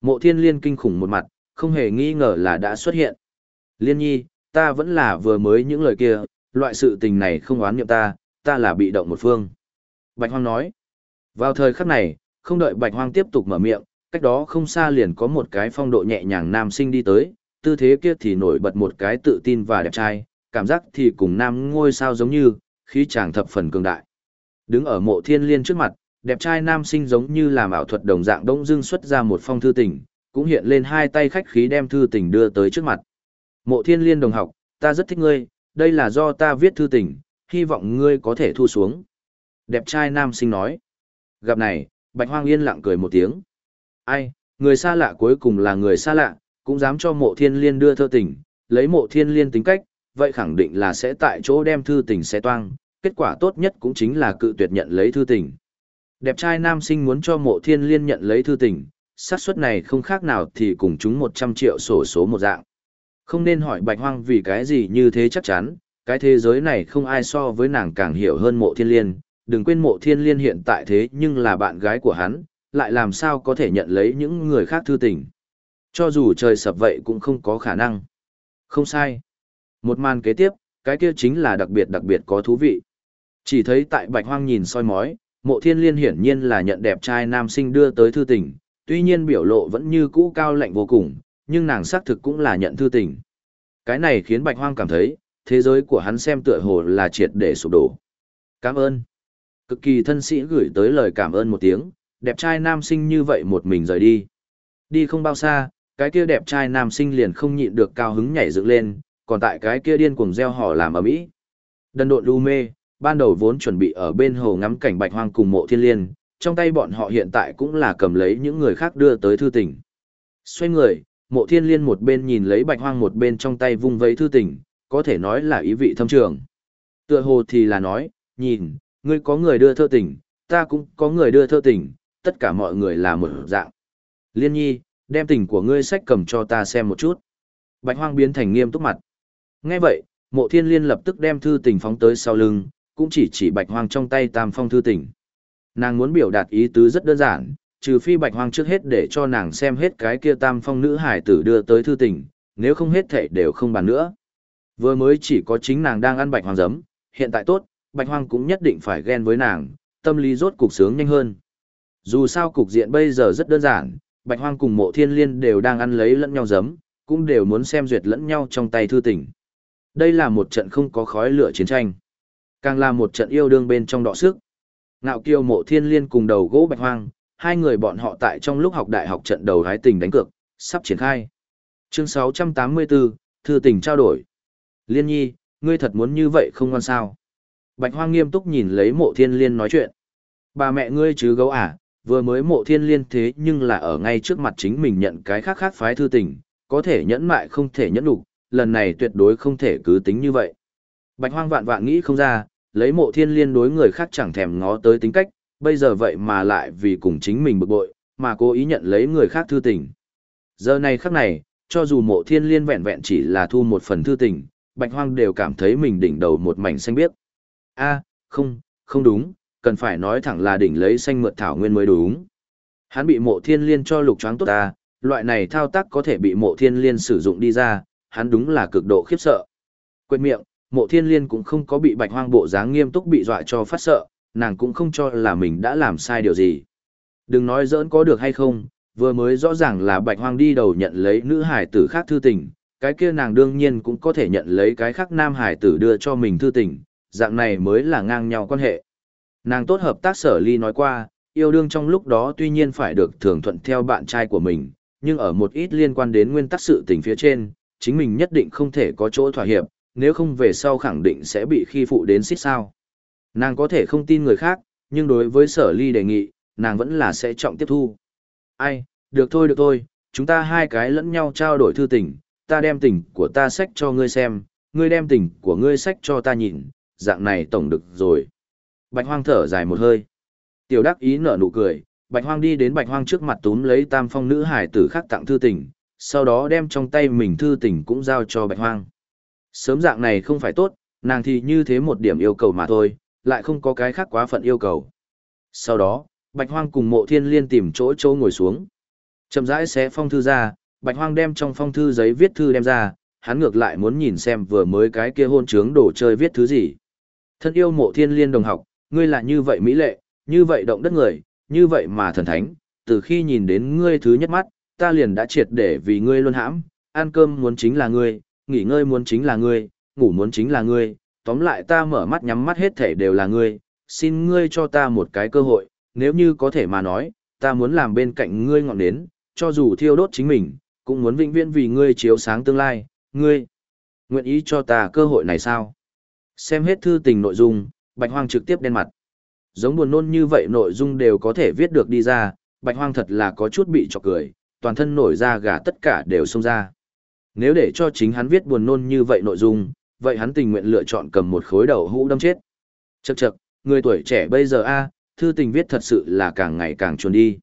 Speaker 1: Mộ thiên liên kinh khủng một mặt, không hề nghi ngờ là đã xuất hiện. Liên nhi, ta vẫn là vừa mới những lời kia, loại sự tình này không oán nghiệm ta, ta là bị động một phương. Bạch Hoang nói. Vào thời khắc này, không đợi Bạch Hoang tiếp tục mở miệng, cách đó không xa liền có một cái phong độ nhẹ nhàng nam sinh đi tới, tư thế kia thì nổi bật một cái tự tin và đẹp trai, cảm giác thì cùng nam ngôi sao giống như, khí chàng thập phần cường đại. Đứng ở mộ thiên liên trước mặt, đẹp trai nam sinh giống như làm ảo thuật đồng dạng đông dưng xuất ra một phong thư tình, cũng hiện lên hai tay khách khí đem thư tình đưa tới trước mặt. Mộ thiên liên đồng học, ta rất thích ngươi, đây là do ta viết thư tình, hy vọng ngươi có thể thu xuống. Đẹp trai nam sinh nói. Gặp này, Bạch Hoang yên lặng cười một tiếng. Ai, người xa lạ cuối cùng là người xa lạ, cũng dám cho mộ thiên liên đưa thơ tình, lấy mộ thiên liên tính cách, vậy khẳng định là sẽ tại chỗ đem thư tình xe toang, kết quả tốt nhất cũng chính là cự tuyệt nhận lấy thư tình. Đẹp trai nam sinh muốn cho mộ thiên liên nhận lấy thư tình, xác suất này không khác nào thì cùng chúng 100 triệu sổ số một dạng. Không nên hỏi bạch hoang vì cái gì như thế chắc chắn, cái thế giới này không ai so với nàng càng hiểu hơn mộ thiên liên, đừng quên mộ thiên liên hiện tại thế nhưng là bạn gái của hắn, lại làm sao có thể nhận lấy những người khác thư tình. Cho dù trời sập vậy cũng không có khả năng. Không sai. Một màn kế tiếp, cái kia chính là đặc biệt đặc biệt có thú vị. Chỉ thấy tại bạch hoang nhìn soi mói, mộ thiên liên hiển nhiên là nhận đẹp trai nam sinh đưa tới thư tình, tuy nhiên biểu lộ vẫn như cũ cao lạnh vô cùng, nhưng nàng xác thực cũng là nhận thư tình. Cái này khiến bạch hoang cảm thấy, thế giới của hắn xem tựa hồ là triệt để sụp đổ. Cảm ơn. Cực kỳ thân sĩ gửi tới lời cảm ơn một tiếng, đẹp trai nam sinh như vậy một mình rời đi. Đi không bao xa, cái kia đẹp trai nam sinh liền không nhịn được cao hứng nhảy dựng lên, còn tại cái kia điên cuồng reo hò làm ở mỹ. Đần độn lưu mê, ban đầu vốn chuẩn bị ở bên hồ ngắm cảnh bạch hoang cùng mộ thiên liên, trong tay bọn họ hiện tại cũng là cầm lấy những người khác đưa tới thư tỉnh. Xoay người, mộ thiên liên một bên nhìn lấy bạch hoang một bên trong tay vung vấy thư tỉnh, có thể nói là ý vị thâm trường. Tựa hồ thì là nói, nhìn, ngươi có người đưa thơ tỉnh, ta cũng có người đưa thơ tỉnh, tất cả mọi người là một dạng. Liên nhi, đem tình của ngươi sách cầm cho ta xem một chút. Bạch hoang biến thành nghiêm túc mặt. Nghe vậy, mộ thiên liên lập tức đem thư tình phóng tới sau lưng, cũng chỉ chỉ bạch hoang trong tay tam phong thư tình. Nàng muốn biểu đạt ý tứ rất đơn giản, trừ phi bạch hoang trước hết để cho nàng xem hết cái kia tam phong nữ hải tử đưa tới thư tình, nếu không hết thể đều không bàn nữa. Vừa mới chỉ có chính nàng đang ăn bạch hoang giấm, hiện tại tốt, bạch hoang cũng nhất định phải ghen với nàng, tâm lý rốt cục sướng nhanh hơn. Dù sao cục diện bây giờ rất đơn giản, bạch hoang cùng mộ thiên liên đều đang ăn lấy lẫn nhau giấm, cũng đều muốn xem duyệt lẫn nhau trong tay thư tình. Đây là một trận không có khói lửa chiến tranh. Càng là một trận yêu đương bên trong đọ sức. Ngạo kiêu mộ thiên liên cùng đầu gỗ bạch hoang, hai người bọn họ tại trong lúc học đại học trận đầu hái tình đánh cược, sắp triển khai. Chương 684, Thư tình trao đổi. Liên nhi, ngươi thật muốn như vậy không ngoan sao. Bạch hoang nghiêm túc nhìn lấy mộ thiên liên nói chuyện. Bà mẹ ngươi chứ gấu à, vừa mới mộ thiên liên thế nhưng là ở ngay trước mặt chính mình nhận cái khác khác phái thư tình, có thể nhẫn mại không thể nhẫn đủ, lần này tuyệt đối không thể cứ tính như vậy. Bạch hoang vạn vạn nghĩ không ra, lấy mộ thiên liên đối người khác chẳng thèm ngó tới tính cách, bây giờ vậy mà lại vì cùng chính mình bực bội, mà cố ý nhận lấy người khác thư tình. Giờ này khắc này, cho dù mộ thiên liên vẹn vẹn chỉ là thu một phần thư tình, bạch hoang đều cảm thấy mình đỉnh đầu một mảnh xanh biếc. A, không, không đúng, cần phải nói thẳng là đỉnh lấy xanh mượt thảo nguyên mới đúng. Hắn bị mộ thiên liên cho lục choáng tốt ta, loại này thao tác có thể bị mộ thiên liên sử dụng đi ra, hắn đúng là cực độ khiếp sợ. Quên miệng, mộ thiên liên cũng không có bị bạch hoang bộ dáng nghiêm túc bị dọa cho phát sợ, nàng cũng không cho là mình đã làm sai điều gì. Đừng nói giỡn có được hay không, vừa mới rõ ràng là bạch hoang đi đầu nhận lấy nữ hải tử khác thư tình, cái kia nàng đương nhiên cũng có thể nhận lấy cái khác nam hải tử đưa cho mình thư tình, dạng này mới là ngang nhau quan hệ. Nàng tốt hợp tác sở ly nói qua, yêu đương trong lúc đó tuy nhiên phải được thường thuận theo bạn trai của mình, nhưng ở một ít liên quan đến nguyên tắc sự tình phía trên, chính mình nhất định không thể có chỗ thỏa hiệp, nếu không về sau khẳng định sẽ bị khi phụ đến xích sao. Nàng có thể không tin người khác, nhưng đối với sở ly đề nghị, nàng vẫn là sẽ trọng tiếp thu. Ai, được thôi được thôi, chúng ta hai cái lẫn nhau trao đổi thư tình, ta đem tình của ta sách cho ngươi xem, ngươi đem tình của ngươi sách cho ta nhìn, dạng này tổng được rồi. Bạch hoang thở dài một hơi. Tiểu đắc ý nở nụ cười, bạch hoang đi đến bạch hoang trước mặt túm lấy tam phong nữ hải tử khác tặng thư tình, sau đó đem trong tay mình thư tình cũng giao cho bạch hoang. Sớm dạng này không phải tốt, nàng thì như thế một điểm yêu cầu mà thôi, lại không có cái khác quá phận yêu cầu. Sau đó, bạch hoang cùng mộ thiên liên tìm chỗ chỗ ngồi xuống. Chậm rãi xé phong thư ra, bạch hoang đem trong phong thư giấy viết thư đem ra, hắn ngược lại muốn nhìn xem vừa mới cái kia hôn trướng đồ chơi viết thứ gì. Thân yêu mộ thiên liên đồng học, ngươi là như vậy mỹ lệ, như vậy động đất người, như vậy mà thần thánh, từ khi nhìn đến ngươi thứ nhất mắt, ta liền đã triệt để vì ngươi luôn hãm, ăn cơm muốn chính là ngươi, nghỉ ngơi muốn chính là ngươi, ngủ muốn chính là ngươi, tóm lại ta mở mắt nhắm mắt hết thể đều là ngươi, xin ngươi cho ta một cái cơ hội, nếu như có thể mà nói, ta muốn làm bên cạnh ngươi ngọn nến, cho dù thiêu đốt chính mình, cũng muốn vĩnh viễn vì ngươi chiếu sáng tương lai, ngươi. Nguyện ý cho ta cơ hội này sao? Xem hết thư tình nội dung, Bạch Hoang trực tiếp đen mặt. Giống buồn nôn như vậy nội dung đều có thể viết được đi ra, bạch hoang thật là có chút bị chọc cười, toàn thân nổi ra gà tất cả đều xông ra. Nếu để cho chính hắn viết buồn nôn như vậy nội dung, vậy hắn tình nguyện lựa chọn cầm một khối đầu hũ đâm chết. Chậc chậc, người tuổi trẻ bây giờ a, thư tình viết thật sự là càng ngày càng chuồn đi.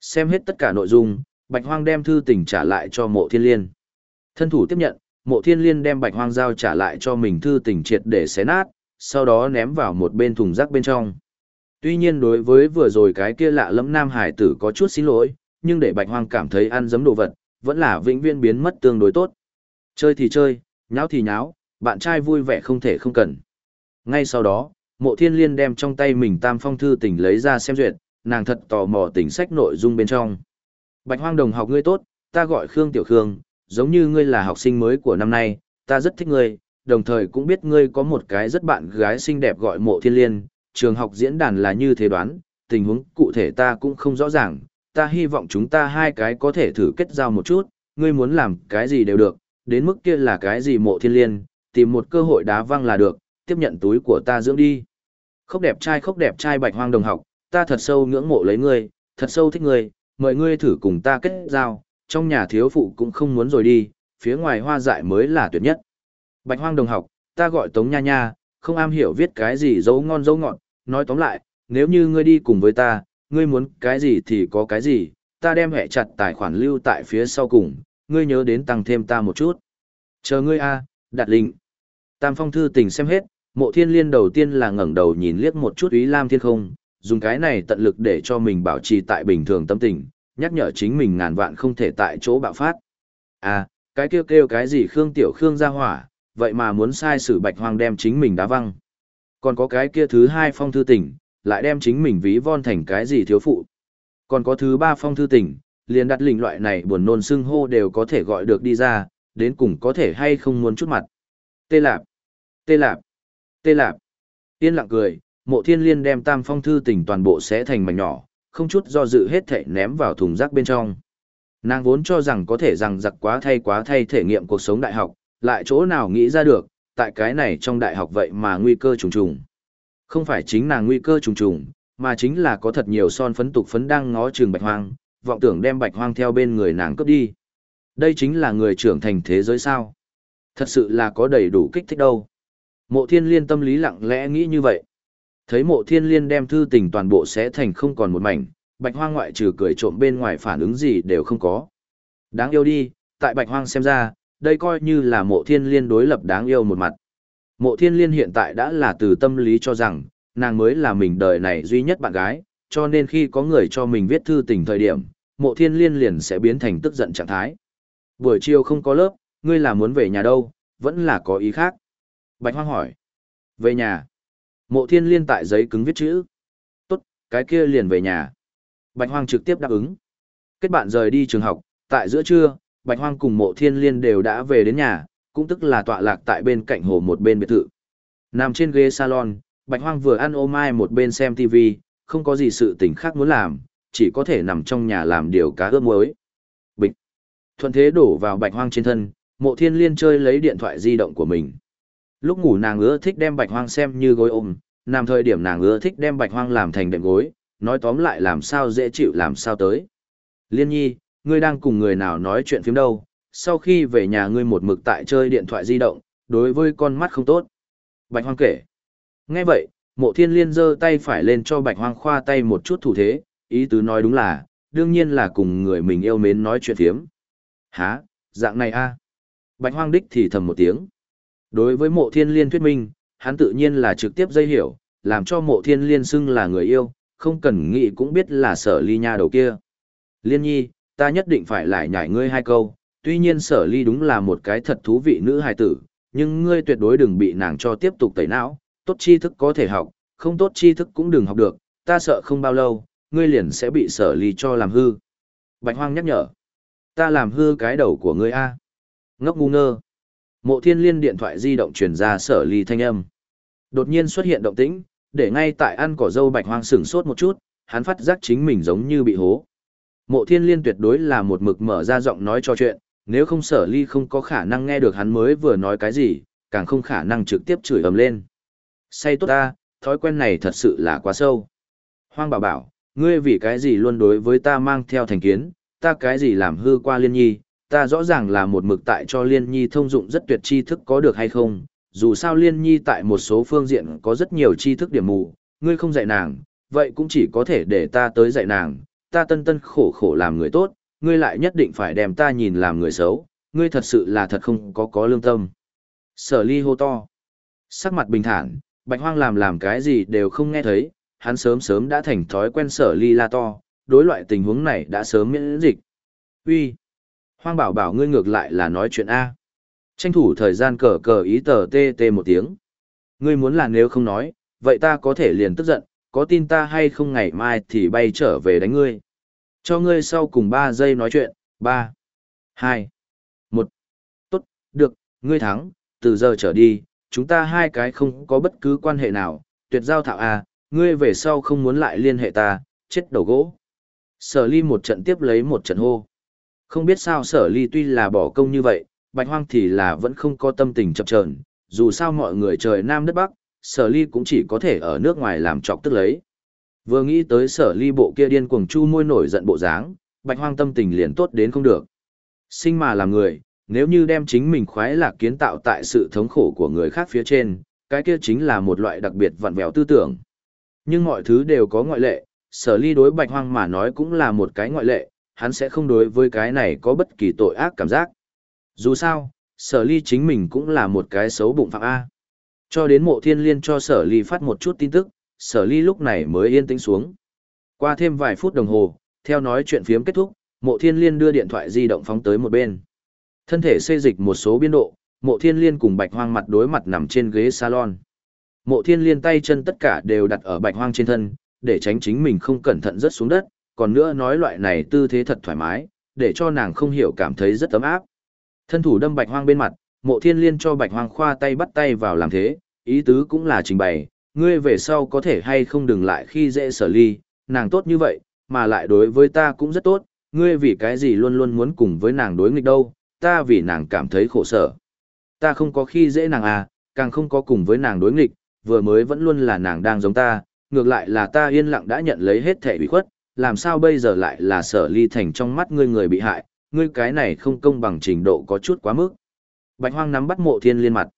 Speaker 1: Xem hết tất cả nội dung, Bạch Hoang đem thư tình trả lại cho Mộ Thiên Liên. Thân thủ tiếp nhận, Mộ Thiên Liên đem Bạch Hoang giao trả lại cho mình thư tình triệt để xé nát, sau đó ném vào một bên thùng rác bên trong. Tuy nhiên đối với vừa rồi cái kia lạ lẫm nam hải tử có chút xin lỗi, nhưng để Bạch Hoang cảm thấy ăn giấm đồ vật, vẫn là vĩnh viễn biến mất tương đối tốt. Chơi thì chơi, nháo thì nháo, bạn trai vui vẻ không thể không cần. Ngay sau đó, mộ thiên liên đem trong tay mình tam phong thư tình lấy ra xem duyệt, nàng thật tò mò tỉnh sách nội dung bên trong. Bạch hoang đồng học ngươi tốt, ta gọi Khương Tiểu Khương, giống như ngươi là học sinh mới của năm nay, ta rất thích ngươi, đồng thời cũng biết ngươi có một cái rất bạn gái xinh đẹp gọi mộ thiên liên, trường học diễn đàn là như thế đoán, tình huống cụ thể ta cũng không rõ ràng, ta hy vọng chúng ta hai cái có thể thử kết giao một chút, ngươi muốn làm cái gì đều được, đến mức kia là cái gì mộ thiên liên, tìm một cơ hội đá văng là được, tiếp nhận túi của ta dưỡng đi. Khóc đẹp trai khóc đẹp trai bạch hoang đồng học, ta thật sâu ngưỡng mộ lấy ngươi, thật sâu thích ngươi, mời ngươi thử cùng ta kết giao, trong nhà thiếu phụ cũng không muốn rồi đi, phía ngoài hoa dại mới là tuyệt nhất. Bạch hoang đồng học, ta gọi Tống Nha Nha, không am hiểu viết cái gì dấu ngon dấu ngọt, nói tóm lại, nếu như ngươi đi cùng với ta, ngươi muốn cái gì thì có cái gì, ta đem hệ chặt tài khoản lưu tại phía sau cùng, ngươi nhớ đến tăng thêm ta một chút. Chờ ngươi a, đặt Lĩnh. Tam phong thư tình xem hết, mộ thiên liên đầu tiên là ngẩng đầu nhìn liếc một chút ý lam thiên không, dùng cái này tận lực để cho mình bảo trì tại bình thường tâm tình, nhắc nhở chính mình ngàn vạn không thể tại chỗ bạo phát. À, cái kêu kêu cái gì Khương Tiểu Khương ra hỏa, vậy mà muốn sai sử bạch hoang đem chính mình đá văng. Còn có cái kia thứ hai phong thư tỉnh lại đem chính mình ví von thành cái gì thiếu phụ. Còn có thứ ba phong thư tỉnh liền đặt lình loại này buồn nôn xưng hô đều có thể gọi được đi ra, đến cùng có thể hay không muốn chút mặt. Tê lạp, tê lạp, tê lạp. Yên lặng cười, mộ thiên liên đem tam phong thư tỉnh toàn bộ sẽ thành mảnh nhỏ, không chút do dự hết thể ném vào thùng rác bên trong. Nàng vốn cho rằng có thể rằng giặc quá thay quá thay thể nghiệm cuộc sống đại học, lại chỗ nào nghĩ ra được, tại cái này trong đại học vậy mà nguy cơ trùng trùng. Không phải chính nàng nguy cơ trùng trùng, mà chính là có thật nhiều son phấn tục phấn đang ngó trường bạch hoang, vọng tưởng đem bạch hoang theo bên người nàng cướp đi. Đây chính là người trưởng thành thế giới sao. Thật sự là có đầy đủ kích thích đâu. Mộ thiên liên tâm lý lặng lẽ nghĩ như vậy. Thấy mộ thiên liên đem thư tình toàn bộ sẽ thành không còn một mảnh, bạch hoang ngoại trừ cười trộm bên ngoài phản ứng gì đều không có. Đáng yêu đi, tại bạch hoang xem ra, đây coi như là mộ thiên liên đối lập đáng yêu một mặt. Mộ thiên liên hiện tại đã là từ tâm lý cho rằng, nàng mới là mình đời này duy nhất bạn gái, cho nên khi có người cho mình viết thư tình thời điểm, mộ thiên liên liền sẽ biến thành tức giận trạng thái. Buổi chiều không có lớp, ngươi là muốn về nhà đâu, vẫn là có ý khác. Bạch Hoang hỏi. Về nhà. Mộ thiên liên tại giấy cứng viết chữ. Tốt, cái kia liền về nhà. Bạch Hoang trực tiếp đáp ứng. Kết bạn rời đi trường học, tại giữa trưa, Bạch Hoang cùng mộ thiên liên đều đã về đến nhà, cũng tức là tọa lạc tại bên cạnh hồ một bên biệt thự. Nằm trên ghế salon, Bạch Hoang vừa ăn ô mai một bên xem TV, không có gì sự tình khác muốn làm, chỉ có thể nằm trong nhà làm điều cá ướp muối. Bịch. Thuận thế đổ vào Bạch Hoang trên thân, mộ thiên liên chơi lấy điện thoại di động của mình. Lúc ngủ nàng ưa thích đem Bạch Hoang xem như gối ôm, nằm thời điểm nàng ưa thích đem Bạch Hoang làm thành đệm gối, nói tóm lại làm sao dễ chịu làm sao tới. Liên nhi, ngươi đang cùng người nào nói chuyện phím đâu, sau khi về nhà ngươi một mực tại chơi điện thoại di động, đối với con mắt không tốt. Bạch Hoang kể. Nghe vậy, mộ thiên liên giơ tay phải lên cho Bạch Hoang khoa tay một chút thủ thế, ý tứ nói đúng là, đương nhiên là cùng người mình yêu mến nói chuyện phiếm. Hả, dạng này a? Bạch Hoang đích thì thầm một tiếng. Đối với mộ thiên liên thuyết minh, hắn tự nhiên là trực tiếp dây hiểu, làm cho mộ thiên liên xưng là người yêu, không cần nghĩ cũng biết là sở ly nha đầu kia. Liên nhi, ta nhất định phải lại nhảy ngươi hai câu, tuy nhiên sở ly đúng là một cái thật thú vị nữ hài tử, nhưng ngươi tuyệt đối đừng bị nàng cho tiếp tục tẩy não, tốt tri thức có thể học, không tốt tri thức cũng đừng học được, ta sợ không bao lâu, ngươi liền sẽ bị sở ly cho làm hư. Bạch hoang nhắc nhở, ta làm hư cái đầu của ngươi a Ngốc ngu ngơ. Mộ thiên liên điện thoại di động truyền ra sở ly thanh âm. Đột nhiên xuất hiện động tĩnh, để ngay tại ăn cỏ dâu bạch hoang sừng sốt một chút, hắn phát giác chính mình giống như bị hố. Mộ thiên liên tuyệt đối là một mực mở ra giọng nói cho chuyện, nếu không sở ly không có khả năng nghe được hắn mới vừa nói cái gì, càng không khả năng trực tiếp chửi ầm lên. Say tốt ta, thói quen này thật sự là quá sâu. Hoang bảo bảo, ngươi vì cái gì luôn đối với ta mang theo thành kiến, ta cái gì làm hư qua liên nhi, ta rõ ràng là một mực tại cho liên nhi thông dụng rất tuyệt tri thức có được hay không, dù sao liên nhi tại một số phương diện có rất nhiều tri thức điểm mù, ngươi không dạy nàng, vậy cũng chỉ có thể để ta tới dạy nàng, ta tân tân khổ khổ làm người tốt, ngươi lại nhất định phải đem ta nhìn làm người xấu, ngươi thật sự là thật không có có lương tâm. Sở ly hô to. Sắc mặt bình thản, bạch hoang làm làm cái gì đều không nghe thấy, hắn sớm sớm đã thành thói quen sở ly la to, đối loại tình huống này đã sớm miễn dịch. Uy, Hoang bảo bảo ngươi ngược lại là nói chuyện A. Tranh thủ thời gian cờ cờ ý tờ tê tê một tiếng. Ngươi muốn là nếu không nói, vậy ta có thể liền tức giận, có tin ta hay không ngày mai thì bay trở về đánh ngươi. Cho ngươi sau cùng 3 giây nói chuyện, 3, 2, 1. Tốt, được, ngươi thắng, từ giờ trở đi, chúng ta hai cái không có bất cứ quan hệ nào, tuyệt giao thạo à, ngươi về sau không muốn lại liên hệ ta, chết đầu gỗ. Sở ly một trận tiếp lấy một trận hô. Không biết sao sở ly tuy là bỏ công như vậy, bạch hoang thì là vẫn không có tâm tình chập chờn dù sao mọi người trời nam đất bắc, sở ly cũng chỉ có thể ở nước ngoài làm trọc tức lấy. Vừa nghĩ tới sở ly bộ kia điên cuồng chu môi nổi giận bộ dáng, bạch hoang tâm tình liền tốt đến không được. Sinh mà làm người, nếu như đem chính mình khoái lạc kiến tạo tại sự thống khổ của người khác phía trên, cái kia chính là một loại đặc biệt vặn vẹo tư tưởng. Nhưng mọi thứ đều có ngoại lệ, sở ly đối bạch hoang mà nói cũng là một cái ngoại lệ, hắn sẽ không đối với cái này có bất kỳ tội ác cảm giác. Dù sao, sở ly chính mình cũng là một cái xấu bụng phạm A. Cho đến mộ thiên liên cho sở ly phát một chút tin tức, sở ly lúc này mới yên tĩnh xuống. Qua thêm vài phút đồng hồ, theo nói chuyện phiếm kết thúc, mộ thiên liên đưa điện thoại di động phóng tới một bên. Thân thể xê dịch một số biên độ, mộ thiên liên cùng bạch hoang mặt đối mặt nằm trên ghế salon. Mộ thiên liên tay chân tất cả đều đặt ở bạch hoang trên thân, để tránh chính mình không cẩn thận rớt xuống đất, còn nữa nói loại này tư thế thật thoải mái, để cho nàng không hiểu cảm thấy rất ấm áp. Thân thủ đâm bạch hoang bên mặt, mộ thiên liên cho bạch hoang khoa tay bắt tay vào làm thế, ý tứ cũng là trình bày, ngươi về sau có thể hay không đừng lại khi dễ sở ly, nàng tốt như vậy, mà lại đối với ta cũng rất tốt, ngươi vì cái gì luôn luôn muốn cùng với nàng đối nghịch đâu, ta vì nàng cảm thấy khổ sở. Ta không có khi dễ nàng à, càng không có cùng với nàng đối nghịch, vừa mới vẫn luôn là nàng đang giống ta, ngược lại là ta yên lặng đã nhận lấy hết thể bị khuất, làm sao bây giờ lại là sở ly thành trong mắt ngươi người bị hại, ngươi cái này không công bằng trình độ có chút quá mức. Bạch hoang nắm bắt mộ thiên liên mặt.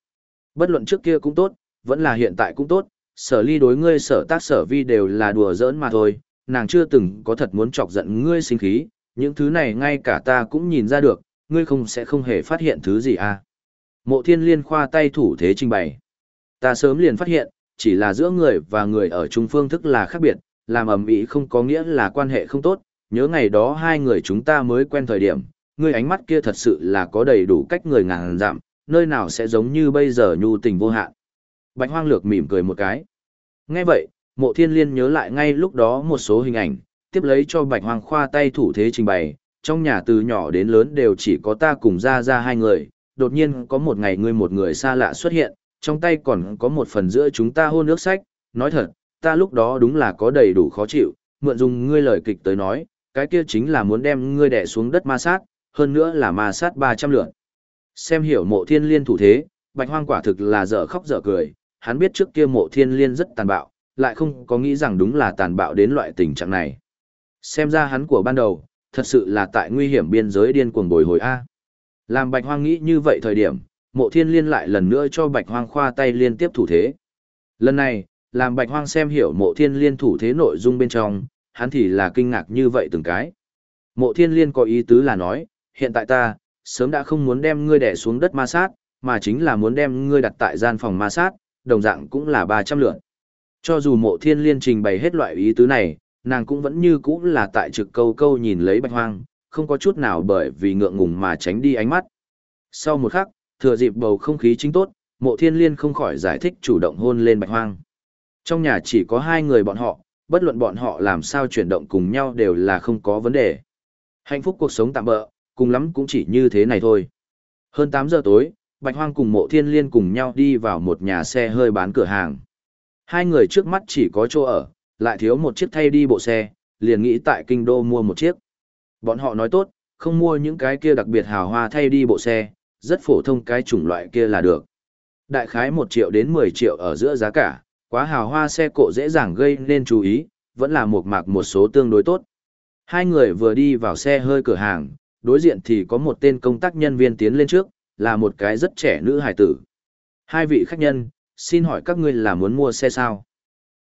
Speaker 1: Bất luận trước kia cũng tốt, vẫn là hiện tại cũng tốt, sở ly đối ngươi sở tác sở vi đều là đùa giỡn mà thôi, nàng chưa từng có thật muốn chọc giận ngươi sinh khí, những thứ này ngay cả ta cũng nhìn ra được, ngươi không sẽ không hề phát hiện thứ gì à. Mộ thiên liên khoa tay thủ thế trình bày. Ta sớm liền phát hiện, chỉ là giữa người và người ở Trung phương thức là khác biệt, làm ầm ĩ không có nghĩa là quan hệ không tốt, nhớ ngày đó hai người chúng ta mới quen thời điểm, ngươi ánh mắt kia thật sự là có đầy đủ cách người ngàn giảm, nơi nào sẽ giống như bây giờ nhu tình vô hạn. Bạch Hoang Lược mỉm cười một cái. Nghe vậy, Mộ Thiên Liên nhớ lại ngay lúc đó một số hình ảnh, tiếp lấy cho Bạch Hoang khoa tay thủ thế trình bày, trong nhà từ nhỏ đến lớn đều chỉ có ta cùng ra ra hai người, đột nhiên có một ngày ngươi một người xa lạ xuất hiện, trong tay còn có một phần giữa chúng ta hôn nước sách, nói thật, ta lúc đó đúng là có đầy đủ khó chịu, mượn dùng ngươi lời kịch tới nói, cái kia chính là muốn đem ngươi đè xuống đất ma sát, hơn nữa là ma sát 300 lượng Xem hiểu mộ thiên liên thủ thế, bạch hoang quả thực là dở khóc dở cười, hắn biết trước kia mộ thiên liên rất tàn bạo, lại không có nghĩ rằng đúng là tàn bạo đến loại tình trạng này. Xem ra hắn của ban đầu, thật sự là tại nguy hiểm biên giới điên cuồng bồi hồi A. Làm bạch hoang nghĩ như vậy thời điểm, mộ thiên liên lại lần nữa cho bạch hoang khoa tay liên tiếp thủ thế. Lần này, làm bạch hoang xem hiểu mộ thiên liên thủ thế nội dung bên trong, hắn thì là kinh ngạc như vậy từng cái. Mộ thiên liên có ý tứ là nói, hiện tại ta, sớm đã không muốn đem ngươi đẻ xuống đất ma sát, mà chính là muốn đem ngươi đặt tại gian phòng ma sát, đồng dạng cũng là 300 lượng. Cho dù mộ thiên liên trình bày hết loại ý tứ này, nàng cũng vẫn như cũ là tại trực câu câu nhìn lấy bạch hoang, không có chút nào bởi vì ngượng ngùng mà tránh đi ánh mắt. Sau một khắc, thừa dịp bầu không khí chính tốt, mộ thiên liên không khỏi giải thích chủ động hôn lên bạch hoang. Trong nhà chỉ có hai người bọn họ, bất luận bọn họ làm sao chuyển động cùng nhau đều là không có vấn đề. Hạnh phúc cuộc sống tạm bỡ, cùng lắm cũng chỉ như thế này thôi. Hơn 8 giờ tối, Bạch Hoang cùng mộ thiên liên cùng nhau đi vào một nhà xe hơi bán cửa hàng. Hai người trước mắt chỉ có chỗ ở, lại thiếu một chiếc thay đi bộ xe, liền nghĩ tại kinh đô mua một chiếc. Bọn họ nói tốt, không mua những cái kia đặc biệt hào hoa thay đi bộ xe, rất phổ thông cái chủng loại kia là được. Đại khái 1 triệu đến 10 triệu ở giữa giá cả, Quá hào hoa xe cộ dễ dàng gây nên chú ý, vẫn là một mạc một số tương đối tốt. Hai người vừa đi vào xe hơi cửa hàng, đối diện thì có một tên công tác nhân viên tiến lên trước, là một cái rất trẻ nữ hải tử. Hai vị khách nhân, xin hỏi các ngươi là muốn mua xe sao?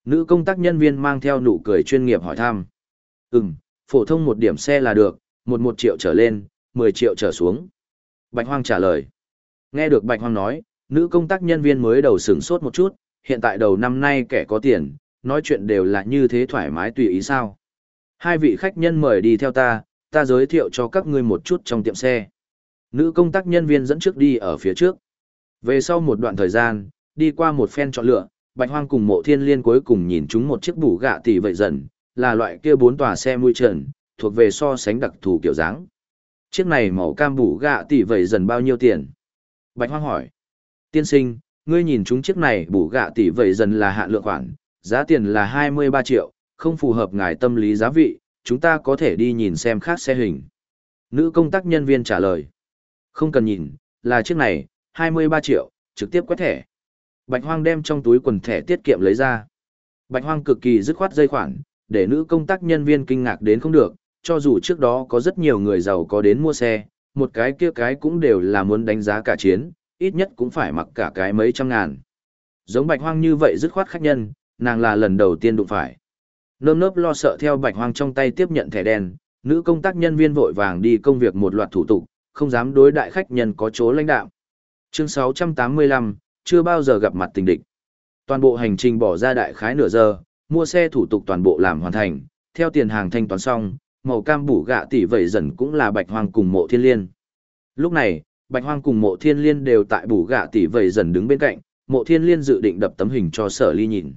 Speaker 1: Nữ công tác nhân viên mang theo nụ cười chuyên nghiệp hỏi thăm. Ừm, phổ thông một điểm xe là được, một một triệu trở lên, mười triệu trở xuống. Bạch Hoang trả lời. Nghe được Bạch Hoang nói, nữ công tác nhân viên mới đầu sửng sốt một chút, hiện tại đầu năm nay kẻ có tiền, nói chuyện đều là như thế thoải mái tùy ý sao. Hai vị khách nhân mời đi theo ta, ta giới thiệu cho các ngươi một chút trong tiệm xe. Nữ công tác nhân viên dẫn trước đi ở phía trước. Về sau một đoạn thời gian, đi qua một phen chọn lựa, Bạch Hoang cùng Mộ Thiên Liên cuối cùng nhìn chúng một chiếc bù gạ tỷ vậy dần, là loại kia bốn tòa xe mui trần, thuộc về so sánh đặc thù kiểu dáng. Chiếc này màu cam bù gạ tỷ vậy dần bao nhiêu tiền? Bạch Hoang hỏi. Tiên sinh, ngươi nhìn chúng chiếc này bù gạ tỷ vậy dần là hạ lượng khoản, giá tiền là 23 triệu, không phù hợp ngài tâm lý giá vị, chúng ta có thể đi nhìn xem khác xe hình. Nữ công tác nhân viên trả lời. Không cần nhìn, là chiếc này, 23 triệu, trực tiếp quét thẻ. Bạch Hoang đem trong túi quần thẻ tiết kiệm lấy ra. Bạch Hoang cực kỳ dứt khoát dây khoản, để nữ công tác nhân viên kinh ngạc đến không được, cho dù trước đó có rất nhiều người giàu có đến mua xe, một cái kia cái cũng đều là muốn đánh giá cả chiến, ít nhất cũng phải mặc cả cái mấy trăm ngàn. Giống Bạch Hoang như vậy dứt khoát khách nhân, nàng là lần đầu tiên đụng phải. Nơm nớp lo sợ theo Bạch Hoang trong tay tiếp nhận thẻ đen, nữ công tác nhân viên vội vàng đi công việc một loạt thủ tục, không dám đối đại khách nhân có chỗ lãnh đạo. Chương 685, chưa bao giờ gặp mặt tình địch. Toàn bộ hành trình bỏ ra đại khái nửa giờ, mua xe thủ tục toàn bộ làm hoàn thành, theo tiền hàng thanh toán xong, màu cam bủ gạ tỷ vậy dần cũng là Bạch Hoang cùng Mộ Thiên Liên. Lúc này, Bạch Hoang cùng Mộ Thiên Liên đều tại bủ gạ tỷ vậy dần đứng bên cạnh, Mộ Thiên Liên dự định đập tấm hình cho Sở Ly nhìn.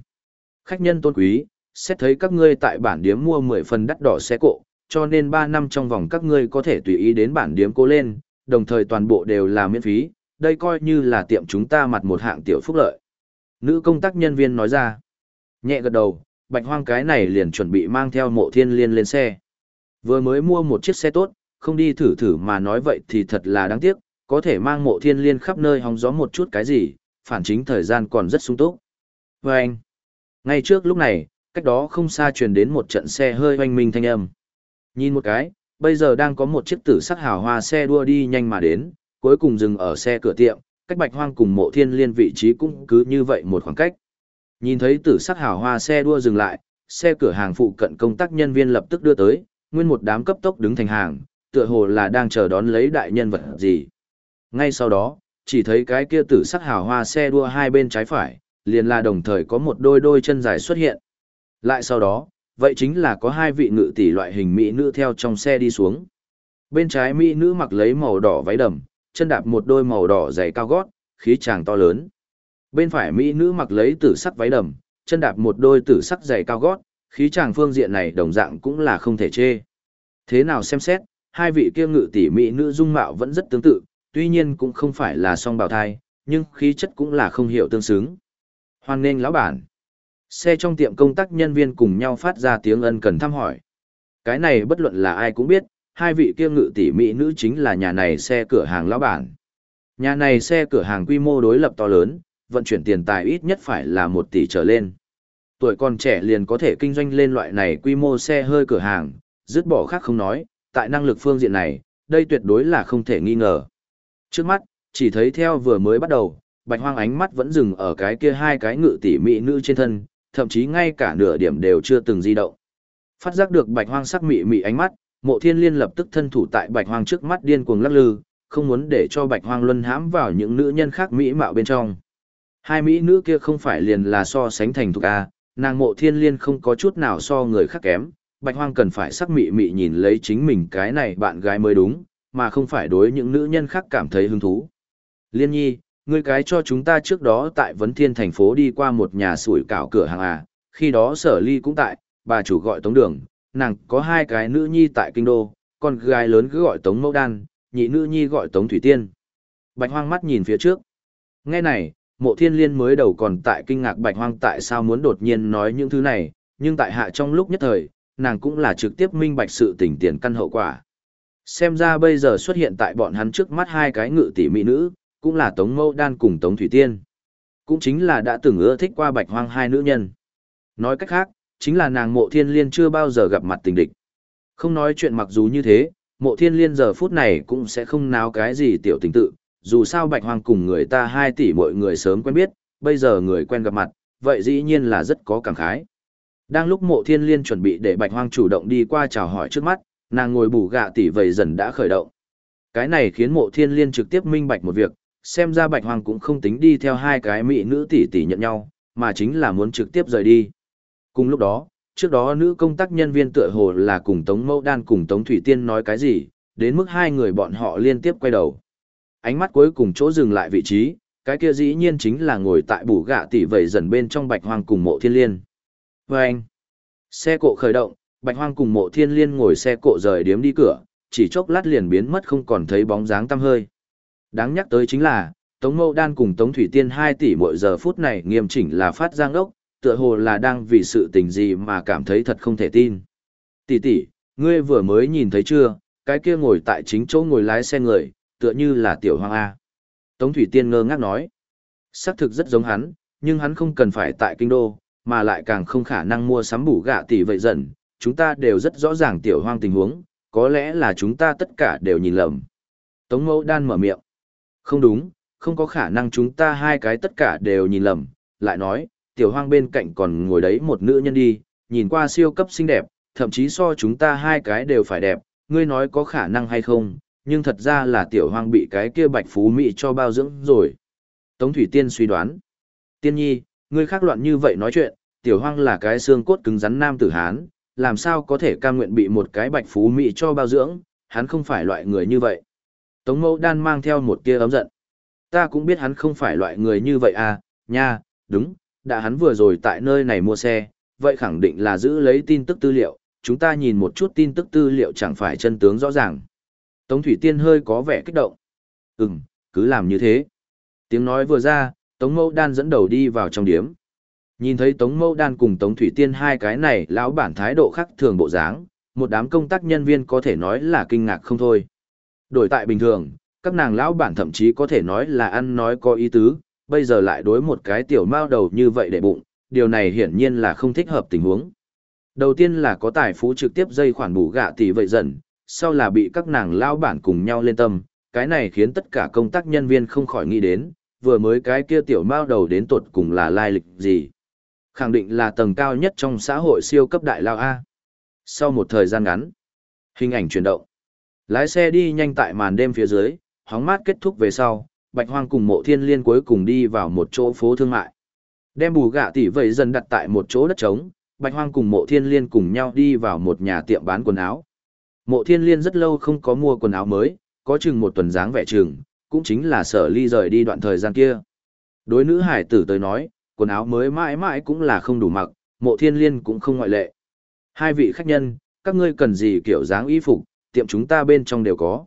Speaker 1: Khách nhân tôn quý, xét thấy các ngươi tại bản điếm mua 10 phần đắt đỏ xe cộ, cho nên 3 năm trong vòng các ngươi có thể tùy ý đến bản điếm cố lên, đồng thời toàn bộ đều là miễn phí, đây coi như là tiệm chúng ta mặt một hạng tiểu phúc lợi. Nữ công tác nhân viên nói ra. Nhẹ gật đầu, bạch hoang cái này liền chuẩn bị mang theo mộ thiên liên lên xe. Vừa mới mua một chiếc xe tốt, không đi thử thử mà nói vậy thì thật là đáng tiếc, có thể mang mộ thiên liên khắp nơi hóng gió một chút cái gì, phản chính thời gian còn rất sung túc. Và anh, ngay trước lúc này, cách đó không xa truyền đến một trận xe hơi oanh minh thanh âm. Nhìn một cái, bây giờ đang có một chiếc tử sắc hào hoa xe đua đi nhanh mà đến, cuối cùng dừng ở xe cửa tiệm, cách bạch hoang cùng mộ thiên liên vị trí cũng cứ như vậy một khoảng cách. Nhìn thấy tử sắc hào hoa xe đua dừng lại, xe cửa hàng phụ cận công tác nhân viên lập tức đưa tới, nguyên một đám cấp tốc đứng thành hàng, tựa hồ là đang chờ đón lấy đại nhân vật gì. Ngay sau đó, chỉ thấy cái kia tử sắc hào hoa xe đua hai bên trái phải, liền là đồng thời có một đôi đôi chân dài xuất hiện. Lại sau đó, vậy chính là có hai vị ngự tỷ loại hình mỹ nữ theo trong xe đi xuống. Bên trái mỹ nữ mặc lấy màu đỏ váy đầm, chân đạp một đôi màu đỏ dày cao gót, khí tràng to lớn. Bên phải mỹ nữ mặc lấy tử sắc váy đầm, chân đạp một đôi tử sắc dày cao gót, khí tràng phương diện này đồng dạng cũng là không thể chê. Thế nào xem xét, hai vị kia ngự tỷ mỹ nữ dung mạo vẫn rất tương tự, tuy nhiên cũng không phải là song bào thai, nhưng khí chất cũng là không hiểu tương xứng. Hoan nghênh lão bản. Xe trong tiệm công tác nhân viên cùng nhau phát ra tiếng ân cần thăm hỏi. Cái này bất luận là ai cũng biết, hai vị kia ngự tỷ mỹ nữ chính là nhà này xe cửa hàng lão bản. Nhà này xe cửa hàng quy mô đối lập to lớn, vận chuyển tiền tài ít nhất phải là một tỷ trở lên. Tuổi còn trẻ liền có thể kinh doanh lên loại này quy mô xe hơi cửa hàng, dứt bỏ khác không nói, tại năng lực phương diện này, đây tuyệt đối là không thể nghi ngờ. Trước mắt, chỉ thấy theo vừa mới bắt đầu, bạch hoang ánh mắt vẫn dừng ở cái kia hai cái ngự tỷ mỹ nữ trên thân, thậm chí ngay cả nửa điểm đều chưa từng di động. Phát giác được bạch hoang sắc mị mị ánh mắt, Mộ thiên liên lập tức thân thủ tại bạch hoang trước mắt điên cuồng lắc lư, không muốn để cho bạch hoang luân hãm vào những nữ nhân khác mỹ mạo bên trong. Hai mỹ nữ kia không phải liền là so sánh thành thuộc A, à, nàng mộ thiên liên không có chút nào so người khác kém, bạch hoang cần phải sắc mị mị nhìn lấy chính mình cái này bạn gái mới đúng, mà không phải đối những nữ nhân khác cảm thấy hứng thú. Liên nhi, ngươi cái cho chúng ta trước đó tại Vấn Thiên thành phố đi qua một nhà sủi cảo cửa hàng à, khi đó sở ly cũng tại, bà chủ gọi tống đường, nàng có hai cái nữ nhi tại kinh đô, con gái lớn cứ gọi Tống Mẫu Đan, nhị nữ nhi gọi Tống Thủy Tiên. Bạch Hoang mắt nhìn phía trước. Nghe này, mộ thiên liên mới đầu còn tại kinh ngạc Bạch Hoang tại sao muốn đột nhiên nói những thứ này, nhưng tại hạ trong lúc nhất thời, nàng cũng là trực tiếp minh bạch sự tình tiền căn hậu quả. Xem ra bây giờ xuất hiện tại bọn hắn trước mắt hai cái ngự tỷ mỹ nữ, cũng là Tống Mâu Đan cùng Tống Thủy Tiên. cũng chính là đã từng ưa thích qua bạch hoang hai nữ nhân. Nói cách khác, chính là nàng mộ thiên liên chưa bao giờ gặp mặt tình địch. Không nói chuyện mặc dù như thế, mộ thiên liên giờ phút này cũng sẽ không náo cái gì tiểu tình tự, dù sao bạch hoang cùng người ta hai tỷ mọi người sớm quen biết, bây giờ người quen gặp mặt, vậy dĩ nhiên là rất có cảm khái. Đang lúc mộ thiên liên chuẩn bị để bạch hoang chủ động đi qua chào hỏi trước mắt, nàng ngồi bù gạ tỷ vầy dần đã khởi động. Cái này khiến mộ thiên liên trực tiếp minh bạch một việc, xem ra bạch hoàng cũng không tính đi theo hai cái mỹ nữ tỷ tỷ nhận nhau, mà chính là muốn trực tiếp rời đi. Cùng lúc đó, trước đó nữ công tác nhân viên tựa hồ là cùng Tống Mẫu Đan cùng Tống Thủy Tiên nói cái gì, đến mức hai người bọn họ liên tiếp quay đầu. Ánh mắt cuối cùng chỗ dừng lại vị trí, cái kia dĩ nhiên chính là ngồi tại bù gạ tỷ vẩy dần bên trong bạch hoang cùng mộ thiên liên. Và anh, xe cộ khởi động, bạch hoang cùng mộ thiên liên ngồi xe cộ rời điếm đi cửa, chỉ chốc lát liền biến mất không còn thấy bóng dáng tăm hơi. Đáng nhắc tới chính là, Tống Mâu Đan cùng Tống Thủy Tiên 2 tỷ mỗi giờ phút này nghiêm chỉnh là phát giang ốc, tựa hồ là đang vì sự tình gì mà cảm thấy thật không thể tin. Tỷ tỷ, ngươi vừa mới nhìn thấy chưa, cái kia ngồi tại chính chỗ ngồi lái xe người, tựa như là tiểu Hoang A. Tống Thủy Tiên ngơ ngác nói. Xác thực rất giống hắn, nhưng hắn không cần phải tại kinh đô, mà lại càng không khả năng mua sắm bủ gạ tỷ vậy dần. Chúng ta đều rất rõ ràng tiểu hoang tình huống, có lẽ là chúng ta tất cả đều nhìn lầm. Tống mẫu đan mở miệng. Không đúng, không có khả năng chúng ta hai cái tất cả đều nhìn lầm. Lại nói, tiểu hoang bên cạnh còn ngồi đấy một nữ nhân đi, nhìn qua siêu cấp xinh đẹp, thậm chí so chúng ta hai cái đều phải đẹp, ngươi nói có khả năng hay không, nhưng thật ra là tiểu hoang bị cái kia bạch phú mỹ cho bao dưỡng rồi. Tống Thủy Tiên suy đoán. Tiên nhi, ngươi khác loạn như vậy nói chuyện, tiểu hoang là cái xương cốt cứng rắn nam tử Hán, làm sao có thể cam nguyện bị một cái bạch phú mỹ cho bao dưỡng, hắn không phải loại người như vậy. Tống mẫu đan mang theo một tia ấm giận. Ta cũng biết hắn không phải loại người như vậy à, nha, đúng, đã hắn vừa rồi tại nơi này mua xe, vậy khẳng định là giữ lấy tin tức tư liệu, chúng ta nhìn một chút tin tức tư liệu chẳng phải chân tướng rõ ràng. Tống Thủy Tiên hơi có vẻ kích động. Ừm, cứ làm như thế. Tiếng nói vừa ra, Tống Mẫu Đan dẫn đầu đi vào trong điếm. Nhìn thấy Tống Mẫu Đan cùng Tống Thủy Tiên hai cái này lão bản thái độ khác thường bộ dáng, một đám công tác nhân viên có thể nói là kinh ngạc không thôi. Đổi tại bình thường, các nàng lão bản thậm chí có thể nói là ăn nói có ý tứ, bây giờ lại đối một cái tiểu mao đầu như vậy để bụng, điều này hiển nhiên là không thích hợp tình huống. Đầu tiên là có tài phú trực tiếp dây khoản bù gạ tỷ vậy dần, sau là bị các nàng lão bản cùng nhau lên tâm, cái này khiến tất cả công tác nhân viên không khỏi nghĩ đến, vừa mới cái kia tiểu mao đầu đến tột cùng là lai lịch gì. Khẳng định là tầng cao nhất trong xã hội siêu cấp đại lao A. Sau một thời gian ngắn, hình ảnh chuyển động. Lái xe đi nhanh tại màn đêm phía dưới, hóng mát kết thúc về sau, Bạch Hoang cùng mộ thiên liên cuối cùng đi vào một chỗ phố thương mại. Đem bù gạ tỷ vậy dần đặt tại một chỗ đất trống, Bạch Hoang cùng mộ thiên liên cùng nhau đi vào một nhà tiệm bán quần áo. Mộ thiên liên rất lâu không có mua quần áo mới, có chừng một tuần dáng vẻ chừng, cũng chính là sở ly rời đi đoạn thời gian kia. Đối nữ hải tử tới nói, quần áo mới mãi mãi cũng là không đủ mặc, mộ thiên liên cũng không ngoại lệ. Hai vị khách nhân, các ngươi cần gì kiểu dáng y phục, tiệm chúng ta bên trong đều có.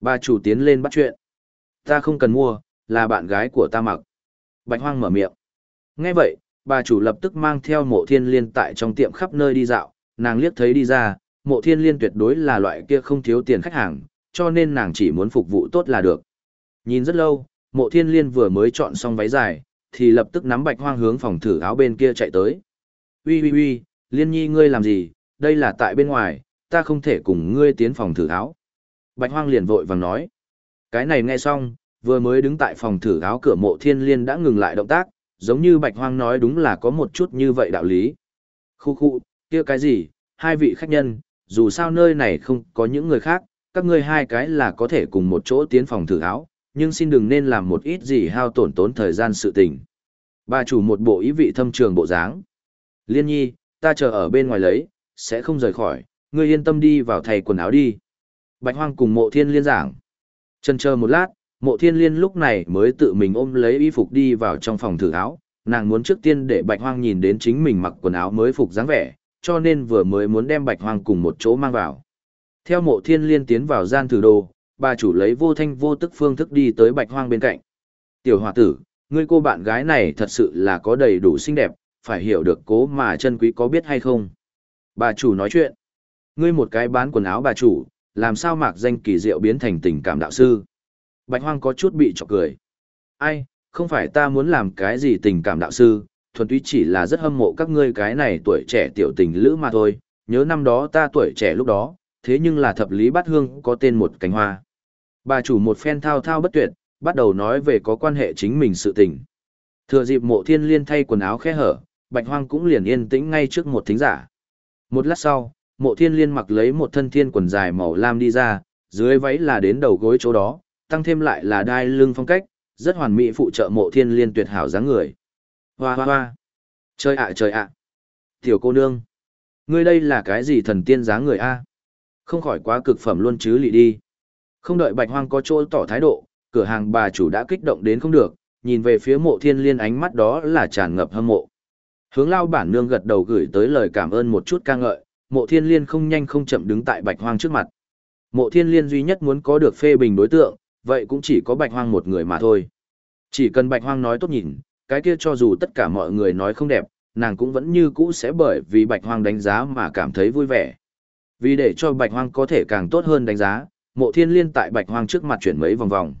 Speaker 1: Bà chủ tiến lên bắt chuyện. Ta không cần mua, là bạn gái của ta mặc. Bạch hoang mở miệng. Nghe vậy, bà chủ lập tức mang theo mộ thiên liên tại trong tiệm khắp nơi đi dạo, nàng liếc thấy đi ra, mộ thiên liên tuyệt đối là loại kia không thiếu tiền khách hàng, cho nên nàng chỉ muốn phục vụ tốt là được. Nhìn rất lâu, mộ thiên liên vừa mới chọn xong váy dài, thì lập tức nắm bạch hoang hướng phòng thử áo bên kia chạy tới. Ui ui ui, liên nhi ngươi làm gì, đây là tại bên ngoài, ta không thể cùng ngươi tiến phòng thử áo. Bạch hoang liền vội vàng nói. Cái này nghe xong, vừa mới đứng tại phòng thử áo cửa mộ thiên liên đã ngừng lại động tác, giống như bạch hoang nói đúng là có một chút như vậy đạo lý. Khu khu, kia cái gì, hai vị khách nhân, dù sao nơi này không có những người khác, các ngươi hai cái là có thể cùng một chỗ tiến phòng thử áo, nhưng xin đừng nên làm một ít gì hao tổn tốn thời gian sự tình. Bà chủ một bộ ý vị thâm trường bộ dáng. Liên nhi, ta chờ ở bên ngoài lấy, sẽ không rời khỏi, ngươi yên tâm đi vào thay quần áo đi. Bạch hoang cùng mộ thiên liên giảng. Chân chờ một lát, mộ thiên liên lúc này mới tự mình ôm lấy y phục đi vào trong phòng thử áo, nàng muốn trước tiên để bạch hoang nhìn đến chính mình mặc quần áo mới phục dáng vẻ, cho nên vừa mới muốn đem bạch hoang cùng một chỗ mang vào. Theo mộ thiên liên tiến vào gian thử đồ, bà chủ lấy vô thanh vô tức phương thức đi tới bạch hoang bên cạnh. Tiểu hòa tử, ngươi cô bạn gái này thật sự là có đầy đủ xinh đẹp, phải hiểu được cố mà chân quý có biết hay không. Bà chủ nói chuyện. Ngươi một cái bán quần áo bà chủ, làm sao mạc danh kỳ diệu biến thành tình cảm đạo sư. Bạch hoang có chút bị chọc cười. Ai, không phải ta muốn làm cái gì tình cảm đạo sư, thuần túy chỉ là rất hâm mộ các ngươi cái này tuổi trẻ tiểu tình lữ mà thôi, nhớ năm đó ta tuổi trẻ lúc đó, thế nhưng là thập lý bát hương có tên một cánh hoa. Bà chủ một phen thao thao bất tuyệt, bắt đầu nói về có quan hệ chính mình sự tình. Thừa dịp mộ thiên liên thay quần áo khẽ hở, bạch hoang cũng liền yên tĩnh ngay trước một thính giả. Một lát sau, mộ thiên liên mặc lấy một thân thiên quần dài màu lam đi ra, dưới váy là đến đầu gối chỗ đó, tăng thêm lại là đai lưng phong cách, rất hoàn mỹ phụ trợ mộ thiên liên tuyệt hảo dáng người. Hoa hoa hoa. Trời ạ trời ạ. Tiểu cô nương. Ngươi đây là cái gì thần tiên dáng người a? Không khỏi quá cực phẩm luôn chứ lị đi. Không đợi bạch hoang có chỗ tỏ thái độ, cửa hàng bà chủ đã kích động đến không được, nhìn về phía mộ thiên liên ánh mắt đó là tràn ngập hâm mộ. Hướng lao bản nương gật đầu gửi tới lời cảm ơn một chút ca ngợi, mộ thiên liên không nhanh không chậm đứng tại bạch hoang trước mặt. Mộ thiên liên duy nhất muốn có được phê bình đối tượng, vậy cũng chỉ có bạch hoang một người mà thôi. Chỉ cần bạch hoang nói tốt nhìn, cái kia cho dù tất cả mọi người nói không đẹp, nàng cũng vẫn như cũ sẽ bởi vì bạch hoang đánh giá mà cảm thấy vui vẻ. Vì để cho bạch hoang có thể càng tốt hơn đánh giá, mộ thiên liên tại bạch hoang trước mặt chuyển mấy vòng vòng.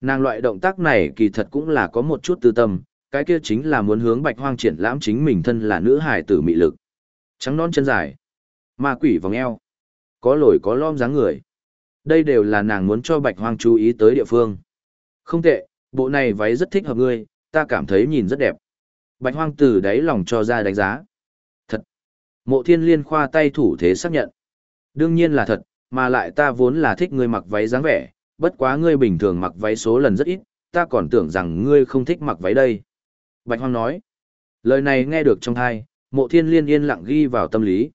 Speaker 1: Nàng loại động tác này kỳ thật cũng là có một chút tư tâm, cái kia chính là muốn hướng bạch hoang triển lãm chính mình thân là nữ hài tử mị lực. Trắng non chân dài, ma quỷ vòng eo, có lồi có lõm dáng người. Đây đều là nàng muốn cho bạch hoang chú ý tới địa phương. Không tệ, bộ này váy rất thích hợp ngươi, ta cảm thấy nhìn rất đẹp. Bạch hoang từ đáy lòng cho ra đánh giá. Thật. Mộ thiên liên khoa tay thủ thế xác nhận. Đương nhiên là thật, mà lại ta vốn là thích ngươi mặc váy dáng vẻ, bất quá ngươi bình thường mặc váy số lần rất ít, ta còn tưởng rằng ngươi không thích mặc váy đây. Bạch Hoang nói. Lời này nghe được trong thai, mộ thiên liên yên lặng ghi vào tâm lý.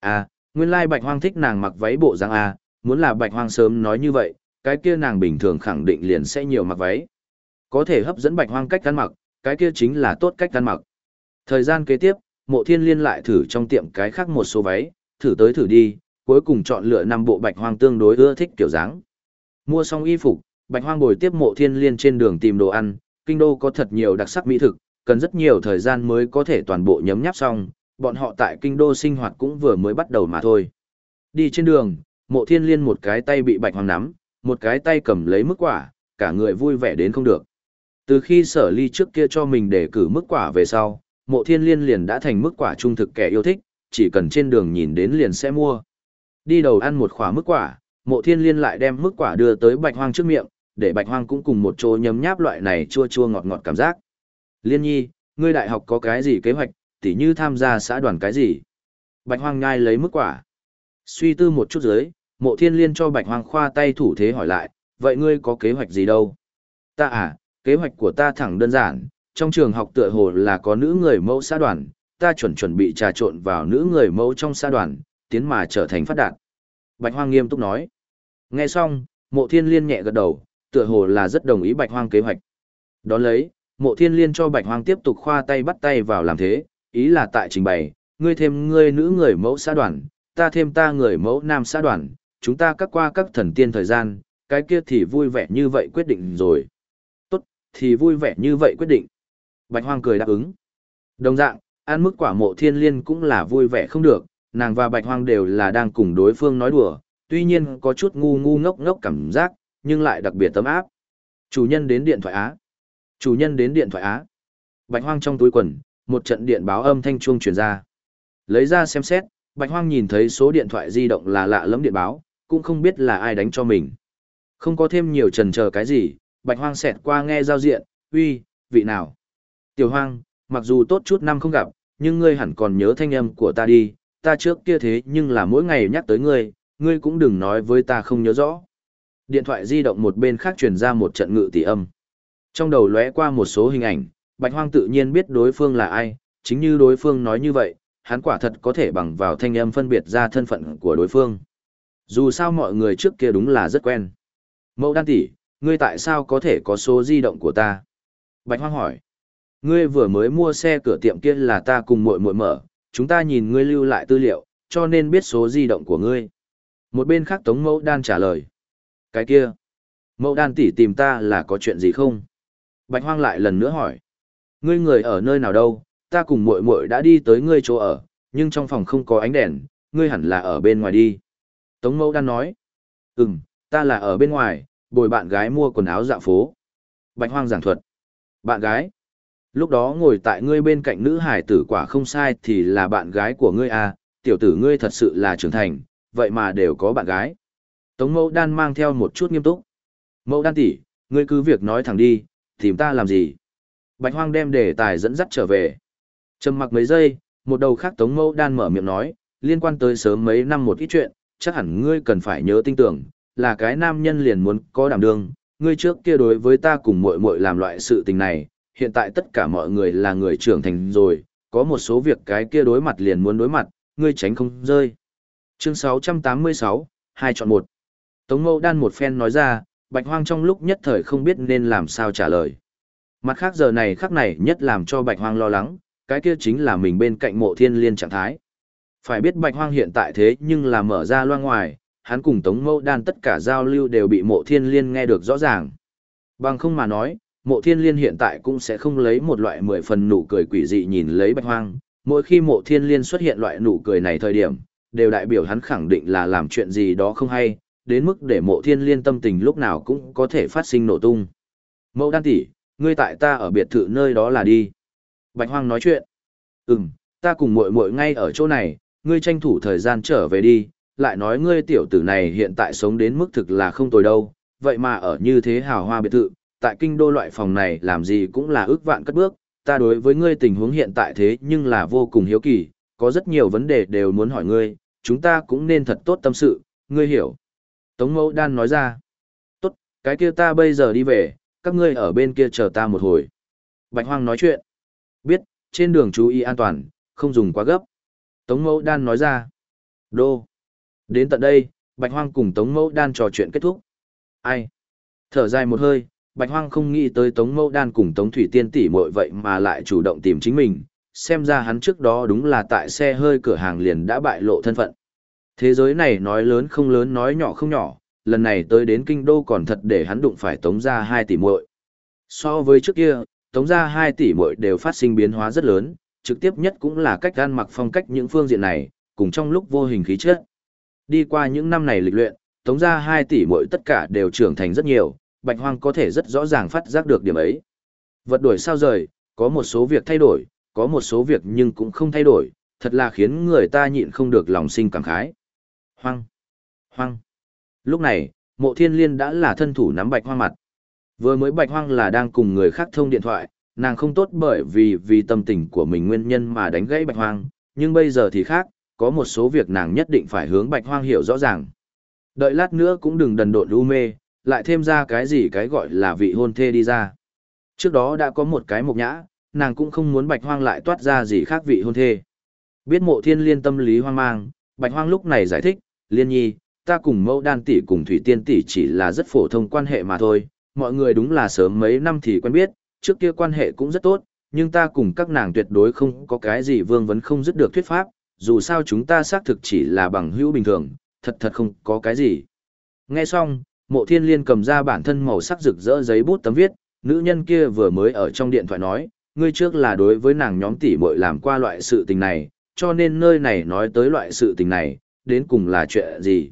Speaker 1: À, nguyên lai Bạch Hoang thích nàng mặc váy bộ dáng à, muốn là Bạch Hoang sớm nói như vậy, cái kia nàng bình thường khẳng định liền sẽ nhiều mặc váy. Có thể hấp dẫn Bạch Hoang cách ăn mặc, cái kia chính là tốt cách ăn mặc. Thời gian kế tiếp, mộ thiên liên lại thử trong tiệm cái khác một số váy, thử tới thử đi, cuối cùng chọn lựa năm bộ Bạch Hoang tương đối ưa thích kiểu dáng. Mua xong y phục, Bạch Hoang bồi tiếp mộ thiên liên trên đường tìm đồ ăn, kinh đô có thật nhiều đặc sắc mỹ thực, cần rất nhiều thời gian mới có thể toàn bộ nhấm nháp xong, bọn họ tại kinh đô sinh hoạt cũng vừa mới bắt đầu mà thôi. Đi trên đường, mộ thiên liên một cái tay bị Bạch hoàng nắm, một cái tay cầm lấy mức quả, cả người vui vẻ đến không được. Từ khi sở ly trước kia cho mình để cử mức quả về sau, mộ thiên liên liền đã thành mức quả trung thực kẻ yêu thích, chỉ cần trên đường nhìn đến liền sẽ mua. Đi đầu ăn một khỏa mức quả, mộ thiên liên lại đem mức quả đưa tới bạch hoang trước miệng, để bạch hoang cũng cùng một chỗ nhấm nháp loại này chua chua ngọt ngọt cảm giác. Liên nhi, ngươi đại học có cái gì kế hoạch, tỉ như tham gia xã đoàn cái gì? Bạch hoang nhai lấy mức quả. Suy tư một chút dưới, mộ thiên liên cho bạch hoang khoa tay thủ thế hỏi lại, vậy ngươi có kế hoạch gì đâu? Ta à, kế hoạch của ta thẳng đơn giản, trong trường học tựa hồ là có nữ người mẫu xã đoàn, ta chuẩn chuẩn bị trà trộn vào nữ người mẫu trong xã đoàn, tiến mà trở thành phát đạt. Bạch hoang nghiêm túc nói. Nghe xong, mộ thiên liên nhẹ gật đầu, tựa hồ là rất đồng ý bạch hoang kế hoạch. Đón lấy, mộ thiên liên cho bạch hoang tiếp tục khoa tay bắt tay vào làm thế, ý là tại trình bày, ngươi thêm ngươi nữ người mẫu xã đoàn, ta thêm ta người mẫu nam xã đoàn, chúng ta cắt qua các thần tiên thời gian, cái kia thì vui vẻ như vậy quyết định rồi. Tốt, thì vui vẻ như vậy quyết định. Bạch hoang cười đáp ứng. Đồng dạng, ăn mức quả mộ thiên liên cũng là vui vẻ không được, nàng và bạch hoang đều là đang cùng đối phương nói đùa, tuy nhiên có chút ngu ngu ngốc ngốc cảm giác, nhưng lại đặc biệt tấm áp. Chủ nhân đến điện thoại Á. Chủ nhân đến điện thoại Á. Bạch hoang trong túi quần, một trận điện báo âm thanh chuông truyền ra. Lấy ra xem xét, Bạch hoang nhìn thấy số điện thoại di động là lạ lẫm điện báo, cũng không biết là ai đánh cho mình. Không có thêm nhiều trần chờ cái gì, Bạch hoang xẹt qua nghe giao diện, uy, vị nào. Tiểu hoang, mặc dù tốt chút năm không gặp, nhưng ngươi hẳn còn nhớ thanh âm của ta đi, ta trước kia thế nhưng là mỗi ngày nhắc tới ngươi, ngươi cũng đừng nói với ta không nhớ rõ. Điện thoại di động một bên khác truyền ra một trận ngự tỷ âm. Trong đầu lóe qua một số hình ảnh, Bạch Hoang tự nhiên biết đối phương là ai, chính như đối phương nói như vậy, hắn quả thật có thể bằng vào thanh âm phân biệt ra thân phận của đối phương. Dù sao mọi người trước kia đúng là rất quen. Mẫu đan tỷ, ngươi tại sao có thể có số di động của ta? Bạch Hoang hỏi. Ngươi vừa mới mua xe cửa tiệm kia là ta cùng muội muội mở, chúng ta nhìn ngươi lưu lại tư liệu, cho nên biết số di động của ngươi. Một bên khác Tống Mẫu Đan trả lời. Cái kia, Mẫu Đan tỷ tìm ta là có chuyện gì không? Bạch Hoang lại lần nữa hỏi. Ngươi người ở nơi nào đâu? Ta cùng muội muội đã đi tới ngươi chỗ ở, nhưng trong phòng không có ánh đèn, ngươi hẳn là ở bên ngoài đi. Tống Mẫu Đan nói. Ừm, ta là ở bên ngoài, bồi bạn gái mua quần áo dạo phố. Bạch Hoang giảng thuật. Bạn gái. Lúc đó ngồi tại ngươi bên cạnh nữ hải tử quả không sai thì là bạn gái của ngươi à, tiểu tử ngươi thật sự là trưởng thành, vậy mà đều có bạn gái. Tống mẫu đan mang theo một chút nghiêm túc. Mẫu đan tỷ, ngươi cứ việc nói thẳng đi, tìm ta làm gì? Bạch hoang đem đề tài dẫn dắt trở về. Trầm mặc mấy giây, một đầu khác tống mẫu đan mở miệng nói, liên quan tới sớm mấy năm một ít chuyện, chắc hẳn ngươi cần phải nhớ tinh tưởng, là cái nam nhân liền muốn có đảm đương, ngươi trước kia đối với ta cùng muội muội làm loại sự tình này, hiện tại tất cả mọi người là người trưởng thành rồi, có một số việc cái kia đối mặt liền muốn đối mặt, ngươi tránh không rơi. Chương 686, hai chọn một. Tống Mâu Đan một phen nói ra, Bạch Hoang trong lúc nhất thời không biết nên làm sao trả lời. Mặt khác giờ này khắc này nhất làm cho Bạch Hoang lo lắng, cái kia chính là mình bên cạnh mộ thiên liên trạng thái. Phải biết Bạch Hoang hiện tại thế nhưng là mở ra loa ngoài, hắn cùng Tống Mâu Đan tất cả giao lưu đều bị mộ thiên liên nghe được rõ ràng. Bằng không mà nói, mộ thiên liên hiện tại cũng sẽ không lấy một loại mười phần nụ cười quỷ dị nhìn lấy Bạch Hoang. Mỗi khi mộ thiên liên xuất hiện loại nụ cười này thời điểm, đều đại biểu hắn khẳng định là làm chuyện gì đó không hay, đến mức để mộ thiên liên tâm tình lúc nào cũng có thể phát sinh nổ tung. Mẫu đan tỷ, ngươi tại ta ở biệt thự nơi đó là đi. Bạch Hoang nói chuyện. Ừm, ta cùng muội muội ngay ở chỗ này, ngươi tranh thủ thời gian trở về đi, lại nói ngươi tiểu tử này hiện tại sống đến mức thực là không tồi đâu, vậy mà ở như thế hào hoa biệt thự, tại kinh đô loại phòng này làm gì cũng là ước vạn cất bước, ta đối với ngươi tình huống hiện tại thế nhưng là vô cùng hiếu kỳ, có rất nhiều vấn đề đều muốn hỏi ngươi, chúng ta cũng nên thật tốt tâm sự, ngươi hiểu. Tống mẫu đan nói ra, tốt, cái kia ta bây giờ đi về, các ngươi ở bên kia chờ ta một hồi. Bạch Hoang nói chuyện, biết, trên đường chú ý an toàn, không dùng quá gấp. Tống mẫu đan nói ra, đô. Đến tận đây, Bạch Hoang cùng Tống mẫu đan trò chuyện kết thúc. Ai? Thở dài một hơi, Bạch Hoang không nghĩ tới Tống Mẫu Đan cùng Tống Thủy Tiên tỷ muội vậy mà lại chủ động tìm chính mình, xem ra hắn trước đó đúng là tại xe hơi cửa hàng liền đã bại lộ thân phận. Thế giới này nói lớn không lớn nói nhỏ không nhỏ, lần này tới đến kinh đô còn thật để hắn đụng phải Tống gia 2 tỷ muội. So với trước kia, Tống gia 2 tỷ muội đều phát sinh biến hóa rất lớn, trực tiếp nhất cũng là cách gan mặc phong cách những phương diện này, cùng trong lúc vô hình khí chất. Đi qua những năm này lịch luyện, Tống gia 2 tỷ muội tất cả đều trưởng thành rất nhiều, Bạch Hoang có thể rất rõ ràng phát giác được điểm ấy. Vật đổi sao rời, có một số việc thay đổi, có một số việc nhưng cũng không thay đổi, thật là khiến người ta nhịn không được lòng sinh cảm khái. Hoang! Hoang! Lúc này, mộ thiên liên đã là thân thủ nắm bạch hoang mặt. Vừa mới bạch hoang là đang cùng người khác thông điện thoại, nàng không tốt bởi vì vì tâm tình của mình nguyên nhân mà đánh gãy bạch hoang, nhưng bây giờ thì khác, có một số việc nàng nhất định phải hướng bạch hoang hiểu rõ ràng. Đợi lát nữa cũng đừng đần độn u mê, lại thêm ra cái gì cái gọi là vị hôn thê đi ra. Trước đó đã có một cái mục nhã, nàng cũng không muốn bạch hoang lại toát ra gì khác vị hôn thê. Biết mộ thiên liên tâm lý hoang mang, bạch hoang lúc này giải thích, liên nhi, ta cùng mẫu đan tỷ cùng thủy tiên tỷ chỉ là rất phổ thông quan hệ mà thôi, mọi người đúng là sớm mấy năm thì quen biết, trước kia quan hệ cũng rất tốt, nhưng ta cùng các nàng tuyệt đối không có cái gì vương vấn không dứt được thuyết pháp, dù sao chúng ta xác thực chỉ là bằng hữu bình thường, thật thật không có cái gì. Nghe xong, mộ thiên liên cầm ra bản thân màu sắc rực rỡ giấy bút tấm viết, nữ nhân kia vừa mới ở trong điện thoại nói, ngươi trước là đối với nàng nhóm tỷ muội làm qua loại sự tình này, cho nên nơi này nói tới loại sự tình này, đến cùng là chuyện gì.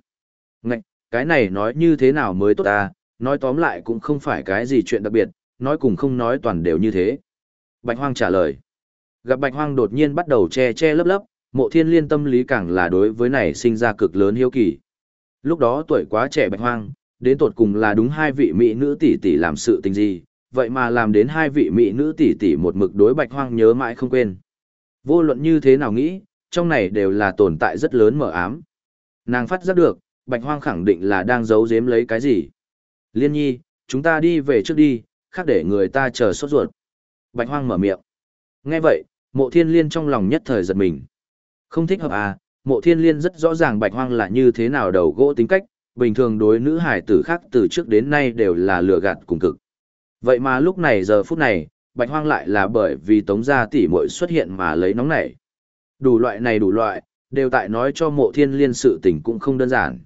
Speaker 1: Ngạch, cái này nói như thế nào mới tốt ta, nói tóm lại cũng không phải cái gì chuyện đặc biệt, nói cùng không nói toàn đều như thế. Bạch Hoang trả lời. Gặp Bạch Hoang đột nhiên bắt đầu che che lấp lấp, mộ thiên liên tâm lý càng là đối với này sinh ra cực lớn hiếu kỳ. Lúc đó tuổi quá trẻ Bạch Hoang, đến tột cùng là đúng hai vị mỹ nữ tỷ tỷ làm sự tình gì, vậy mà làm đến hai vị mỹ nữ tỷ tỷ một mực đối bạch hoang nhớ mãi không quên. Vô luận như thế nào nghĩ, trong này đều là tồn tại rất lớn mở ám. Nàng phát giác được, bạch hoang khẳng định là đang giấu giếm lấy cái gì. Liên nhi, chúng ta đi về trước đi, khác để người ta chờ sốt ruột. Bạch hoang mở miệng. Nghe vậy, mộ thiên liên trong lòng nhất thời giật mình. Không thích hợp à, mộ thiên liên rất rõ ràng bạch hoang là như thế nào đầu gỗ tính cách, bình thường đối nữ hải tử khác từ trước đến nay đều là lừa gạt cùng cực. Vậy mà lúc này giờ phút này, bạch hoang lại là bởi vì tống gia tỷ muội xuất hiện mà lấy nóng nảy. Đủ loại này đủ loại, đều tại nói cho mộ thiên liên sự tình cũng không đơn giản.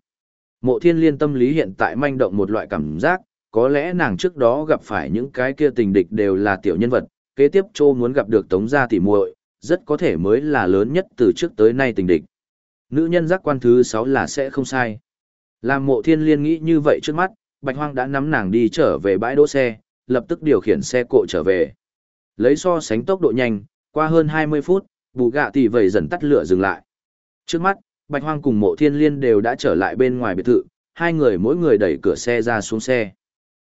Speaker 1: Mộ thiên liên tâm lý hiện tại manh động một loại cảm giác, có lẽ nàng trước đó gặp phải những cái kia tình địch đều là tiểu nhân vật, kế tiếp chô muốn gặp được tống gia tỷ muội, rất có thể mới là lớn nhất từ trước tới nay tình địch. Nữ nhân giác quan thứ 6 là sẽ không sai. Làm mộ thiên liên nghĩ như vậy trước mắt, Bạch Hoang đã nắm nàng đi trở về bãi đỗ xe, lập tức điều khiển xe cộ trở về. Lấy so sánh tốc độ nhanh, qua hơn 20 phút, bù gạ tỷ vầy dần tắt lửa dừng lại. Trước mắt, Bạch Hoang cùng mộ thiên liên đều đã trở lại bên ngoài biệt thự, hai người mỗi người đẩy cửa xe ra xuống xe.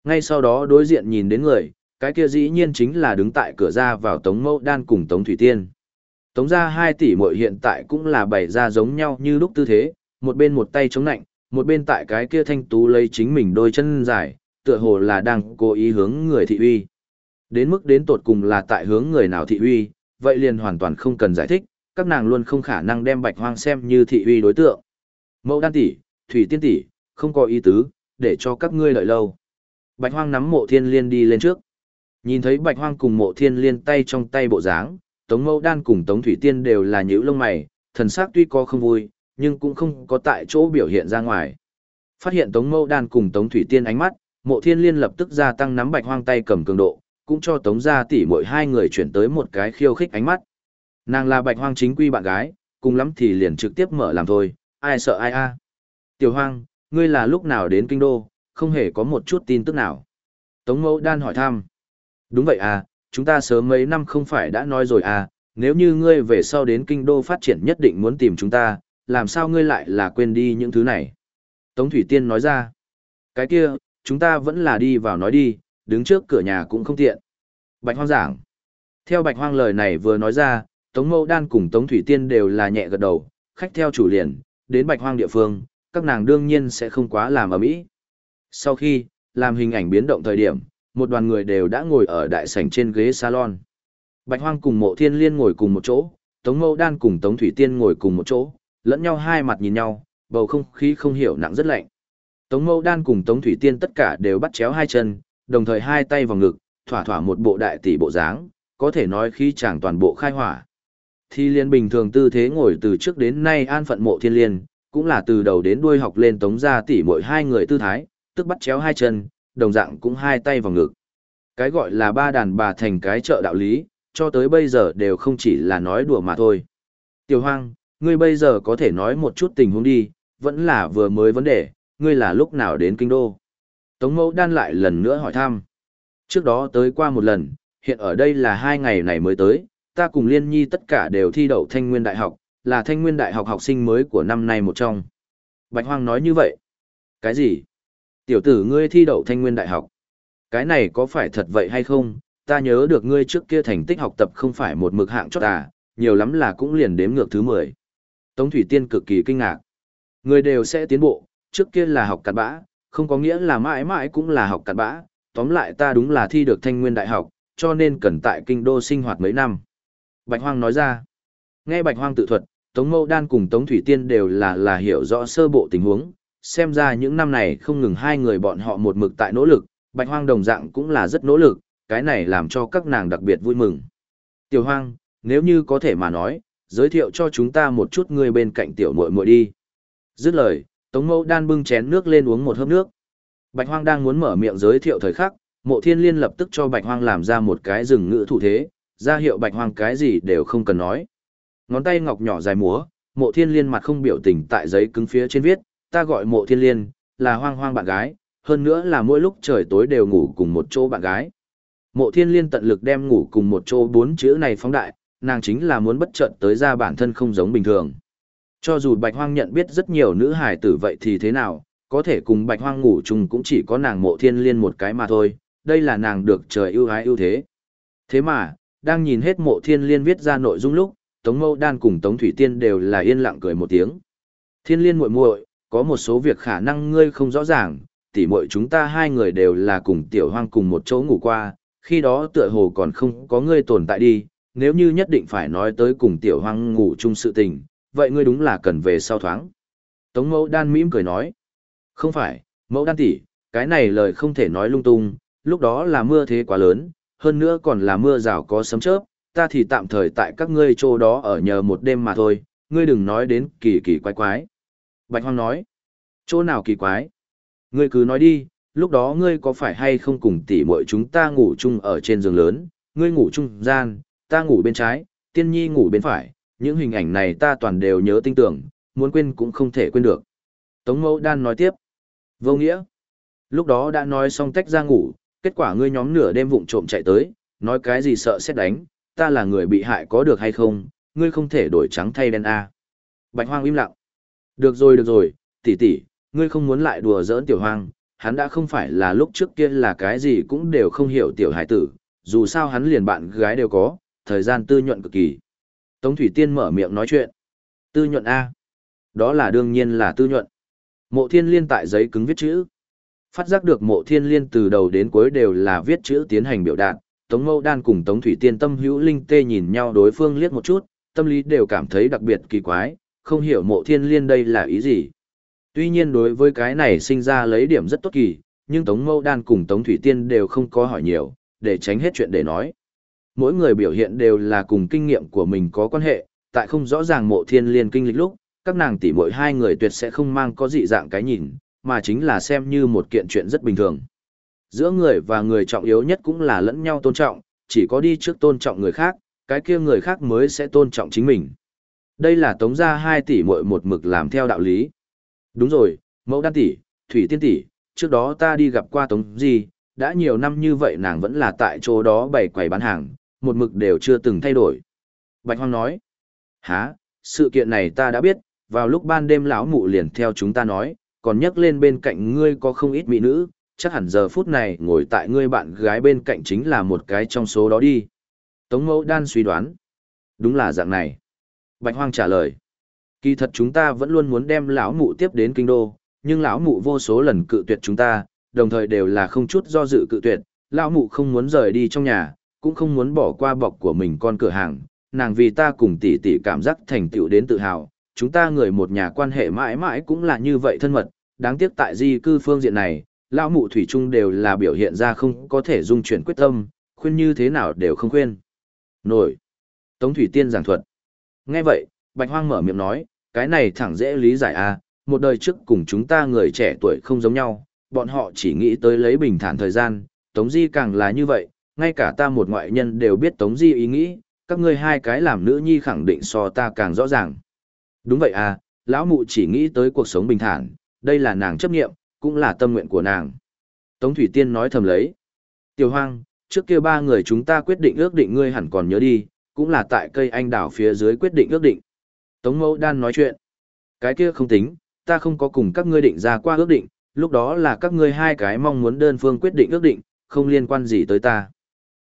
Speaker 1: Ngay sau đó đối diện nhìn đến người, cái kia dĩ nhiên chính là đứng tại cửa ra vào Tống Mẫu Đan cùng Tống Thủy Tiên. Tống gia hai tỷ muội hiện tại cũng là bày ra giống nhau như lúc tư thế, một bên một tay chống nạnh, một bên tại cái kia thanh tú lấy chính mình đôi chân dài, tựa hồ là đang cố ý hướng người thị uy. Đến mức đến tột cùng là tại hướng người nào thị uy, vậy liền hoàn toàn không cần giải thích, các nàng luôn không khả năng đem bạch hoang xem như thị uy đối tượng. Mẫu đan tỷ, thủy tiên tỷ, không có ý tứ, để cho các ngươi đợi lâu. Bạch hoang nắm mộ thiên liên đi lên trước. Nhìn thấy bạch hoang cùng mộ thiên liên tay trong tay bộ dáng, tống mẫu đan cùng tống thủy tiên đều là nhữ lông mày, thần sắc tuy có không vui, nhưng cũng không có tại chỗ biểu hiện ra ngoài. Phát hiện tống mẫu đan cùng tống thủy tiên ánh mắt, mộ thiên liên lập tức gia tăng nắm bạch hoang tay cầm cường độ, cũng cho tống gia tỷ mỗi hai người chuyển tới một cái khiêu khích ánh mắt. Nàng là bạch hoang chính quy bạn gái, cùng lắm thì liền trực tiếp mở làm thôi, ai sợ ai a. Tiểu hoang, ngươi là lúc nào đến kinh đô, không hề có một chút tin tức nào. Tống mẫu đan hỏi thăm. Đúng vậy à, chúng ta sớm mấy năm không phải đã nói rồi à, nếu như ngươi về sau đến kinh đô phát triển nhất định muốn tìm chúng ta, làm sao ngươi lại là quên đi những thứ này. Tống Thủy Tiên nói ra. Cái kia, chúng ta vẫn là đi vào nói đi, đứng trước cửa nhà cũng không tiện. Bạch Hoang giảng. Theo Bạch Hoang lời này vừa nói ra, Tống Mâu Đan cùng Tống Thủy Tiên đều là nhẹ gật đầu, khách theo chủ liền, đến Bạch Hoang địa phương, các nàng đương nhiên sẽ không quá làm ở mỹ. Sau khi, làm hình ảnh biến động thời điểm, một đoàn người đều đã ngồi ở đại sảnh trên ghế salon. Bạch Hoang cùng Mộ Thiên Liên ngồi cùng một chỗ, Tống Mâu Đan cùng Tống Thủy Tiên ngồi cùng một chỗ, lẫn nhau hai mặt nhìn nhau, bầu không khí không hiểu nặng rất lạnh. Tống Mâu Đan cùng Tống Thủy Tiên tất cả đều bắt chéo hai chân, đồng thời hai tay vào ngực, thỏa thỏa một bộ đại tỷ bộ dáng, có thể nói khí chàng toàn bộ khai hỏa. Thi liên bình thường tư thế ngồi từ trước đến nay an phận mộ thiên liên, cũng là từ đầu đến đuôi học lên tống gia tỷ mỗi hai người tư thái, tức bắt chéo hai chân, đồng dạng cũng hai tay vào ngực. Cái gọi là ba đàn bà thành cái chợ đạo lý, cho tới bây giờ đều không chỉ là nói đùa mà thôi. Tiểu hoang, ngươi bây giờ có thể nói một chút tình huống đi, vẫn là vừa mới vấn đề, ngươi là lúc nào đến kinh đô. Tống mẫu đan lại lần nữa hỏi thăm. Trước đó tới qua một lần, hiện ở đây là hai ngày này mới tới, ta cùng Liên Nhi tất cả đều thi đậu Thanh Nguyên Đại học, là Thanh Nguyên Đại học học sinh mới của năm nay một trong. Bạch Hoang nói như vậy. Cái gì? Tiểu tử ngươi thi đậu Thanh Nguyên Đại học. Cái này có phải thật vậy hay không? Ta nhớ được ngươi trước kia thành tích học tập không phải một mực hạng chót à, nhiều lắm là cũng liền đếm ngược thứ 10. Tống Thủy Tiên cực kỳ kinh ngạc. Người đều sẽ tiến bộ, trước kia là học cặn bã, không có nghĩa là mãi mãi cũng là học cặn bã, tóm lại ta đúng là thi được thanh nguyên đại học, cho nên cần tại kinh đô sinh hoạt mấy năm. Bạch Hoang nói ra, nghe Bạch Hoang tự thuật, Tống Mâu Đan cùng Tống Thủy Tiên đều là là hiểu rõ sơ bộ tình huống, xem ra những năm này không ngừng hai người bọn họ một mực tại nỗ lực, Bạch Hoang đồng dạng cũng là rất nỗ lực, cái này làm cho các nàng đặc biệt vui mừng. Tiểu Hoang, nếu như có thể mà nói, giới thiệu cho chúng ta một chút người bên cạnh tiểu muội muội đi. Dứt lời, Tống Mâu Đan bưng chén nước lên uống một hớp nước. Bạch Hoang đang muốn mở miệng giới thiệu thời khắc, Mộ Thiên Liên lập tức cho Bạch Hoang làm ra một cái dừng ngữ thủ thế, ra hiệu Bạch Hoang cái gì đều không cần nói. Ngón tay ngọc nhỏ dài múa, Mộ Thiên Liên mặt không biểu tình tại giấy cứng phía trên viết, ta gọi Mộ Thiên Liên, là Hoang Hoang bạn gái, hơn nữa là mỗi lúc trời tối đều ngủ cùng một chỗ bạn gái. Mộ Thiên Liên tận lực đem ngủ cùng một chỗ bốn chữ này phóng đại, nàng chính là muốn bất chợt tới ra bản thân không giống bình thường. Cho dù Bạch Hoang nhận biết rất nhiều nữ hài tử vậy thì thế nào, có thể cùng bạch hoang ngủ chung cũng chỉ có nàng mộ thiên liên một cái mà thôi, đây là nàng được trời ưu ái ưu thế. Thế mà, đang nhìn hết mộ thiên liên viết ra nội dung lúc, Tống Mâu Đan cùng Tống Thủy Tiên đều là yên lặng cười một tiếng. Thiên liên muội muội, có một số việc khả năng ngươi không rõ ràng, tỉ muội chúng ta hai người đều là cùng tiểu hoang cùng một chỗ ngủ qua, khi đó tựa hồ còn không có ngươi tồn tại đi, nếu như nhất định phải nói tới cùng tiểu hoang ngủ chung sự tình, vậy ngươi đúng là cần về sau thoáng. Tống Mẫu Đan mỉm cười nói. Không phải, mẫu đan tỷ, cái này lời không thể nói lung tung, lúc đó là mưa thế quá lớn, hơn nữa còn là mưa rào có sấm chớp, ta thì tạm thời tại các ngươi chỗ đó ở nhờ một đêm mà thôi, ngươi đừng nói đến kỳ kỳ quái quái. Bạch Hoang nói, chỗ nào kỳ quái? Ngươi cứ nói đi, lúc đó ngươi có phải hay không cùng tỷ muội chúng ta ngủ chung ở trên giường lớn, ngươi ngủ trung gian, ta ngủ bên trái, tiên nhi ngủ bên phải, những hình ảnh này ta toàn đều nhớ tinh tưởng, muốn quên cũng không thể quên được. Tống mẫu đan nói tiếp, Vô nghĩa. Lúc đó đã nói xong tách ra ngủ, kết quả ngươi nhóm nửa đêm vụng trộm chạy tới, nói cái gì sợ xét đánh, ta là người bị hại có được hay không, ngươi không thể đổi trắng thay đen a. Bạch Hoang im lặng. Được rồi được rồi, tỷ tỷ, ngươi không muốn lại đùa giỡn tiểu hoang, hắn đã không phải là lúc trước kia là cái gì cũng đều không hiểu tiểu hải tử, dù sao hắn liền bạn gái đều có, thời gian tư nhuận cực kỳ. Tống Thủy Tiên mở miệng nói chuyện. Tư nhuận A. Đó là đương nhiên là tư nhuận. Mộ thiên liên tại giấy cứng viết chữ. Phát giác được mộ thiên liên từ đầu đến cuối đều là viết chữ tiến hành biểu đạt. Tống Mâu Đan cùng Tống Thủy Tiên tâm hữu linh tê nhìn nhau đối phương liếc một chút, tâm lý đều cảm thấy đặc biệt kỳ quái, không hiểu mộ thiên liên đây là ý gì. Tuy nhiên đối với cái này sinh ra lấy điểm rất tốt kỳ, nhưng Tống Mâu Đan cùng Tống Thủy Tiên đều không có hỏi nhiều, để tránh hết chuyện để nói. Mỗi người biểu hiện đều là cùng kinh nghiệm của mình có quan hệ, tại không rõ ràng mộ thiên liên kinh lịch lúc, các nàng tỷ mỗi hai người tuyệt sẽ không mang có dị dạng cái nhìn, mà chính là xem như một kiện chuyện rất bình thường. Giữa người và người trọng yếu nhất cũng là lẫn nhau tôn trọng, chỉ có đi trước tôn trọng người khác, cái kia người khác mới sẽ tôn trọng chính mình. Đây là tống gia hai tỷ muội một mực làm theo đạo lý. Đúng rồi, mẫu đan tỷ, thủy tiên tỷ, trước đó ta đi gặp qua tống gì, đã nhiều năm như vậy nàng vẫn là tại chỗ đó bày quầy bán hàng, một mực đều chưa từng thay đổi. Bạch Hoang nói, há, sự kiện này ta đã biết, vào lúc ban đêm lão mụ liền theo chúng ta nói, còn nhắc lên bên cạnh ngươi có không ít mỹ nữ, chắc hẳn giờ phút này ngồi tại ngươi bạn gái bên cạnh chính là một cái trong số đó đi. Tống mẫu đan suy đoán. Đúng là dạng này. Bạch Hoang trả lời. Kỳ thật chúng ta vẫn luôn muốn đem lão mụ tiếp đến kinh đô, nhưng lão mụ vô số lần cự tuyệt chúng ta, đồng thời đều là không chút do dự cự tuyệt, lão mụ không muốn rời đi trong nhà, cũng không muốn bỏ qua bọc của mình con cửa hàng, nàng vì ta cùng tỷ tỷ cảm giác thành tựu đến tự hào, chúng ta người một nhà quan hệ mãi mãi cũng là như vậy thân mật, đáng tiếc tại di cư phương diện này, lão mụ thủy chung đều là biểu hiện ra không có thể dung chuyển quyết tâm, khuyên như thế nào đều không khuyên. Nổi. Tống Thủy Tiên giảng thuật. Nghe vậy, Bạch Hoang mở miệng nói, cái này thẳng dễ lý giải a, à, một đời trước cùng chúng ta người trẻ tuổi không giống nhau, bọn họ chỉ nghĩ tới lấy bình thản thời gian, Tống Di càng là như vậy, ngay cả ta một ngoại nhân đều biết Tống Di ý nghĩ, các ngươi hai cái làm nữ nhi khẳng định so ta càng rõ ràng. Đúng vậy à, lão mụ chỉ nghĩ tới cuộc sống bình thản, đây là nàng chấp nghiệm, cũng là tâm nguyện của nàng. Tống Thủy Tiên nói thầm lấy. Tiểu Hoang, trước kia ba người chúng ta quyết định ước định ngươi hẳn còn nhớ đi, cũng là tại cây anh đảo phía dưới quyết định ước định. Tống Mẫu Đan nói chuyện. Cái kia không tính, ta không có cùng các ngươi định ra qua ước định, lúc đó là các ngươi hai cái mong muốn đơn phương quyết định ước định, không liên quan gì tới ta.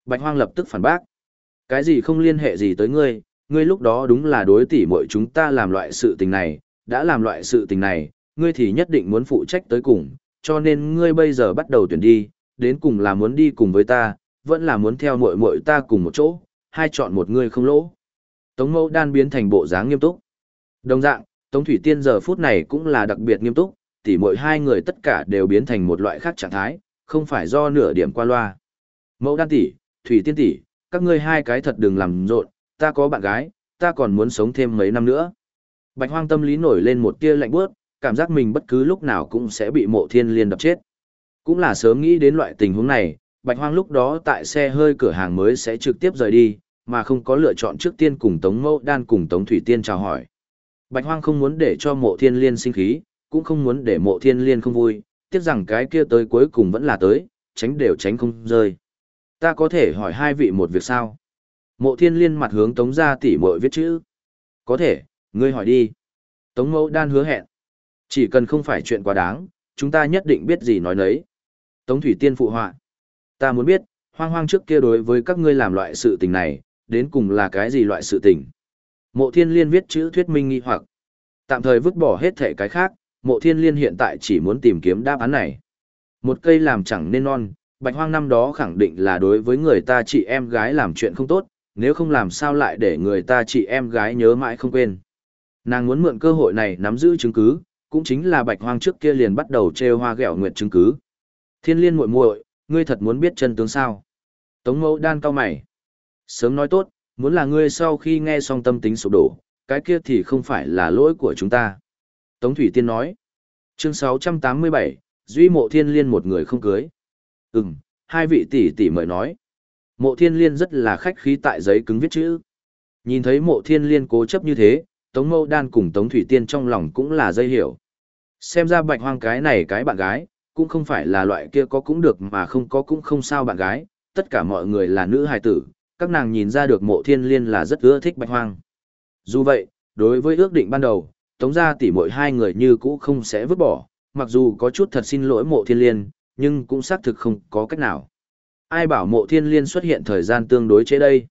Speaker 1: Bạch Hoang lập tức phản bác. Cái gì không liên hệ gì tới ngươi, ngươi lúc đó đúng là đối tỷ muội chúng ta làm loại sự tình này, đã làm loại sự tình này, ngươi thì nhất định muốn phụ trách tới cùng, cho nên ngươi bây giờ bắt đầu tuyển đi, đến cùng là muốn đi cùng với ta, vẫn là muốn theo muội muội ta cùng một chỗ, hai chọn một ngươi không lỗ. Tống Mẫu đan biến thành bộ dáng nghiêm túc. Đồng dạng, Tống Thủy Tiên giờ phút này cũng là đặc biệt nghiêm túc, tỷ muội hai người tất cả đều biến thành một loại khác trạng thái, không phải do nửa điểm qua loa. Mẫu đan tỷ, Thủy Tiên tỷ, các ngươi hai cái thật đừng làm rộn, ta có bạn gái, ta còn muốn sống thêm mấy năm nữa. Bạch hoang tâm lý nổi lên một tia lạnh bước, cảm giác mình bất cứ lúc nào cũng sẽ bị mộ thiên liên đập chết. Cũng là sớm nghĩ đến loại tình huống này, bạch hoang lúc đó tại xe hơi cửa hàng mới sẽ trực tiếp rời đi, mà không có lựa chọn trước tiên cùng Tống Mẫu Đan cùng Tống Thủy Tiên chào hỏi. Bạch hoang không muốn để cho mộ thiên liên sinh khí, cũng không muốn để mộ thiên liên không vui, tiếc rằng cái kia tới cuối cùng vẫn là tới, tránh đều tránh không rơi. Ta có thể hỏi hai vị một việc sao? Mộ thiên liên mặt hướng tống gia tỷ muội viết chữ. Có thể, ngươi hỏi đi. Tống mẫu đan hứa hẹn. Chỉ cần không phải chuyện quá đáng, chúng ta nhất định biết gì nói nấy. Tống thủy tiên phụ họa. Ta muốn biết, hoang hoang trước kia đối với các ngươi làm loại sự tình này, đến cùng là cái gì loại sự tình. Mộ thiên liên viết chữ thuyết minh nghi hoặc. Tạm thời vứt bỏ hết thể cái khác, mộ thiên liên hiện tại chỉ muốn tìm kiếm đáp án này. Một cây làm chẳng nên non, bạch hoang năm đó khẳng định là đối với người ta chị em gái làm chuyện không tốt, nếu không làm sao lại để người ta chị em gái nhớ mãi không quên. Nàng muốn mượn cơ hội này nắm giữ chứng cứ, cũng chính là bạch hoang trước kia liền bắt đầu treo hoa gẹo nguyệt chứng cứ. Thiên liên muội muội, ngươi thật muốn biết chân tướng sao? Tống mẫu đan cao mày. Sớm nói tốt, muốn là ngươi sau khi nghe xong tâm tính sụp đổ, cái kia thì không phải là lỗi của chúng ta. Tống Thủy Tiên nói. Chương 687, Duy mộ thiên liên một người không cưới. Ừm, hai vị tỷ tỷ mời nói. Mộ thiên liên rất là khách khí tại giấy cứng viết chữ. Nhìn thấy mộ thiên liên cố chấp như thế, Tống Mâu Đan cùng Tống Thủy Tiên trong lòng cũng là dây hiểu. Xem ra bạch hoang cái này cái bạn gái, cũng không phải là loại kia có cũng được mà không có cũng không sao bạn gái, tất cả mọi người là nữ hài tử, các nàng nhìn ra được mộ thiên liên là rất ưa thích bạch hoang. Dù vậy, đối với ước định ban đầu, tống gia tỷ muội hai người như cũ không sẽ vứt bỏ, mặc dù có chút thật xin lỗi mộ thiên liên, nhưng cũng xác thực không có cách nào. Ai bảo mộ thiên liên xuất hiện thời gian tương đối chế đây.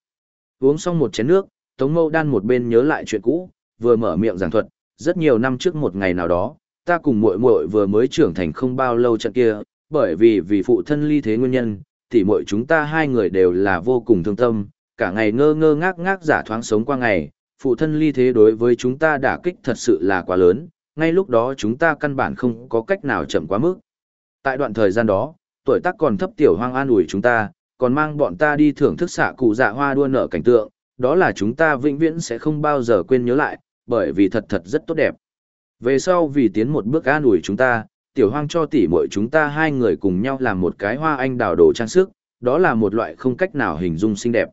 Speaker 1: Uống xong một chén nước, Tống Mâu Đan một bên nhớ lại chuyện cũ, vừa mở miệng giảng thuật, rất nhiều năm trước một ngày nào đó, ta cùng muội muội vừa mới trưởng thành không bao lâu trận kia, bởi vì vì phụ thân ly thế nguyên nhân, tỷ muội chúng ta hai người đều là vô cùng thương tâm, cả ngày ngơ ngơ ngác ngác giả thoáng sống qua ngày, phụ thân ly thế đối với chúng ta đả kích thật sự là quá lớn, ngay lúc đó chúng ta căn bản không có cách nào chậm quá mức. Tại đoạn thời gian đó, tuổi tác còn thấp tiểu hoang an ủi chúng ta, còn mang bọn ta đi thưởng thức xạ cụ dạ hoa đua nở cảnh tượng, đó là chúng ta vĩnh viễn sẽ không bao giờ quên nhớ lại, bởi vì thật thật rất tốt đẹp. Về sau vì tiến một bước an ủi chúng ta, tiểu hoang cho tỉ muội chúng ta hai người cùng nhau làm một cái hoa anh đào đồ trang sức, đó là một loại không cách nào hình dung xinh đẹp.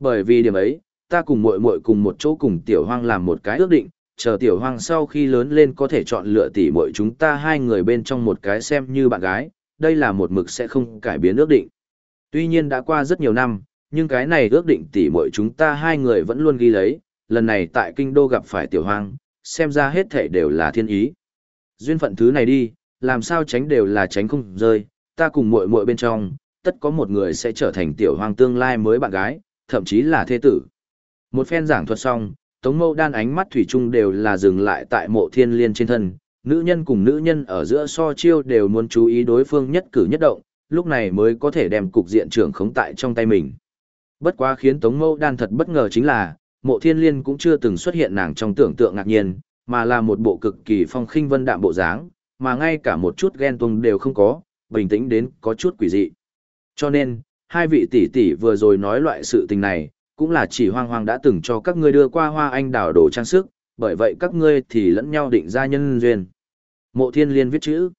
Speaker 1: Bởi vì điểm ấy, ta cùng muội muội cùng một chỗ cùng tiểu hoang làm một cái ước định, chờ tiểu hoang sau khi lớn lên có thể chọn lựa tỉ muội chúng ta hai người bên trong một cái xem như bạn gái, đây là một mực sẽ không cải biến ước định. Tuy nhiên đã qua rất nhiều năm, nhưng cái này ước định tỉ muội chúng ta hai người vẫn luôn ghi lấy, lần này tại kinh đô gặp phải tiểu hoang, xem ra hết thể đều là thiên ý. Duyên phận thứ này đi, làm sao tránh đều là tránh không rơi, ta cùng muội muội bên trong, tất có một người sẽ trở thành tiểu hoang tương lai mới bạn gái, thậm chí là thế tử. Một phen giảng thuật xong, Tống Mâu đan ánh mắt thủy chung đều là dừng lại tại mộ thiên liên trên thân, nữ nhân cùng nữ nhân ở giữa so chiêu đều muốn chú ý đối phương nhất cử nhất động, lúc này mới có thể đem cục diện trưởng khống tại trong tay mình. Bất quá khiến Tống Mâu đan thật bất ngờ chính là, mộ thiên liên cũng chưa từng xuất hiện nàng trong tưởng tượng ngạc nhiên, mà là một bộ cực kỳ phong khinh vân đạm bộ dáng, mà ngay cả một chút ghen tuông đều không có, bình tĩnh đến có chút quỷ dị. Cho nên, hai vị tỷ tỷ vừa rồi nói loại sự tình này, cũng là chỉ hoang hoang đã từng cho các ngươi đưa qua hoa anh đào đồ trang sức, bởi vậy các ngươi thì lẫn nhau định ra nhân duyên. Mộ thiên liên viết chữ.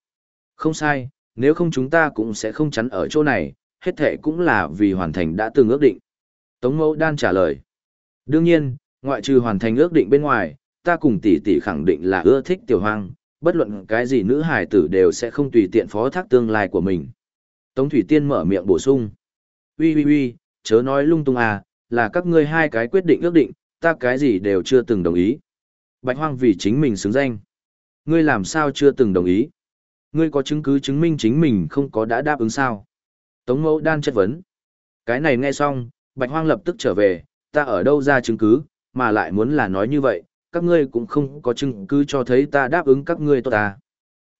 Speaker 1: Không sai, nếu không chúng ta cũng sẽ không chắn ở chỗ này, hết thệ cũng là vì hoàn thành đã từng ước định. Tống mẫu đan trả lời. Đương nhiên, ngoại trừ hoàn thành ước định bên ngoài, ta cùng tỷ tỷ khẳng định là ưa thích tiểu hoang, bất luận cái gì nữ hài tử đều sẽ không tùy tiện phó thác tương lai của mình. Tống Thủy Tiên mở miệng bổ sung. Ui ui ui, chớ nói lung tung à, là các ngươi hai cái quyết định ước định, ta cái gì đều chưa từng đồng ý. Bạch Hoang vì chính mình xứng danh. Ngươi làm sao chưa từng đồng ý? Ngươi có chứng cứ chứng minh chính mình không có đã đáp ứng sao? Tống mẫu đan chất vấn. Cái này nghe xong, Bạch Hoang lập tức trở về, ta ở đâu ra chứng cứ, mà lại muốn là nói như vậy, các ngươi cũng không có chứng cứ cho thấy ta đáp ứng các ngươi tốt ta.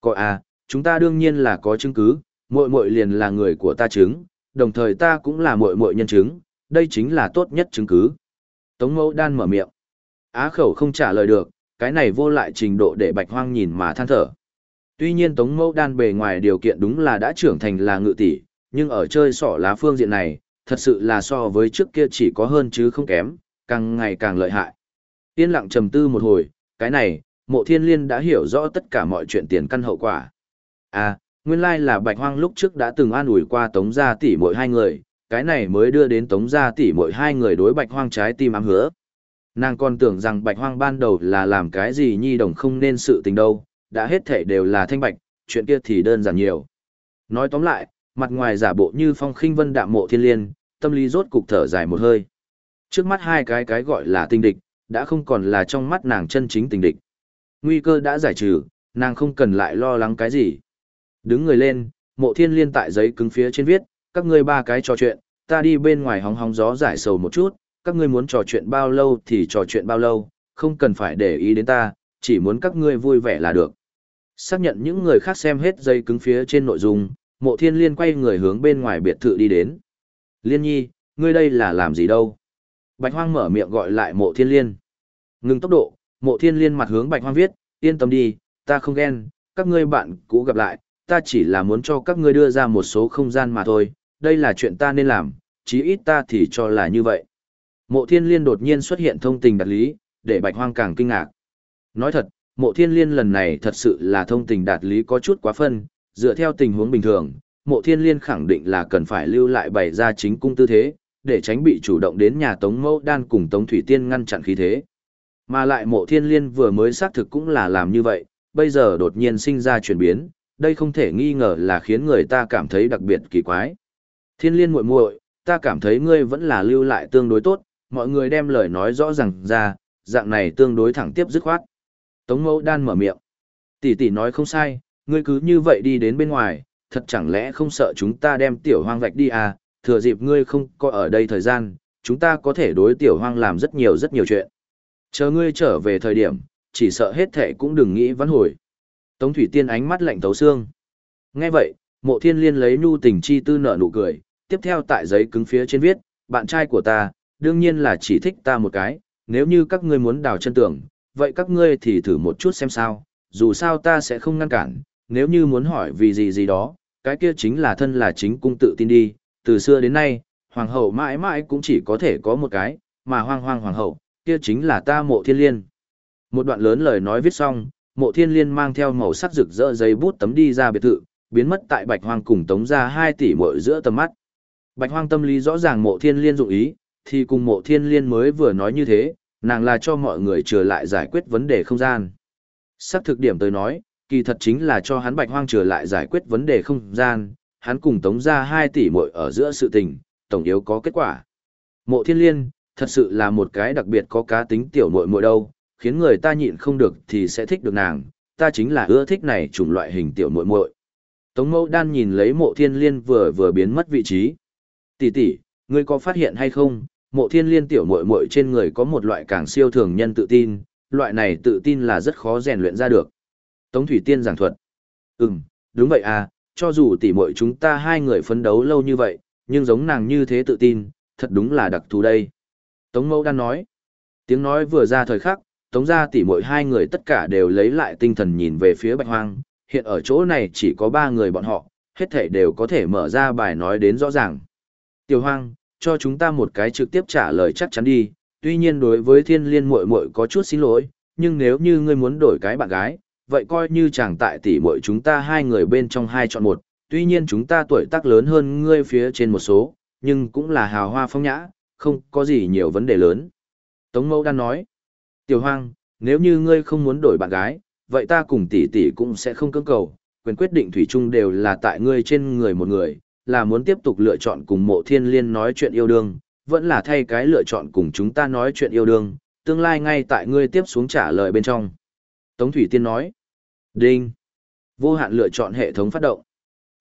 Speaker 1: Có à, chúng ta đương nhiên là có chứng cứ, muội muội liền là người của ta chứng, đồng thời ta cũng là muội muội nhân chứng, đây chính là tốt nhất chứng cứ. Tống mẫu đan mở miệng. Á khẩu không trả lời được, cái này vô lại trình độ để bạch hoang nhìn mà than thở. Tuy nhiên tống mẫu đan bề ngoài điều kiện đúng là đã trưởng thành là ngự tỷ, nhưng ở chơi sỏ lá phương diện này, thật sự là so với trước kia chỉ có hơn chứ không kém, càng ngày càng lợi hại. Yên lặng trầm tư một hồi, cái này, mộ thiên liên đã hiểu rõ tất cả mọi chuyện tiền căn hậu quả. À, nguyên lai là bạch hoang lúc trước đã từng an ủi qua tống gia tỷ mỗi hai người, cái này mới đưa đến tống gia tỷ mỗi hai người đối bạch hoang trái tim ám hứa. Nàng còn tưởng rằng bạch hoang ban đầu là làm cái gì nhi đồng không nên sự tình đâu, đã hết thể đều là thanh bạch, chuyện kia thì đơn giản nhiều. Nói tóm lại, mặt ngoài giả bộ như phong khinh vân đạm mộ thiên liên, tâm lý rốt cục thở dài một hơi. Trước mắt hai cái cái gọi là tinh địch, đã không còn là trong mắt nàng chân chính tình địch. Nguy cơ đã giải trừ, nàng không cần lại lo lắng cái gì. Đứng người lên, mộ thiên liên tại giấy cứng phía trên viết, các ngươi ba cái trò chuyện, ta đi bên ngoài hóng hóng gió giải sầu một chút, các ngươi muốn trò chuyện bao lâu thì trò chuyện bao lâu, không cần phải để ý đến ta, chỉ muốn các ngươi vui vẻ là được. Xác nhận những người khác xem hết dây cứng phía trên nội dung, mộ thiên liên quay người hướng bên ngoài biệt thự đi đến. Liên nhi, ngươi đây là làm gì đâu? Bạch hoang mở miệng gọi lại mộ thiên liên. Ngừng tốc độ, mộ thiên liên mặt hướng bạch hoang viết, yên tâm đi, ta không ghen, các ngươi bạn cũ gặp lại, ta chỉ là muốn cho các ngươi đưa ra một số không gian mà thôi, đây là chuyện ta nên làm, chí ít ta thì cho là như vậy. Mộ thiên liên đột nhiên xuất hiện thông tình đạt lý, để bạch hoang càng kinh ngạc. Nói thật, mộ thiên liên lần này thật sự là thông tình đạt lý có chút quá phân, dựa theo tình huống bình thường, mộ thiên liên khẳng định là cần phải lưu lại bày ra chính cung tư thế, để tránh bị chủ động đến nhà Tống Mẫu Đan cùng Tống Thủy Tiên ngăn chặn khí thế. Mà lại mộ thiên liên vừa mới xác thực cũng là làm như vậy, bây giờ đột nhiên sinh ra chuyển biến, đây không thể nghi ngờ là khiến người ta cảm thấy đặc biệt kỳ quái. Thiên liên muội muội, ta cảm thấy ngươi vẫn là lưu lại tương đối tốt, mọi người đem lời nói rõ ràng ra, dạng này tương đối thẳng tiếp dứt khoát. Tống mẫu đan mở miệng. Tỷ tỷ nói không sai, ngươi cứ như vậy đi đến bên ngoài, thật chẳng lẽ không sợ chúng ta đem tiểu hoang vạch đi à, thừa dịp ngươi không có ở đây thời gian, chúng ta có thể đối tiểu hoang làm rất nhiều rất nhiều chuyện. Chờ ngươi trở về thời điểm, chỉ sợ hết thệ cũng đừng nghĩ vãn hồi. Tống Thủy Tiên ánh mắt lạnh tấu xương. Nghe vậy, mộ thiên liên lấy nhu tình chi tư nở nụ cười, tiếp theo tại giấy cứng phía trên viết, bạn trai của ta, đương nhiên là chỉ thích ta một cái, nếu như các ngươi muốn đào chân tường, vậy các ngươi thì thử một chút xem sao, dù sao ta sẽ không ngăn cản, nếu như muốn hỏi vì gì gì đó, cái kia chính là thân là chính cung tự tin đi, từ xưa đến nay, hoàng hậu mãi mãi cũng chỉ có thể có một cái, mà hoang hoang hoàng hậu, kia chính là ta mộ thiên liên. Một đoạn lớn lời nói viết xong, mộ thiên liên mang theo màu sắc rực rỡ giấy bút tấm đi ra biệt thự, biến mất tại bạch hoang cùng tống ra 2 tỷ mội giữa tầm mắt. Bạch hoang tâm lý rõ ràng mộ thiên liên dụng ý, thì cùng mộ thiên liên mới vừa nói như thế, nàng là cho mọi người trở lại giải quyết vấn đề không gian. Sắp thực điểm tới nói, kỳ thật chính là cho hắn bạch hoang trở lại giải quyết vấn đề không gian, hắn cùng tống ra 2 tỷ muội ở giữa sự tình, tổng yếu có kết quả. Mộ thiên liên, thật sự là một cái đặc biệt có cá tính tiểu muội muội đâu, khiến người ta nhịn không được thì sẽ thích được nàng, ta chính là ưa thích này chủng loại hình tiểu muội muội. Tống mẫu đan nhìn lấy mộ thiên liên vừa vừa biến mất vị trí. Tỷ tỷ, ngươi có phát hiện hay không, mộ thiên liên tiểu muội muội trên người có một loại càng siêu thường nhân tự tin, loại này tự tin là rất khó rèn luyện ra được. Tống Thủy Tiên giảng thuật. Ừm, đúng vậy à, cho dù tỷ muội chúng ta hai người phấn đấu lâu như vậy, nhưng giống nàng như thế tự tin, thật đúng là đặc thù đây. Tống Mẫu đang nói. Tiếng nói vừa ra thời khắc, Tống gia tỷ muội hai người tất cả đều lấy lại tinh thần nhìn về phía Bạch Hoang, hiện ở chỗ này chỉ có ba người bọn họ, hết thảy đều có thể mở ra bài nói đến rõ ràng. Tiểu Hoang, cho chúng ta một cái trực tiếp trả lời chắc chắn đi, tuy nhiên đối với thiên liên muội muội có chút xin lỗi, nhưng nếu như ngươi muốn đổi cái bạn gái, vậy coi như chẳng tại tỷ muội chúng ta hai người bên trong hai chọn một, tuy nhiên chúng ta tuổi tác lớn hơn ngươi phía trên một số, nhưng cũng là hào hoa phong nhã, không có gì nhiều vấn đề lớn. Tống Mẫu đang nói, Tiểu Hoang, nếu như ngươi không muốn đổi bạn gái, vậy ta cùng tỷ tỷ cũng sẽ không cưỡng cầu, quyền quyết định thủy chung đều là tại ngươi trên người một người, là muốn tiếp tục lựa chọn cùng mộ thiên liên nói chuyện yêu đương, vẫn là thay cái lựa chọn cùng chúng ta nói chuyện yêu đương, tương lai ngay tại ngươi tiếp xuống trả lời bên trong. Tống Thủy Tiên nói, Đinh, vô hạn lựa chọn hệ thống phát động.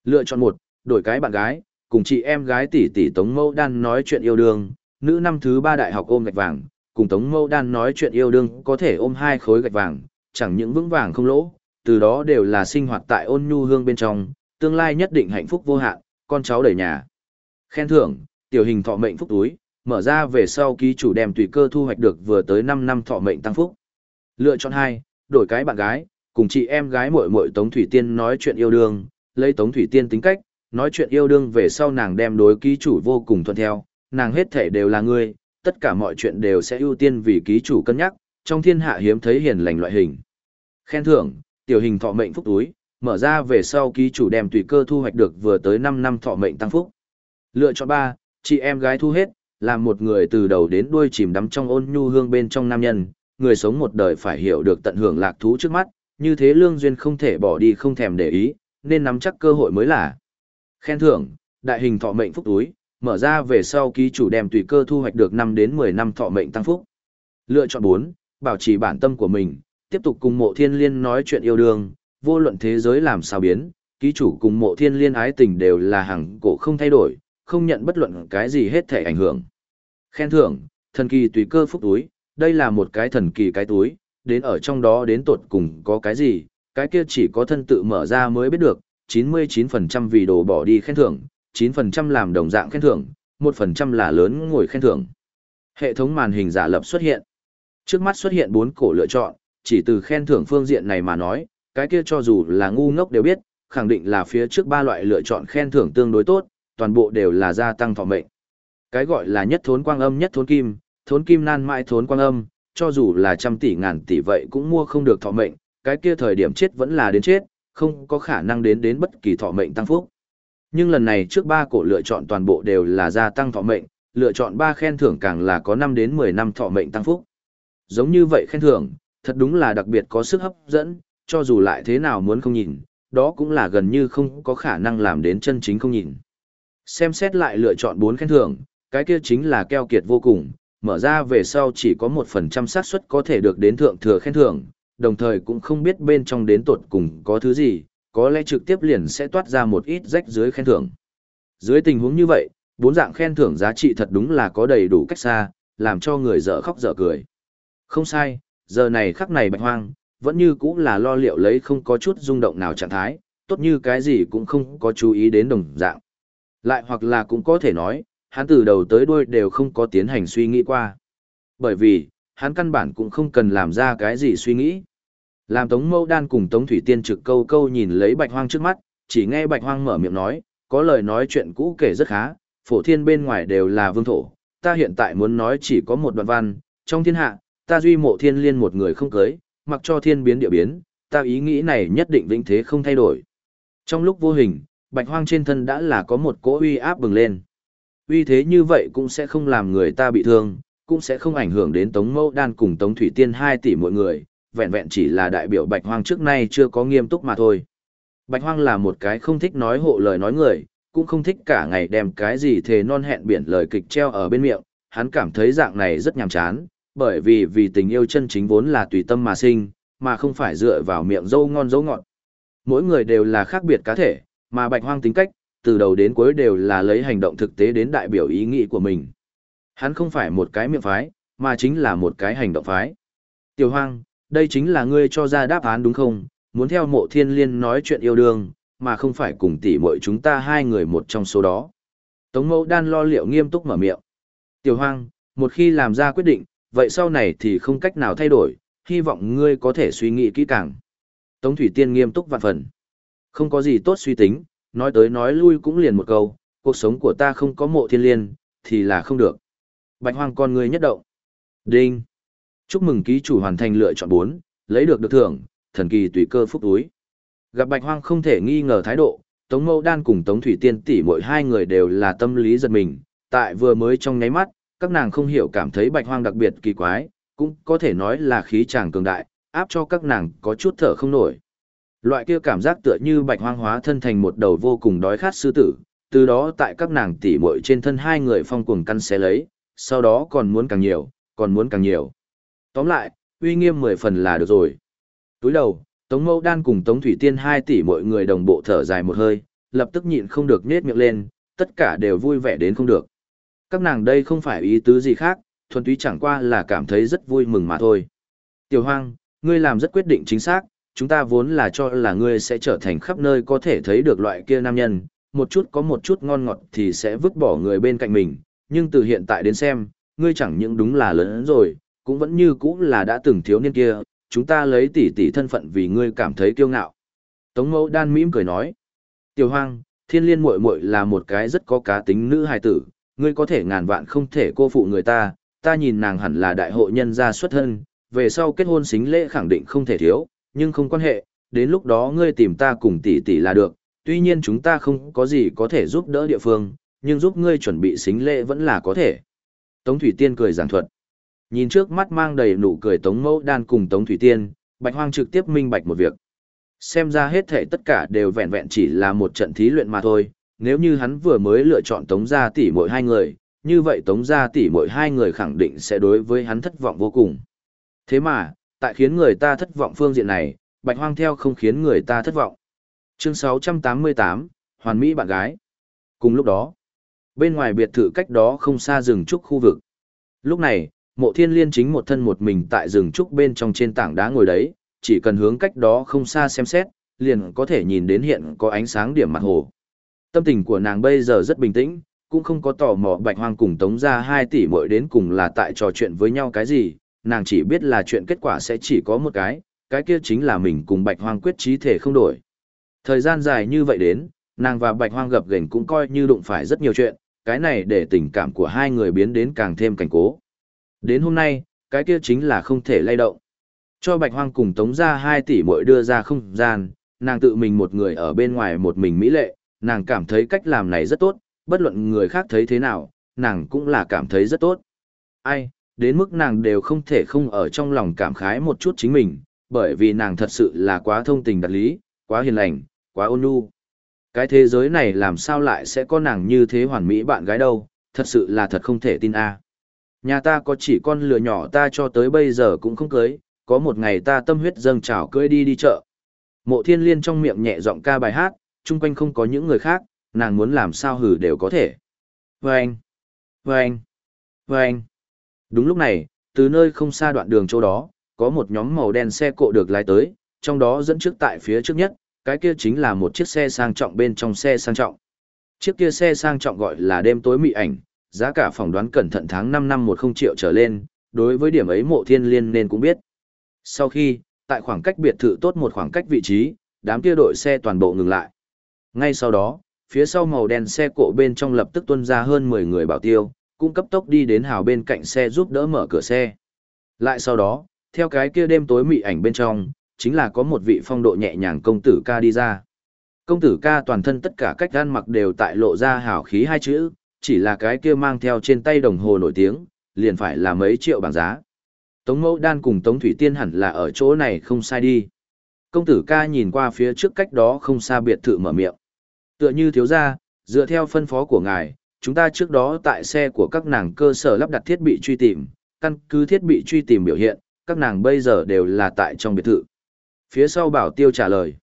Speaker 1: Lựa chọn một, đổi cái bạn gái, cùng chị em gái tỷ tỷ Tống Mâu Đan nói chuyện yêu đương, nữ năm thứ ba đại học ôm gạch vàng, cùng Tống Mâu Đan nói chuyện yêu đương có thể ôm hai khối gạch vàng, chẳng những vững vàng không lỗ, từ đó đều là sinh hoạt tại ôn nhu hương bên trong, tương lai nhất định hạnh phúc vô hạn, con cháu đầy nhà. Khen thưởng, tiểu hình thọ mệnh phúc túi, mở ra về sau ký chủ đem tùy cơ thu hoạch được vừa tới 5 năm thọ mệnh tăng phúc. Lựa chọn 2, đổi cái bạn gái, cùng chị em gái muội muội Tống Thủy Tiên nói chuyện yêu đương, lấy Tống Thủy Tiên tính cách, nói chuyện yêu đương về sau nàng đem đối ký chủ vô cùng thuận theo, nàng hết thể đều là người, tất cả mọi chuyện đều sẽ ưu tiên vì ký chủ cân nhắc, trong thiên hạ hiếm thấy hiền lành loại hình. Khen thưởng, tiểu hình thọ mệnh phúc túi, mở ra về sau ký chủ đem tùy cơ thu hoạch được vừa tới 5 năm thọ mệnh tăng phúc. Lựa chọn 3, chị em gái thu hết, làm một người từ đầu đến đuôi chìm đắm trong ôn nhu hương bên trong nam nhân, người sống một đời phải hiểu được tận hưởng lạc thú trước mắt, như thế lương duyên không thể bỏ đi không thèm để ý, nên nắm chắc cơ hội mới là. Khen thưởng, đại hình thọ mệnh phúc túi, mở ra về sau ký chủ đem tùy cơ thu hoạch được 5 đến 10 năm thọ mệnh tăng phúc. Lựa chọn 4, bảo trì bản tâm của mình, tiếp tục cùng mộ thiên liên nói chuyện yêu đương, vô luận thế giới làm sao biến, ký chủ cùng mộ thiên liên ái tình đều là hàng cổ không thay đổi, không nhận bất luận cái gì hết thể ảnh hưởng. Khen thưởng, thần kỳ tùy cơ phúc túi, đây là một cái thần kỳ cái túi, đến ở trong đó đến tột cùng có cái gì, cái kia chỉ có thân tự mở ra mới biết được, 99% vì đồ bỏ đi khen thưởng, 9% làm đồng dạng khen thưởng, 1% là lớn ngồi khen thưởng. Hệ thống màn hình giả lập xuất hiện. Trước mắt xuất hiện 4 cổ lựa chọn, chỉ từ khen thưởng phương diện này mà nói, cái kia cho dù là ngu ngốc đều biết, khẳng định là phía trước ba loại lựa chọn khen thưởng tương đối tốt, toàn bộ đều là gia tăng thọ mệnh. Cái gọi là nhất thốn quang âm nhất thốn kim, thốn kim nan mãi thốn quang âm, cho dù là trăm tỷ ngàn tỷ vậy cũng mua không được thọ mệnh, cái kia thời điểm chết vẫn là đến chết, không có khả năng đến đến bất kỳ thọ mệnh tăng phúc. Nhưng lần này trước ba cổ lựa chọn toàn bộ đều là gia tăng thọ mệnh, lựa chọn ba khen thưởng càng là có 5 đến 10 năm thọ mệnh tăng phúc. Giống như vậy khen thưởng, thật đúng là đặc biệt có sức hấp dẫn, cho dù lại thế nào muốn không nhìn, đó cũng là gần như không có khả năng làm đến chân chính không nhìn. Xem xét lại lựa chọn bốn khen thưởng, cái kia chính là keo kiệt vô cùng, mở ra về sau chỉ có một phần trăm xác suất có thể được đến thượng thừa khen thưởng, đồng thời cũng không biết bên trong đến tột cùng có thứ gì, có lẽ trực tiếp liền sẽ toát ra một ít rách dưới khen thưởng. Dưới tình huống như vậy, bốn dạng khen thưởng giá trị thật đúng là có đầy đủ cách xa, làm cho người dở khóc dở cười. Không sai, giờ này khắc này bạch hoang, vẫn như cũng là lo liệu lấy không có chút rung động nào trạng thái, tốt như cái gì cũng không có chú ý đến đồng dạng. Lại hoặc là cũng có thể nói, hắn từ đầu tới đuôi đều không có tiến hành suy nghĩ qua. Bởi vì, hắn căn bản cũng không cần làm ra cái gì suy nghĩ. Làm Tống Mâu Đan cùng Tống Thủy Tiên trực câu câu nhìn lấy Bạch Hoang trước mắt, chỉ nghe Bạch Hoang mở miệng nói, có lời nói chuyện cũ kể rất khá, phổ thiên bên ngoài đều là vương thổ, ta hiện tại muốn nói chỉ có một đoạn văn, trong thiên hạ, ta duy mộ thiên liên một người không cưới, mặc cho thiên biến địa biến, ta ý nghĩ này nhất định vĩnh thế không thay đổi. Trong lúc vô hình, Bạch Hoang trên thân đã là có một cỗ uy áp bừng lên. Uy thế như vậy cũng sẽ không làm người ta bị thương, cũng sẽ không ảnh hưởng đến Tống Mâu Đan cùng Tống Thủy Tiên hai tỷ mỗi người, vẹn vẹn chỉ là đại biểu Bạch Hoang trước nay chưa có nghiêm túc mà thôi. Bạch Hoang là một cái không thích nói hộ lời nói người, cũng không thích cả ngày đem cái gì thề non hẹn biển lời kịch treo ở bên miệng, hắn cảm thấy dạng này rất nhàm chán, bởi vì vì tình yêu chân chính vốn là tùy tâm mà sinh, mà không phải dựa vào miệng dâu ngon dấu ngọt. Mỗi người đều là khác biệt cá thể, mà Bạch Hoang tính cách, từ đầu đến cuối đều là lấy hành động thực tế đến đại biểu ý nghĩ của mình. Hắn không phải một cái miệng phái, mà chính là một cái hành động phái. Tiểu Hoang, đây chính là ngươi cho ra đáp án đúng không? Muốn theo mộ thiên liên nói chuyện yêu đương, mà không phải cùng tỷ muội chúng ta hai người một trong số đó. Tống mẫu đan lo liệu nghiêm túc mở miệng. Tiểu Hoang, một khi làm ra quyết định, vậy sau này thì không cách nào thay đổi, hy vọng ngươi có thể suy nghĩ kỹ càng. Tống Thủy Tiên nghiêm túc vạn phần. Không có gì tốt suy tính, nói tới nói lui cũng liền một câu, cuộc sống của ta không có mộ thiên liên, thì là không được. Bạch hoang con người nhất động. Đinh. Chúc mừng ký chủ hoàn thành lựa chọn 4, lấy được được thưởng, thần kỳ tùy cơ phúc túi. Gặp bạch hoang không thể nghi ngờ thái độ, Tống Mâu Đan cùng Tống Thủy Tiên tỷ mỗi hai người đều là tâm lý giật mình, tại vừa mới trong nháy mắt, các nàng không hiểu cảm thấy bạch hoang đặc biệt kỳ quái, cũng có thể nói là khí chàng cường đại, áp cho các nàng có chút thở không nổi. Loại kia cảm giác tựa như bạch hoang hóa thân thành một đầu vô cùng đói khát sư tử, từ đó tại các nàng tỉ muội trên thân hai người phong cuồng căn xé lấy, sau đó còn muốn càng nhiều, còn muốn càng nhiều. Tóm lại, uy nghiêm mười phần là được rồi. Túi đầu, Tống Mâu Đan cùng Tống Thủy Tiên hai tỷ mọi người đồng bộ thở dài một hơi, lập tức nhịn không được nết miệng lên, tất cả đều vui vẻ đến không được. Các nàng đây không phải ý tứ gì khác, thuần túy chẳng qua là cảm thấy rất vui mừng mà thôi. Tiểu Hoang, ngươi làm rất quyết định chính xác, chúng ta vốn là cho là ngươi sẽ trở thành khắp nơi có thể thấy được loại kia nam nhân, một chút có một chút ngon ngọt thì sẽ vứt bỏ người bên cạnh mình, nhưng từ hiện tại đến xem, ngươi chẳng những đúng là lớn rồi, cũng vẫn như cũ là đã từng thiếu niên kia, chúng ta lấy tỷ tỷ thân phận vì ngươi cảm thấy kiêu ngạo. Tống mẫu đan mỉm cười nói, tiểu hoang, thiên liên muội muội là một cái rất có cá tính nữ hài tử, ngươi có thể ngàn vạn không thể cô phụ người ta, ta nhìn nàng hẳn là đại hội nhân gia xuất thân, về sau kết hôn xính lễ khẳng định không thể thiếu, nhưng không quan hệ, đến lúc đó ngươi tìm ta cùng tỷ tỷ là được, tuy nhiên chúng ta không có gì có thể giúp đỡ địa phương, nhưng giúp ngươi chuẩn bị xính lễ vẫn là có thể. Tống Thủy Tiên cười giảng thuật. Nhìn trước mắt mang đầy nụ cười Tống Mẫu Đan cùng Tống Thủy Tiên, Bạch Hoang trực tiếp minh bạch một việc. Xem ra hết thảy tất cả đều vẹn vẹn chỉ là một trận thí luyện mà thôi, nếu như hắn vừa mới lựa chọn Tống gia tỷ mỗi hai người, như vậy Tống gia tỷ mỗi hai người khẳng định sẽ đối với hắn thất vọng vô cùng. Thế mà, tại khiến người ta thất vọng phương diện này, Bạch Hoang theo không khiến người ta thất vọng. Chương 688, Hoàn Mỹ bạn gái. Cùng lúc đó, bên ngoài biệt thự cách đó không xa rừng trúc khu vực. Lúc này, mộ thiên liên chính một thân một mình tại rừng trúc bên trong trên tảng đá ngồi đấy, chỉ cần hướng cách đó không xa xem xét, liền có thể nhìn đến hiện có ánh sáng điểm mặt hồ. Tâm tình của nàng bây giờ rất bình tĩnh, cũng không có tò mò bạch hoang cùng tống ra hai tỷ muội đến cùng là tại trò chuyện với nhau cái gì, nàng chỉ biết là chuyện kết quả sẽ chỉ có một cái, cái kia chính là mình cùng bạch hoang quyết trí thể không đổi. Thời gian dài như vậy đến, nàng và bạch hoang gặp gành cũng coi như đụng phải rất nhiều chuyện, cái này để tình cảm của hai người biến đến càng thêm cảnh cố. Đến hôm nay, cái kia chính là không thể lay động. Cho bạch hoang cùng tống ra hai tỷ muội đưa ra không gian, nàng tự mình một người ở bên ngoài một mình mỹ lệ, nàng cảm thấy cách làm này rất tốt, bất luận người khác thấy thế nào, nàng cũng là cảm thấy rất tốt. Ai, đến mức nàng đều không thể không ở trong lòng cảm khái một chút chính mình, bởi vì nàng thật sự là quá thông tình đạt lý, quá hiền lành, quá ôn nhu. Cái thế giới này làm sao lại sẽ có nàng như thế hoàn mỹ bạn gái đâu, thật sự là thật không thể tin a. Nhà ta có chỉ con lừa nhỏ ta cho tới bây giờ cũng không cưới, có một ngày ta tâm huyết dâng trào cưới đi đi chợ. Mộ thiên liên trong miệng nhẹ giọng ca bài hát, chung quanh không có những người khác, nàng muốn làm sao hử đều có thể. Vâng! Vâng! Vâng! Đúng lúc này, từ nơi không xa đoạn đường chỗ đó, có một nhóm màu đen xe cộ được lái tới, trong đó dẫn trước tại phía trước nhất, cái kia chính là một chiếc xe sang trọng bên trong xe sang trọng. Chiếc kia xe sang trọng gọi là đêm tối mị ảnh, giá cả phỏng đoán cẩn thận tháng 5 năm 10 triệu trở lên, đối với điểm ấy mộ thiên liên nên cũng biết. Sau khi, tại khoảng cách biệt thự tốt một khoảng cách vị trí, đám kia đội xe toàn bộ ngừng lại. Ngay sau đó, phía sau màu đen xe cộ bên trong lập tức tuân ra hơn 10 người bảo tiêu, cũng cấp tốc đi đến hào bên cạnh xe giúp đỡ mở cửa xe. Lại sau đó, theo cái kia đêm tối mị ảnh bên trong, chính là có một vị phong độ nhẹ nhàng công tử ca đi ra. Công tử ca toàn thân tất cả cách gan mặc đều tại lộ ra hào khí hai chữ, chỉ là cái kia mang theo trên tay đồng hồ nổi tiếng, liền phải là mấy triệu bảng giá. Tống mẫu đan cùng Tống Thủy Tiên hẳn là ở chỗ này không sai đi. Công tử ca nhìn qua phía trước cách đó không xa biệt thự mở miệng. Tựa như thiếu gia, dựa theo phân phó của ngài, chúng ta trước đó tại xe của các nàng cơ sở lắp đặt thiết bị truy tìm, căn cứ thiết bị truy tìm biểu hiện, các nàng bây giờ đều là tại trong biệt thự. Phía sau bảo tiêu trả lời.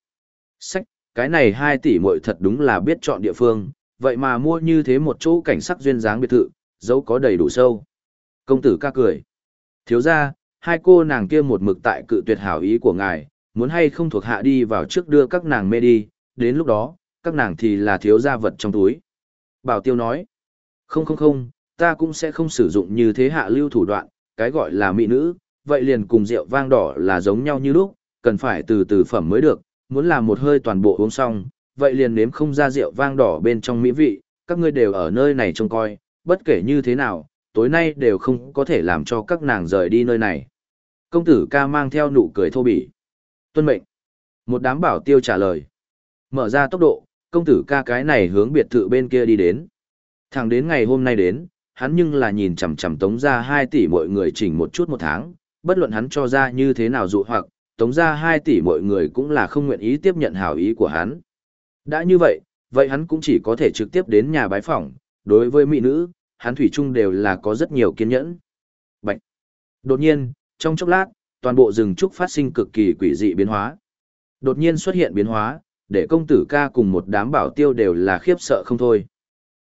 Speaker 1: Sách, cái này 2 tỷ muội thật đúng là biết chọn địa phương, vậy mà mua như thế một chỗ cảnh sắc duyên dáng biệt thự, dấu có đầy đủ sâu. Công tử ca cười. Thiếu ra, hai cô nàng kia một mực tại cự tuyệt hảo ý của ngài, muốn hay không thuộc hạ đi vào trước đưa các nàng mê đi, đến lúc đó, các nàng thì là thiếu gia vật trong túi. Bảo tiêu nói, không không không, ta cũng sẽ không sử dụng như thế hạ lưu thủ đoạn, cái gọi là mỹ nữ, vậy liền cùng rượu vang đỏ là giống nhau như lúc, cần phải từ từ phẩm mới được, muốn làm một hơi toàn bộ uống xong, vậy liền nếm không ra rượu vang đỏ bên trong mỹ vị, các ngươi đều ở nơi này trông coi, bất kể như thế nào, tối nay đều không có thể làm cho các nàng rời đi nơi này. Công tử ca mang theo nụ cười thô bỉ. Tuân mệnh. Một đám bảo tiêu trả lời. Mở ra tốc độ, công tử ca cái này hướng biệt thự bên kia đi đến. Thẳng đến ngày hôm nay đến, hắn nhưng là nhìn chằm chằm tống ra 2 tỷ mọi người chỉnh một chút một tháng, bất luận hắn cho ra như thế nào dụ hoặc, tống ra 2 tỷ mọi người cũng là không nguyện ý tiếp nhận hảo ý của hắn. Đã như vậy, vậy hắn cũng chỉ có thể trực tiếp đến nhà bái phỏng, đối với mỹ nữ, hắn thủy chung đều là có rất nhiều kiên nhẫn. Bạch. Đột nhiên, trong chốc lát, toàn bộ rừng trúc phát sinh cực kỳ quỷ dị biến hóa. Đột nhiên xuất hiện biến hóa, để công tử ca cùng một đám bảo tiêu đều là khiếp sợ không thôi.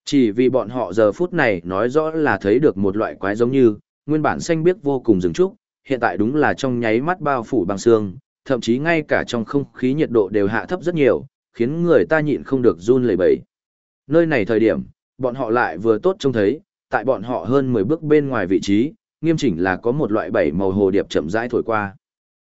Speaker 1: Chỉ vì bọn họ giờ phút này nói rõ là thấy được một loại quái giống như, nguyên bản xanh biếc vô cùng rừng trúc, hiện tại đúng là trong nháy mắt bao phủ bằng xương, thậm chí ngay cả trong không khí nhiệt độ đều hạ thấp rất nhiều, khiến người ta nhịn không được run lẩy bẩy. Nơi này thời điểm, bọn họ lại vừa tốt trông thấy, tại bọn họ hơn 10 bước bên ngoài vị trí, nghiêm chỉnh là có một loại bảy màu hồ điệp chậm rãi thổi qua.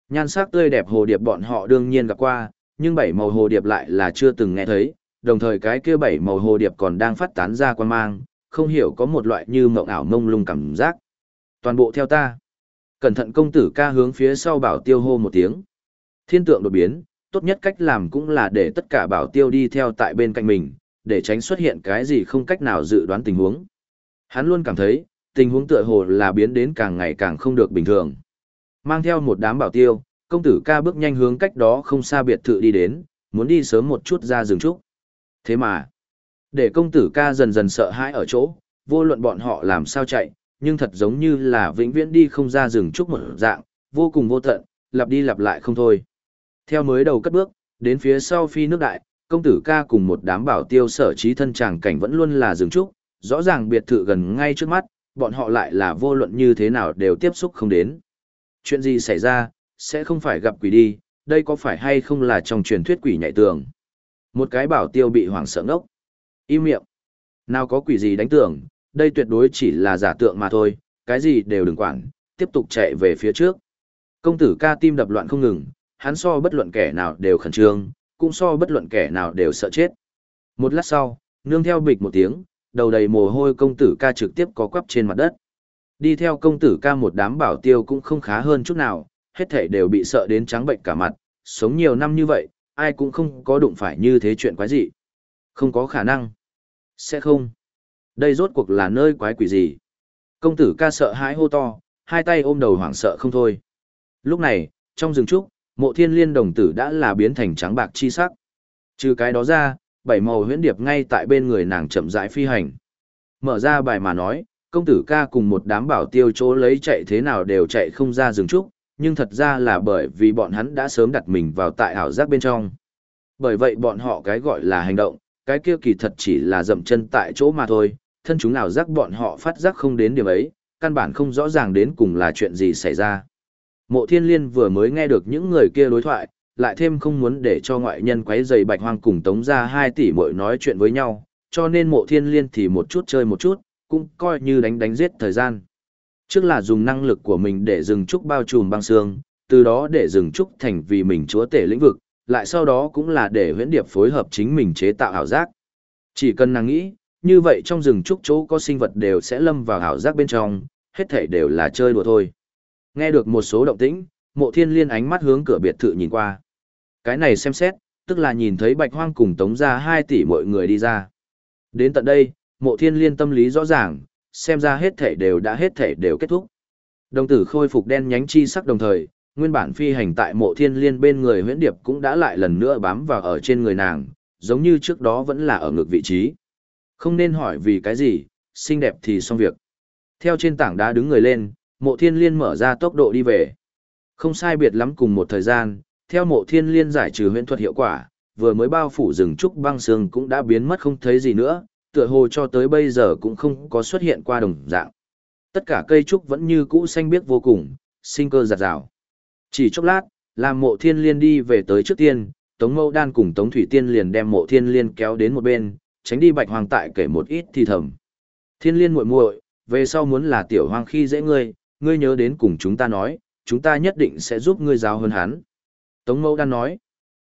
Speaker 1: Nhan sắc tươi đẹp hồ điệp bọn họ đương nhiên gặp qua, nhưng bảy màu hồ điệp lại là chưa từng nghe thấy, đồng thời cái kia bảy màu hồ điệp còn đang phát tán ra quan mang, không hiểu có một loại như mộng ảo mông lung cảm giác. Toàn bộ theo ta. Cẩn thận công tử ca hướng phía sau bảo tiêu hô một tiếng. Thiên tượng đột biến, tốt nhất cách làm cũng là để tất cả bảo tiêu đi theo tại bên cạnh mình, để tránh xuất hiện cái gì không cách nào dự đoán tình huống. Hắn luôn cảm thấy, tình huống tựa hồ là biến đến càng ngày càng không được bình thường. Mang theo một đám bảo tiêu, công tử ca bước nhanh hướng cách đó không xa biệt thự đi đến, muốn đi sớm một chút ra rừng trúc. Thế mà, để công tử ca dần dần sợ hãi ở chỗ, vô luận bọn họ làm sao chạy, nhưng thật giống như là vĩnh viễn đi không ra rừng trúc một dạng, vô cùng vô tận, lặp đi lặp lại không thôi. Theo mới đầu cất bước, đến phía sau phi nước đại, công tử ca cùng một đám bảo tiêu sở trí thân chàng cảnh vẫn luôn là rừng trúc, rõ ràng biệt thự gần ngay trước mắt, bọn họ lại là vô luận như thế nào đều tiếp xúc không đến. Chuyện gì xảy ra, sẽ không phải gặp quỷ đi, đây có phải hay không là trong truyền thuyết quỷ nhảy tường. Một cái bảo tiêu bị hoảng sợ ngốc. Im miệng. Nào có quỷ gì đánh tưởng, đây tuyệt đối chỉ là giả tượng mà thôi, cái gì đều đừng quản, tiếp tục chạy về phía trước. Công tử ca tim đập loạn không ngừng, hắn so bất luận kẻ nào đều khẩn trương, cũng so bất luận kẻ nào đều sợ chết. Một lát sau, nương theo bịch một tiếng, đầu đầy mồ hôi công tử ca trực tiếp có quắp trên mặt đất. Đi theo công tử ca một đám bảo tiêu cũng không khá hơn chút nào, hết thảy đều bị sợ đến trắng bệnh cả mặt, sống nhiều năm như vậy, ai cũng không có đụng phải như thế chuyện quái gì. Không có khả năng. Sẽ không. Đây rốt cuộc là nơi quái quỷ gì? Công tử ca sợ hãi hô to, hai tay ôm đầu hoảng sợ không thôi. Lúc này, trong rừng trúc, mộ thiên liên đồng tử đã là biến thành trắng bạc chi sắc. Trừ cái đó ra, bảy màu huyễn điệp ngay tại bên người nàng chậm rãi phi hành. Mở ra bài mà nói, công tử ca cùng một đám bảo tiêu chỗ lấy chạy thế nào đều chạy không ra rừng trúc, nhưng thật ra là bởi vì bọn hắn đã sớm đặt mình vào tại ảo giác bên trong. Bởi vậy bọn họ cái gọi là hành động, cái kia kỳ thật chỉ là dậm chân tại chỗ mà thôi, thân chúng ảo giác bọn họ phát giác không đến điểm ấy, căn bản không rõ ràng đến cùng là chuyện gì xảy ra. Mộ thiên liên vừa mới nghe được những người kia đối thoại, lại thêm không muốn để cho ngoại nhân quấy giày bạch hoang cùng tống ra 2 tỷ mỗi nói chuyện với nhau, cho nên mộ thiên liên thì một chút chơi một chút, cũng coi như đánh đánh giết thời gian. Trước là dùng năng lực của mình để rừng trúc bao trùm băng xương, từ đó để rừng trúc thành vì mình chúa tể lĩnh vực, lại sau đó cũng là để huyễn điệp phối hợp chính mình chế tạo ảo giác. Chỉ cần nàng nghĩ, như vậy trong rừng trúc chỗ có sinh vật đều sẽ lâm vào ảo giác bên trong, hết thảy đều là chơi đùa thôi. Nghe được một số động tĩnh, mộ thiên liên ánh mắt hướng cửa biệt thự nhìn qua. Cái này xem xét, tức là nhìn thấy bạch hoang cùng tống ra 2 tỷ mọi người đi ra. Đến tận đây, mộ thiên liên tâm lý rõ ràng, xem ra hết thể đều đã hết thể đều kết thúc. Đồng tử khôi phục đen nhánh chi sắc đồng thời, nguyên bản phi hành tại mộ thiên liên bên người huyễn điệp cũng đã lại lần nữa bám vào ở trên người nàng, giống như trước đó vẫn là ở ngược vị trí. Không nên hỏi vì cái gì, xinh đẹp thì xong việc. Theo trên tảng đá đứng người lên, mộ thiên liên mở ra tốc độ đi về. Không sai biệt lắm cùng một thời gian, theo mộ thiên liên giải trừ huyễn thuật hiệu quả, vừa mới bao phủ rừng trúc băng sương cũng đã biến mất không thấy gì nữa, tựa hồ cho tới bây giờ cũng không có xuất hiện qua đồng dạng. Tất cả cây trúc vẫn như cũ xanh biếc vô cùng, sinh cơ giạt rào. Chỉ chốc lát, làm mộ thiên liên đi về tới trước tiên, Tống Mâu Đan cùng Tống Thủy Tiên liền đem mộ thiên liên kéo đến một bên, tránh đi bạch hoàng tại kể một ít thì thầm. Thiên liên muội muội, về sau muốn là tiểu hoàng khi dễ ngươi, ngươi nhớ đến cùng chúng ta nói, chúng ta nhất định sẽ giúp ngươi giáo hơn hắn. Tống Mâu Đan nói,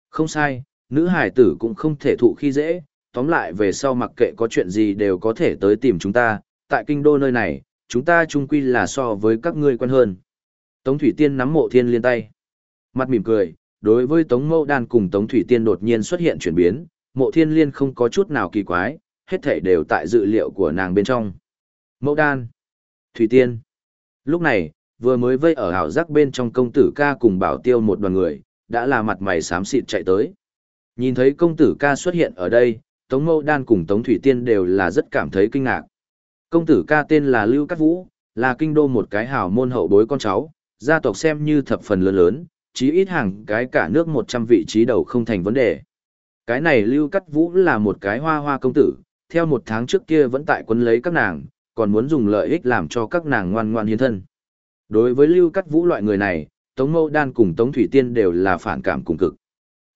Speaker 1: không sai, nữ hải tử cũng không thể thụ khi dễ, tóm lại về sau mặc kệ có chuyện gì đều có thể tới tìm chúng ta, tại kinh đô nơi này, chúng ta chung quy là so với các ngươi quen hơn. Tống Thủy Tiên nắm mộ thiên liên tay. Mặt mỉm cười, đối với Tống Mâu Đan cùng Tống Thủy Tiên đột nhiên xuất hiện chuyển biến, mộ thiên liên không có chút nào kỳ quái, hết thảy đều tại dự liệu của nàng bên trong. Mâu Đan, Thủy Tiên. Lúc này, vừa mới vây ở hảo giác bên trong công tử ca cùng bảo tiêu một đoàn người, đã là mặt mày xám xịt chạy tới. Nhìn thấy công tử ca xuất hiện ở đây, Tống Mâu Đan cùng Tống Thủy Tiên đều là rất cảm thấy kinh ngạc. Công tử ca tên là Lưu Cát Vũ, là kinh đô một cái hào môn hậu bối con cháu, gia tộc xem như thập phần lớn lớn, chí ít hàng cái cả nước 100 vị trí đầu không thành vấn đề. Cái này Lưu Cát Vũ là một cái hoa hoa công tử, theo một tháng trước kia vẫn tại quân lấy các nàng, còn muốn dùng lợi ích làm cho các nàng ngoan ngoan hiến thân. Đối với Lưu Cát Vũ loại người này, Tống Mâu Đan cùng Tống Thủy Tiên đều là phản cảm cùng cực.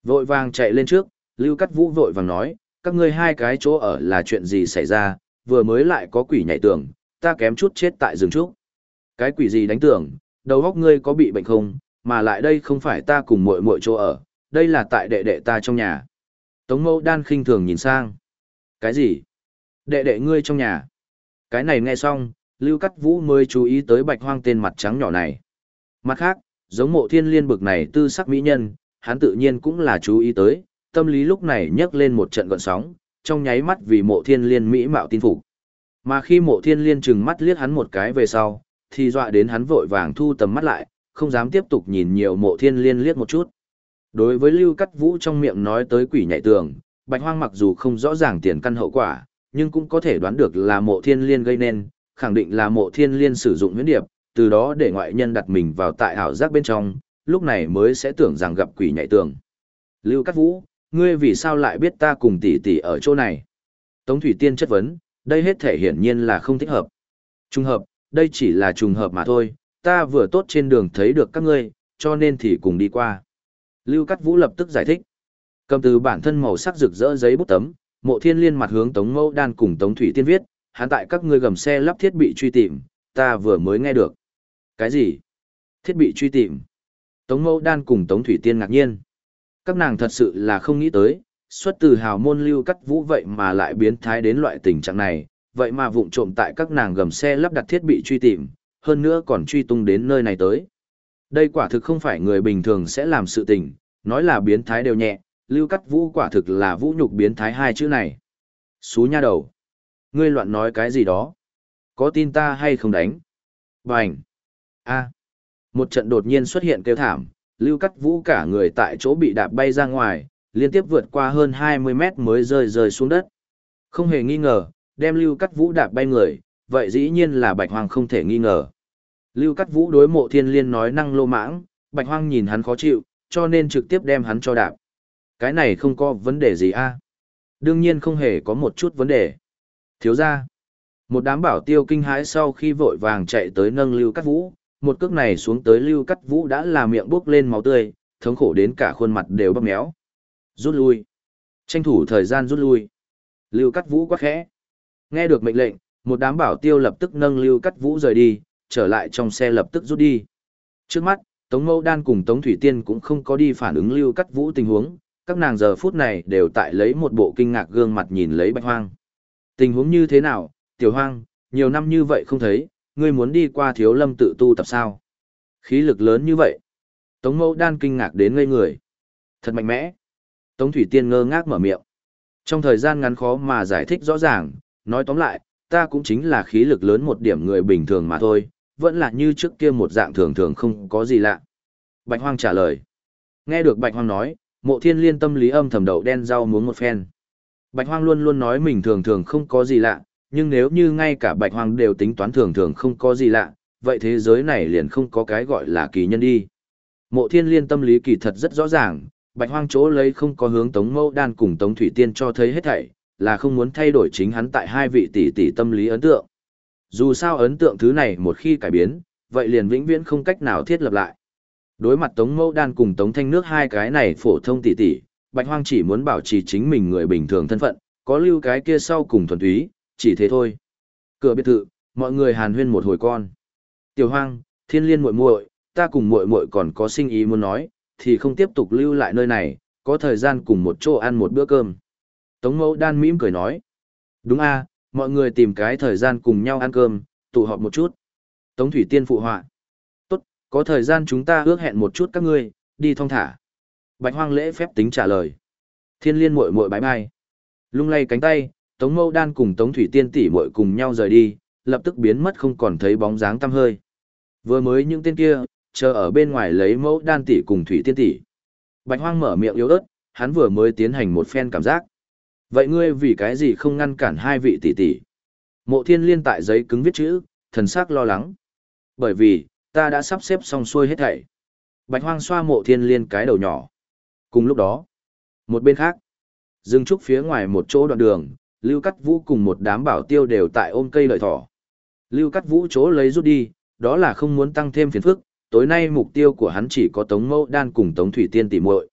Speaker 1: Vội vàng chạy lên trước, Lưu Cát Vũ vội vàng nói, các ngươi hai cái chỗ ở là chuyện gì xảy ra, vừa mới lại có quỷ nhảy tường, ta kém chút chết tại rừng trúc. Cái quỷ gì đánh tường, đầu óc ngươi có bị bệnh không, mà lại đây không phải ta cùng muội muội chỗ ở, đây là tại đệ đệ ta trong nhà. Tống mẫu đan khinh thường nhìn sang. Cái gì? Đệ đệ ngươi trong nhà. Cái này nghe xong, Lưu Cắt Vũ mới chú ý tới bạch hoang tên mặt trắng nhỏ này. Mặt khác, giống mộ thiên liên bực này tư sắc mỹ nhân, hắn tự nhiên cũng là chú ý tới, tâm lý lúc này nhấc lên một trận gọn sóng, trong nháy mắt vì mộ thiên liên mỹ mạo tin phục. Mà khi mộ thiên liên trừng mắt liếc hắn một cái về sau, thì dọa đến hắn vội vàng thu tầm mắt lại, không dám tiếp tục nhìn nhiều mộ thiên liên liếc một chút. Đối với Lưu Cắt Vũ trong miệng nói tới quỷ nhảy tường, Bạch Hoang mặc dù không rõ ràng tiền căn hậu quả, nhưng cũng có thể đoán được là mộ thiên liên gây nên, khẳng định là mộ thiên liên sử dụng huyễn điệp, từ đó để ngoại nhân đặt mình vào tại ảo giác bên trong, lúc này mới sẽ tưởng rằng gặp quỷ nhảy tường. Lưu Cát Vũ, ngươi vì sao lại biết ta cùng tỷ tỷ ở chỗ này? Tống Thủy Tiên chất vấn, đây hết thể hiển nhiên là không thích hợp. Trùng hợp, đây chỉ là trùng hợp mà thôi, ta vừa tốt trên đường thấy được các ngươi, cho nên thì cùng đi qua. Lưu Cát Vũ lập tức giải thích. Cầm từ bản thân màu sắc rực rỡ giấy bút tấm, Mộ Thiên Liên mặt hướng Tống Mâu Đan cùng Tống Thủy Tiên viết, hắn tại các ngươi gầm xe lắp thiết bị truy tìm, ta vừa mới nghe được. Cái gì? Thiết bị truy tìm? Tống Mâu Đan cùng Tống Thủy Tiên ngạc nhiên. Các nàng thật sự là không nghĩ tới, xuất từ hào môn lưu cắt vũ vậy mà lại biến thái đến loại tình trạng này, vậy mà vụng trộm tại các nàng gầm xe lắp đặt thiết bị truy tìm, hơn nữa còn truy tung đến nơi này tới. Đây quả thực không phải người bình thường sẽ làm sự tình, nói là biến thái đều nhẹ, lưu cắt vũ quả thực là vũ nhục biến thái hai chữ này. Xú nha đầu. Ngươi loạn nói cái gì đó? Có tin ta hay không đánh? Bành! a Một trận đột nhiên xuất hiện kêu thảm, Lưu Cắt Vũ cả người tại chỗ bị đạp bay ra ngoài, liên tiếp vượt qua hơn 20 mét mới rơi rơi xuống đất. Không hề nghi ngờ, đem Lưu Cắt Vũ đạp bay người, vậy dĩ nhiên là Bạch Hoang không thể nghi ngờ. Lưu Cắt Vũ đối mộ thiên liên nói năng lô mãng, Bạch Hoang nhìn hắn khó chịu, cho nên trực tiếp đem hắn cho đạp. Cái này không có vấn đề gì a? Đương nhiên không hề có một chút vấn đề. Thiếu gia, Một đám bảo tiêu kinh hãi sau khi vội vàng chạy tới nâng Lưu Cắt Vũ, một cước này xuống tới Lưu Cắt Vũ đã là miệng bốc lên máu tươi, thống khổ đến cả khuôn mặt đều bắp méo. Rút lui. Tranh thủ thời gian rút lui. Lưu Cắt Vũ quá khẽ. Nghe được mệnh lệnh, một đám bảo tiêu lập tức nâng Lưu Cắt Vũ rời đi, trở lại trong xe lập tức rút đi. Trước mắt, Tống Mẫu Đan cùng Tống Thủy Tiên cũng không có đi phản ứng Lưu Cắt Vũ tình huống, các nàng giờ phút này đều tại lấy một bộ kinh ngạc gương mặt nhìn lấy Bạch Hoang. Tình huống như thế nào, Tiểu Hoang, nhiều năm như vậy không thấy, ngươi muốn đi qua thiếu lâm tự tu tập sao? Khí lực lớn như vậy. Tống Mẫu Đan kinh ngạc đến ngây người. Thật mạnh mẽ. Tống Thủy Tiên ngơ ngác mở miệng. Trong thời gian ngắn khó mà giải thích rõ ràng, nói tóm lại, ta cũng chính là khí lực lớn một điểm người bình thường mà thôi, vẫn là như trước kia một dạng thường thường không có gì lạ. Bạch Hoang trả lời. Nghe được Bạch Hoang nói, mộ thiên liên tâm lý âm thầm đầu đen rau muốn một phen. Bạch Hoang luôn luôn nói mình thường thường không có gì lạ, nhưng nếu như ngay cả Bạch Hoang đều tính toán thường thường không có gì lạ, vậy thế giới này liền không có cái gọi là kỳ nhân đi. Mộ thiên liên tâm lý kỳ thật rất rõ ràng, Bạch Hoang chỗ lấy không có hướng Tống Mâu Đan cùng Tống Thủy Tiên cho thấy hết thảy, là không muốn thay đổi chính hắn tại hai vị tỷ tỷ tâm lý ấn tượng. Dù sao ấn tượng thứ này một khi cải biến, vậy liền vĩnh viễn không cách nào thiết lập lại. Đối mặt Tống Mâu Đan cùng Tống Thanh Nước hai cái này phổ thông tỷ tỷ, Bạch Hoang chỉ muốn bảo trì chính mình người bình thường thân phận, có lưu cái kia sau cùng thuần túy, chỉ thế thôi. Cửa biệt thự, mọi người hàn huyên một hồi con. Tiểu Hoang, Thiên Liên muội muội, ta cùng muội muội còn có sinh ý muốn nói, thì không tiếp tục lưu lại nơi này, có thời gian cùng một chỗ ăn một bữa cơm. Tống Mẫu Đan mỉm cười nói. Đúng a, mọi người tìm cái thời gian cùng nhau ăn cơm, tụ họp một chút. Tống Thủy Tiên phụ họa. Tốt, có thời gian chúng ta ước hẹn một chút các ngươi, đi thong thả. Bạch Hoang lễ phép tính trả lời. Thiên Liên muội muội bái bai. Lung lay cánh tay, Tống Mâu Đan cùng Tống Thủy Tiên tỷ muội cùng nhau rời đi, lập tức biến mất không còn thấy bóng dáng tăm hơi. Vừa mới những tên kia, chờ ở bên ngoài lấy mẫu đan tỷ cùng Thủy Tiên tỷ. Bạch Hoang mở miệng yếu ớt, hắn vừa mới tiến hành một phen cảm giác. Vậy ngươi vì cái gì không ngăn cản hai vị tỷ tỷ? Mộ Thiên Liên tại giấy cứng viết chữ, thần sắc lo lắng. Bởi vì, ta đã sắp xếp xong xuôi hết thảy. Bạch Hoang xoa Mộ Thiên Liên cái đầu nhỏ. Cùng lúc đó, một bên khác, dừng trúc phía ngoài một chỗ đoạn đường, Lưu Cắt Vũ cùng một đám bảo tiêu đều tại ôm cây lợi thỏ. Lưu Cắt Vũ chỗ lấy rút đi, đó là không muốn tăng thêm phiền phức, tối nay mục tiêu của hắn chỉ có Tống Mẫu Đan cùng Tống Thủy Tiên tỉ muội.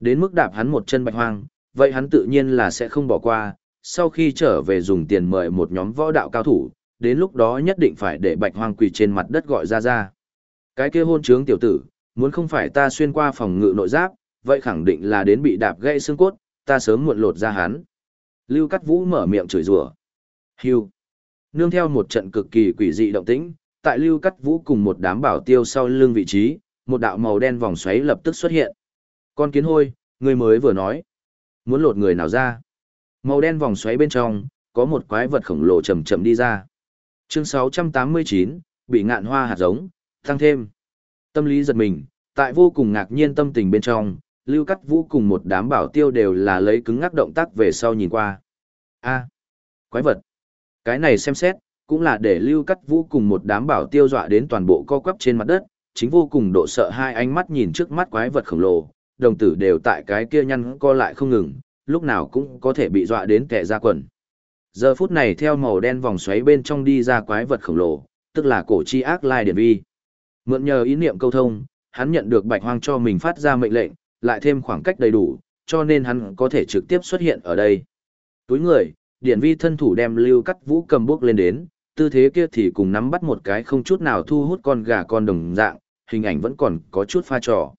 Speaker 1: Đến mức đạp hắn một chân bạch hoang, vậy hắn tự nhiên là sẽ không bỏ qua, sau khi trở về dùng tiền mời một nhóm võ đạo cao thủ, đến lúc đó nhất định phải để bạch hoang quỳ trên mặt đất gọi ra ra. Cái kia hôn trướng tiểu tử, muốn không phải ta xuyên qua phòng ngự nội giáp, vậy khẳng định là đến bị đạp gãy xương cốt, ta sớm muộn lột ra hắn. Lưu Cát Vũ mở miệng chửi rủa. Hưu. Nương theo một trận cực kỳ quỷ dị động tĩnh, tại Lưu Cát Vũ cùng một đám bảo tiêu sau lưng vị trí, một đạo màu đen vòng xoáy lập tức xuất hiện. Con kiến hôi, người mới vừa nói. Muốn lột người nào ra? Màu đen vòng xoáy bên trong, có một quái vật khổng lồ chậm chậm đi ra. Chương 689, bị ngạn hoa hạt giống, tăng thêm. Tâm lý giật mình, tại vô cùng ngạc nhiên tâm tình bên trong, Lưu Cát Vũ cùng một đám bảo tiêu đều là lấy cứng ngắc động tác về sau nhìn qua. A, quái vật. Cái này xem xét, cũng là để Lưu Cát Vũ cùng một đám bảo tiêu dọa đến toàn bộ co quắp trên mặt đất, chính vô cùng độ sợ hai ánh mắt nhìn trước mắt quái vật khổng lồ, đồng tử đều tại cái kia nhăn co lại không ngừng, lúc nào cũng có thể bị dọa đến kẻ ra quần. Giờ phút này theo màu đen vòng xoáy bên trong đi ra quái vật khổng lồ, tức là cổ chi ác lai điển vi. Mượn nhờ ý niệm câu thông, hắn nhận được bạch hoang cho mình phát ra mệnh lệnh, lại thêm khoảng cách đầy đủ, cho nên hắn có thể trực tiếp xuất hiện ở đây. Túi người, điển vi thân thủ đem lưu cắt vũ cầm bước lên đến, tư thế kia thì cùng nắm bắt một cái không chút nào thu hút con gà con đồng dạng, hình ảnh vẫn còn có chút pha trò.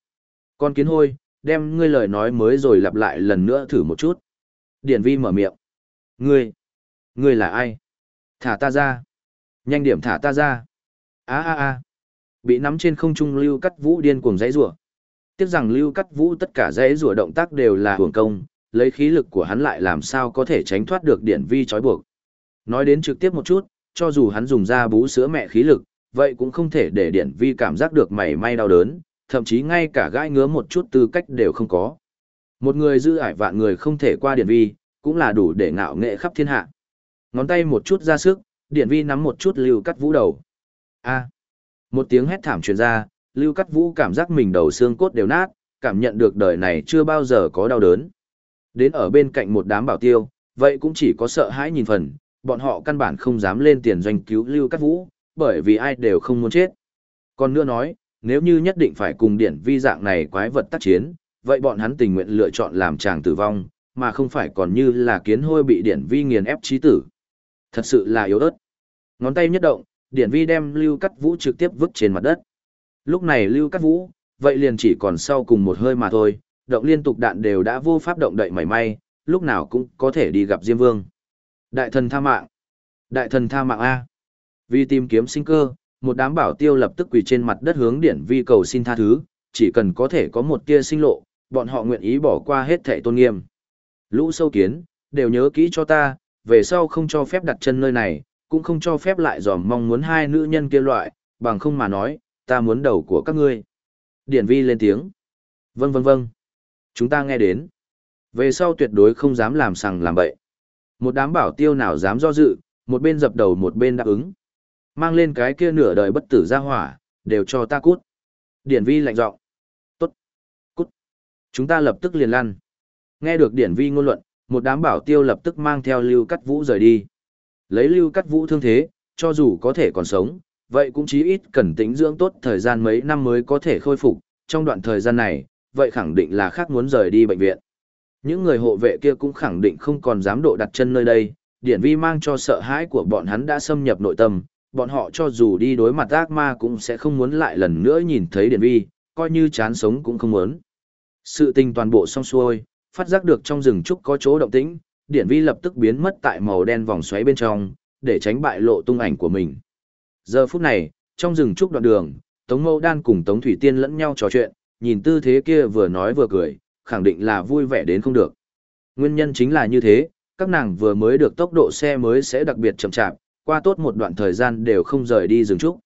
Speaker 1: Con kiến hôi, đem ngươi lời nói mới rồi lặp lại lần nữa thử một chút. Điển vi mở miệng. Ngươi, ngươi là ai? Thả ta ra. Nhanh điểm thả ta ra. Á á á, Bị nắm trên không trung lưu cắt vũ điên cuồng dãy rủa Tiếc rằng lưu cắt vũ tất cả dãy rùa động tác đều là hưởng công, lấy khí lực của hắn lại làm sao có thể tránh thoát được điển vi trói buộc. Nói đến trực tiếp một chút, cho dù hắn dùng ra bú sữa mẹ khí lực, vậy cũng không thể để điển vi cảm giác được mảy may đau đớn, thậm chí ngay cả gãi ngứa một chút tư cách đều không có. Một người giữ ải vạn người không thể qua điển vi, cũng là đủ để ngạo nghệ khắp thiên hạ. Ngón tay một chút ra sức, điển vi nắm một chút lưu cắt vũ đầu. A. Một tiếng hét thảm truyền ra, lưu cắt vũ cảm giác mình đầu xương cốt đều nát, cảm nhận được đời này chưa bao giờ có đau đớn. Đến ở bên cạnh một đám bảo tiêu, vậy cũng chỉ có sợ hãi nhìn phần, bọn họ căn bản không dám lên tiền doanh cứu lưu cắt vũ, bởi vì ai đều không muốn chết. Còn nữa nói, nếu như nhất định phải cùng điển vi dạng này quái vật tác chiến, vậy bọn hắn tình nguyện lựa chọn làm chàng tử vong, mà không phải còn như là kiến hôi bị điển vi nghiền ép trí tử. Thật sự là yếu ớt. Ngón tay nhất động, điển vi đem lưu cắt vũ trực tiếp vứt trên mặt đất. Lúc này lưu cắt vũ, vậy liền chỉ còn sau cùng một hơi mà thôi, động liên tục đạn đều đã vô pháp động đậy mảy may, lúc nào cũng có thể đi gặp Diêm Vương. Đại thần tha mạng. Đại thần tha mạng A. Vì tìm kiếm sinh cơ, một đám bảo tiêu lập tức quỳ trên mặt đất hướng điển vi cầu xin tha thứ, chỉ cần có thể có một tia sinh lộ, bọn họ nguyện ý bỏ qua hết thệ tôn nghiêm. Lũ sâu kiến, đều nhớ kỹ cho ta, về sau không cho phép đặt chân nơi này, cũng không cho phép lại dòm mong muốn hai nữ nhân kia loại, bằng không mà nói, ta muốn đầu của các ngươi. Điển vi lên tiếng. Vâng vâng vâng. Chúng ta nghe đến. Về sau tuyệt đối không dám làm sằng làm bậy. Một đám bảo tiêu nào dám do dự, một bên dập đầu một bên đáp ứng. Mang lên cái kia nửa đời bất tử ra hỏa, đều cho ta cút. Điển vi lạnh giọng. Tốt. Cút. Chúng ta lập tức liền lăn. Nghe được điển vi ngôn luận, một đám bảo tiêu lập tức mang theo lưu cắt vũ rời đi. Lấy lưu cắt vũ thương thế, cho dù có thể còn sống, vậy cũng chí ít cần tĩnh dưỡng tốt thời gian mấy năm mới có thể khôi phục. Trong đoạn thời gian này, vậy khẳng định là khác muốn rời đi bệnh viện. Những người hộ vệ kia cũng khẳng định không còn dám độ đặt chân nơi đây, điển vi mang cho sợ hãi của bọn hắn đã xâm nhập nội tâm, bọn họ cho dù đi đối mặt ác ma cũng sẽ không muốn lại lần nữa nhìn thấy điển vi, coi như chán sống cũng không muốn. Sự tình toàn bộ xong xuôi, phát giác được trong rừng trúc có chỗ động tĩnh, điển vi lập tức biến mất tại màu đen vòng xoáy bên trong, để tránh bại lộ tung ảnh của mình. Giờ phút này, trong rừng trúc đoạn đường, Tống Mâu Đan cùng Tống Thủy Tiên lẫn nhau trò chuyện, nhìn tư thế kia vừa nói vừa cười, khẳng định là vui vẻ đến không được. Nguyên nhân chính là như thế, các nàng vừa mới được tốc độ xe mới sẽ đặc biệt chậm chạp, qua tốt một đoạn thời gian đều không rời đi rừng trúc.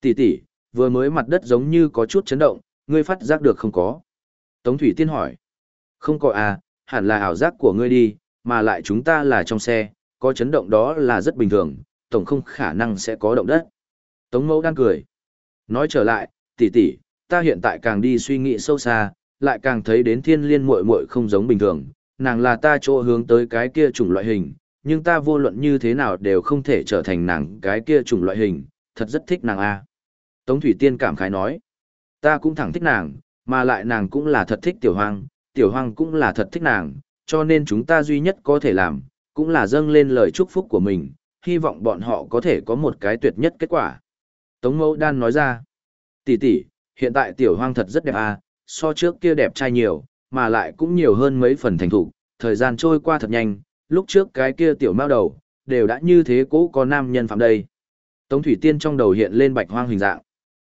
Speaker 1: Tỷ tỷ, vừa mới mặt đất giống như có chút chấn động, ngươi phát giác được không có? Tống Thủy Tiên hỏi. Không có à, hẳn là ảo giác của ngươi đi, mà lại chúng ta là trong xe, có chấn động đó là rất bình thường, tổng không khả năng sẽ có động đất. Tống Mẫu đang cười. Nói trở lại, tỷ tỷ, ta hiện tại càng đi suy nghĩ sâu xa, lại càng thấy đến thiên liên muội muội không giống bình thường, nàng là ta chỗ hướng tới cái kia chủng loại hình, nhưng ta vô luận như thế nào đều không thể trở thành nàng cái kia chủng loại hình, thật rất thích nàng a. Tống Thủy Tiên cảm khái nói, ta cũng thẳng thích nàng, mà lại nàng cũng là thật thích tiểu hoang, tiểu hoang cũng là thật thích nàng, cho nên chúng ta duy nhất có thể làm, cũng là dâng lên lời chúc phúc của mình, hy vọng bọn họ có thể có một cái tuyệt nhất kết quả. Tống Mẫu Đan nói ra, tỷ tỷ, hiện tại tiểu hoang thật rất đẹp à, so trước kia đẹp trai nhiều, mà lại cũng nhiều hơn mấy phần thành thủ, thời gian trôi qua thật nhanh, lúc trước cái kia tiểu mao đầu, đều đã như thế cố có nam nhân phạm đây. Tống Thủy Tiên trong đầu hiện lên bạch hoang hình dạng.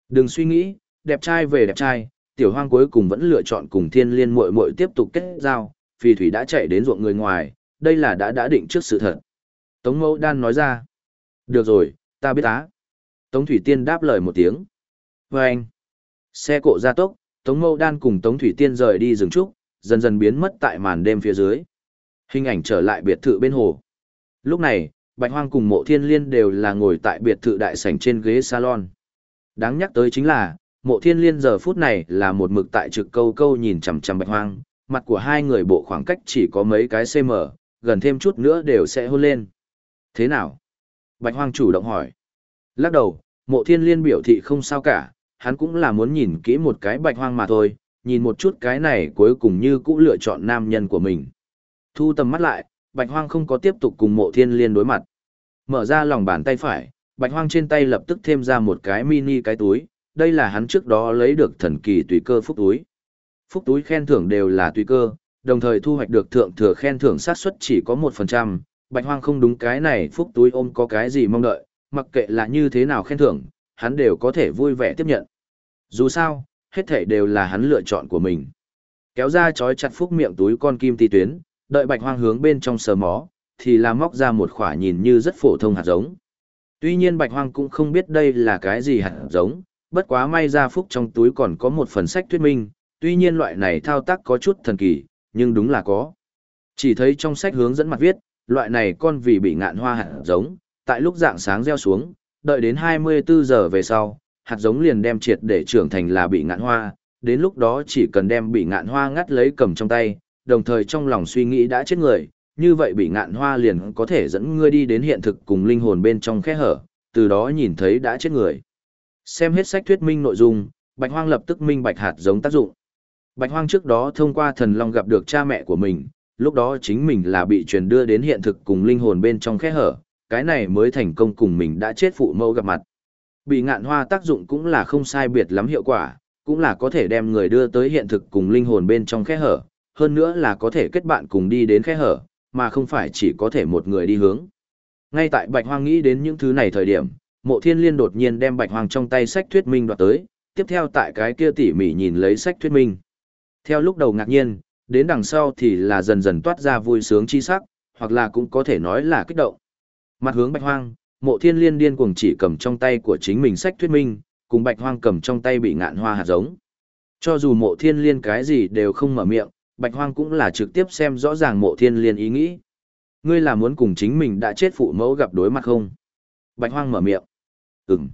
Speaker 1: Đừng suy nghĩ, đẹp trai về đẹp trai, tiểu hoang cuối cùng vẫn lựa chọn cùng thiên liên muội muội tiếp tục kết giao, phi thủy đã chạy đến ruộng người ngoài, đây là đã đã định trước sự thật. Tống Mẫu Đan nói ra. Được rồi, ta biết á. Tống Thủy Tiên đáp lời một tiếng. Và vâng. anh. Xe cộ ra tốc, Tống Mâu Đan cùng Tống Thủy Tiên rời đi rừng trúc, dần dần biến mất tại màn đêm phía dưới. Hình ảnh trở lại biệt thự bên hồ. Lúc này, Bạch Hoang cùng Mộ Thiên Liên đều là ngồi tại biệt thự đại sảnh trên ghế salon. Đáng nhắc tới chính là, Mộ Thiên Liên giờ phút này là một mực tại trực câu câu nhìn chằm chằm Bạch Hoang, mặt của hai người bộ khoảng cách chỉ có mấy cái cm, gần thêm chút nữa đều sẽ hôn lên. Thế nào? Bạch Hoang chủ động hỏi. Lắc đầu, Mộ Thiên Liên biểu thị không sao cả, hắn cũng là muốn nhìn kỹ một cái bạch hoang mà thôi, nhìn một chút cái này cuối cùng như cũ lựa chọn nam nhân của mình. Thu tầm mắt lại, bạch hoang không có tiếp tục cùng mộ thiên liên đối mặt. Mở ra lòng bàn tay phải, bạch hoang trên tay lập tức thêm ra một cái mini cái túi, đây là hắn trước đó lấy được thần kỳ tùy cơ phúc túi. Phúc túi khen thưởng đều là tùy cơ, đồng thời thu hoạch được thượng thừa khen thưởng sát suất chỉ có 1%, bạch hoang không đúng cái này phúc túi ôm có cái gì mong đợi, mặc kệ là như thế nào khen thưởng, hắn đều có thể vui vẻ tiếp nhận. Dù sao, hết thể đều là hắn lựa chọn của mình. Kéo ra chói chặt phúc miệng túi con kim ti tuyến, đợi bạch hoang hướng bên trong sờ mó, thì là móc ra một khỏa nhìn như rất phổ thông hạt giống. Tuy nhiên bạch hoang cũng không biết đây là cái gì hạt giống, bất quá may ra phúc trong túi còn có một phần sách thuyết minh, tuy nhiên loại này thao tác có chút thần kỳ, nhưng đúng là có. Chỉ thấy trong sách hướng dẫn mặt viết, loại này con vì bị ngạn hoa hạt giống, tại lúc dạng sáng gieo xuống, đợi đến 24 giờ về sau, hạt giống liền đem triệt để trưởng thành là bị ngạn hoa, đến lúc đó chỉ cần đem bị ngạn hoa ngắt lấy cầm trong tay, đồng thời trong lòng suy nghĩ đã chết người, như vậy bị ngạn hoa liền có thể dẫn ngươi đi đến hiện thực cùng linh hồn bên trong khe hở, từ đó nhìn thấy đã chết người. Xem hết sách thuyết minh nội dung, Bạch Hoang lập tức minh bạch hạt giống tác dụng. Bạch Hoang trước đó thông qua thần long gặp được cha mẹ của mình, lúc đó chính mình là bị truyền đưa đến hiện thực cùng linh hồn bên trong khe hở, cái này mới thành công cùng mình đã chết phụ mẫu gặp mặt. Bị ngạn hoa tác dụng cũng là không sai biệt lắm hiệu quả, cũng là có thể đem người đưa tới hiện thực cùng linh hồn bên trong khe hở, hơn nữa là có thể kết bạn cùng đi đến khe hở, mà không phải chỉ có thể một người đi hướng. Ngay tại Bạch Hoang nghĩ đến những thứ này thời điểm, Mộ Thiên Liên đột nhiên đem Bạch Hoang trong tay sách thuyết minh đoạt tới, tiếp theo tại cái kia tỉ mỉ nhìn lấy sách thuyết minh. Theo lúc đầu ngạc nhiên, đến đằng sau thì là dần dần toát ra vui sướng chi sắc, hoặc là cũng có thể nói là kích động. Mặt hướng Bạch Hoang, Mộ Thiên Liên điên cuồng chỉ cầm trong tay của chính mình sách thuyết minh, cùng Bạch Hoang cầm trong tay bị ngạn hoa hạt giống. Cho dù Mộ Thiên Liên cái gì đều không mở miệng, Bạch Hoang cũng là trực tiếp xem rõ ràng Mộ Thiên Liên ý nghĩ. Ngươi là muốn cùng chính mình đã chết phụ mẫu gặp đối mặt không? Bạch Hoang mở miệng. Ừm.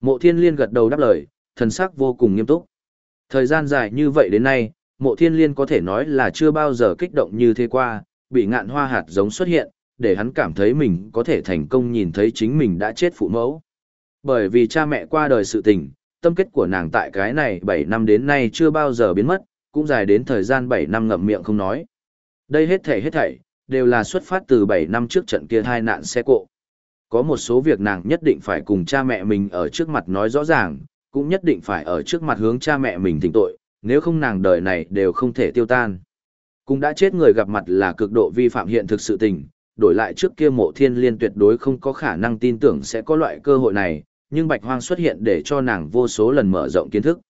Speaker 1: Mộ Thiên Liên gật đầu đáp lời, thần sắc vô cùng nghiêm túc. Thời gian dài như vậy đến nay, Mộ Thiên Liên có thể nói là chưa bao giờ kích động như thế qua, bị ngạn hoa hạt giống xuất hiện, để hắn cảm thấy mình có thể thành công nhìn thấy chính mình đã chết phụ mẫu. Bởi vì cha mẹ qua đời sự tình, tâm kết của nàng tại cái này 7 năm đến nay chưa bao giờ biến mất, cũng dài đến thời gian 7 năm ngậm miệng không nói. Đây hết thảy hết thảy, đều là xuất phát từ 7 năm trước trận kia hai nạn xe cộ. Có một số việc nàng nhất định phải cùng cha mẹ mình ở trước mặt nói rõ ràng, cũng nhất định phải ở trước mặt hướng cha mẹ mình thỉnh tội, nếu không nàng đời này đều không thể tiêu tan. Cũng đã chết người gặp mặt là cực độ vi phạm hiện thực sự tình, đổi lại trước kia mộ thiên liên tuyệt đối không có khả năng tin tưởng sẽ có loại cơ hội này, nhưng bạch hoang xuất hiện để cho nàng vô số lần mở rộng kiến thức.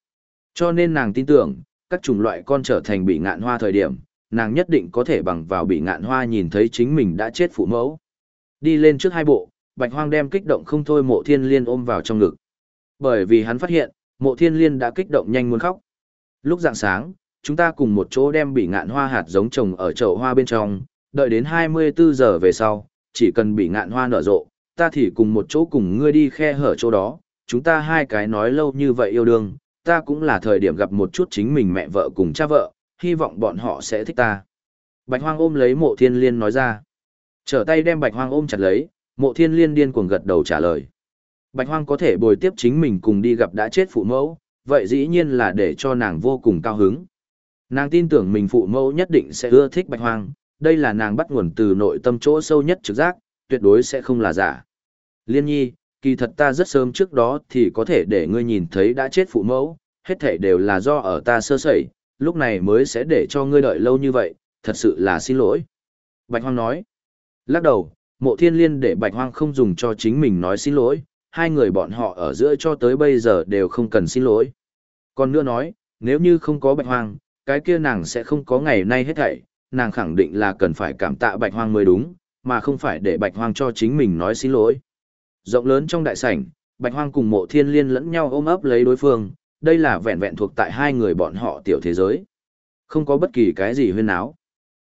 Speaker 1: Cho nên nàng tin tưởng, các chủng loại con trở thành bị ngạn hoa thời điểm, nàng nhất định có thể bằng vào bị ngạn hoa nhìn thấy chính mình đã chết phụ mẫu. Đi lên trước hai bộ, bạch hoang đem kích động không thôi mộ thiên liên ôm vào trong ngực. Bởi vì hắn phát hiện, mộ thiên liên đã kích động nhanh muốn khóc. Lúc dạng sáng, chúng ta cùng một chỗ đem bị ngạn hoa hạt giống trồng ở chậu hoa bên trong, đợi đến 24 giờ về sau, chỉ cần bị ngạn hoa nở rộ, ta thì cùng một chỗ cùng ngươi đi khe hở chỗ đó, chúng ta hai cái nói lâu như vậy yêu đương, ta cũng là thời điểm gặp một chút chính mình mẹ vợ cùng cha vợ, hy vọng bọn họ sẽ thích ta. Bạch hoang ôm lấy mộ thiên liên nói ra. Trở tay đem bạch hoang ôm chặt lấy, mộ thiên liên điên cuồng gật đầu trả lời. Bạch hoang có thể bồi tiếp chính mình cùng đi gặp đã chết phụ mẫu, vậy dĩ nhiên là để cho nàng vô cùng cao hứng. Nàng tin tưởng mình phụ mẫu nhất định sẽ ưa thích bạch hoang, đây là nàng bắt nguồn từ nội tâm chỗ sâu nhất trực giác, tuyệt đối sẽ không là giả. Liên nhi, kỳ thật ta rất sớm trước đó thì có thể để ngươi nhìn thấy đã chết phụ mẫu, hết thể đều là do ở ta sơ sẩy, lúc này mới sẽ để cho ngươi đợi lâu như vậy, thật sự là xin lỗi. Bạch Hoang nói, lắc đầu, mộ thiên liên để Bạch Hoang không dùng cho chính mình nói xin lỗi, hai người bọn họ ở giữa cho tới bây giờ đều không cần xin lỗi. Còn nữa nói, nếu như không có Bạch Hoang, cái kia nàng sẽ không có ngày nay hết thảy, nàng khẳng định là cần phải cảm tạ Bạch Hoang mới đúng, mà không phải để Bạch Hoang cho chính mình nói xin lỗi. Rộng lớn trong đại sảnh, Bạch Hoang cùng Mộ Thiên Liên lẫn nhau ôm ấp lấy đối phương, đây là vẹn vẹn thuộc tại hai người bọn họ tiểu thế giới. Không có bất kỳ cái gì huyên náo,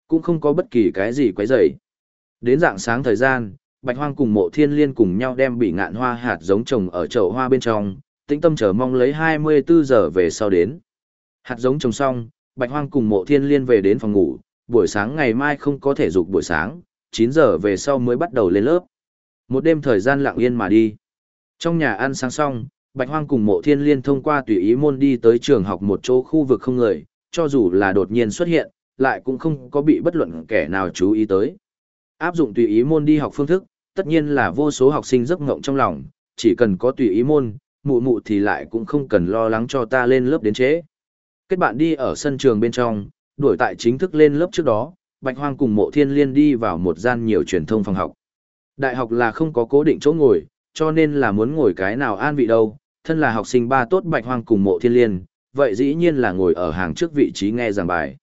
Speaker 1: cũng không có bất kỳ cái gì quấy rầy. Đến dạng sáng thời gian, Bạch Hoang cùng Mộ Thiên Liên cùng nhau đem bị ngạn hoa hạt giống trồng ở chậu hoa bên trong, tĩnh tâm chờ mong lấy 24 giờ về sau đến. Hạt giống trồng xong, Bạch Hoang cùng Mộ Thiên Liên về đến phòng ngủ, buổi sáng ngày mai không có thể dục buổi sáng, 9 giờ về sau mới bắt đầu lên lớp. Một đêm thời gian lặng yên mà đi. Trong nhà ăn sáng xong, Bạch Hoang cùng Mộ Thiên Liên thông qua tùy ý môn đi tới trường học một chỗ khu vực không người, cho dù là đột nhiên xuất hiện, lại cũng không có bị bất luận kẻ nào chú ý tới. Áp dụng tùy ý môn đi học phương thức, tất nhiên là vô số học sinh giấc ngộng trong lòng, chỉ cần có tùy ý môn, mụ mụ thì lại cũng không cần lo lắng cho ta lên lớp đến trễ. Kết bạn đi ở sân trường bên trong, đuổi tại chính thức lên lớp trước đó, Bạch Hoang cùng Mộ Thiên Liên đi vào một gian nhiều truyền thông phòng học. Đại học là không có cố định chỗ ngồi, cho nên là muốn ngồi cái nào an vị đâu, thân là học sinh ba tốt Bạch Hoang cùng Mộ Thiên Liên, vậy dĩ nhiên là ngồi ở hàng trước vị trí nghe giảng bài.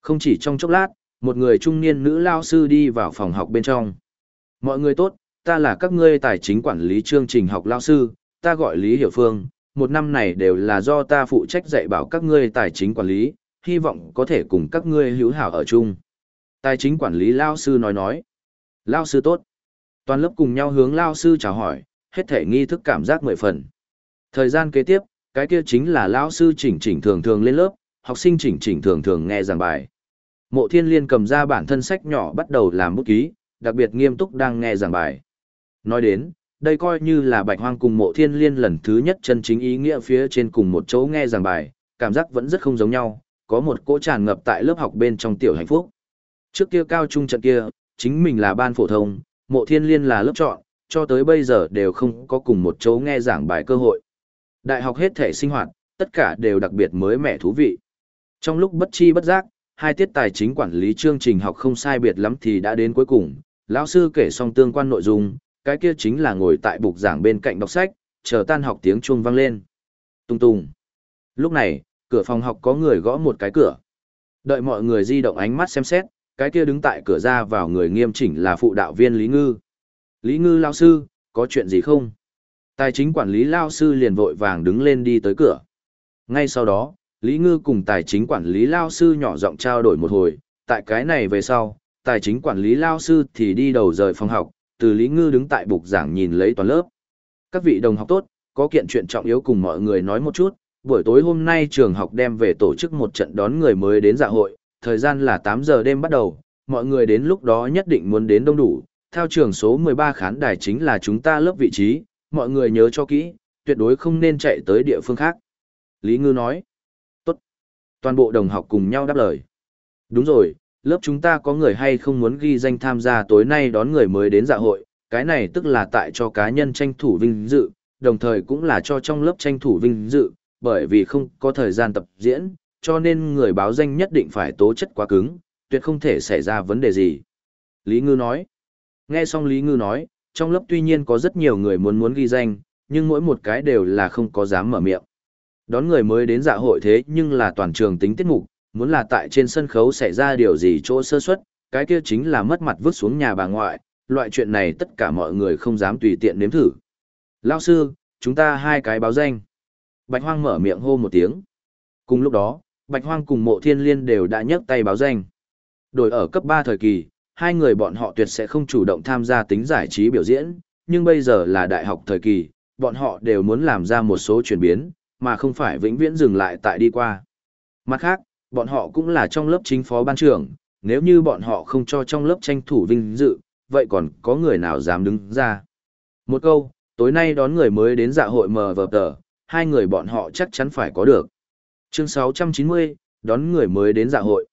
Speaker 1: Không chỉ trong chốc lát, một người trung niên nữ lao sư đi vào phòng học bên trong. Mọi người tốt, ta là các ngươi tài chính quản lý chương trình học lao sư, ta gọi Lý Hiểu Phương, một năm này đều là do ta phụ trách dạy bảo các ngươi tài chính quản lý, hy vọng có thể cùng các ngươi hữu hảo ở chung. Tài chính quản lý Lao sư nói nói. Lao sư tốt. Toàn lớp cùng nhau hướng Lao sư chào hỏi, hết thể nghi thức cảm giác mười phần. Thời gian kế tiếp, cái kia chính là Lao sư chỉnh chỉnh thường thường lên lớp, học sinh chỉnh chỉnh thường thường nghe giảng bài. Mộ thiên liên cầm ra bản thân sách nhỏ bắt đầu làm bút ký, đặc biệt nghiêm túc đang nghe giảng bài. Nói đến, đây coi như là bạch hoang cùng mộ thiên liên lần thứ nhất chân chính ý nghĩa phía trên cùng một chỗ nghe giảng bài, cảm giác vẫn rất không giống nhau, có một cỗ tràn ngập tại lớp học bên trong tiểu hạnh phúc. Trước kia cao trung trận kia, chính mình là ban phổ thông, mộ thiên liên là lớp chọn, cho tới bây giờ đều không có cùng một chỗ nghe giảng bài cơ hội. Đại học hết thể sinh hoạt, tất cả đều đặc biệt mới mẻ thú vị. Trong lúc bất chi bất giác, hai tiết tài chính quản lý chương trình học không sai biệt lắm thì đã đến cuối cùng, lão sư kể xong tương quan nội dung, cái kia chính là ngồi tại bục giảng bên cạnh đọc sách, chờ tan học tiếng chuông vang lên. Tung tung. Lúc này, cửa phòng học có người gõ một cái cửa. Đợi mọi người di động ánh mắt xem xét, cái kia đứng tại cửa ra vào người nghiêm chỉnh là phụ đạo viên Lý Ngư. Lý Ngư lao sư, có chuyện gì không? Tài chính quản lý lao sư liền vội vàng đứng lên đi tới cửa. Ngay sau đó, Lý Ngư cùng tài chính quản lý lao sư nhỏ giọng trao đổi một hồi, tại cái này về sau, tài chính quản lý lao sư thì đi đầu rời phòng học, từ Lý Ngư đứng tại bục giảng nhìn lấy toàn lớp. Các vị đồng học tốt, có kiện chuyện trọng yếu cùng mọi người nói một chút, buổi tối hôm nay trường học đem về tổ chức một trận đón người mới đến dạ hội, thời gian là 8 giờ đêm bắt đầu, mọi người đến lúc đó nhất định muốn đến đông đủ, theo trường số 13 khán đài chính là chúng ta lớp vị trí, mọi người nhớ cho kỹ, tuyệt đối không nên chạy tới địa phương khác. Lý Ngư nói, tốt. Toàn bộ đồng học cùng nhau đáp lời. Đúng rồi, lớp chúng ta có người hay không muốn ghi danh tham gia tối nay đón người mới đến dạ hội, cái này tức là tại cho cá nhân tranh thủ vinh dự, đồng thời cũng là cho trong lớp tranh thủ vinh dự, bởi vì không có thời gian tập diễn, cho nên người báo danh nhất định phải tố chất quá cứng, tuyệt không thể xảy ra vấn đề gì. Lý Ngư nói. Nghe xong Lý Ngư nói, trong lớp tuy nhiên có rất nhiều người muốn muốn ghi danh, nhưng mỗi một cái đều là không có dám mở miệng. Đón người mới đến dạ hội thế nhưng là toàn trường tính tiết mục, muốn là tại trên sân khấu xảy ra điều gì chỗ sơ suất, cái kia chính là mất mặt vứt xuống nhà bà ngoại, loại chuyện này tất cả mọi người không dám tùy tiện nếm thử. Lao sư, chúng ta hai cái báo danh. Bạch Hoang mở miệng hô một tiếng. Cùng lúc đó, Bạch Hoang cùng Mộ Thiên Liên đều đã nhấc tay báo danh. Đổi ở cấp 3 thời kỳ, hai người bọn họ tuyệt sẽ không chủ động tham gia tính giải trí biểu diễn, nhưng bây giờ là đại học thời kỳ, bọn họ đều muốn làm ra một số chuyển biến, mà không phải vĩnh viễn dừng lại tại đi qua. Mặt khác, bọn họ cũng là trong lớp chính phó ban trưởng, nếu như bọn họ không cho trong lớp tranh thủ vinh dự, vậy còn có người nào dám đứng ra. Một câu, tối nay đón người mới đến dạ hội mờ vợp tờ, hai người bọn họ chắc chắn phải có được. Chương 690, đón người mới đến dạ hội.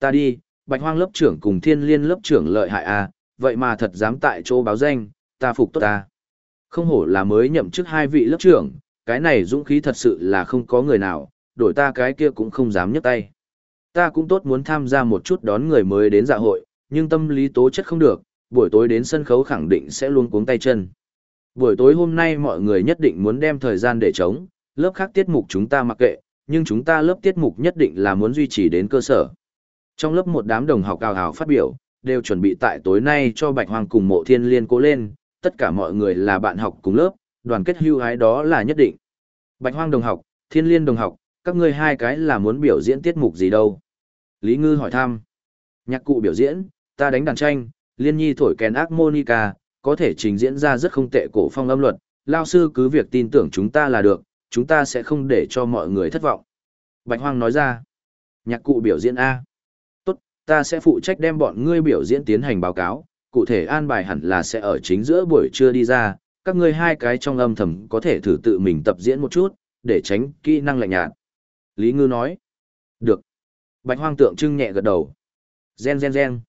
Speaker 1: Ta đi, bạch hoang lớp trưởng cùng thiên liên lớp trưởng lợi hại à, vậy mà thật dám tại chỗ báo danh, ta phục tốt ta. Không hổ là mới nhậm chức hai vị lớp trưởng, cái này dũng khí thật sự là không có người nào, đổi ta cái kia cũng không dám nhấc tay. Ta cũng tốt muốn tham gia một chút đón người mới đến dạ hội, nhưng tâm lý tố chất không được, buổi tối đến sân khấu khẳng định sẽ luôn cuống tay chân. Buổi tối hôm nay mọi người nhất định muốn đem thời gian để chống, lớp khác tiết mục chúng ta mặc kệ, nhưng chúng ta lớp tiết mục nhất định là muốn duy trì đến cơ sở. Trong lớp một đám đồng học cao hào phát biểu, đều chuẩn bị tại tối nay cho Bạch Hoàng cùng mộ thiên liên cố lên, tất cả mọi người là bạn học cùng lớp, đoàn kết hưu hái đó là nhất định. Bạch Hoang đồng học, Thiên Liên đồng học, các ngươi hai cái là muốn biểu diễn tiết mục gì đâu? Lý Ngư hỏi thăm. Nhạc cụ biểu diễn, ta đánh đàn tranh, Liên Nhi thổi kèn harmonica, có thể trình diễn ra rất không tệ cổ phong âm luật, lao sư cứ việc tin tưởng chúng ta là được, chúng ta sẽ không để cho mọi người thất vọng. Bạch Hoang nói ra. Nhạc cụ biểu diễn A. Tốt, ta sẽ phụ trách đem bọn ngươi biểu diễn tiến hành báo cáo, cụ thể an bài hẳn là sẽ ở chính giữa buổi trưa đi ra, các ngươi hai cái trong âm thầm có thể thử tự mình tập diễn một chút, để tránh kỹ năng lạnh nhạt. Lý Ngư nói. Được. Bạch hoang tượng trưng nhẹ gật đầu. Gen gen gen.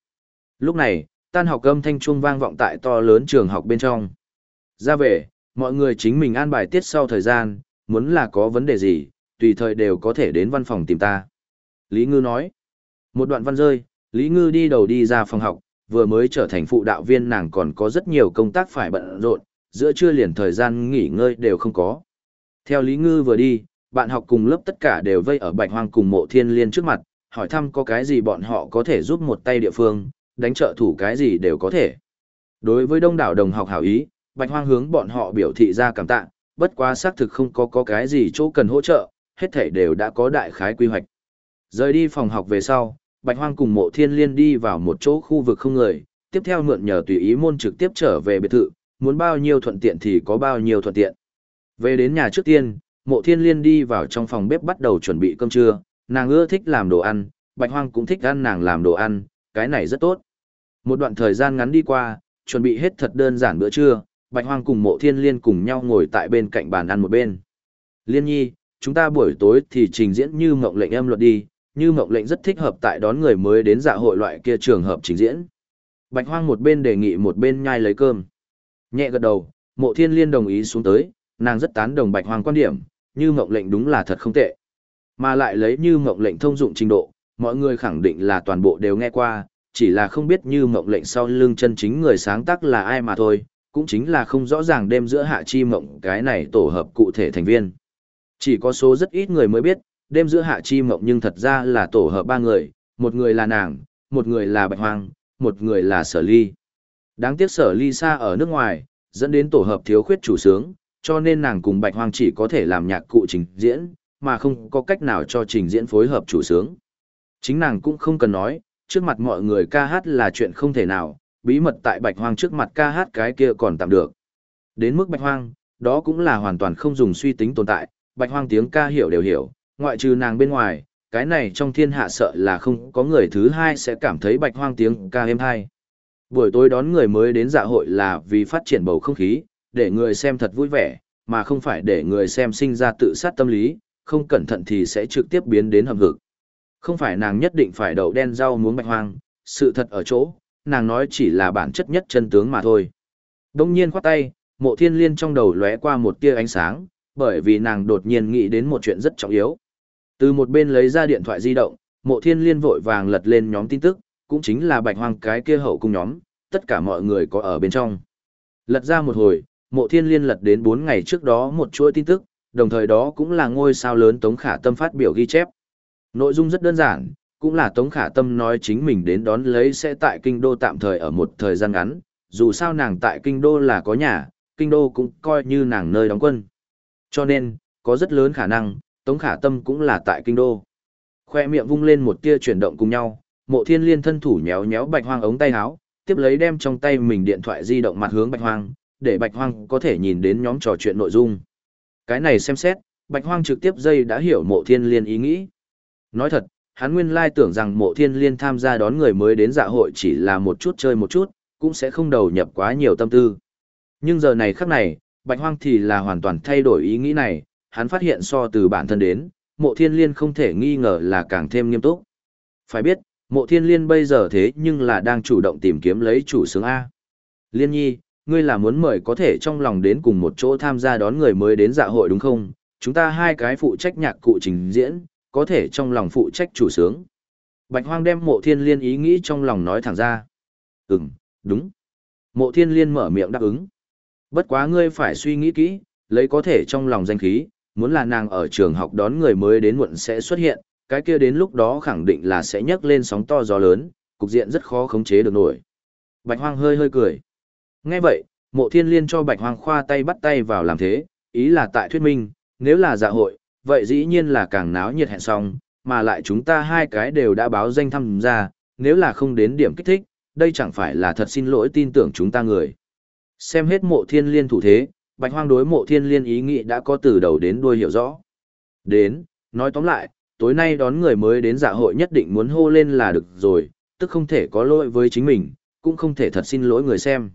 Speaker 1: Lúc này, tan học âm thanh chuông vang vọng tại to lớn trường học bên trong. Ra về, mọi người chính mình an bài tiết sau thời gian, muốn là có vấn đề gì, tùy thời đều có thể đến văn phòng tìm ta. Lý Ngư nói. Một đoạn văn rơi, Lý Ngư đi đầu đi ra phòng học, vừa mới trở thành phụ đạo viên nàng còn có rất nhiều công tác phải bận rộn, giữa trưa liền thời gian nghỉ ngơi đều không có. Theo Lý Ngư vừa đi, bạn học cùng lớp tất cả đều vây ở bạch hoang cùng mộ thiên liên trước mặt, hỏi thăm có cái gì bọn họ có thể giúp một tay địa phương, đánh trợ thủ cái gì đều có thể. Đối với đông đảo đồng học hảo ý, bạch hoang hướng bọn họ biểu thị ra cảm tạ, bất quá xác thực không có có cái gì chỗ cần hỗ trợ, hết thảy đều đã có đại khái quy hoạch. Rời đi phòng học về sau, Bạch Hoang cùng mộ thiên liên đi vào một chỗ khu vực không người, tiếp theo mượn nhờ tùy ý môn trực tiếp trở về biệt thự, muốn bao nhiêu thuận tiện thì có bao nhiêu thuận tiện. Về đến nhà trước tiên, mộ thiên liên đi vào trong phòng bếp bắt đầu chuẩn bị cơm trưa, nàng ưa thích làm đồ ăn, Bạch Hoang cũng thích ăn nàng làm đồ ăn, cái này rất tốt. Một đoạn thời gian ngắn đi qua, chuẩn bị hết thật đơn giản bữa trưa, Bạch Hoang cùng mộ thiên liên cùng nhau ngồi tại bên cạnh bàn ăn một bên. Liên nhi, chúng ta buổi tối thì trình diễn như mộng lệnh em luật đi, như mộng lệnh rất thích hợp tại đón người mới đến dạ hội loại kia trường hợp trình diễn. Bạch Hoang một bên đề nghị một bên nhai lấy cơm. Nhẹ gật đầu, mộ thiên liên đồng ý xuống tới, nàng rất tán đồng Bạch Hoang quan điểm, như mộng lệnh đúng là thật không tệ. Mà lại lấy như mộng lệnh thông dụng trình độ, mọi người khẳng định là toàn bộ đều nghe qua, chỉ là không biết như mộng lệnh sau lưng chân chính người sáng tác là ai mà thôi, cũng chính là không rõ ràng đêm giữa hạ chi mộng cái này tổ hợp cụ thể thành viên. Chỉ có số rất ít người mới biết, đêm giữa hạ chi mộng nhưng thật ra là tổ hợp ba người, một người là nàng, một người là bạch hoang, một người là sở ly. Đáng tiếc sở ly xa ở nước ngoài, dẫn đến tổ hợp thiếu khuyết chủ sướng, cho nên nàng cùng bạch hoang chỉ có thể làm nhạc cụ trình diễn, mà không có cách nào cho trình diễn phối hợp chủ sướng. Chính nàng cũng không cần nói, trước mặt mọi người ca hát là chuyện không thể nào, bí mật tại bạch hoang trước mặt ca hát cái kia còn tạm được. Đến mức bạch hoang, đó cũng là hoàn toàn không dùng suy tính tồn tại, bạch hoang tiếng ca hiểu đều hiểu, ngoại trừ nàng bên ngoài, cái này trong thiên hạ sợ là không có người thứ hai sẽ cảm thấy bạch hoang tiếng ca êm hay. Buổi tối đón người mới đến dạ hội là vì phát triển bầu không khí, để người xem thật vui vẻ, mà không phải để người xem sinh ra tự sát tâm lý, không cẩn thận thì sẽ trực tiếp biến đến hầm hực. Không phải nàng nhất định phải đậu đen rau muống bạch hoang, sự thật ở chỗ, nàng nói chỉ là bản chất nhất chân tướng mà thôi. Đông nhiên khoát tay, mộ thiên liên trong đầu lóe qua một tia ánh sáng, bởi vì nàng đột nhiên nghĩ đến một chuyện rất trọng yếu. Từ một bên lấy ra điện thoại di động, mộ thiên liên vội vàng lật lên nhóm tin tức, cũng chính là bạch hoang cái kia hậu cung nhóm, tất cả mọi người có ở bên trong. Lật ra một hồi, mộ thiên liên lật đến 4 ngày trước đó một chuỗi tin tức, đồng thời đó cũng là ngôi sao lớn Tống Khả Tâm phát biểu ghi chép. Nội dung rất đơn giản, cũng là Tống Khả Tâm nói chính mình đến đón lấy sẽ tại kinh đô tạm thời ở một thời gian ngắn, dù sao nàng tại kinh đô là có nhà, kinh đô cũng coi như nàng nơi đóng quân. Cho nên, có rất lớn khả năng, Tống Khả Tâm cũng là tại kinh đô. Khoe miệng vung lên một tia chuyển động cùng nhau, mộ thiên liên thân thủ nhéo nhéo bạch hoang ống tay áo, tiếp lấy đem trong tay mình điện thoại di động mặt hướng bạch hoang, để bạch hoang có thể nhìn đến nhóm trò chuyện nội dung. Cái này xem xét, bạch hoang trực tiếp dây đã hiểu mộ thiên liên ý nghĩ. Nói thật, hắn nguyên lai tưởng rằng mộ thiên liên tham gia đón người mới đến dạ hội chỉ là một chút chơi một chút, cũng sẽ không đầu nhập quá nhiều tâm tư. Nhưng giờ này khắc này, bạch hoang thì là hoàn toàn thay đổi ý nghĩ này, hắn phát hiện so từ bản thân đến, mộ thiên liên không thể nghi ngờ là càng thêm nghiêm túc. Phải biết, mộ thiên liên bây giờ thế nhưng là đang chủ động tìm kiếm lấy chủ sướng A. Liên nhi, ngươi là muốn mời có thể trong lòng đến cùng một chỗ tham gia đón người mới đến dạ hội đúng không? Chúng ta hai cái phụ trách nhạc cụ trình diễn, có thể trong lòng phụ trách chủ sướng. Bạch Hoang đem mộ thiên liên ý nghĩ trong lòng nói thẳng ra. Ừm, đúng. Mộ thiên liên mở miệng đáp ứng. Bất quá ngươi phải suy nghĩ kỹ, lấy có thể trong lòng danh khí, muốn là nàng ở trường học đón người mới đến muộn sẽ xuất hiện, cái kia đến lúc đó khẳng định là sẽ nhấc lên sóng to gió lớn, cục diện rất khó khống chế được nổi. Bạch Hoang hơi hơi cười. Nghe vậy, mộ thiên liên cho Bạch Hoang khoa tay bắt tay vào làm thế, ý là tại thuyết minh, nếu là dạ hội, vậy dĩ nhiên là càng náo nhiệt hẹn xong, mà lại chúng ta hai cái đều đã báo danh tham gia, nếu là không đến điểm kích thích, đây chẳng phải là thật xin lỗi tin tưởng chúng ta người. Xem hết mộ thiên liên thủ thế, bạch hoang đối mộ thiên liên ý nghĩ đã có từ đầu đến đuôi hiểu rõ. Đến, nói tóm lại, tối nay đón người mới đến dạ hội nhất định muốn hô lên là được rồi, tức không thể có lỗi với chính mình, cũng không thể thật xin lỗi người xem.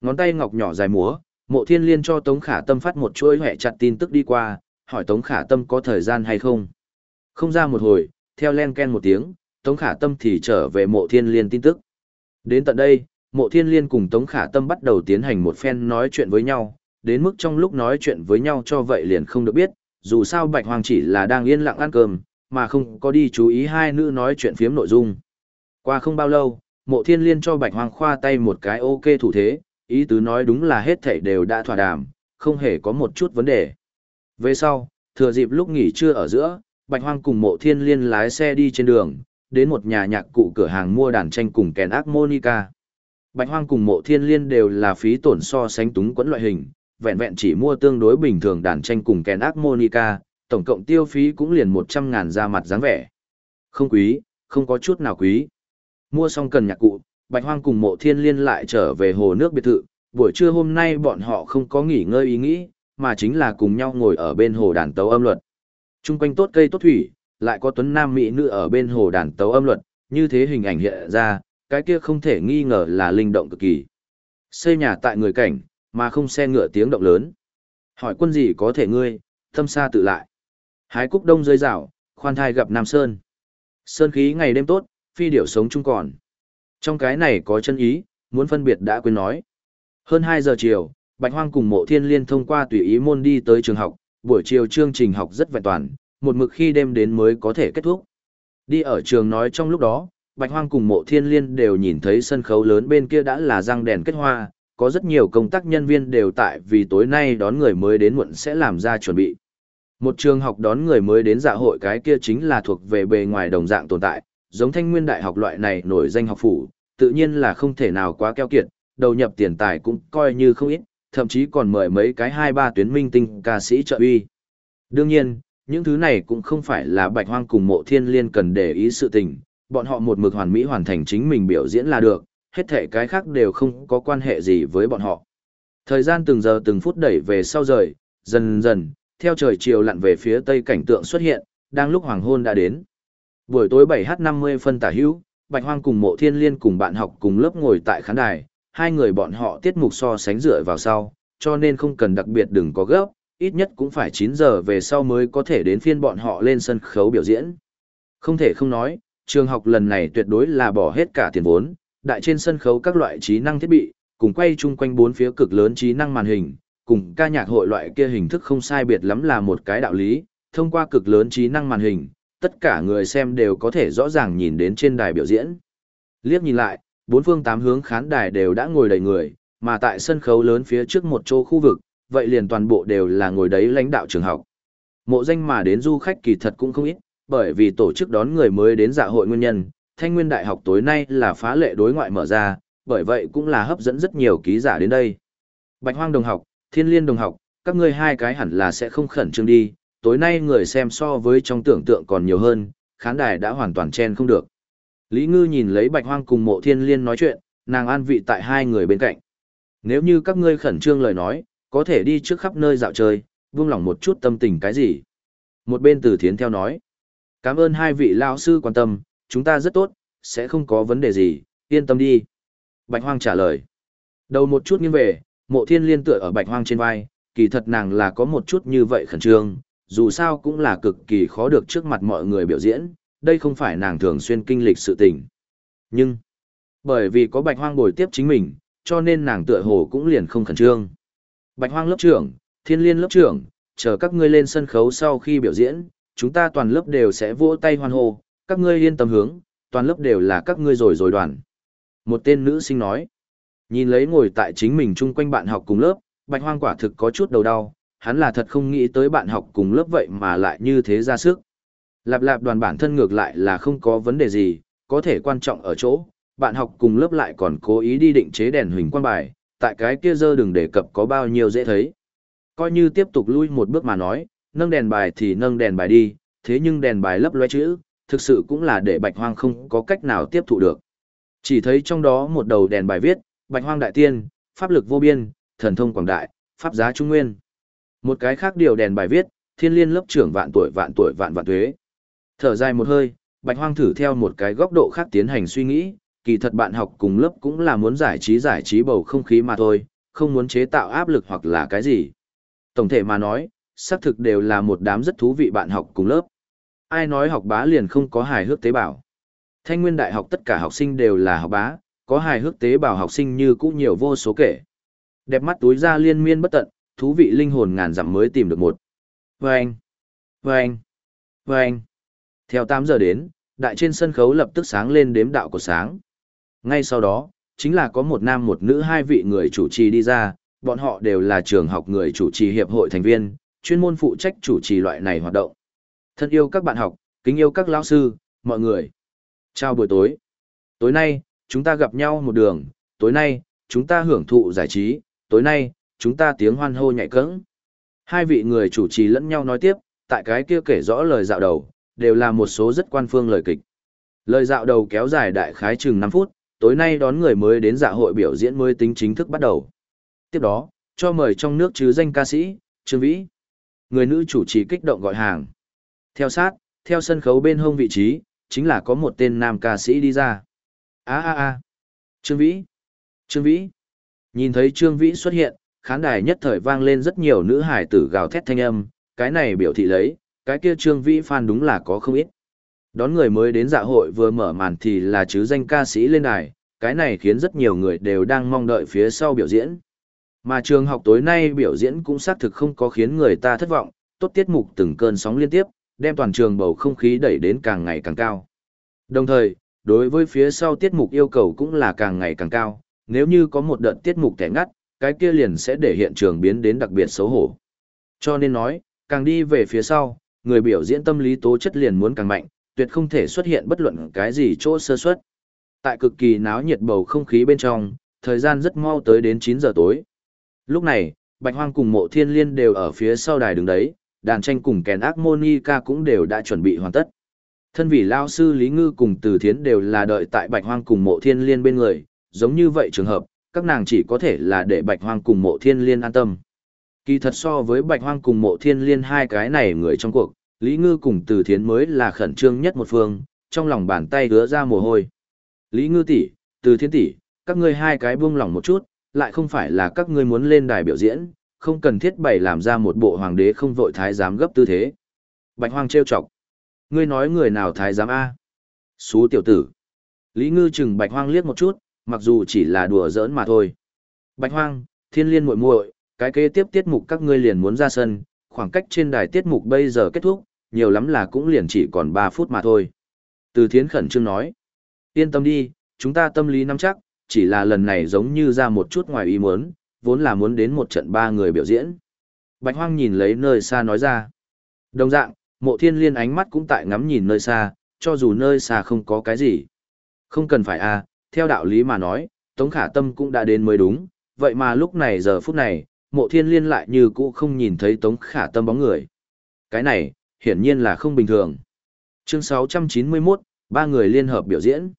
Speaker 1: Ngón tay ngọc nhỏ dài múa, mộ thiên liên cho Tống Khả Tâm phát một chuỗi hẹ chặt tin tức đi qua, hỏi Tống Khả Tâm có thời gian hay không. Không ra một hồi, theo len ken một tiếng, Tống Khả Tâm thì trở về mộ thiên liên tin tức. Đến tận đây, mộ thiên liên cùng Tống Khả Tâm bắt đầu tiến hành một phen nói chuyện với nhau, đến mức trong lúc nói chuyện với nhau cho vậy liền không được biết, dù sao Bạch Hoàng chỉ là đang yên lặng ăn cơm, mà không có đi chú ý hai nữ nói chuyện phiếm nội dung. Qua không bao lâu, mộ thiên liên cho Bạch Hoàng khoa tay một cái ok thủ thế, ý tứ nói đúng là hết thảy đều đã thỏa đàm, không hề có một chút vấn đề. Về sau, thừa dịp lúc nghỉ trưa ở giữa, Bạch Hoang cùng mộ thiên liên lái xe đi trên đường, đến một nhà nhạc cụ cửa hàng mua đàn tranh cùng kèn harmonica. Bạch Hoang cùng mộ thiên liên đều là phí tổn so sánh túng quẫn loại hình, vẹn vẹn chỉ mua tương đối bình thường đàn tranh cùng kèn harmonica, tổng cộng tiêu phí cũng liền 100 ngàn ra mặt dáng vẻ. Không quý, không có chút nào quý. Mua xong cần nhạc cụ, Bạch Hoang cùng mộ thiên liên lại trở về hồ nước biệt thự. Buổi trưa hôm nay bọn họ không có nghỉ ngơi ý nghĩ, mà chính là cùng nhau ngồi ở bên hồ đàn tấu âm luật. Trung quanh tốt cây tốt thủy, lại có tuấn nam mỹ nữ ở bên hồ đàn tấu âm luật, như thế hình ảnh hiện ra, cái kia không thể nghi ngờ là linh động cực kỳ. Xây nhà tại người cảnh, mà không xe ngựa tiếng động lớn. Hỏi quân gì có thể ngươi, thâm xa tự lại. Hái cúc đông rơi rào, khoan thai gặp Nam Sơn. Sơn khí ngày đêm tốt, phi điểu sống chung còn. Trong cái này có chân ý, muốn phân biệt đã quên nói. Hơn 2 giờ chiều, Bạch Hoang cùng mộ thiên liên thông qua tùy ý môn đi tới trường học, buổi chiều chương trình học rất vẹn toàn, một mực khi đêm đến mới có thể kết thúc. Đi ở trường nói trong lúc đó, Bạch Hoang cùng mộ thiên liên đều nhìn thấy sân khấu lớn bên kia đã là răng đèn kết hoa, có rất nhiều công tác nhân viên đều tại vì tối nay đón người mới đến muộn sẽ làm ra chuẩn bị. Một trường học đón người mới đến dạ hội cái kia chính là thuộc về bề ngoài đồng dạng tồn tại, giống thanh nguyên đại học loại này nổi danh học phủ, tự nhiên là không thể nào quá keo kiệt, đầu nhập tiền tài cũng coi như không ít, thậm chí còn mời mấy cái hai ba tuyến minh tinh ca sĩ trợ uy. Đương nhiên, những thứ này cũng không phải là bạch hoang cùng mộ thiên liên cần để ý sự tình, bọn họ một mực hoàn mỹ hoàn thành chính mình biểu diễn là được, hết thể cái khác đều không có quan hệ gì với bọn họ. Thời gian từng giờ từng phút đẩy về sau rời, dần dần, theo trời chiều lặn về phía tây cảnh tượng xuất hiện, đang lúc hoàng hôn đã đến. Buổi tối 7h50 phân tả hữu, Bạch Hoang cùng Mộ Thiên Liên cùng bạn học cùng lớp ngồi tại khán đài, hai người bọn họ tiết mục so sánh dựa vào sau, cho nên không cần đặc biệt đừng có gấp, ít nhất cũng phải 9 giờ về sau mới có thể đến phiên bọn họ lên sân khấu biểu diễn. Không thể không nói, trường học lần này tuyệt đối là bỏ hết cả tiền vốn, đại trên sân khấu các loại trí năng thiết bị, cùng quay chung quanh bốn phía cực lớn trí năng màn hình, cùng ca nhạc hội loại kia hình thức không sai biệt lắm là một cái đạo lý, thông qua cực lớn trí năng màn hình, tất cả người xem đều có thể rõ ràng nhìn đến trên đài biểu diễn. Liếc nhìn lại, bốn phương tám hướng khán đài đều đã ngồi đầy người, mà tại sân khấu lớn phía trước một chỗ khu vực, vậy liền toàn bộ đều là ngồi đấy lãnh đạo trường học. Mộ danh mà đến du khách kỳ thật cũng không ít, bởi vì tổ chức đón người mới đến dạ hội nguyên nhân, Thanh Nguyên Đại học tối nay là phá lệ đối ngoại mở ra, bởi vậy cũng là hấp dẫn rất nhiều ký giả đến đây. Bạch Hoang đồng học, Thiên Liên đồng học, các ngươi hai cái hẳn là sẽ không khẩn trương đi, tối nay người xem so với trong tưởng tượng còn nhiều hơn, khán đài đã hoàn toàn chen không được. Lý Ngư nhìn lấy Bạch Hoang cùng Mộ Thiên Liên nói chuyện, nàng an vị tại hai người bên cạnh. Nếu như các ngươi khẩn trương lời nói, có thể đi trước khắp nơi dạo chơi, buông lỏng một chút tâm tình cái gì. Một bên Từ Thiến theo nói. Cảm ơn hai vị lão sư quan tâm, chúng ta rất tốt, sẽ không có vấn đề gì, yên tâm đi. Bạch Hoang trả lời. Đầu một chút nghiêng về, mộ thiên liên tựa ở Bạch Hoang trên vai, kỳ thật nàng là có một chút như vậy khẩn trương, dù sao cũng là cực kỳ khó được trước mặt mọi người biểu diễn, đây không phải nàng thường xuyên kinh lịch sự tình. Nhưng, bởi vì có Bạch Hoang bồi tiếp chính mình, cho nên nàng tựa hồ cũng liền không khẩn trương. Bạch Hoang lớp trưởng, Thiên Liên lớp trưởng, chờ các ngươi lên sân khấu sau khi biểu diễn, chúng ta toàn lớp đều sẽ vỗ tay hoan hô, các ngươi yên tâm hướng, toàn lớp đều là các ngươi rồi rồi đoàn. Một tên nữ sinh nói, nhìn lấy ngồi tại chính mình chung quanh bạn học cùng lớp, Bạch Hoang quả thực có chút đầu đau, hắn là thật không nghĩ tới bạn học cùng lớp vậy mà lại như thế ra sức. Lạp lạp đoàn bản thân ngược lại là không có vấn đề gì, có thể quan trọng ở chỗ, bạn học cùng lớp lại còn cố ý đi định chế đèn huỳnh quan bài, tại cái kia dơ đừng đề cập có bao nhiêu dễ thấy. Coi như tiếp tục lui một bước mà nói, nâng đèn bài thì nâng đèn bài đi, thế nhưng đèn bài lấp loe chữ, thực sự cũng là để bạch hoang không có cách nào tiếp thụ được. Chỉ thấy trong đó một đầu đèn bài viết, bạch hoang đại tiên, pháp lực vô biên, thần thông quảng đại, pháp giá trung nguyên. Một cái khác điều đèn bài viết, thiên liên lớp trưởng vạn tuổi vạn tuổi vạn vạn tuế. Thở dài một hơi, bạch hoang thử theo một cái góc độ khác tiến hành suy nghĩ, kỳ thật bạn học cùng lớp cũng là muốn giải trí giải trí bầu không khí mà thôi, không muốn chế tạo áp lực hoặc là cái gì. Tổng thể mà nói, xác thực đều là một đám rất thú vị bạn học cùng lớp. Ai nói học bá liền không có hài hước tế bào. Thanh nguyên đại học tất cả học sinh đều là học bá, có hài hước tế bào học sinh như cũ nhiều vô số kể. Đẹp mắt túi ra liên miên bất tận, thú vị linh hồn ngàn dặm mới tìm được một. Vâng! Vâng! Vâng! Theo 8 giờ đến, đại trên sân khấu lập tức sáng lên đếm đạo của sáng. Ngay sau đó, chính là có một nam một nữ hai vị người chủ trì đi ra, bọn họ đều là trường học người chủ trì hiệp hội thành viên, chuyên môn phụ trách chủ trì loại này hoạt động. Thân yêu các bạn học, kính yêu các lão sư, mọi người. Chào buổi tối. Tối nay, chúng ta gặp nhau một đường, tối nay, chúng ta hưởng thụ giải trí, tối nay, chúng ta tiếng hoan hô nhạy cẫng. Hai vị người chủ trì lẫn nhau nói tiếp, tại cái kia kể rõ lời dạo đầu, đều là một số rất quan phương lời kịch. Lời dạo đầu kéo dài đại khái chừng 5 phút, tối nay đón người mới đến dạ hội biểu diễn mới tính chính thức bắt đầu. Tiếp đó, cho mời trong nước chứ danh ca sĩ, Trương Vĩ. Người nữ chủ trì kích động gọi hàng. Theo sát, theo sân khấu bên hông vị trí, chính là có một tên nam ca sĩ đi ra. a a a Trương Vĩ. Trương Vĩ. Nhìn thấy Trương Vĩ xuất hiện, khán đài nhất thời vang lên rất nhiều nữ hải tử gào thét thanh âm, cái này biểu thị lấy, cái kia Trương Vĩ phan đúng là có không ít. Đón người mới đến dạ hội vừa mở màn thì là chứ danh ca sĩ lên đài, cái này khiến rất nhiều người đều đang mong đợi phía sau biểu diễn. Mà trường học tối nay biểu diễn cũng xác thực không có khiến người ta thất vọng, tốt tiết mục từng cơn sóng liên tiếp, đem toàn trường bầu không khí đẩy đến càng ngày càng cao. Đồng thời, đối với phía sau tiết mục yêu cầu cũng là càng ngày càng cao, nếu như có một đợt tiết mục thẻ ngắt, cái kia liền sẽ để hiện trường biến đến đặc biệt xấu hổ. Cho nên nói, càng đi về phía sau, người biểu diễn tâm lý tố chất liền muốn càng mạnh, tuyệt không thể xuất hiện bất luận cái gì chỗ sơ suất. Tại cực kỳ náo nhiệt bầu không khí bên trong, thời gian rất mau tới đến 9 giờ tối. Lúc này, Bạch Hoang cùng Mộ Thiên Liên đều ở phía sau đài đứng đấy, đàn tranh cùng kèn ác Monica cũng đều đã chuẩn bị hoàn tất. Thân vị lao sư Lý Ngư cùng Từ Thiến đều là đợi tại Bạch Hoang cùng Mộ Thiên Liên bên người, giống như vậy trường hợp, các nàng chỉ có thể là để Bạch Hoang cùng Mộ Thiên Liên an tâm. Kỳ thật so với Bạch Hoang cùng Mộ Thiên Liên hai cái này người trong cuộc, Lý Ngư cùng Từ Thiến mới là khẩn trương nhất một phương, trong lòng bàn tay hứa ra mồ hôi. Lý Ngư tỷ, Từ Thiến tỷ, các ngươi hai cái buông lòng một chút, lại không phải là các ngươi muốn lên đài biểu diễn, không cần thiết bày làm ra một bộ hoàng đế không vội thái giám gấp tư thế. Bạch Hoang trêu chọc. Ngươi nói người nào thái giám A? Sú tiểu tử. Lý Ngư chừng Bạch Hoang liếc một chút, mặc dù chỉ là đùa giỡn mà thôi. Bạch Hoang, thiên liên muội muội, cái kế tiếp tiết mục các ngươi liền muốn ra sân, khoảng cách trên đài tiết mục bây giờ kết thúc, nhiều lắm là cũng liền chỉ còn 3 phút mà thôi. Từ thiến khẩn trương nói. Yên tâm đi, chúng ta tâm lý nắm chắc, chỉ là lần này giống như ra một chút ngoài ý muốn, vốn là muốn đến một trận ba người biểu diễn. Bạch Hoang nhìn lấy nơi xa nói ra. Đồng dạng, mộ thiên liên ánh mắt cũng tại ngắm nhìn nơi xa, cho dù nơi xa không có cái gì. Không cần phải à, theo đạo lý mà nói, Tống Khả Tâm cũng đã đến mới đúng, vậy mà lúc này giờ phút này, mộ thiên liên lại như cũ không nhìn thấy Tống Khả Tâm bóng người. Cái này, hiển nhiên là không bình thường. Chương 691, ba người liên hợp biểu diễn.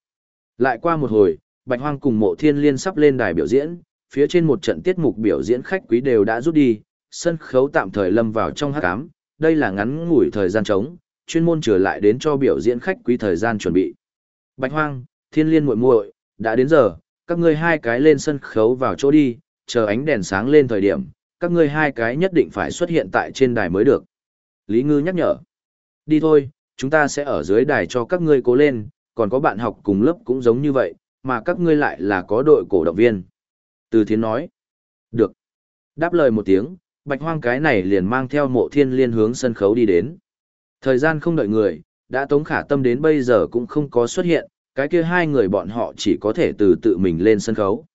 Speaker 1: Lại qua một hồi, Bạch Hoang cùng mộ thiên liên sắp lên đài biểu diễn, phía trên một trận tiết mục biểu diễn khách quý đều đã rút đi, sân khấu tạm thời lâm vào trong hắc ám, đây là ngắn ngủi thời gian trống, chuyên môn trở lại đến cho biểu diễn khách quý thời gian chuẩn bị. Bạch Hoang, Thiên Liên muội muội, đã đến giờ, các ngươi hai cái lên sân khấu vào chỗ đi, chờ ánh đèn sáng lên thời điểm, các ngươi hai cái nhất định phải xuất hiện tại trên đài mới được. Lý Ngư nhắc nhở. Đi thôi, chúng ta sẽ ở dưới đài cho các ngươi cố lên, còn có bạn học cùng lớp cũng giống như vậy, mà các ngươi lại là có đội cổ động viên. Từ Thiến nói. Được. Đáp lời một tiếng, bạch hoang cái này liền mang theo mộ thiên liên hướng sân khấu đi đến. Thời gian không đợi người, đã tống khả tâm đến bây giờ cũng không có xuất hiện, cái kia hai người bọn họ chỉ có thể từ tự mình lên sân khấu.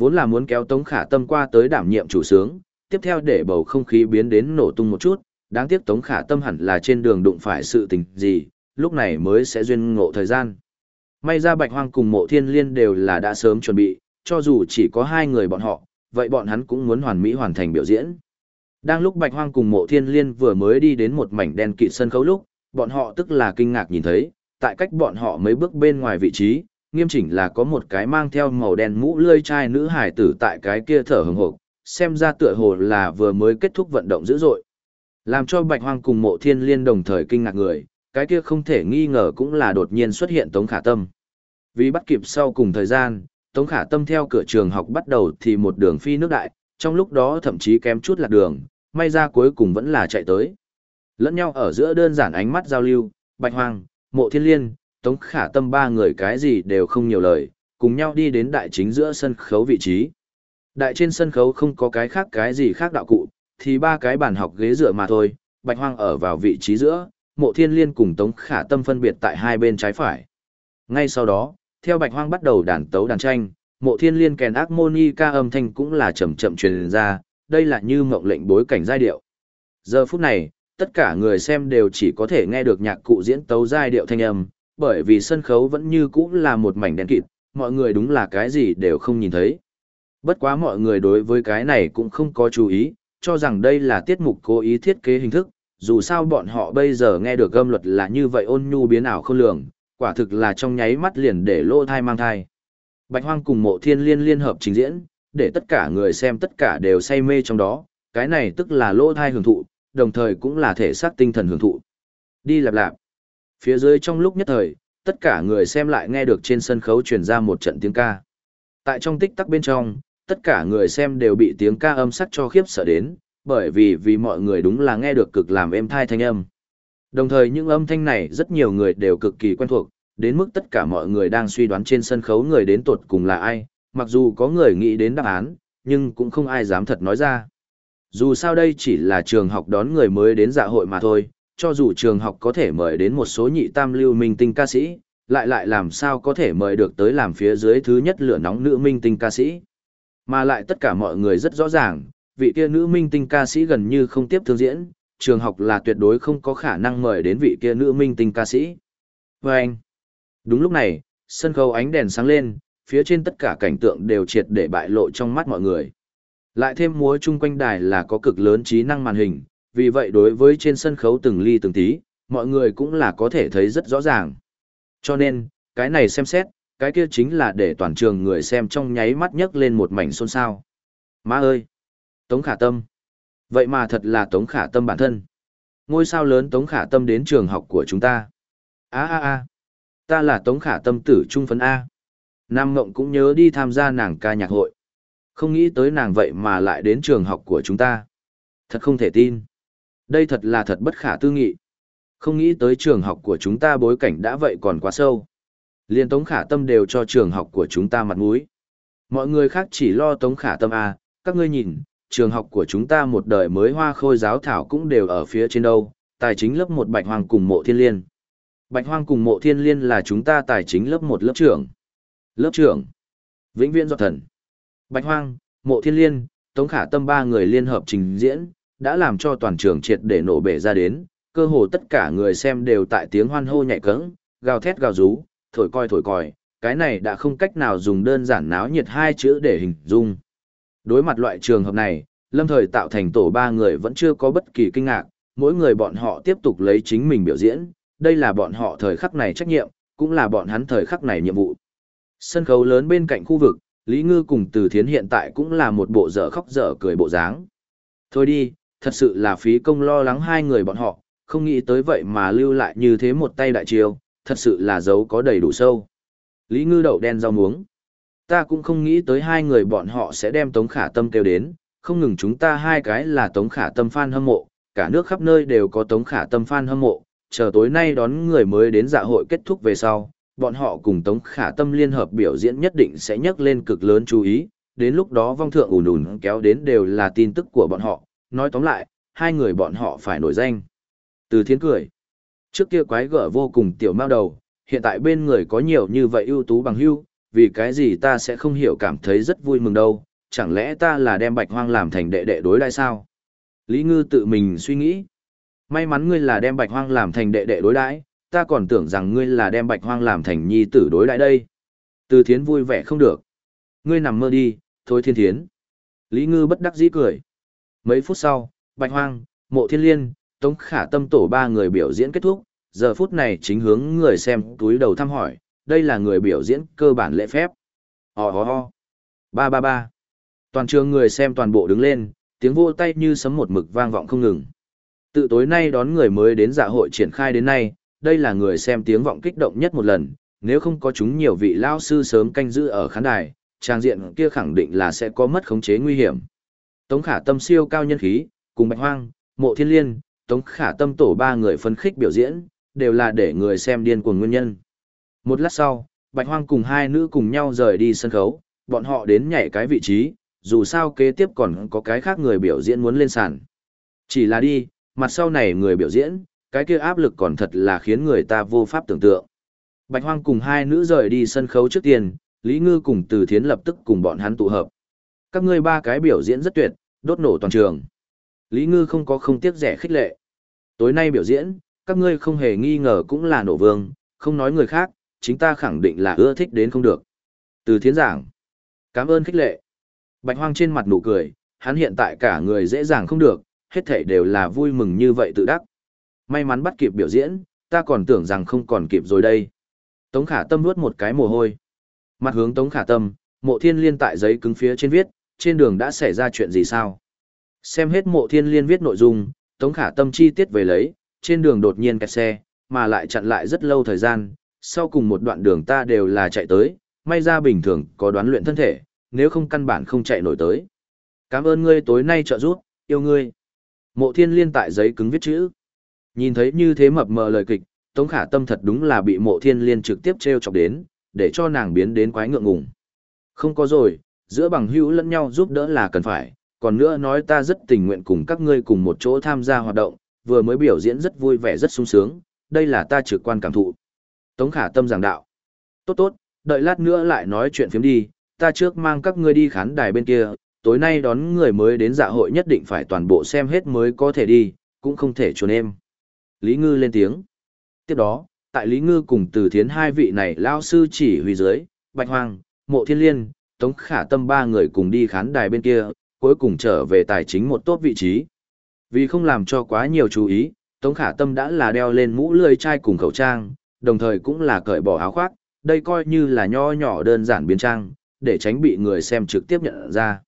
Speaker 1: Vốn là muốn kéo tống khả tâm qua tới đảm nhiệm chủ sướng, tiếp theo để bầu không khí biến đến nổ tung một chút, đáng tiếc tống khả tâm hẳn là trên đường đụng phải sự tình gì, lúc này mới sẽ duyên ngộ thời gian. May ra bạch hoang cùng mộ thiên liên đều là đã sớm chuẩn bị, cho dù chỉ có hai người bọn họ, vậy bọn hắn cũng muốn hoàn mỹ hoàn thành biểu diễn. Đang lúc Bạch Hoang cùng Mộ Thiên Liên vừa mới đi đến một mảnh đen kịt sân khấu lúc, bọn họ tức là kinh ngạc nhìn thấy, tại cách bọn họ mấy bước bên ngoài vị trí, nghiêm chỉnh là có một cái mang theo màu đen mũ lươi chai nữ hải tử tại cái kia thở hừng hực, xem ra tựa hồ là vừa mới kết thúc vận động dữ dội. Làm cho Bạch Hoang cùng Mộ Thiên Liên đồng thời kinh ngạc người, cái kia không thể nghi ngờ cũng là đột nhiên xuất hiện Tống Khả Tâm. Vì bắt kịp sau cùng thời gian, Tống Khả Tâm theo cửa trường học bắt đầu thì một đường phi nước đại, trong lúc đó thậm chí kém chút lạc đường, may ra cuối cùng vẫn là chạy tới. Lẫn nhau ở giữa đơn giản ánh mắt giao lưu, Bạch Hoàng, Mộ Thiên Liên, Tống Khả Tâm ba người cái gì đều không nhiều lời, cùng nhau đi đến đại chính giữa sân khấu vị trí. Đại trên sân khấu không có cái khác cái gì khác đạo cụ, thì ba cái bàn học ghế dựa mà thôi, Bạch Hoang ở vào vị trí giữa, Mộ Thiên Liên cùng Tống Khả Tâm phân biệt tại hai bên trái phải. Ngay sau đó, theo bạch hoang bắt đầu đàn tấu đàn tranh, mộ thiên liên kèn ác moni ca âm thanh cũng là chậm chậm truyền ra, đây là như mộng lệnh bối cảnh giai điệu. Giờ phút này, tất cả người xem đều chỉ có thể nghe được nhạc cụ diễn tấu giai điệu thanh âm, bởi vì sân khấu vẫn như cũ là một mảnh đen kịt, mọi người đúng là cái gì đều không nhìn thấy. Bất quá mọi người đối với cái này cũng không có chú ý, cho rằng đây là tiết mục cố ý thiết kế hình thức, dù sao bọn họ bây giờ nghe được gâm luật là như vậy ôn nhu biến ảo không lường, quả thực là trong nháy mắt liền để lô thai mang thai. Bạch Hoang cùng mộ thiên liên liên hợp trình diễn, để tất cả người xem tất cả đều say mê trong đó, cái này tức là lô thai hưởng thụ, đồng thời cũng là thể xác tinh thần hưởng thụ. Đi lạp lạp. Phía dưới trong lúc nhất thời, tất cả người xem lại nghe được trên sân khấu truyền ra một trận tiếng ca. Tại trong tích tắc bên trong, tất cả người xem đều bị tiếng ca âm sắc cho khiếp sợ đến, bởi vì vì mọi người đúng là nghe được cực làm êm thai thanh âm. Đồng thời những âm thanh này rất nhiều người đều cực kỳ quen thuộc, đến mức tất cả mọi người đang suy đoán trên sân khấu người đến tột cùng là ai, mặc dù có người nghĩ đến đáp án, nhưng cũng không ai dám thật nói ra. Dù sao đây chỉ là trường học đón người mới đến dạ hội mà thôi, cho dù trường học có thể mời đến một số nhị tam lưu minh tinh ca sĩ, lại lại làm sao có thể mời được tới làm phía dưới thứ nhất lửa nóng nữ minh tinh ca sĩ. Mà lại tất cả mọi người rất rõ ràng, vị kia nữ minh tinh ca sĩ gần như không tiếp thương diễn, trường học là tuyệt đối không có khả năng mời đến vị kia nữ minh tinh ca sĩ. Và anh, đúng lúc này, sân khấu ánh đèn sáng lên, phía trên tất cả cảnh tượng đều triệt để bại lộ trong mắt mọi người. Lại thêm múa chung quanh đài là có cực lớn trí năng màn hình, vì vậy đối với trên sân khấu từng ly từng tí, mọi người cũng là có thể thấy rất rõ ràng. Cho nên, cái này xem xét, cái kia chính là để toàn trường người xem trong nháy mắt nhấc lên một mảnh xôn xao. Má ơi! Tống khả tâm! Vậy mà thật là Tống khả tâm bản thân. Ngôi sao lớn Tống khả tâm đến trường học của chúng ta. a a a Ta là Tống khả tâm tử trung phấn A. Nam Ngộng cũng nhớ đi tham gia nàng ca nhạc hội. Không nghĩ tới nàng vậy mà lại đến trường học của chúng ta. Thật không thể tin. Đây thật là thật bất khả tư nghị. Không nghĩ tới trường học của chúng ta bối cảnh đã vậy còn quá sâu. Liên Tống Khả Tâm đều cho trường học của chúng ta mặt mũi. Mọi người khác chỉ lo Tống Khả Tâm à, các ngươi nhìn, trường học của chúng ta một đời mới hoa khôi giáo thảo cũng đều ở phía trên đâu, tài chính lớp một Bạch Hoàng cùng mộ thiên liên. Bạch Hoàng cùng mộ thiên liên là chúng ta tài chính lớp một lớp trưởng. Lớp trưởng. Vĩnh viễn do thần. Bạch Hoàng, mộ thiên liên, Tống Khả Tâm ba người liên hợp trình diễn, đã làm cho toàn trường triệt để nổ bể ra đến, cơ hồ tất cả người xem đều tại tiếng hoan hô nhảy cẫng, gào thét gào rú, thổi coi thổi còi, cái này đã không cách nào dùng đơn giản náo nhiệt hai chữ để hình dung. Đối mặt loại trường hợp này, lâm thời tạo thành tổ ba người vẫn chưa có bất kỳ kinh ngạc, mỗi người bọn họ tiếp tục lấy chính mình biểu diễn, đây là bọn họ thời khắc này trách nhiệm, cũng là bọn hắn thời khắc này nhiệm vụ. Sân khấu lớn bên cạnh khu vực, Lý Ngư cùng Từ Thiến hiện tại cũng là một bộ dở khóc dở cười bộ dáng. Thôi đi, thật sự là phí công lo lắng hai người bọn họ, không nghĩ tới vậy mà lưu lại như thế một tay đại chiêu, thật sự là dấu có đầy đủ sâu. Lý ngư đậu đen rau muống. Ta cũng không nghĩ tới hai người bọn họ sẽ đem Tống Khả Tâm kêu đến, không ngừng chúng ta hai cái là Tống Khả Tâm fan hâm mộ, cả nước khắp nơi đều có Tống Khả Tâm fan hâm mộ, chờ tối nay đón người mới đến dạ hội kết thúc về sau, bọn họ cùng Tống Khả Tâm liên hợp biểu diễn nhất định sẽ nhấc lên cực lớn chú ý, đến lúc đó vong thượng ùn ùn kéo đến đều là tin tức của bọn họ, nói tóm lại, hai người bọn họ phải nổi danh. Từ thiến cười. Trước kia quái gở vô cùng tiểu mao đầu, hiện tại bên người có nhiều như vậy ưu tú bằng hưu, vì cái gì ta sẽ không hiểu cảm thấy rất vui mừng đâu, chẳng lẽ ta là đem bạch hoang làm thành đệ đệ đối đai sao? Lý Ngư tự mình suy nghĩ. May mắn ngươi là đem bạch hoang làm thành đệ đệ đối đãi, ta còn tưởng rằng ngươi là đem bạch hoang làm thành nhi tử đối đãi đây. Từ thiến vui vẻ không được. Ngươi nằm mơ đi, thôi thiên thiến. Lý Ngư bất đắc dĩ cười. Mấy phút sau, bạch hoang, mộ thiên liên, Tống Khả Tâm tổ ba người biểu diễn kết thúc, giờ phút này chính hướng người xem túi đầu thăm hỏi, đây là người biểu diễn cơ bản lễ phép. Ho ho ho. Ba ba ba. Toàn trường người xem toàn bộ đứng lên, tiếng vỗ tay như sấm một mực vang vọng không ngừng. Từ tối nay đón người mới đến dạ hội triển khai đến nay, đây là người xem tiếng vọng kích động nhất một lần, nếu không có chúng nhiều vị lao sư sớm canh giữ ở khán đài, trang diện kia khẳng định là sẽ có mất khống chế nguy hiểm. Tống khả tâm siêu cao nhân khí, cùng bạch hoang, mộ thiên liên, Tống Khả Tâm tổ ba người phân khích biểu diễn, đều là để người xem điên cuồng nguyên nhân. Một lát sau, Bạch Hoang cùng hai nữ cùng nhau rời đi sân khấu, bọn họ đến nhảy cái vị trí, dù sao kế tiếp còn có cái khác người biểu diễn muốn lên sàn. Chỉ là đi, mặt sau này người biểu diễn, cái kia áp lực còn thật là khiến người ta vô pháp tưởng tượng. Bạch Hoang cùng hai nữ rời đi sân khấu trước tiên, Lý Ngư cùng Từ Thiến lập tức cùng bọn hắn tụ hợp. Các ngươi ba cái biểu diễn rất tuyệt, đốt nổ toàn trường. Lý Ngư không có không tiếc rẻ khích lệ. Tối nay biểu diễn, các ngươi không hề nghi ngờ cũng là nổ vương, không nói người khác, chính ta khẳng định là ưa thích đến không được. Từ thiến giảng. Cảm ơn khích lệ. Bạch hoang trên mặt nụ cười, hắn hiện tại cả người dễ dàng không được, hết thảy đều là vui mừng như vậy tự đắc. May mắn bắt kịp biểu diễn, ta còn tưởng rằng không còn kịp rồi đây. Tống khả tâm nuốt một cái mồ hôi. Mặt hướng tống khả tâm, mộ thiên liên tại giấy cứng phía trên viết, trên đường đã xảy ra chuyện gì sao? Xem hết mộ thiên liên viết nội dung, tống khả tâm chi tiết về lấy, trên đường đột nhiên kẹt xe, mà lại chặn lại rất lâu thời gian, sau cùng một đoạn đường ta đều là chạy tới, may ra bình thường có đoán luyện thân thể, nếu không căn bản không chạy nổi tới. Cảm ơn ngươi tối nay trợ giúp, yêu ngươi. Mộ thiên liên tại giấy cứng viết chữ. Nhìn thấy như thế mập mờ lời kịch, Tống Khả Tâm thật đúng là bị mộ thiên liên trực tiếp treo chọc đến, để cho nàng biến đến quái ngượng ngùng. Không có rồi, giữa bằng hữu lẫn nhau giúp đỡ là cần phải, còn nữa nói ta rất tình nguyện cùng các ngươi cùng một chỗ tham gia hoạt động, vừa mới biểu diễn rất vui vẻ rất sung sướng, đây là ta trực quan cảm thụ. Tống Khả Tâm giảng đạo. Tốt tốt, đợi lát nữa lại nói chuyện phiếm đi, ta trước mang các ngươi đi khán đài bên kia, tối nay đón người mới đến dạ hội nhất định phải toàn bộ xem hết mới có thể đi, cũng không thể trốn em. Lý Ngư lên tiếng. Tiếp đó, tại Lý Ngư cùng từ thiến hai vị này lao sư chỉ huy dưới, Bạch Hoàng, Mộ Thiên Liên, Tống Khả Tâm ba người cùng đi khán đài bên kia, cuối cùng trở về tài chính một tốt vị trí. Vì không làm cho quá nhiều chú ý, Tống Khả Tâm đã là đeo lên mũ lưỡi chai cùng khẩu trang, đồng thời cũng là cởi bỏ áo khoác, đây coi như là nho nhỏ đơn giản biến trang, để tránh bị người xem trực tiếp nhận ra.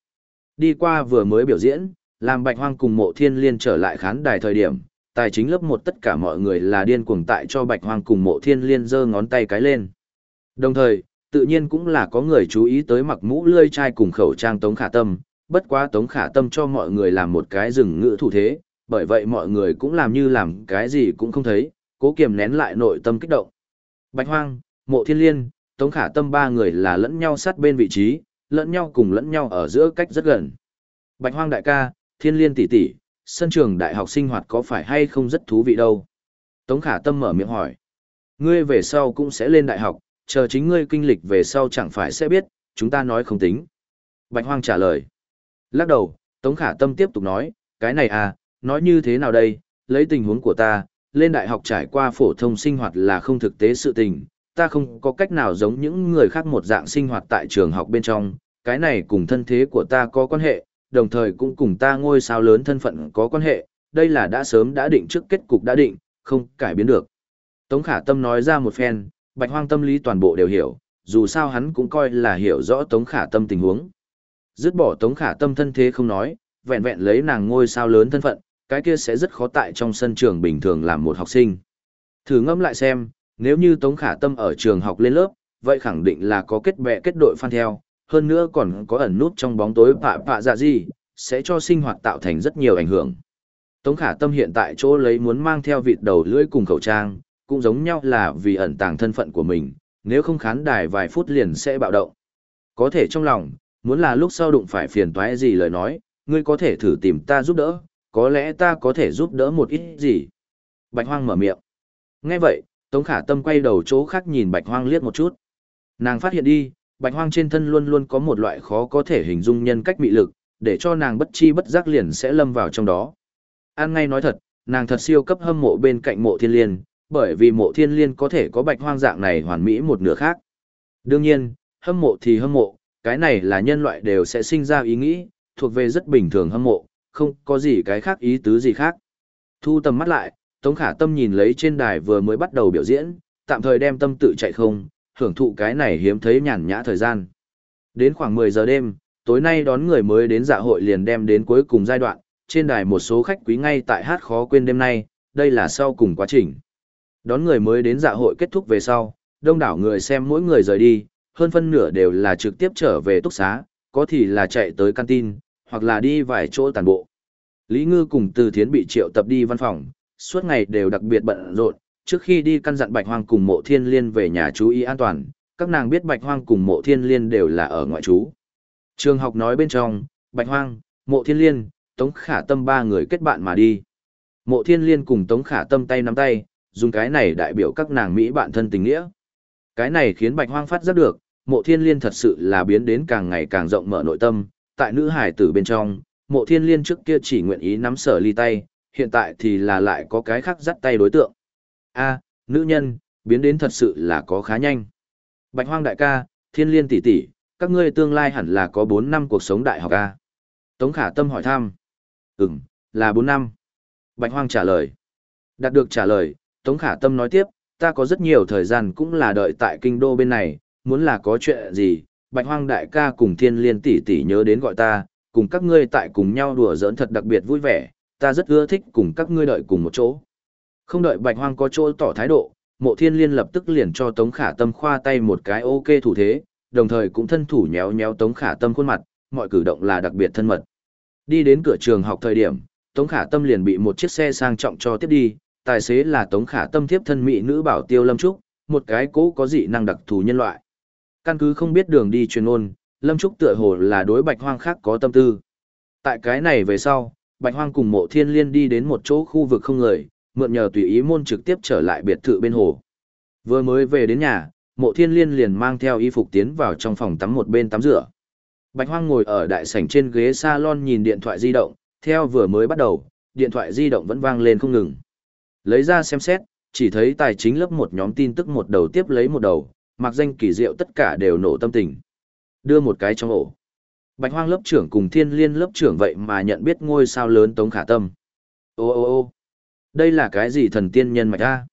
Speaker 1: Đi qua vừa mới biểu diễn, làm Bạch Hoang cùng Mộ Thiên Liên trở lại khán đài thời điểm, tài chính lớp một tất cả mọi người là điên cuồng tại cho Bạch Hoang cùng Mộ Thiên Liên giơ ngón tay cái lên. Đồng thời, tự nhiên cũng là có người chú ý tới mặc mũ lươi chai cùng khẩu trang Tống Khả Tâm, bất quá Tống Khả Tâm cho mọi người làm một cái rừng ngữ thủ thế, bởi vậy mọi người cũng làm như làm cái gì cũng không thấy, cố kiềm nén lại nội tâm kích động. Bạch Hoang, Mộ Thiên Liên, Tống Khả Tâm ba người là lẫn nhau sát bên vị trí, lẫn nhau cùng lẫn nhau ở giữa cách rất gần. Bạch Hoang đại ca, Thiên Liên tỷ tỷ, sân trường đại học sinh hoạt có phải hay không rất thú vị đâu? Tống Khả Tâm mở miệng hỏi. Ngươi về sau cũng sẽ lên đại học, chờ chính ngươi kinh lịch về sau chẳng phải sẽ biết, chúng ta nói không tính. Bạch Hoang trả lời. Lắc đầu, Tống Khả Tâm tiếp tục nói, cái này à, nói như thế nào đây, lấy tình huống của ta, lên đại học trải qua phổ thông sinh hoạt là không thực tế sự tình, ta không có cách nào giống những người khác một dạng sinh hoạt tại trường học bên trong, cái này cùng thân thế của ta có quan hệ, đồng thời cũng cùng ta ngôi sao lớn thân phận có quan hệ, đây là đã sớm đã định trước kết cục đã định, không cải biến được. Tống Khả Tâm nói ra một phen, Bạch Hoang tâm lý toàn bộ đều hiểu, dù sao hắn cũng coi là hiểu rõ Tống Khả Tâm tình huống. Dứt bỏ Tống Khả Tâm thân thế không nói, vẹn vẹn lấy nàng ngôi sao lớn thân phận, cái kia sẽ rất khó tại trong sân trường bình thường làm một học sinh. Thử ngẫm lại xem, nếu như Tống Khả Tâm ở trường học lên lớp, vậy khẳng định là có kết bè kết đội fan theo, hơn nữa còn có ẩn nút trong bóng tối pạ pạ dạ gì, sẽ cho sinh hoạt tạo thành rất nhiều ảnh hưởng. Tống Khả Tâm hiện tại chỗ lấy muốn mang theo vịt đầu lưỡi cùng khẩu trang, cũng giống nhau là vì ẩn tàng thân phận của mình, nếu không khán đài vài phút liền sẽ bạo động. Có thể trong lòng, muốn là lúc sau đụng phải phiền toái gì lời nói, ngươi có thể thử tìm ta giúp đỡ, có lẽ ta có thể giúp đỡ một ít gì. Bạch Hoang mở miệng. Nghe vậy, Tống Khả Tâm quay đầu chỗ khác nhìn Bạch Hoang liếc một chút. Nàng phát hiện đi, Bạch Hoang trên thân luôn luôn có một loại khó có thể hình dung nhân cách mị lực, để cho nàng bất chi bất giác liền sẽ lâm vào trong đó. An ngay nói thật, nàng thật siêu cấp hâm mộ bên cạnh mộ thiên liên, bởi vì mộ thiên liên có thể có bạch hoang dạng này hoàn mỹ một nửa khác. Đương nhiên, hâm mộ thì hâm mộ, cái này là nhân loại đều sẽ sinh ra ý nghĩ, thuộc về rất bình thường hâm mộ, không có gì cái khác ý tứ gì khác. Thu tầm mắt lại, Tống Khả Tâm nhìn lấy trên đài vừa mới bắt đầu biểu diễn, tạm thời đem tâm tự chạy không, hưởng thụ cái này hiếm thấy nhàn nhã thời gian. Đến khoảng 10 giờ đêm, tối nay đón người mới đến dạ hội liền đem đến cuối cùng giai đoạn, trên đài một số khách quý ngay tại hát khó quên đêm nay, đây là sau cùng quá trình. Đón người mới đến dạ hội kết thúc về sau, đông đảo người xem mỗi người rời đi, hơn phân nửa đều là trực tiếp trở về túc xá, có thì là chạy tới canteen, hoặc là đi vài chỗ tàn bộ. Lý Ngư cùng Từ Thiến bị triệu tập đi văn phòng, suốt ngày đều đặc biệt bận rộn, trước khi đi căn dặn Bạch Hoang cùng Mộ Thiên Liên về nhà chú ý an toàn, các nàng biết Bạch Hoang cùng Mộ Thiên Liên đều là ở ngoại trú. Trường học nói bên trong, Bạch Hoang, Mộ Thiên Liên, Tống Khả Tâm ba người kết bạn mà đi. Mộ Thiên Liên cùng Tống Khả Tâm tay nắm tay, dùng cái này đại biểu các nàng Mỹ bạn thân tình nghĩa. Cái này khiến Bạch Hoang phát giác được, Mộ Thiên Liên thật sự là biến đến càng ngày càng rộng mở nội tâm, tại nữ hải tử bên trong, Mộ Thiên Liên trước kia chỉ nguyện ý nắm sở ly tay, hiện tại thì là lại có cái khác dắt tay đối tượng. A, nữ nhân, biến đến thật sự là có khá nhanh. Bạch Hoang đại ca, Thiên Liên tỷ tỷ, các ngươi tương lai hẳn là có 4 năm cuộc sống đại học A. Tống Khả Tâm hỏi thăm. Ừm, là 4 năm. Bạch Hoang trả lời. Đạt được trả lời, Tống Khả Tâm nói tiếp, ta có rất nhiều thời gian cũng là đợi tại kinh đô bên này, muốn là có chuyện gì, Bạch Hoang đại ca cùng Thiên Liên tỷ tỷ nhớ đến gọi ta, cùng các ngươi tại cùng nhau đùa giỡn thật đặc biệt vui vẻ, ta rất ưa thích cùng các ngươi đợi cùng một chỗ. Không đợi Bạch Hoang có chỗ tỏ thái độ, Mộ Thiên Liên lập tức liền cho Tống Khả Tâm khoa tay một cái ok thủ thế, đồng thời cũng thân thủ nhéo nhéo Tống Khả Tâm khuôn mặt, mọi cử động là đặc biệt thân mật. Đi đến cửa trường học thời điểm, Tống Khả Tâm liền bị một chiếc xe sang trọng cho tiếp đi, tài xế là Tống Khả Tâm tiếp thân mỹ nữ bảo tiêu Lâm Trúc, một cái cố có dị năng đặc thù nhân loại. Căn cứ không biết đường đi truyền ôn, Lâm Trúc tựa hồ là đối Bạch Hoang khác có tâm tư. Tại cái này về sau, Bạch Hoang cùng Mộ Thiên Liên đi đến một chỗ khu vực không người, mượn nhờ tùy ý môn trực tiếp trở lại biệt thự bên hồ. Vừa mới về đến nhà, Mộ Thiên Liên liền mang theo y phục tiến vào trong phòng tắm một bên tắm rửa. Bạch Hoang ngồi ở đại sảnh trên ghế salon nhìn điện thoại di động, theo vừa mới bắt đầu, điện thoại di động vẫn vang lên không ngừng. Lấy ra xem xét, chỉ thấy tài chính lớp một nhóm tin tức một đầu tiếp lấy một đầu, mặc danh kỳ diệu tất cả đều nổ tâm tình. Đưa một cái trong ổ. Bạch Hoang lớp trưởng cùng Thiên Liên lớp trưởng vậy mà nhận biết ngôi sao lớn Tống Khả Tâm. Ô ô ô đây là cái gì thần tiên nhân mạch a?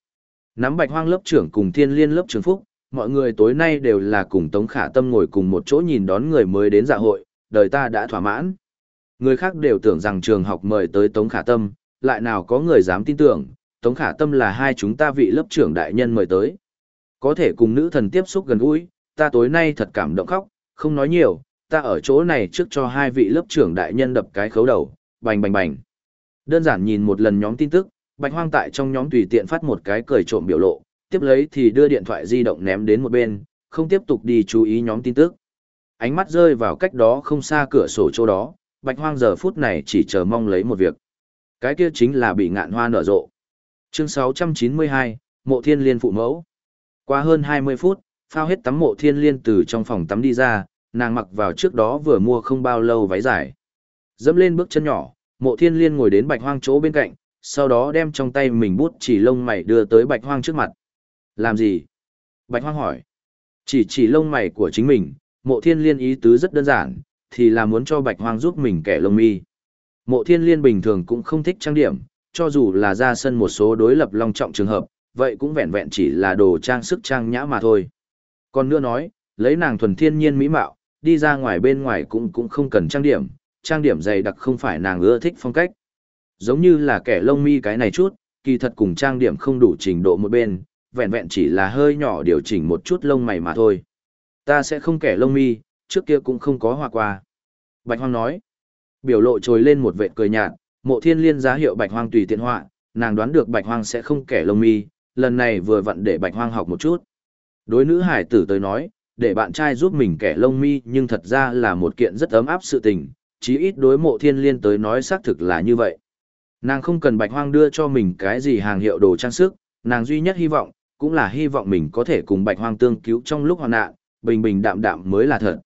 Speaker 1: Nắm Bạch Hoang lớp trưởng cùng Thiên Liên lớp trưởng phúc, mọi người tối nay đều là cùng Tống Khả Tâm ngồi cùng một chỗ nhìn đón người mới đến dạ hội, đời ta đã thỏa mãn. Người khác đều tưởng rằng trường học mời tới Tống Khả Tâm, lại nào có người dám tin tưởng, Tống Khả Tâm là hai chúng ta vị lớp trưởng đại nhân mời tới. Có thể cùng nữ thần tiếp xúc gần gũi, ta tối nay thật cảm động khóc, không nói nhiều, ta ở chỗ này trước cho hai vị lớp trưởng đại nhân đập cái khấu đầu, bành bành bành. Đơn giản nhìn một lần nhóm tin tức, Bạch Hoang tại trong nhóm tùy tiện phát một cái cười trộm biểu lộ, tiếp lấy thì đưa điện thoại di động ném đến một bên, không tiếp tục đi chú ý nhóm tin tức. Ánh mắt rơi vào cách đó không xa cửa sổ chỗ đó, Bạch Hoang giờ phút này chỉ chờ mong lấy một việc. Cái kia chính là bị ngạn hoa nở rộ. Chương 692, Mộ Thiên Liên phụ mẫu. Qua hơn 20 phút, phao hết tắm Mộ Thiên Liên từ trong phòng tắm đi ra, nàng mặc vào trước đó vừa mua không bao lâu váy dài. Dẫm lên bước chân nhỏ, Mộ Thiên Liên ngồi đến Bạch Hoang chỗ bên cạnh, sau đó đem trong tay mình bút chỉ lông mày đưa tới Bạch Hoang trước mặt. Làm gì? Bạch Hoang hỏi. Chỉ chỉ lông mày của chính mình, Mộ Thiên Liên ý tứ rất đơn giản, thì là muốn cho Bạch Hoang giúp mình kẻ lông mi. Mộ Thiên Liên bình thường cũng không thích trang điểm, cho dù là ra sân một số đối lập long trọng trường hợp, vậy cũng vẹn vẹn chỉ là đồ trang sức trang nhã mà thôi. Còn nữa nói, lấy nàng thuần thiên nhiên mỹ mạo, đi ra ngoài bên ngoài cũng cũng không cần trang điểm, trang điểm dày đặc không phải nàng ưa thích phong cách. Giống như là kẻ lông mi cái này chút, kỳ thật cùng trang điểm không đủ trình độ một bên, vẹn vẹn chỉ là hơi nhỏ điều chỉnh một chút lông mày mà thôi. Ta sẽ không kẻ lông mi, trước kia cũng không có hòa qua. Bạch Hoang nói, biểu lộ trồi lên một vệt cười nhạt, mộ thiên liên giá hiệu Bạch Hoang tùy tiện họa, nàng đoán được Bạch Hoang sẽ không kẻ lông mi, lần này vừa vặn để Bạch Hoang học một chút. Đối nữ hải tử tới nói, để bạn trai giúp mình kẻ lông mi nhưng thật ra là một kiện rất ấm áp sự tình, chí ít đối mộ thiên liên tới nói xác thực là như vậy. Nàng không cần Bạch Hoang đưa cho mình cái gì hàng hiệu đồ trang sức, nàng duy nhất hy vọng, cũng là hy vọng mình có thể cùng Bạch Hoang tương cứu trong lúc hoạn nạn, bình bình đạm đạm mới là thật.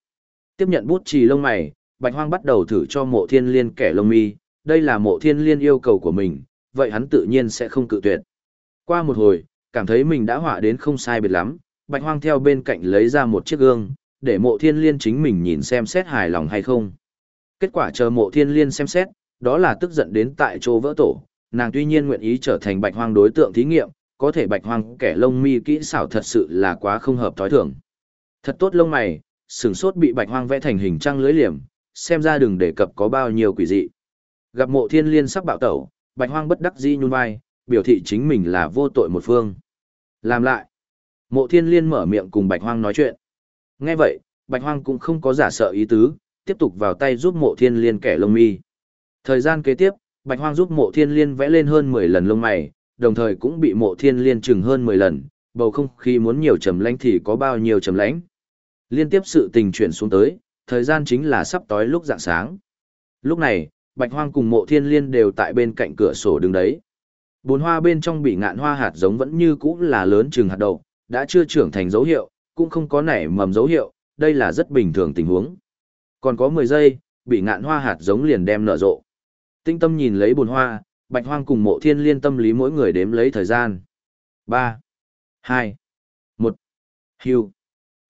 Speaker 1: Tiếp nhận bút chì lông mày, Bạch Hoang bắt đầu thử cho mộ thiên liên kẻ lông mi, đây là mộ thiên liên yêu cầu của mình, vậy hắn tự nhiên sẽ không cự tuyệt. Qua một hồi, cảm thấy mình đã họa đến không sai biệt lắm, Bạch Hoang theo bên cạnh lấy ra một chiếc gương, để mộ thiên liên chính mình nhìn xem xét hài lòng hay không. Kết quả chờ mộ thiên liên xem xét, đó là tức giận đến tại chỗ vỡ tổ, nàng tuy nhiên nguyện ý trở thành Bạch Hoang đối tượng thí nghiệm, có thể Bạch Hoang kẻ lông mi kỹ xảo thật sự là quá không hợp thói thường. Thật tốt lông mày, sừng sốt bị Bạch Hoang vẽ thành hình trăng lưới liềm, xem ra đừng đề cập có bao nhiêu quỷ dị. Gặp mộ thiên liên sắp bạo tẩu, Bạch Hoang bất đắc dĩ nhún vai, biểu thị chính mình là vô tội một phương. Làm lại. Mộ thiên liên mở miệng cùng Bạch Hoang nói chuyện. Nghe vậy, Bạch Hoang cũng không có giả sợ ý tứ, tiếp tục vào tay giúp mộ thiên liên kẻ lông mi. Thời gian kế tiếp, Bạch Hoang giúp mộ thiên liên vẽ lên hơn 10 lần lông mày, đồng thời cũng bị mộ thiên liên chừng hơn 10 lần, bầu không khí muốn nhiều trầm lãnh thì có bao nhiêu trầm lãnh. Liên tiếp sự tình chuyển xuống tới, thời gian chính là sắp tối lúc dạng sáng. Lúc này, Bạch Hoang cùng mộ thiên liên đều tại bên cạnh cửa sổ đứng đấy. Bốn hoa bên trong bị ngạn hoa hạt giống vẫn như cũ là lớn chừng hạt đậu, đã chưa trưởng thành dấu hiệu, cũng không có nảy mầm dấu hiệu, đây là rất bình thường tình huống. Còn có 10 giây, bị ngạn hoa hạt giống liền đem nở rộ. Tinh tâm nhìn lấy bồn hoa, bạch hoang cùng mộ thiên liên tâm lý mỗi người đếm lấy thời gian. 3, 2, 1, hưu.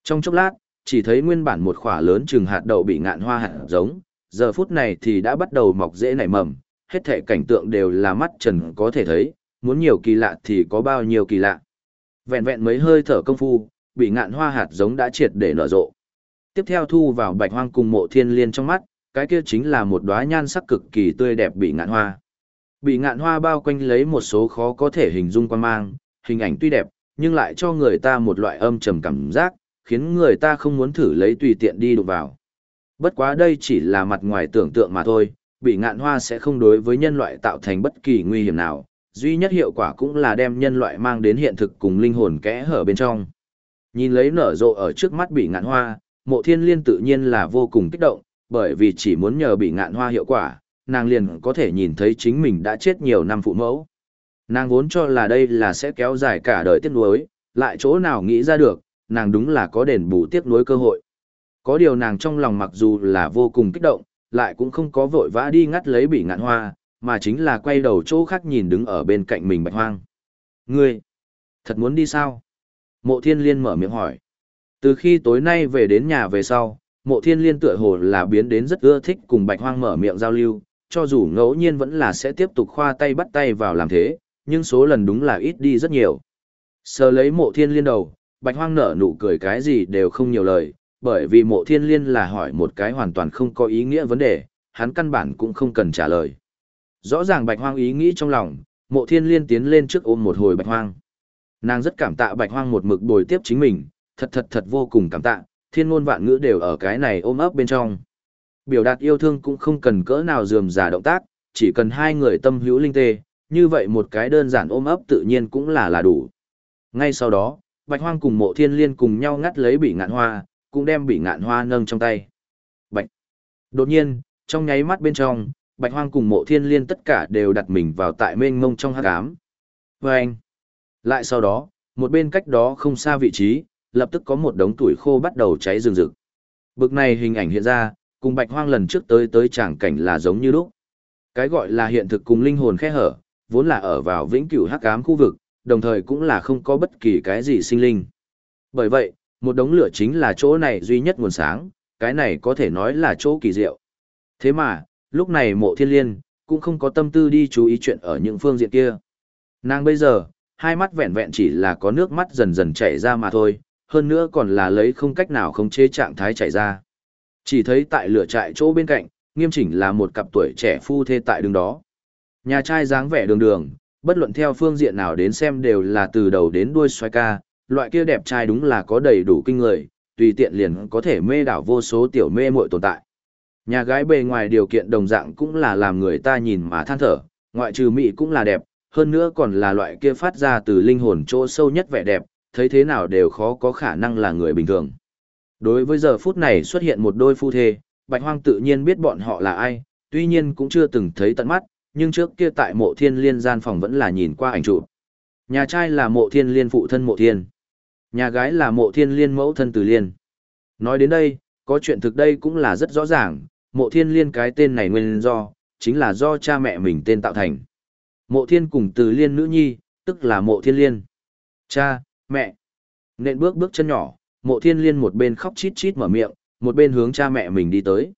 Speaker 1: Trong chốc lát, chỉ thấy nguyên bản một khỏa lớn chừng hạt đậu bị ngạn hoa hạt giống, giờ phút này thì đã bắt đầu mọc rễ nảy mầm, hết thể cảnh tượng đều là mắt trần có thể thấy, muốn nhiều kỳ lạ thì có bao nhiêu kỳ lạ. Vẹn vẹn mấy hơi thở công phu, bị ngạn hoa hạt giống đã triệt để nở rộ. Tiếp theo thu vào bạch hoang cùng mộ thiên liên trong mắt, cái kia chính là một đóa nhan sắc cực kỳ tươi đẹp bị ngạn hoa. Bị ngạn hoa bao quanh lấy một số khó có thể hình dung quan mang, hình ảnh tuy đẹp, nhưng lại cho người ta một loại âm trầm cảm giác, khiến người ta không muốn thử lấy tùy tiện đi đụng vào. Bất quá đây chỉ là mặt ngoài tưởng tượng mà thôi, bị ngạn hoa sẽ không đối với nhân loại tạo thành bất kỳ nguy hiểm nào, duy nhất hiệu quả cũng là đem nhân loại mang đến hiện thực cùng linh hồn kẽ hở bên trong. Nhìn lấy nở rộ ở trước mắt bị ngạn hoa, mộ thiên liên tự nhiên là vô cùng kích động, bởi vì chỉ muốn nhờ bị ngạn hoa hiệu quả, nàng liền có thể nhìn thấy chính mình đã chết nhiều năm phụ mẫu. Nàng vốn cho là đây là sẽ kéo dài cả đời tiếc nuối, lại chỗ nào nghĩ ra được, nàng đúng là có đền bù tiếc nuối cơ hội. Có điều nàng trong lòng mặc dù là vô cùng kích động, lại cũng không có vội vã đi ngắt lấy bị ngạn hoa, mà chính là quay đầu chỗ khác nhìn đứng ở bên cạnh mình bạch hoang. Ngươi, thật muốn đi sao? Mộ thiên liên mở miệng hỏi. Từ khi tối nay về đến nhà về sau, mộ thiên liên tựa hồ là biến đến rất ưa thích cùng bạch hoang mở miệng giao lưu, cho dù ngẫu nhiên vẫn là sẽ tiếp tục khoa tay bắt tay vào làm thế, nhưng số lần đúng là ít đi rất nhiều. Sờ lấy mộ thiên liên đầu, bạch hoang nở nụ cười cái gì đều không nhiều lời, bởi vì mộ thiên liên là hỏi một cái hoàn toàn không có ý nghĩa vấn đề, hắn căn bản cũng không cần trả lời. Rõ ràng bạch hoang ý nghĩ trong lòng, mộ thiên liên tiến lên trước ôm một hồi bạch hoang. Nàng rất cảm tạ bạch hoang một mực bồi tiếp chính mình, thật thật thật vô cùng cảm tạ, thiên ngôn vạn ngữ đều ở cái này ôm ấp bên trong. Biểu đạt yêu thương cũng không cần cỡ nào dườm giả động tác, chỉ cần hai người tâm hữu linh tê, như vậy một cái đơn giản ôm ấp tự nhiên cũng là là đủ. Ngay sau đó, Bạch Hoang cùng Mộ Thiên Liên cùng nhau ngắt lấy bị ngạn hoa, cũng đem bị ngạn hoa nâng trong tay. Bạch. Đột nhiên, trong nháy mắt bên trong, Bạch Hoang cùng Mộ Thiên Liên tất cả đều đặt mình vào tại mênh mông trong hắc ám. Vâng. Lại sau đó, một bên cách đó không xa vị trí, lập tức có một đống tuổi khô bắt đầu cháy rừng rực. Bực này hình ảnh hiện ra, cùng Bạch Hoang lần trước tới tới tràng cảnh là giống như lúc. Cái gọi là hiện thực cùng linh hồn khe hở, vốn là ở vào vĩnh cửu hắc ám khu vực, đồng thời cũng là không có bất kỳ cái gì sinh linh. Bởi vậy, một đống lửa chính là chỗ này duy nhất nguồn sáng, cái này có thể nói là chỗ kỳ diệu. Thế mà, lúc này mộ thiên liên, cũng không có tâm tư đi chú ý chuyện ở những phương diện kia. Nàng bây giờ, hai mắt vẹn vẹn chỉ là có nước mắt dần dần chảy ra mà thôi, hơn nữa còn là lấy không cách nào không chế trạng thái chảy ra. Chỉ thấy tại lửa trại chỗ bên cạnh, nghiêm chỉnh là một cặp tuổi trẻ phu thê tại đường đó. Nhà trai dáng vẻ đường đường, bất luận theo phương diện nào đến xem đều là từ đầu đến đuôi xoay ca, loại kia đẹp trai đúng là có đầy đủ kinh người, tùy tiện liền có thể mê đảo vô số tiểu mê muội tồn tại. Nhà gái bề ngoài điều kiện đồng dạng cũng là làm người ta nhìn mà than thở, ngoại trừ mỹ cũng là đẹp, hơn nữa còn là loại kia phát ra từ linh hồn chỗ sâu nhất vẻ đẹp, thấy thế nào đều khó có khả năng là người bình thường. Đối với giờ phút này xuất hiện một đôi phu thê, Bạch Hoang tự nhiên biết bọn họ là ai, tuy nhiên cũng chưa từng thấy tận mắt, nhưng trước kia tại mộ thiên liên gian phòng vẫn là nhìn qua ảnh chụp. Nhà trai là mộ thiên liên phụ thân mộ thiên. Nhà gái là mộ thiên liên mẫu thân từ liên. Nói đến đây, có chuyện thực đây cũng là rất rõ ràng, mộ thiên liên cái tên này nguyên do, chính là do cha mẹ mình tên tạo thành. Mộ thiên cùng từ liên nữ nhi, tức là mộ thiên liên. Cha, mẹ. Nện bước bước chân nhỏ, mộ thiên liên một bên khóc chít chít mở miệng, một bên hướng cha mẹ mình đi tới.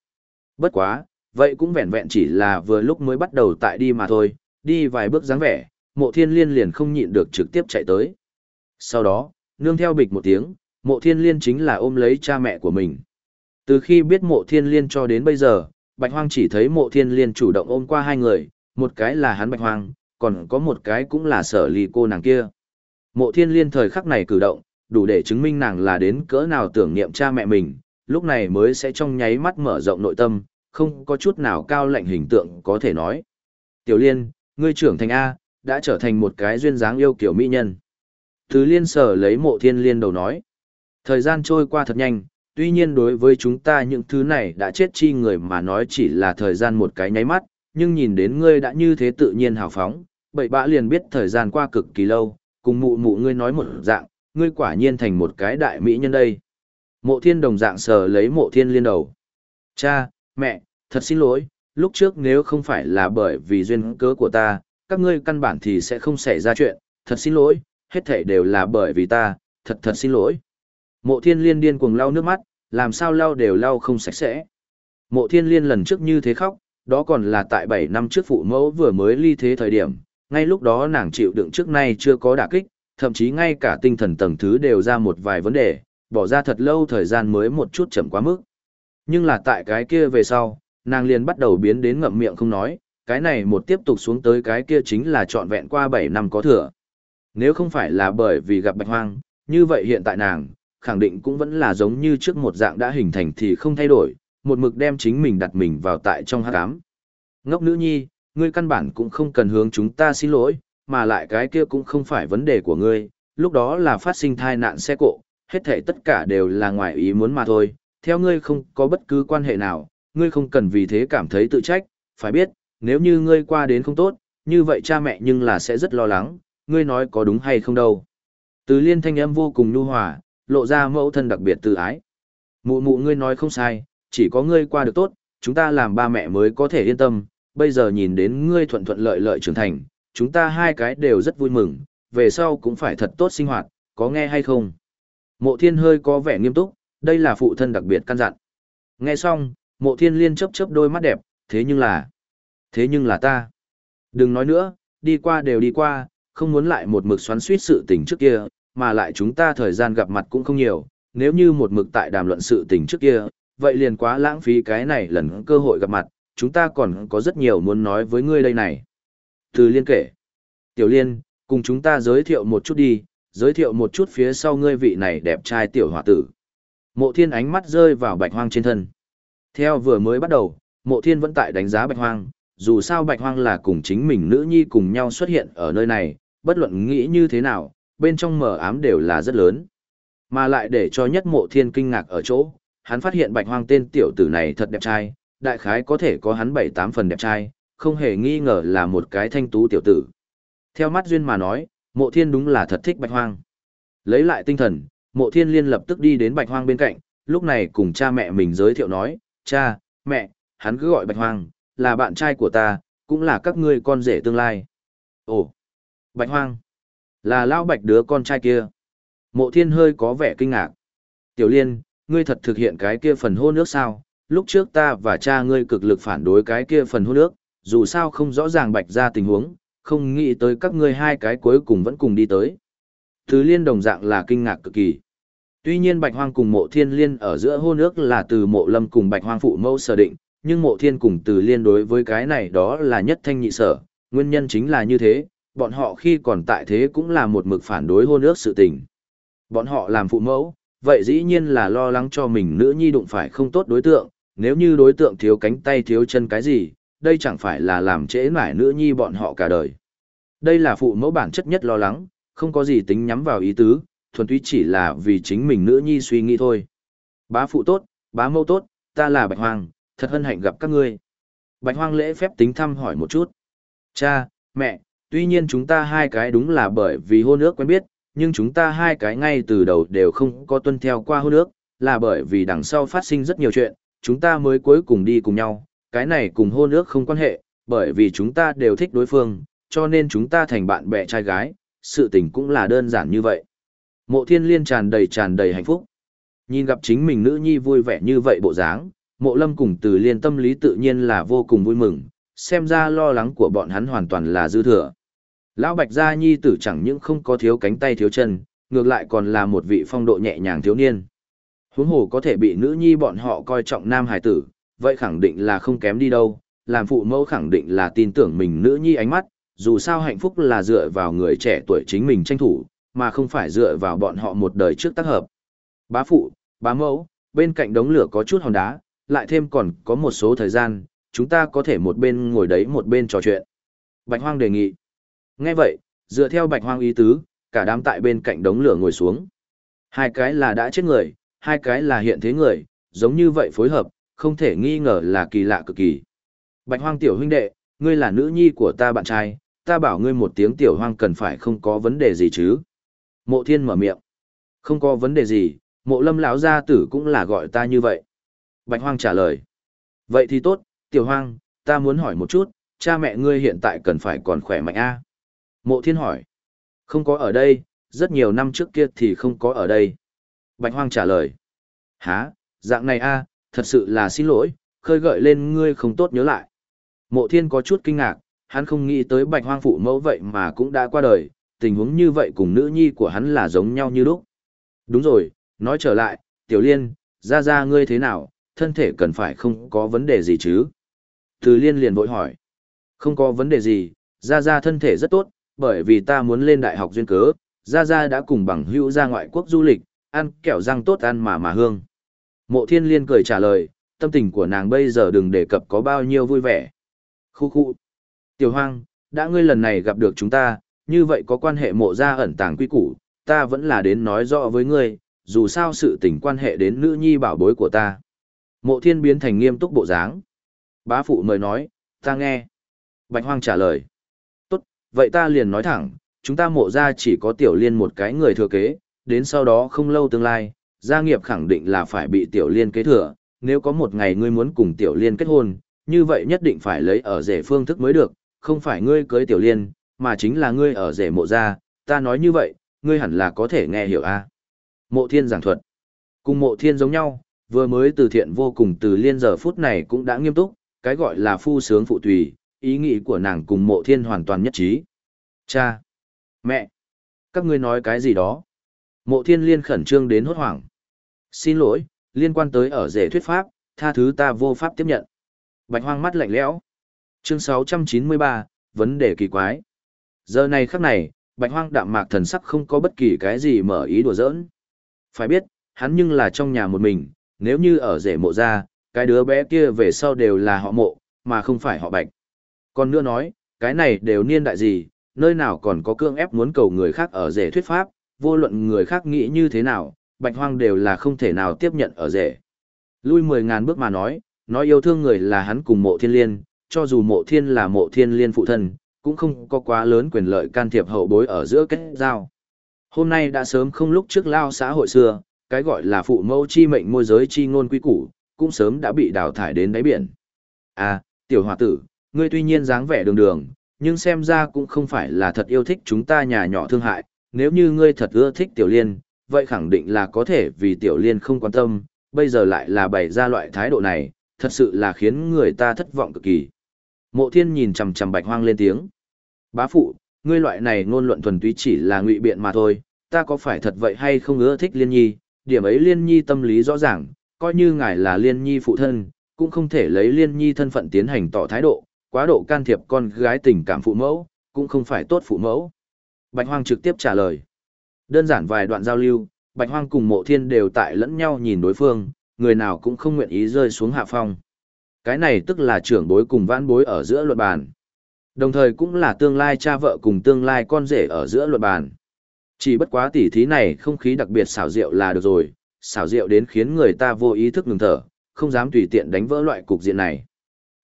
Speaker 1: Bất quá, vậy cũng vẹn vẹn chỉ là vừa lúc mới bắt đầu tại đi mà thôi, đi vài bước dáng vẻ, mộ thiên liên liền không nhịn được trực tiếp chạy tới. Sau đó, nương theo bịch một tiếng, mộ thiên liên chính là ôm lấy cha mẹ của mình. Từ khi biết mộ thiên liên cho đến bây giờ, Bạch Hoang chỉ thấy mộ thiên liên chủ động ôm qua hai người, một cái là hắn Bạch Hoang, còn có một cái cũng là sở lì cô nàng kia. Mộ thiên liên thời khắc này cử động, đủ để chứng minh nàng là đến cỡ nào tưởng niệm cha mẹ mình, lúc này mới sẽ trong nháy mắt mở rộng nội tâm, không có chút nào cao lạnh hình tượng có thể nói. Tiểu liên, ngươi trưởng thành A, đã trở thành một cái duyên dáng yêu kiểu mỹ nhân. Thứ liên sở lấy mộ thiên liên đầu nói. Thời gian trôi qua thật nhanh, tuy nhiên đối với chúng ta những thứ này đã chết chi người mà nói chỉ là thời gian một cái nháy mắt, nhưng nhìn đến ngươi đã như thế tự nhiên hào phóng, bậy bạ liền biết thời gian qua cực kỳ lâu, cùng mụ mụ ngươi nói một dạng, ngươi quả nhiên thành một cái đại mỹ nhân đây. Mộ thiên đồng dạng sờ lấy mộ thiên liên đầu. Cha, mẹ, thật xin lỗi, lúc trước nếu không phải là bởi vì duyên cớ của ta, các ngươi căn bản thì sẽ không xảy ra chuyện, thật xin lỗi, hết thảy đều là bởi vì ta, thật thật xin lỗi. Mộ thiên liên điên cuồng lau nước mắt, làm sao lau đều lau không sạch sẽ. Mộ thiên liên lần trước như thế khóc, đó còn là tại 7 năm trước phụ mẫu vừa mới ly thế thời điểm, ngay lúc đó nàng chịu đựng trước nay chưa có đả kích, thậm chí ngay cả tinh thần tầng thứ đều ra một vài vấn đề, bỏ ra thật lâu thời gian mới một chút chậm quá mức. Nhưng là tại cái kia về sau, nàng liền bắt đầu biến đến ngậm miệng không nói, cái này một tiếp tục xuống tới cái kia chính là trọn vẹn qua 7 năm có thừa. Nếu không phải là bởi vì gặp bạch hoang, như vậy hiện tại nàng, khẳng định cũng vẫn là giống như trước một dạng đã hình thành thì không thay đổi, một mực đem chính mình đặt mình vào tại trong hát ám. Ngốc nữ nhi, ngươi căn bản cũng không cần hướng chúng ta xin lỗi, mà lại cái kia cũng không phải vấn đề của ngươi, lúc đó là phát sinh tai nạn xe cộ, hết thảy tất cả đều là ngoài ý muốn mà thôi, theo ngươi không có bất cứ quan hệ nào, ngươi không cần vì thế cảm thấy tự trách, phải biết, nếu như ngươi qua đến không tốt, như vậy cha mẹ nhưng là sẽ rất lo lắng, ngươi nói có đúng hay không đâu. Từ liên thanh âm vô cùng nhu hòa, lộ ra mẫu thân đặc biệt tự ái. Mụ mụ ngươi nói không sai, chỉ có ngươi qua được tốt, chúng ta làm ba mẹ mới có thể yên tâm, bây giờ nhìn đến ngươi thuận thuận lợi lợi trưởng thành, chúng ta hai cái đều rất vui mừng, về sau cũng phải thật tốt sinh hoạt, có nghe hay không? Mộ thiên hơi có vẻ nghiêm túc, đây là phụ thân đặc biệt căn dặn. Nghe xong, mộ thiên liên chấp chấp đôi mắt đẹp, thế nhưng là... Thế nhưng là ta. Đừng nói nữa, đi qua đều đi qua, không muốn lại một mực xoắn suýt sự tình trước kia, mà lại chúng ta thời gian gặp mặt cũng không nhiều, nếu như một mực tại đàm luận sự tình trước kia, vậy liền quá lãng phí cái này lần cơ hội gặp mặt, chúng ta còn có rất nhiều muốn nói với ngươi đây này. Từ liên kể, tiểu liên, cùng chúng ta giới thiệu một chút đi, giới thiệu một chút phía sau ngươi vị này đẹp trai tiểu hòa tử. Mộ thiên ánh mắt rơi vào bạch hoang trên thân. Theo vừa mới bắt đầu, mộ thiên vẫn tại đánh giá bạch hoang, dù sao bạch hoang là cùng chính mình nữ nhi cùng nhau xuất hiện ở nơi này, bất luận nghĩ như thế nào, bên trong mờ ám đều là rất lớn. Mà lại để cho nhất mộ thiên kinh ngạc ở chỗ, hắn phát hiện bạch hoang tên tiểu tử này thật đẹp trai, đại khái có thể có hắn bảy tám phần đẹp trai, không hề nghi ngờ là một cái thanh tú tiểu tử. Theo mắt duyên mà nói, mộ thiên đúng là thật thích bạch hoang. Lấy lại tinh thần, mộ thiên liên lập tức đi đến bạch hoang bên cạnh, lúc này cùng cha mẹ mình giới thiệu nói, cha, mẹ, hắn cứ gọi bạch hoang, là bạn trai của ta, cũng là các ngươi con rể tương lai. Ồ, bạch hoang, là lão bạch đứa con trai kia. Mộ thiên hơi có vẻ kinh ngạc. Tiểu liên, ngươi thật thực hiện cái kia phần hôn nước sao? Lúc trước ta và cha ngươi cực lực phản đối cái kia phần hôn nước, dù sao không rõ ràng bạch ra tình huống, không nghĩ tới các ngươi hai cái cuối cùng vẫn cùng đi tới. Thứ liên đồng dạng là kinh ngạc cực kỳ. Tuy nhiên bạch hoang cùng mộ thiên liên ở giữa hôn nước là từ mộ lâm cùng bạch hoang phụ mẫu sở định, nhưng mộ thiên cùng từ liên đối với cái này đó là nhất thanh nhị sở, nguyên nhân chính là như thế, bọn họ khi còn tại thế cũng là một mực phản đối hôn ước sự tình. Bọn họ làm phụ mẫu, vậy dĩ nhiên là lo lắng cho mình nữ nhi đụng phải không tốt đối tượng, nếu như đối tượng thiếu cánh tay thiếu chân cái gì, đây chẳng phải là làm trễ nải nữ nhi bọn họ cả đời. Đây là phụ mẫu bản chất nhất lo lắng, không có gì tính nhắm vào ý tứ, thuần túy chỉ là vì chính mình nữ nhi suy nghĩ thôi. Bá phụ tốt, bá mẫu tốt, ta là Bạch Hoàng, thật hân hạnh gặp các ngươi. Bạch Hoang lễ phép tính thăm hỏi một chút. Cha, mẹ, tuy nhiên chúng ta hai cái đúng là bởi vì hôn ước quen biết, nhưng chúng ta hai cái ngay từ đầu đều không có tuân theo qua hôn ước, là bởi vì đằng sau phát sinh rất nhiều chuyện, chúng ta mới cuối cùng đi cùng nhau, cái này cùng hôn ước không quan hệ, bởi vì chúng ta đều thích đối phương, cho nên chúng ta thành bạn bè trai gái, sự tình cũng là đơn giản như vậy. Mộ thiên liên tràn đầy tràn đầy hạnh phúc. Nhìn gặp chính mình nữ nhi vui vẻ như vậy bộ dáng, mộ lâm cùng từ liên tâm lý tự nhiên là vô cùng vui mừng, xem ra lo lắng của bọn hắn hoàn toàn là dư thừa. Lão Bạch Gia Nhi tử chẳng những không có thiếu cánh tay thiếu chân, ngược lại còn là một vị phong độ nhẹ nhàng thiếu niên. Huống hồ có thể bị nữ nhi bọn họ coi trọng nam hải tử, vậy khẳng định là không kém đi đâu, làm phụ mẫu khẳng định là tin tưởng mình nữ nhi ánh mắt, dù sao hạnh phúc là dựa vào người trẻ tuổi chính mình tranh thủ, mà không phải dựa vào bọn họ một đời trước tác hợp. Bá phụ, bá mẫu, bên cạnh đống lửa có chút hòn đá, lại thêm còn có một số thời gian, chúng ta có thể một bên ngồi đấy một bên trò chuyện. Bạch Hoang đề nghị. Nghe vậy, dựa theo Bạch Hoang ý tứ, cả đám tại bên cạnh đống lửa ngồi xuống. Hai cái là đã chết người, hai cái là hiện thế người, giống như vậy phối hợp, không thể nghi ngờ là kỳ lạ cực kỳ. Bạch Hoang tiểu huynh đệ, ngươi là nữ nhi của ta bạn trai, ta bảo ngươi một tiếng tiểu hoang cần phải không có vấn đề gì chứ. Mộ thiên mở miệng. Không có vấn đề gì, mộ lâm lão gia tử cũng là gọi ta như vậy. Bạch Hoang trả lời. Vậy thì tốt, tiểu hoang, ta muốn hỏi một chút, cha mẹ ngươi hiện tại cần phải còn khỏe mạnh a? Mộ thiên hỏi. Không có ở đây, rất nhiều năm trước kia thì không có ở đây. Bạch Hoang trả lời. Hả, dạng này a, thật sự là xin lỗi, khơi gợi lên ngươi không tốt nhớ lại. Mộ thiên có chút kinh ngạc, hắn không nghĩ tới bạch hoang phụ mẫu vậy mà cũng đã qua đời, tình huống như vậy cùng nữ nhi của hắn là giống nhau như lúc. Đúng rồi, nói trở lại, tiểu liên, ra ra ngươi thế nào, thân thể cần phải không có vấn đề gì chứ? Từ liên liền vội hỏi. Không có vấn đề gì, ra ra thân thể rất tốt, bởi vì ta muốn lên đại học duyên cớ, ra ra đã cùng bằng hữu ra ngoại quốc du lịch, ăn kẹo răng tốt ăn mà mà hương. Mộ thiên liên cười trả lời, tâm tình của nàng bây giờ đừng đề cập có bao nhiêu vui vẻ. Khu khu. Tiểu hoang, đã ngươi lần này gặp được chúng ta, như vậy có quan hệ mộ gia ẩn tàng quy củ, ta vẫn là đến nói rõ với ngươi, dù sao sự tình quan hệ đến nữ nhi bảo bối của ta. Mộ thiên biến thành nghiêm túc bộ dáng. Bá phụ mời nói, ta nghe. Bạch hoang trả lời. Tốt, vậy ta liền nói thẳng, chúng ta mộ gia chỉ có tiểu liên một cái người thừa kế, đến sau đó không lâu tương lai, gia nghiệp khẳng định là phải bị tiểu liên kế thừa, nếu có một ngày ngươi muốn cùng tiểu liên kết hôn, như vậy nhất định phải lấy ở rể phương thức mới được, không phải ngươi cưới tiểu liên, mà chính là ngươi ở rể mộ gia, ta nói như vậy, ngươi hẳn là có thể nghe hiểu a. Mộ thiên giảng thuật. Cùng mộ thiên giống nhau, vừa mới từ thiện vô cùng từ liên giờ phút này cũng đã nghiêm túc, cái gọi là phu sướng phụ tùy, ý nghĩ của nàng cùng mộ thiên hoàn toàn nhất trí. Cha! Mẹ! Các ngươi nói cái gì đó? Mộ thiên liên khẩn trương đến hốt hoảng. Xin lỗi, liên quan tới ở rể thuyết pháp, tha thứ ta vô pháp tiếp nhận. Bạch hoang mắt lạnh lẽo. Chương 693, vấn đề kỳ quái. Giờ này khắc này, bạch hoang đạm mạc thần sắc không có bất kỳ cái gì mở ý đùa giỡn. Phải biết, hắn nhưng là trong nhà một mình, nếu như ở rể mộ ra, cái đứa bé kia về sau đều là họ mộ, mà không phải họ bạch. Còn nữa nói, cái này đều niên đại gì, nơi nào còn có cương ép muốn cầu người khác ở rể thuyết pháp, vô luận người khác nghĩ như thế nào, bạch hoang đều là không thể nào tiếp nhận ở rể. Lui mười ngàn bước mà nói, nói yêu thương người là hắn cùng mộ thiên liên, cho dù mộ thiên là mộ thiên liên phụ thân, cũng không có quá lớn quyền lợi can thiệp hậu bối ở giữa kết giao. Hôm nay đã sớm không lúc trước lao xã hội xưa, cái gọi là phụ mẫu chi mệnh môi giới chi ngôn quý củ, cũng sớm đã bị đào thải đến đáy biển. À, tiểu hòa tử, ngươi tuy nhiên dáng vẻ đường đường, nhưng xem ra cũng không phải là thật yêu thích chúng ta nhà nhỏ thương hại, nếu như ngươi thật ưa thích tiểu liên, vậy khẳng định là có thể vì tiểu liên không quan tâm, bây giờ lại là bày ra loại thái độ này, thật sự là khiến người ta thất vọng cực kỳ. Mộ thiên nhìn chằm chằm bạch hoang lên tiếng. Bá phụ, ngươi loại này ngôn luận thuần túy chỉ là ngụy biện mà thôi, ta có phải thật vậy hay không ưa thích liên nhi, điểm ấy liên nhi tâm lý rõ ràng, coi như ngài là liên nhi phụ thân, cũng không thể lấy liên nhi thân phận tiến hành tỏ thái độ, quá độ can thiệp con gái tình cảm phụ mẫu, cũng không phải tốt phụ mẫu. Bạch Hoang trực tiếp trả lời. Đơn giản vài đoạn giao lưu, Bạch Hoang cùng mộ thiên đều tại lẫn nhau nhìn đối phương, người nào cũng không nguyện ý rơi xuống hạ phong. Cái này tức là trưởng bối cùng vãn bối ở giữa luận bàn. Đồng thời cũng là tương lai cha vợ cùng tương lai con rể ở giữa luận bàn. Chỉ bất quá tỉ thí này không khí đặc biệt xảo diệu là được rồi, xảo diệu đến khiến người ta vô ý thức ngừng thở, không dám tùy tiện đánh vỡ loại cục diện này.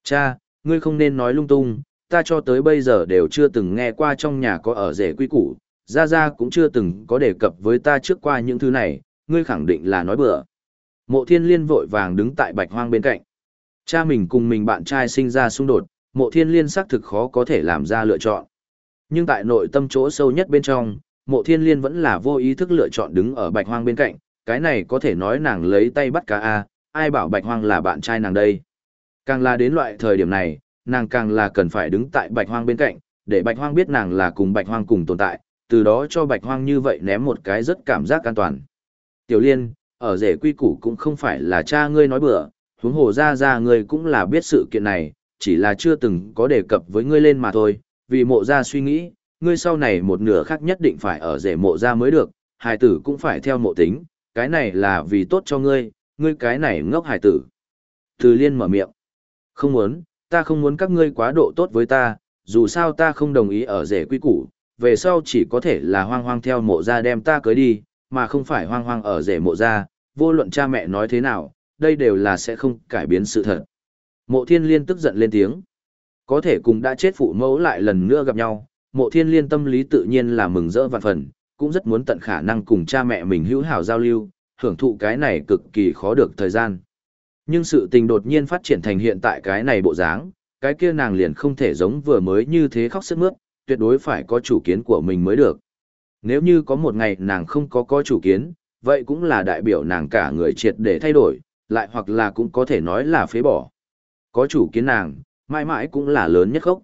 Speaker 1: Cha, ngươi không nên nói lung tung, ta cho tới bây giờ đều chưa từng nghe qua trong nhà có ở rể quy củ, ra ra cũng chưa từng có đề cập với ta trước qua những thứ này, ngươi khẳng định là nói bừa. Mộ thiên liên vội vàng đứng tại bạch hoang bên cạnh. Cha mình cùng mình bạn trai sinh ra xung đột, mộ thiên liên xác thực khó có thể làm ra lựa chọn. Nhưng tại nội tâm chỗ sâu nhất bên trong, mộ thiên liên vẫn là vô ý thức lựa chọn đứng ở bạch hoang bên cạnh, cái này có thể nói nàng lấy tay bắt cá A, ai bảo bạch hoang là bạn trai nàng đây. Càng là đến loại thời điểm này, nàng càng là cần phải đứng tại bạch hoang bên cạnh, để bạch hoang biết nàng là cùng bạch hoang cùng tồn tại, từ đó cho bạch hoang như vậy ném một cái rất cảm giác an toàn. Tiểu liên, ở rể quy củ cũng không phải là cha ngươi nói bừa, huống hồ ra ra ngươi cũng là biết sự kiện này, chỉ là chưa từng có đề cập với ngươi lên mà thôi, vì mộ ra suy nghĩ, ngươi sau này một nửa khác nhất định phải ở rể mộ ra mới được, hài tử cũng phải theo mộ tính, cái này là vì tốt cho ngươi, ngươi cái này ngốc hài tử. Từ liên mở miệng. Không muốn, ta không muốn các ngươi quá độ tốt với ta, dù sao ta không đồng ý ở rể quy củ, về sau chỉ có thể là hoang hoang theo mộ ra đem ta cưới đi, mà không phải hoang hoang ở rể mộ ra, vô luận cha mẹ nói thế nào, đây đều là sẽ không cải biến sự thật. Mộ thiên liên tức giận lên tiếng. Có thể cùng đã chết phụ mẫu lại lần nữa gặp nhau, mộ thiên liên tâm lý tự nhiên là mừng rỡ vạn phần, cũng rất muốn tận khả năng cùng cha mẹ mình hữu hảo giao lưu, hưởng thụ cái này cực kỳ khó được thời gian. Nhưng sự tình đột nhiên phát triển thành hiện tại cái này bộ dáng, cái kia nàng liền không thể giống vừa mới như thế khóc sức mướt, tuyệt đối phải có chủ kiến của mình mới được. Nếu như có một ngày nàng không có có chủ kiến, vậy cũng là đại biểu nàng cả người triệt để thay đổi, lại hoặc là cũng có thể nói là phế bỏ. Có chủ kiến nàng, mãi mãi cũng là lớn nhất khốc.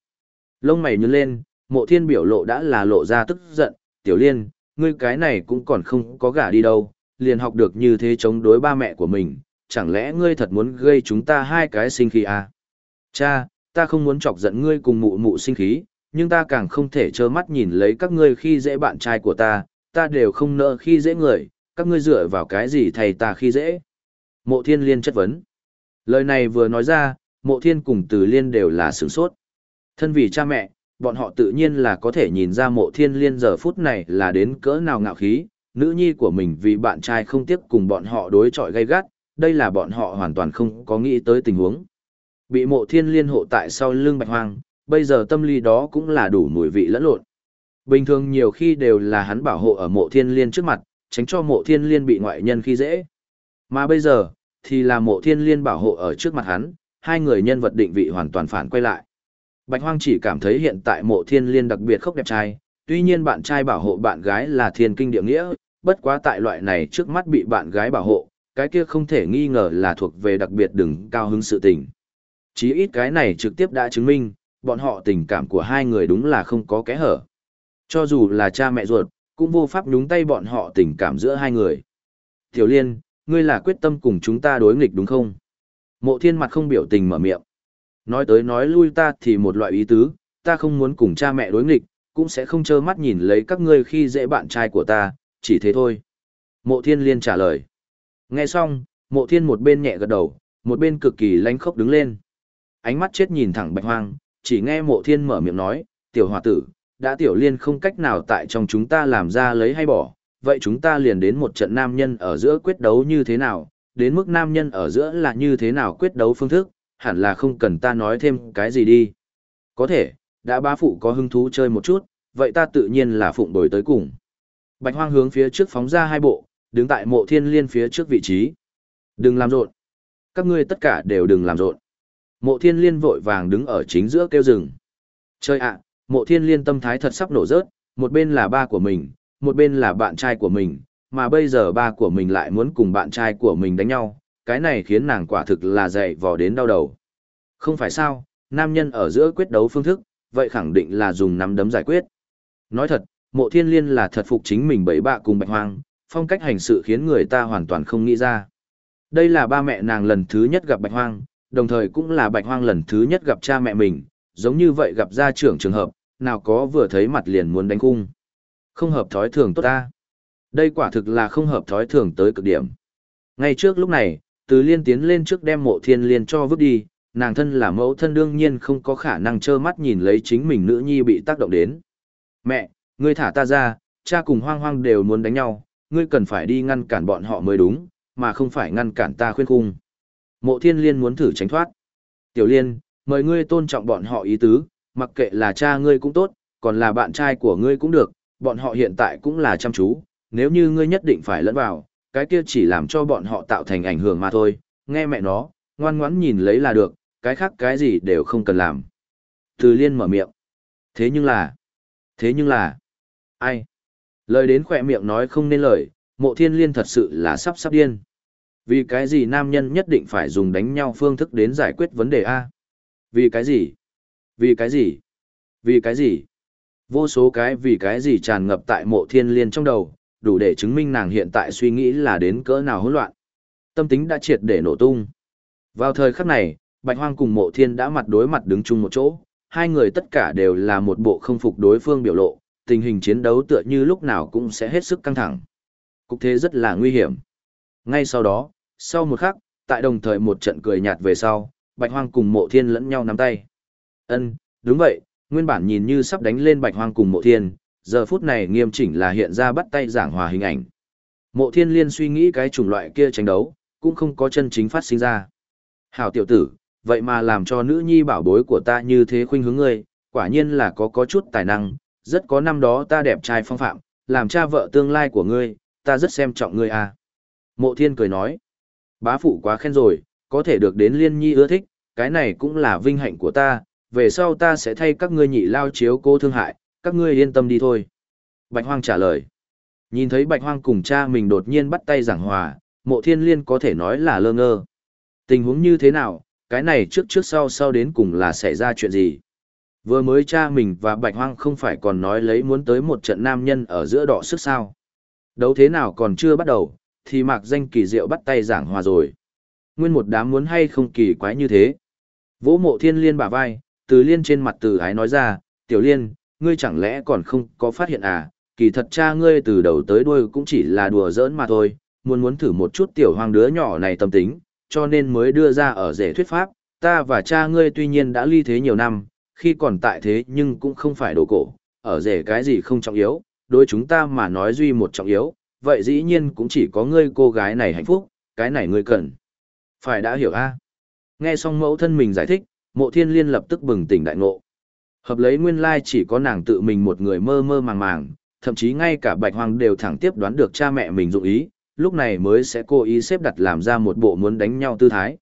Speaker 1: Lông mày nhướng lên, mộ thiên biểu lộ đã là lộ ra tức giận, tiểu liên, ngươi cái này cũng còn không có gả đi đâu, liền học được như thế chống đối ba mẹ của mình, chẳng lẽ ngươi thật muốn gây chúng ta hai cái sinh khí à? Cha, ta không muốn chọc giận ngươi cùng mụ mụ sinh khí, nhưng ta càng không thể trơ mắt nhìn lấy các ngươi khi dễ bạn trai của ta, ta đều không nợ khi dễ người, các ngươi dựa vào cái gì thầy ta khi dễ. Mộ thiên liên chất vấn. Lời này vừa nói ra, mộ thiên cùng từ liên đều là sửng sốt. Thân vì cha mẹ, bọn họ tự nhiên là có thể nhìn ra mộ thiên liên giờ phút này là đến cỡ nào ngạo khí, nữ nhi của mình vì bạn trai không tiếp cùng bọn họ đối chọi gay gắt, đây là bọn họ hoàn toàn không có nghĩ tới tình huống. Bị mộ thiên liên hộ tại sau lưng bạch hoang, bây giờ tâm lý đó cũng là đủ mùi vị lẫn lộn. Bình thường nhiều khi đều là hắn bảo hộ ở mộ thiên liên trước mặt, tránh cho mộ thiên liên bị ngoại nhân khi dễ. Mà bây giờ, thì là mộ thiên liên bảo hộ ở trước mặt hắn, hai người nhân vật định vị hoàn toàn phản quay lại. Bạch Hoang chỉ cảm thấy hiện tại mộ thiên liên đặc biệt khốc đẹp trai, tuy nhiên bạn trai bảo hộ bạn gái là thiên kinh địa nghĩa, bất quá tại loại này trước mắt bị bạn gái bảo hộ, cái kia không thể nghi ngờ là thuộc về đặc biệt đừng cao hứng sự tình. Chí ít cái này trực tiếp đã chứng minh, bọn họ tình cảm của hai người đúng là không có kẽ hở. Cho dù là cha mẹ ruột, cũng vô pháp nhúng tay bọn họ tình cảm giữa hai người. Tiểu Liên, ngươi là quyết tâm cùng chúng ta đối nghịch đúng không? Mộ thiên mặt không biểu tình mở miệng. Nói tới nói lui ta thì một loại ý tứ, ta không muốn cùng cha mẹ đối nghịch, cũng sẽ không trơ mắt nhìn lấy các ngươi khi dễ bạn trai của ta, chỉ thế thôi. Mộ thiên liên trả lời. Nghe xong, mộ thiên một bên nhẹ gật đầu, một bên cực kỳ lánh khốc đứng lên. Ánh mắt chết nhìn thẳng bạch hoang, chỉ nghe mộ thiên mở miệng nói, tiểu hòa tử, đã tiểu liên không cách nào tại trong chúng ta làm ra lấy hay bỏ, vậy chúng ta liền đến một trận nam nhân ở giữa quyết đấu như thế nào, đến mức nam nhân ở giữa là như thế nào quyết đấu phương thức, hẳn là không cần ta nói thêm cái gì đi. Có thể, đã bá phụ có hứng thú chơi một chút, vậy ta tự nhiên là phụng đổi tới cùng. Bạch hoang hướng phía trước phóng ra hai bộ, đứng tại mộ thiên liên phía trước vị trí. Đừng làm rộn. Các ngươi tất cả đều đừng làm rộn. Mộ thiên liên vội vàng đứng ở chính giữa kêu rừng. Chơi ạ, mộ thiên liên tâm thái thật sắp nổ rớt, một bên là ba của mình, một bên là bạn trai của mình, mà bây giờ ba của mình lại muốn cùng bạn trai của mình đánh nhau, cái này khiến nàng quả thực là dậy vò đến đau đầu. Không phải sao, nam nhân ở giữa quyết đấu phương thức, vậy khẳng định là dùng nắm đấm giải quyết. Nói thật, mộ thiên liên là thật phục chính mình bảy bạ cùng bạch hoang, phong cách hành sự khiến người ta hoàn toàn không nghĩ ra. Đây là ba mẹ nàng lần thứ nhất gặp bạch hoang, đồng thời cũng là bạch hoang lần thứ nhất gặp cha mẹ mình, giống như vậy gặp gia trưởng trường hợp, nào có vừa thấy mặt liền muốn đánh cung. Không hợp thói thường tốt ta. Đây quả thực là không hợp thói thường tới cực điểm. Ngay trước lúc này, từ liên tiến lên trước đem mộ thiên liên cho vứt đi, nàng thân là mẫu thân đương nhiên không có khả năng trơ mắt nhìn lấy chính mình nữ nhi bị tác động đến. Mẹ, ngươi thả ta ra, cha cùng hoang hoang đều muốn đánh nhau, ngươi cần phải đi ngăn cản bọn họ mới đúng, mà không phải ngăn cản ta khuyên cung. Mộ thiên liên muốn thử tránh thoát. Tiểu liên, mời ngươi tôn trọng bọn họ ý tứ, mặc kệ là cha ngươi cũng tốt, còn là bạn trai của ngươi cũng được, bọn họ hiện tại cũng là chăm chú, nếu như ngươi nhất định phải lẫn vào, cái kia chỉ làm cho bọn họ tạo thành ảnh hưởng mà thôi, nghe mẹ nó, ngoan ngoãn nhìn lấy là được, cái khác cái gì đều không cần làm. Từ liên mở miệng. Thế nhưng là, thế nhưng là, ai? Lời đến khỏe miệng nói không nên lời, mộ thiên liên thật sự là sắp sắp điên. Vì cái gì nam nhân nhất định phải dùng đánh nhau phương thức đến giải quyết vấn đề A? Vì cái gì? Vì cái gì? Vì cái gì? Vô số cái vì cái gì tràn ngập tại mộ thiên liên trong đầu, đủ để chứng minh nàng hiện tại suy nghĩ là đến cỡ nào hỗn loạn. Tâm tính đã triệt để nổ tung. Vào thời khắc này, Bạch Hoang cùng mộ thiên đã mặt đối mặt đứng chung một chỗ, hai người tất cả đều là một bộ không phục đối phương biểu lộ, tình hình chiến đấu tựa như lúc nào cũng sẽ hết sức căng thẳng. Cục thế rất là nguy hiểm. Ngay sau đó, sau một khắc, tại đồng thời một trận cười nhạt về sau, Bạch Hoang cùng Mộ Thiên lẫn nhau nắm tay. Ân, đúng vậy, nguyên bản nhìn như sắp đánh lên Bạch Hoang cùng Mộ Thiên, giờ phút này nghiêm chỉnh là hiện ra bắt tay giảng hòa hình ảnh. Mộ Thiên liên suy nghĩ cái chủng loại kia tranh đấu, cũng không có chân chính phát sinh ra. Hảo tiểu tử, vậy mà làm cho nữ nhi bảo bối của ta như thế khuynh hướng ngươi, quả nhiên là có có chút tài năng, rất có năm đó ta đẹp trai phong phạm, làm cha vợ tương lai của ngươi, ta rất xem trọng ngươi à. Mộ thiên cười nói, bá phụ quá khen rồi, có thể được đến liên nhi ưa thích, cái này cũng là vinh hạnh của ta, về sau ta sẽ thay các ngươi nhị lao chiếu cô thương hại, các ngươi yên tâm đi thôi. Bạch Hoang trả lời. Nhìn thấy Bạch Hoang cùng cha mình đột nhiên bắt tay giảng hòa, mộ thiên liên có thể nói là lơ ngơ. Tình huống như thế nào, cái này trước trước sau sau đến cùng là xảy ra chuyện gì? Vừa mới cha mình và Bạch Hoang không phải còn nói lấy muốn tới một trận nam nhân ở giữa đỏ sức sao. Đấu thế nào còn chưa bắt đầu, thì mạc danh kỳ diệu bắt tay giảng hòa rồi. Nguyên một đám muốn hay không kỳ quái như thế. Vỗ mộ thiên liên bả vai, từ liên trên mặt từ ái nói ra, tiểu liên, ngươi chẳng lẽ còn không có phát hiện à, kỳ thật cha ngươi từ đầu tới đuôi cũng chỉ là đùa giỡn mà thôi, muốn muốn thử một chút tiểu hoàng đứa nhỏ này tâm tính, cho nên mới đưa ra ở rể thuyết pháp, ta và cha ngươi tuy nhiên đã ly thế nhiều năm, khi còn tại thế nhưng cũng không phải đồ cổ, ở rể cái gì không trọng yếu, đối chúng ta mà nói duy một trọng yếu, vậy dĩ nhiên cũng chỉ có ngươi cô gái này hạnh phúc, cái này ngươi cần. Phải đã hiểu a Nghe xong mẫu thân mình giải thích, mộ thiên liên lập tức bừng tỉnh đại ngộ. Hợp lấy nguyên lai chỉ có nàng tự mình một người mơ mơ màng màng, thậm chí ngay cả bạch hoàng đều thẳng tiếp đoán được cha mẹ mình dụng ý, lúc này mới sẽ cố ý xếp đặt làm ra một bộ muốn đánh nhau tư thái.